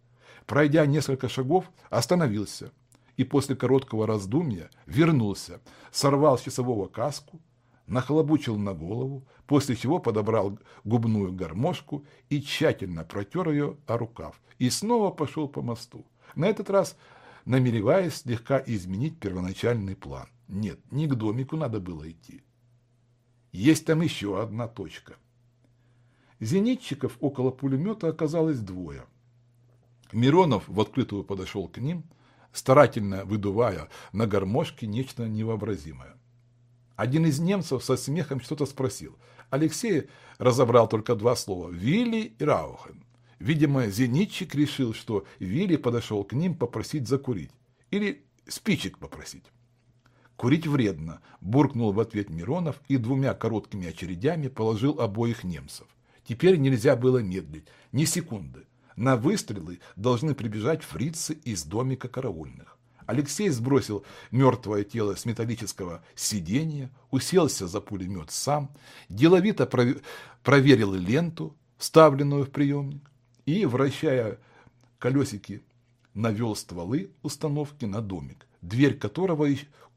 Пройдя несколько шагов, остановился и после короткого раздумья вернулся, сорвал с часового каску, нахлобучил на голову, после чего подобрал губную гармошку и тщательно протер ее о рукав, и снова пошел по мосту, на этот раз намереваясь слегка изменить первоначальный план. Нет, не к домику надо было идти. Есть там еще одна точка. Зенитчиков около пулемета оказалось двое. Миронов в открытую подошел к ним, старательно выдувая на гармошке нечто невообразимое. Один из немцев со смехом что-то спросил. Алексей разобрал только два слова – Вилли и Раухен. Видимо, зенитчик решил, что Вилли подошел к ним попросить закурить. Или спичек попросить. Курить вредно, буркнул в ответ Миронов и двумя короткими очередями положил обоих немцев. Теперь нельзя было медлить, ни секунды. На выстрелы должны прибежать фрицы из домика караульных. Алексей сбросил мертвое тело с металлического сиденья, уселся за пулемет сам, деловито проверил ленту, вставленную в приемник, и, вращая колесики, навел стволы установки на домик, дверь которого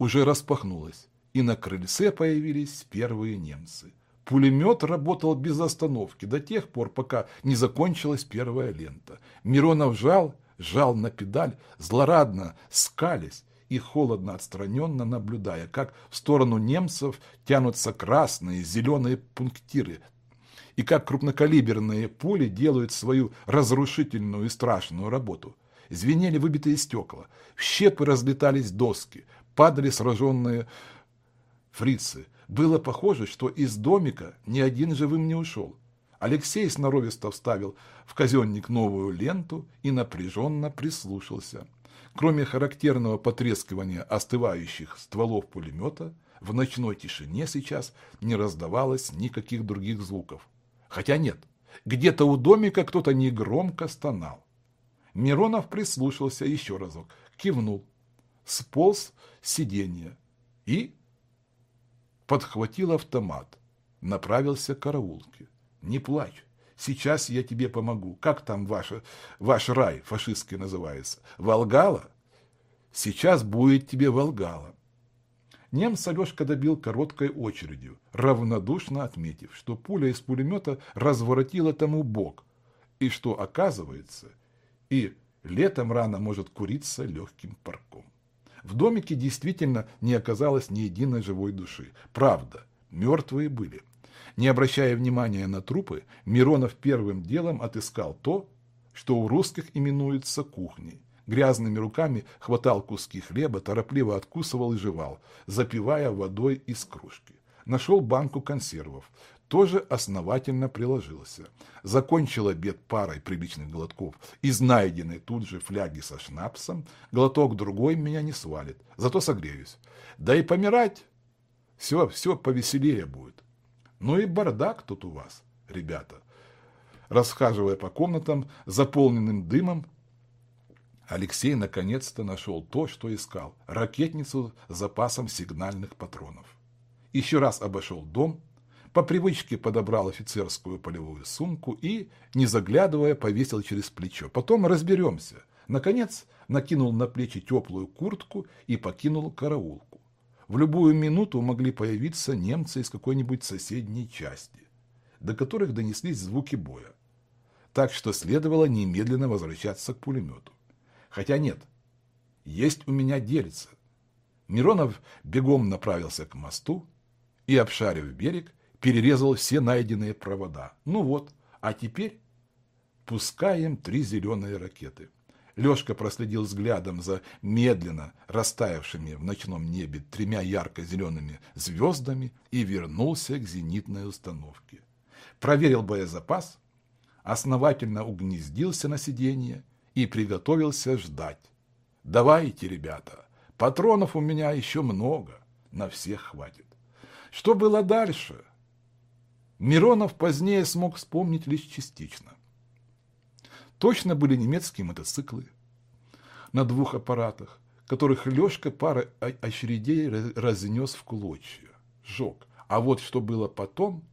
уже распахнулась, и на крыльце появились первые немцы. Пулемет работал без остановки до тех пор, пока не закончилась первая лента. Миронов жал жал на педаль, злорадно скались и холодно отстраненно наблюдая, как в сторону немцев тянутся красные, зеленые пунктиры, и как крупнокалиберные пули делают свою разрушительную и страшную работу. Звенели выбитые стекла, в щепы разлетались доски, падали сраженные фрицы. Было похоже, что из домика ни один живым не ушел. Алексей сноровисто вставил в казенник новую ленту и напряженно прислушался. Кроме характерного потрескивания остывающих стволов пулемета, в ночной тишине сейчас не раздавалось никаких других звуков. Хотя нет, где-то у домика кто-то негромко стонал. Миронов прислушался еще разок, кивнул, сполз с сиденья и подхватил автомат, направился к караулке. Не плачь. Сейчас я тебе помогу. Как там ваша, ваш рай фашистский называется? Волгала? Сейчас будет тебе Волгала. Немца Алешка добил короткой очередью, равнодушно отметив, что пуля из пулемета разворотила тому бок, и что, оказывается, и летом рано может куриться легким парком. В домике действительно не оказалось ни единой живой души. Правда, мертвые были – не обращая внимания на трупы, Миронов первым делом отыскал то, что у русских именуется кухней. Грязными руками хватал куски хлеба, торопливо откусывал и жевал, запивая водой из кружки. Нашел банку консервов, тоже основательно приложился. Закончил обед парой приличных глотков из найденной тут же фляги со шнапсом. Глоток другой меня не свалит, зато согреюсь. Да и помирать все, все повеселее будет. Ну и бардак тут у вас, ребята. Расхаживая по комнатам, заполненным дымом, Алексей наконец-то нашел то, что искал – ракетницу с запасом сигнальных патронов. Еще раз обошел дом, по привычке подобрал офицерскую полевую сумку и, не заглядывая, повесил через плечо. Потом разберемся. Наконец, накинул на плечи теплую куртку и покинул караулку. В любую минуту могли появиться немцы из какой-нибудь соседней части, до которых донеслись звуки боя. Так что следовало немедленно возвращаться к пулемету. Хотя нет, есть у меня дельце. Миронов бегом направился к мосту и, обшарив берег, перерезал все найденные провода. Ну вот, а теперь пускаем три зеленые ракеты. Лешка проследил взглядом за медленно растаявшими в ночном небе тремя ярко-зелеными звездами и вернулся к зенитной установке. Проверил боезапас, основательно угнездился на сиденье и приготовился ждать. Давайте, ребята, патронов у меня еще много, на всех хватит. Что было дальше? Миронов позднее смог вспомнить лишь частично. Точно были немецкие мотоциклы на двух аппаратах, которых Лешка пара очередей разнес в клочья, сжег. А вот что было потом,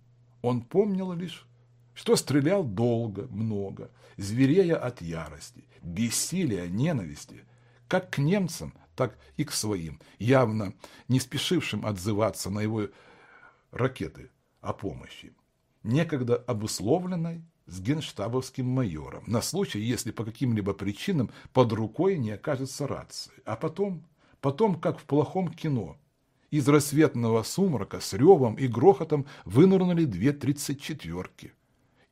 он помнил лишь что стрелял долго, много, зверея от ярости, бессилия, ненависти, как к немцам, так и к своим, явно не спешившим отзываться на его ракеты о помощи, некогда обусловленной с генштабовским майором, на случай, если по каким-либо причинам под рукой не окажется рации. А потом, потом, как в плохом кино, из рассветного сумрака с ревом и грохотом вынырнули две тридцать четверки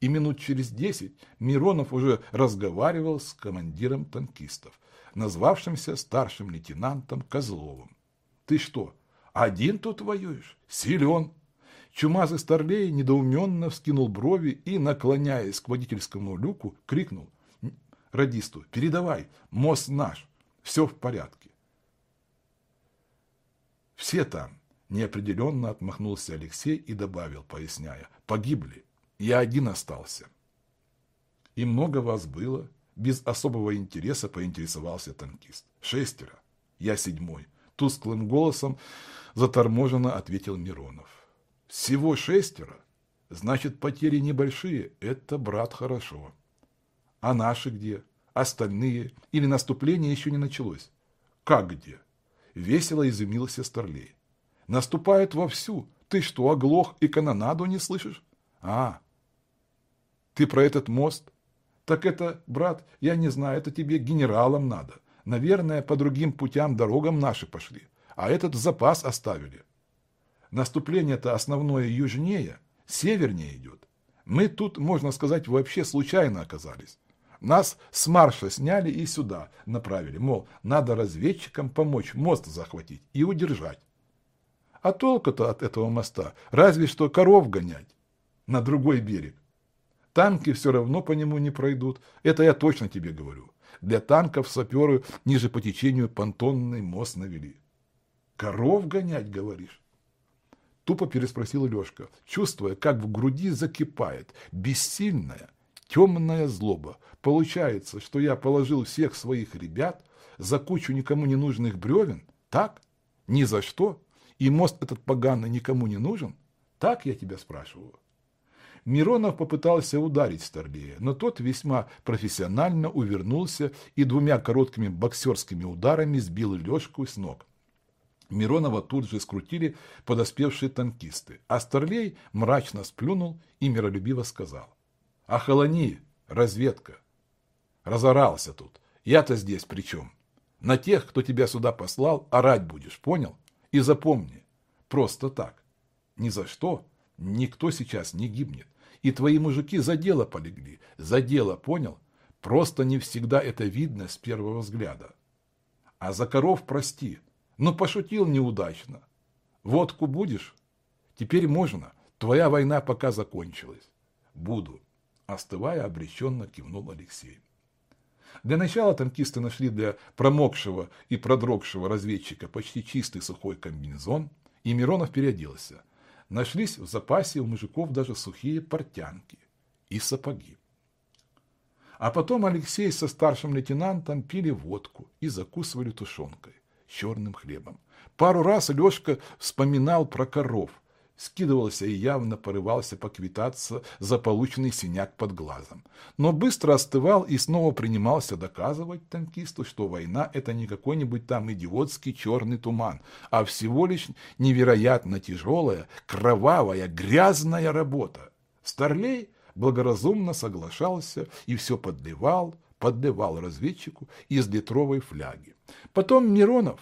и минут через десять Миронов уже разговаривал с командиром танкистов, назвавшимся старшим лейтенантом Козловым. «Ты что, один тут воюешь? Силен!» Чумазый старлей недоуменно вскинул брови и, наклоняясь к водительскому люку, крикнул радисту «Передавай, мост наш, все в порядке». «Все там», – неопределенно отмахнулся Алексей и добавил, поясняя, «погибли, я один остался. И много вас было? Без особого интереса поинтересовался танкист. Шестеро. Я седьмой. Тусклым голосом заторможенно ответил Миронов. Всего шестеро? Значит, потери небольшие. Это, брат, хорошо. А наши где? Остальные? Или наступление еще не началось? Как где? Весело изумился Старлей. Наступают вовсю. Ты что, оглох и канонаду не слышишь? А, ты про этот мост? Так это, брат, я не знаю, это тебе генералам надо. Наверное, по другим путям дорогам наши пошли, а этот запас оставили. Наступление-то основное южнее, севернее идет. Мы тут, можно сказать, вообще случайно оказались. Нас с марша сняли и сюда направили, мол, надо разведчикам помочь мост захватить и удержать. А толку-то от этого моста разве что коров гонять на другой берег. Танки все равно по нему не пройдут. Это я точно тебе говорю. Для танков саперы ниже по течению понтонный мост навели. Коров гонять, говоришь? Тупо переспросил Лешка, чувствуя, как в груди закипает бессильная, темная злоба. Получается, что я положил всех своих ребят за кучу никому не нужных бревен? Так? Ни за что? И мост этот поганый никому не нужен? Так я тебя спрашиваю? Миронов попытался ударить Старлея, но тот весьма профессионально увернулся и двумя короткими боксерскими ударами сбил Лешку с ног. Миронова тут же скрутили подоспевшие танкисты, а Старлей мрачно сплюнул и миролюбиво сказал. «Охолони, разведка!» Разорался тут. Я-то здесь при чем? На тех, кто тебя сюда послал, орать будешь, понял? И запомни, просто так. Ни за что никто сейчас не гибнет. И твои мужики за дело полегли. За дело, понял? Просто не всегда это видно с первого взгляда. А за коров прости. Но пошутил неудачно. Водку будешь? Теперь можно. Твоя война пока закончилась. Буду. Остывая, обреченно кивнул Алексей. Для начала танкисты нашли для промокшего и продрогшего разведчика почти чистый сухой комбинезон, и Миронов переоделся. Нашлись в запасе у мужиков даже сухие портянки и сапоги. А потом Алексей со старшим лейтенантом пили водку и закусывали тушенкой, черным хлебом. Пару раз Лешка вспоминал про коров – скидывался и явно порывался поквитаться за полученный синяк под глазом. Но быстро остывал и снова принимался доказывать танкисту, что война – это не какой-нибудь там идиотский черный туман, а всего лишь невероятно тяжелая, кровавая, грязная работа. Старлей благоразумно соглашался и все подливал, подливал разведчику из литровой фляги. Потом Миронов,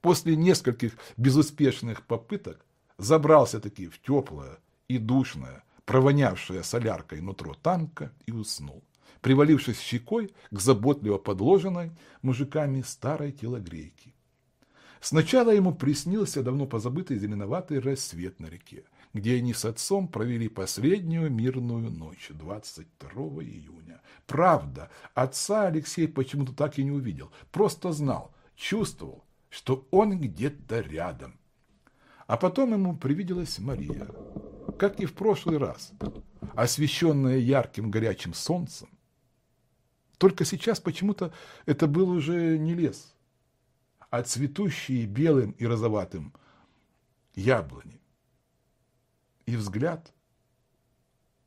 после нескольких безуспешных попыток, забрался-таки в теплое и душное, провонявшее соляркой нутро танка и уснул, привалившись щекой к заботливо подложенной мужиками старой телогрейки. Сначала ему приснился давно позабытый зеленоватый рассвет на реке, где они с отцом провели последнюю мирную ночь 22 июня. Правда, отца Алексей почему-то так и не увидел, просто знал, чувствовал, что он где-то рядом, а потом ему привиделась Мария, как и в прошлый раз, освещенная ярким горячим солнцем. Только сейчас почему-то это был уже не лес, а цветущие белым и розоватым яблони. И взгляд,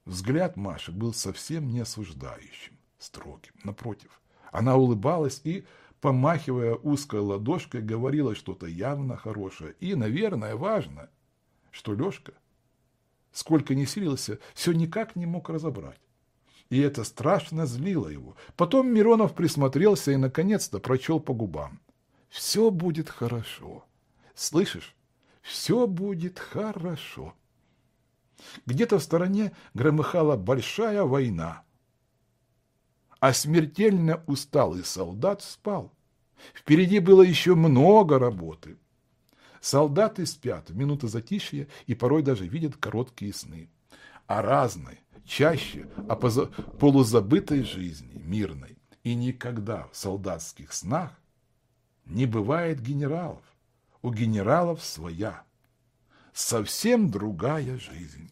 взгляд Маши был совсем не осуждающим, строгим. Напротив, она улыбалась и помахивая узкой ладошкой, говорила что-то явно хорошее. И, наверное, важно, что Лешка, сколько ни силился, все никак не мог разобрать. И это страшно злило его. Потом Миронов присмотрелся и, наконец-то, прочел по губам. «Все будет хорошо. Слышишь? Все будет хорошо». Где-то в стороне громыхала большая война – а смертельно усталый солдат спал. Впереди было еще много работы. Солдаты спят в минуты затишья и порой даже видят короткие сны. О разной, чаще о полузабытой жизни, мирной. И никогда в солдатских снах не бывает генералов. У генералов своя, совсем другая жизнь.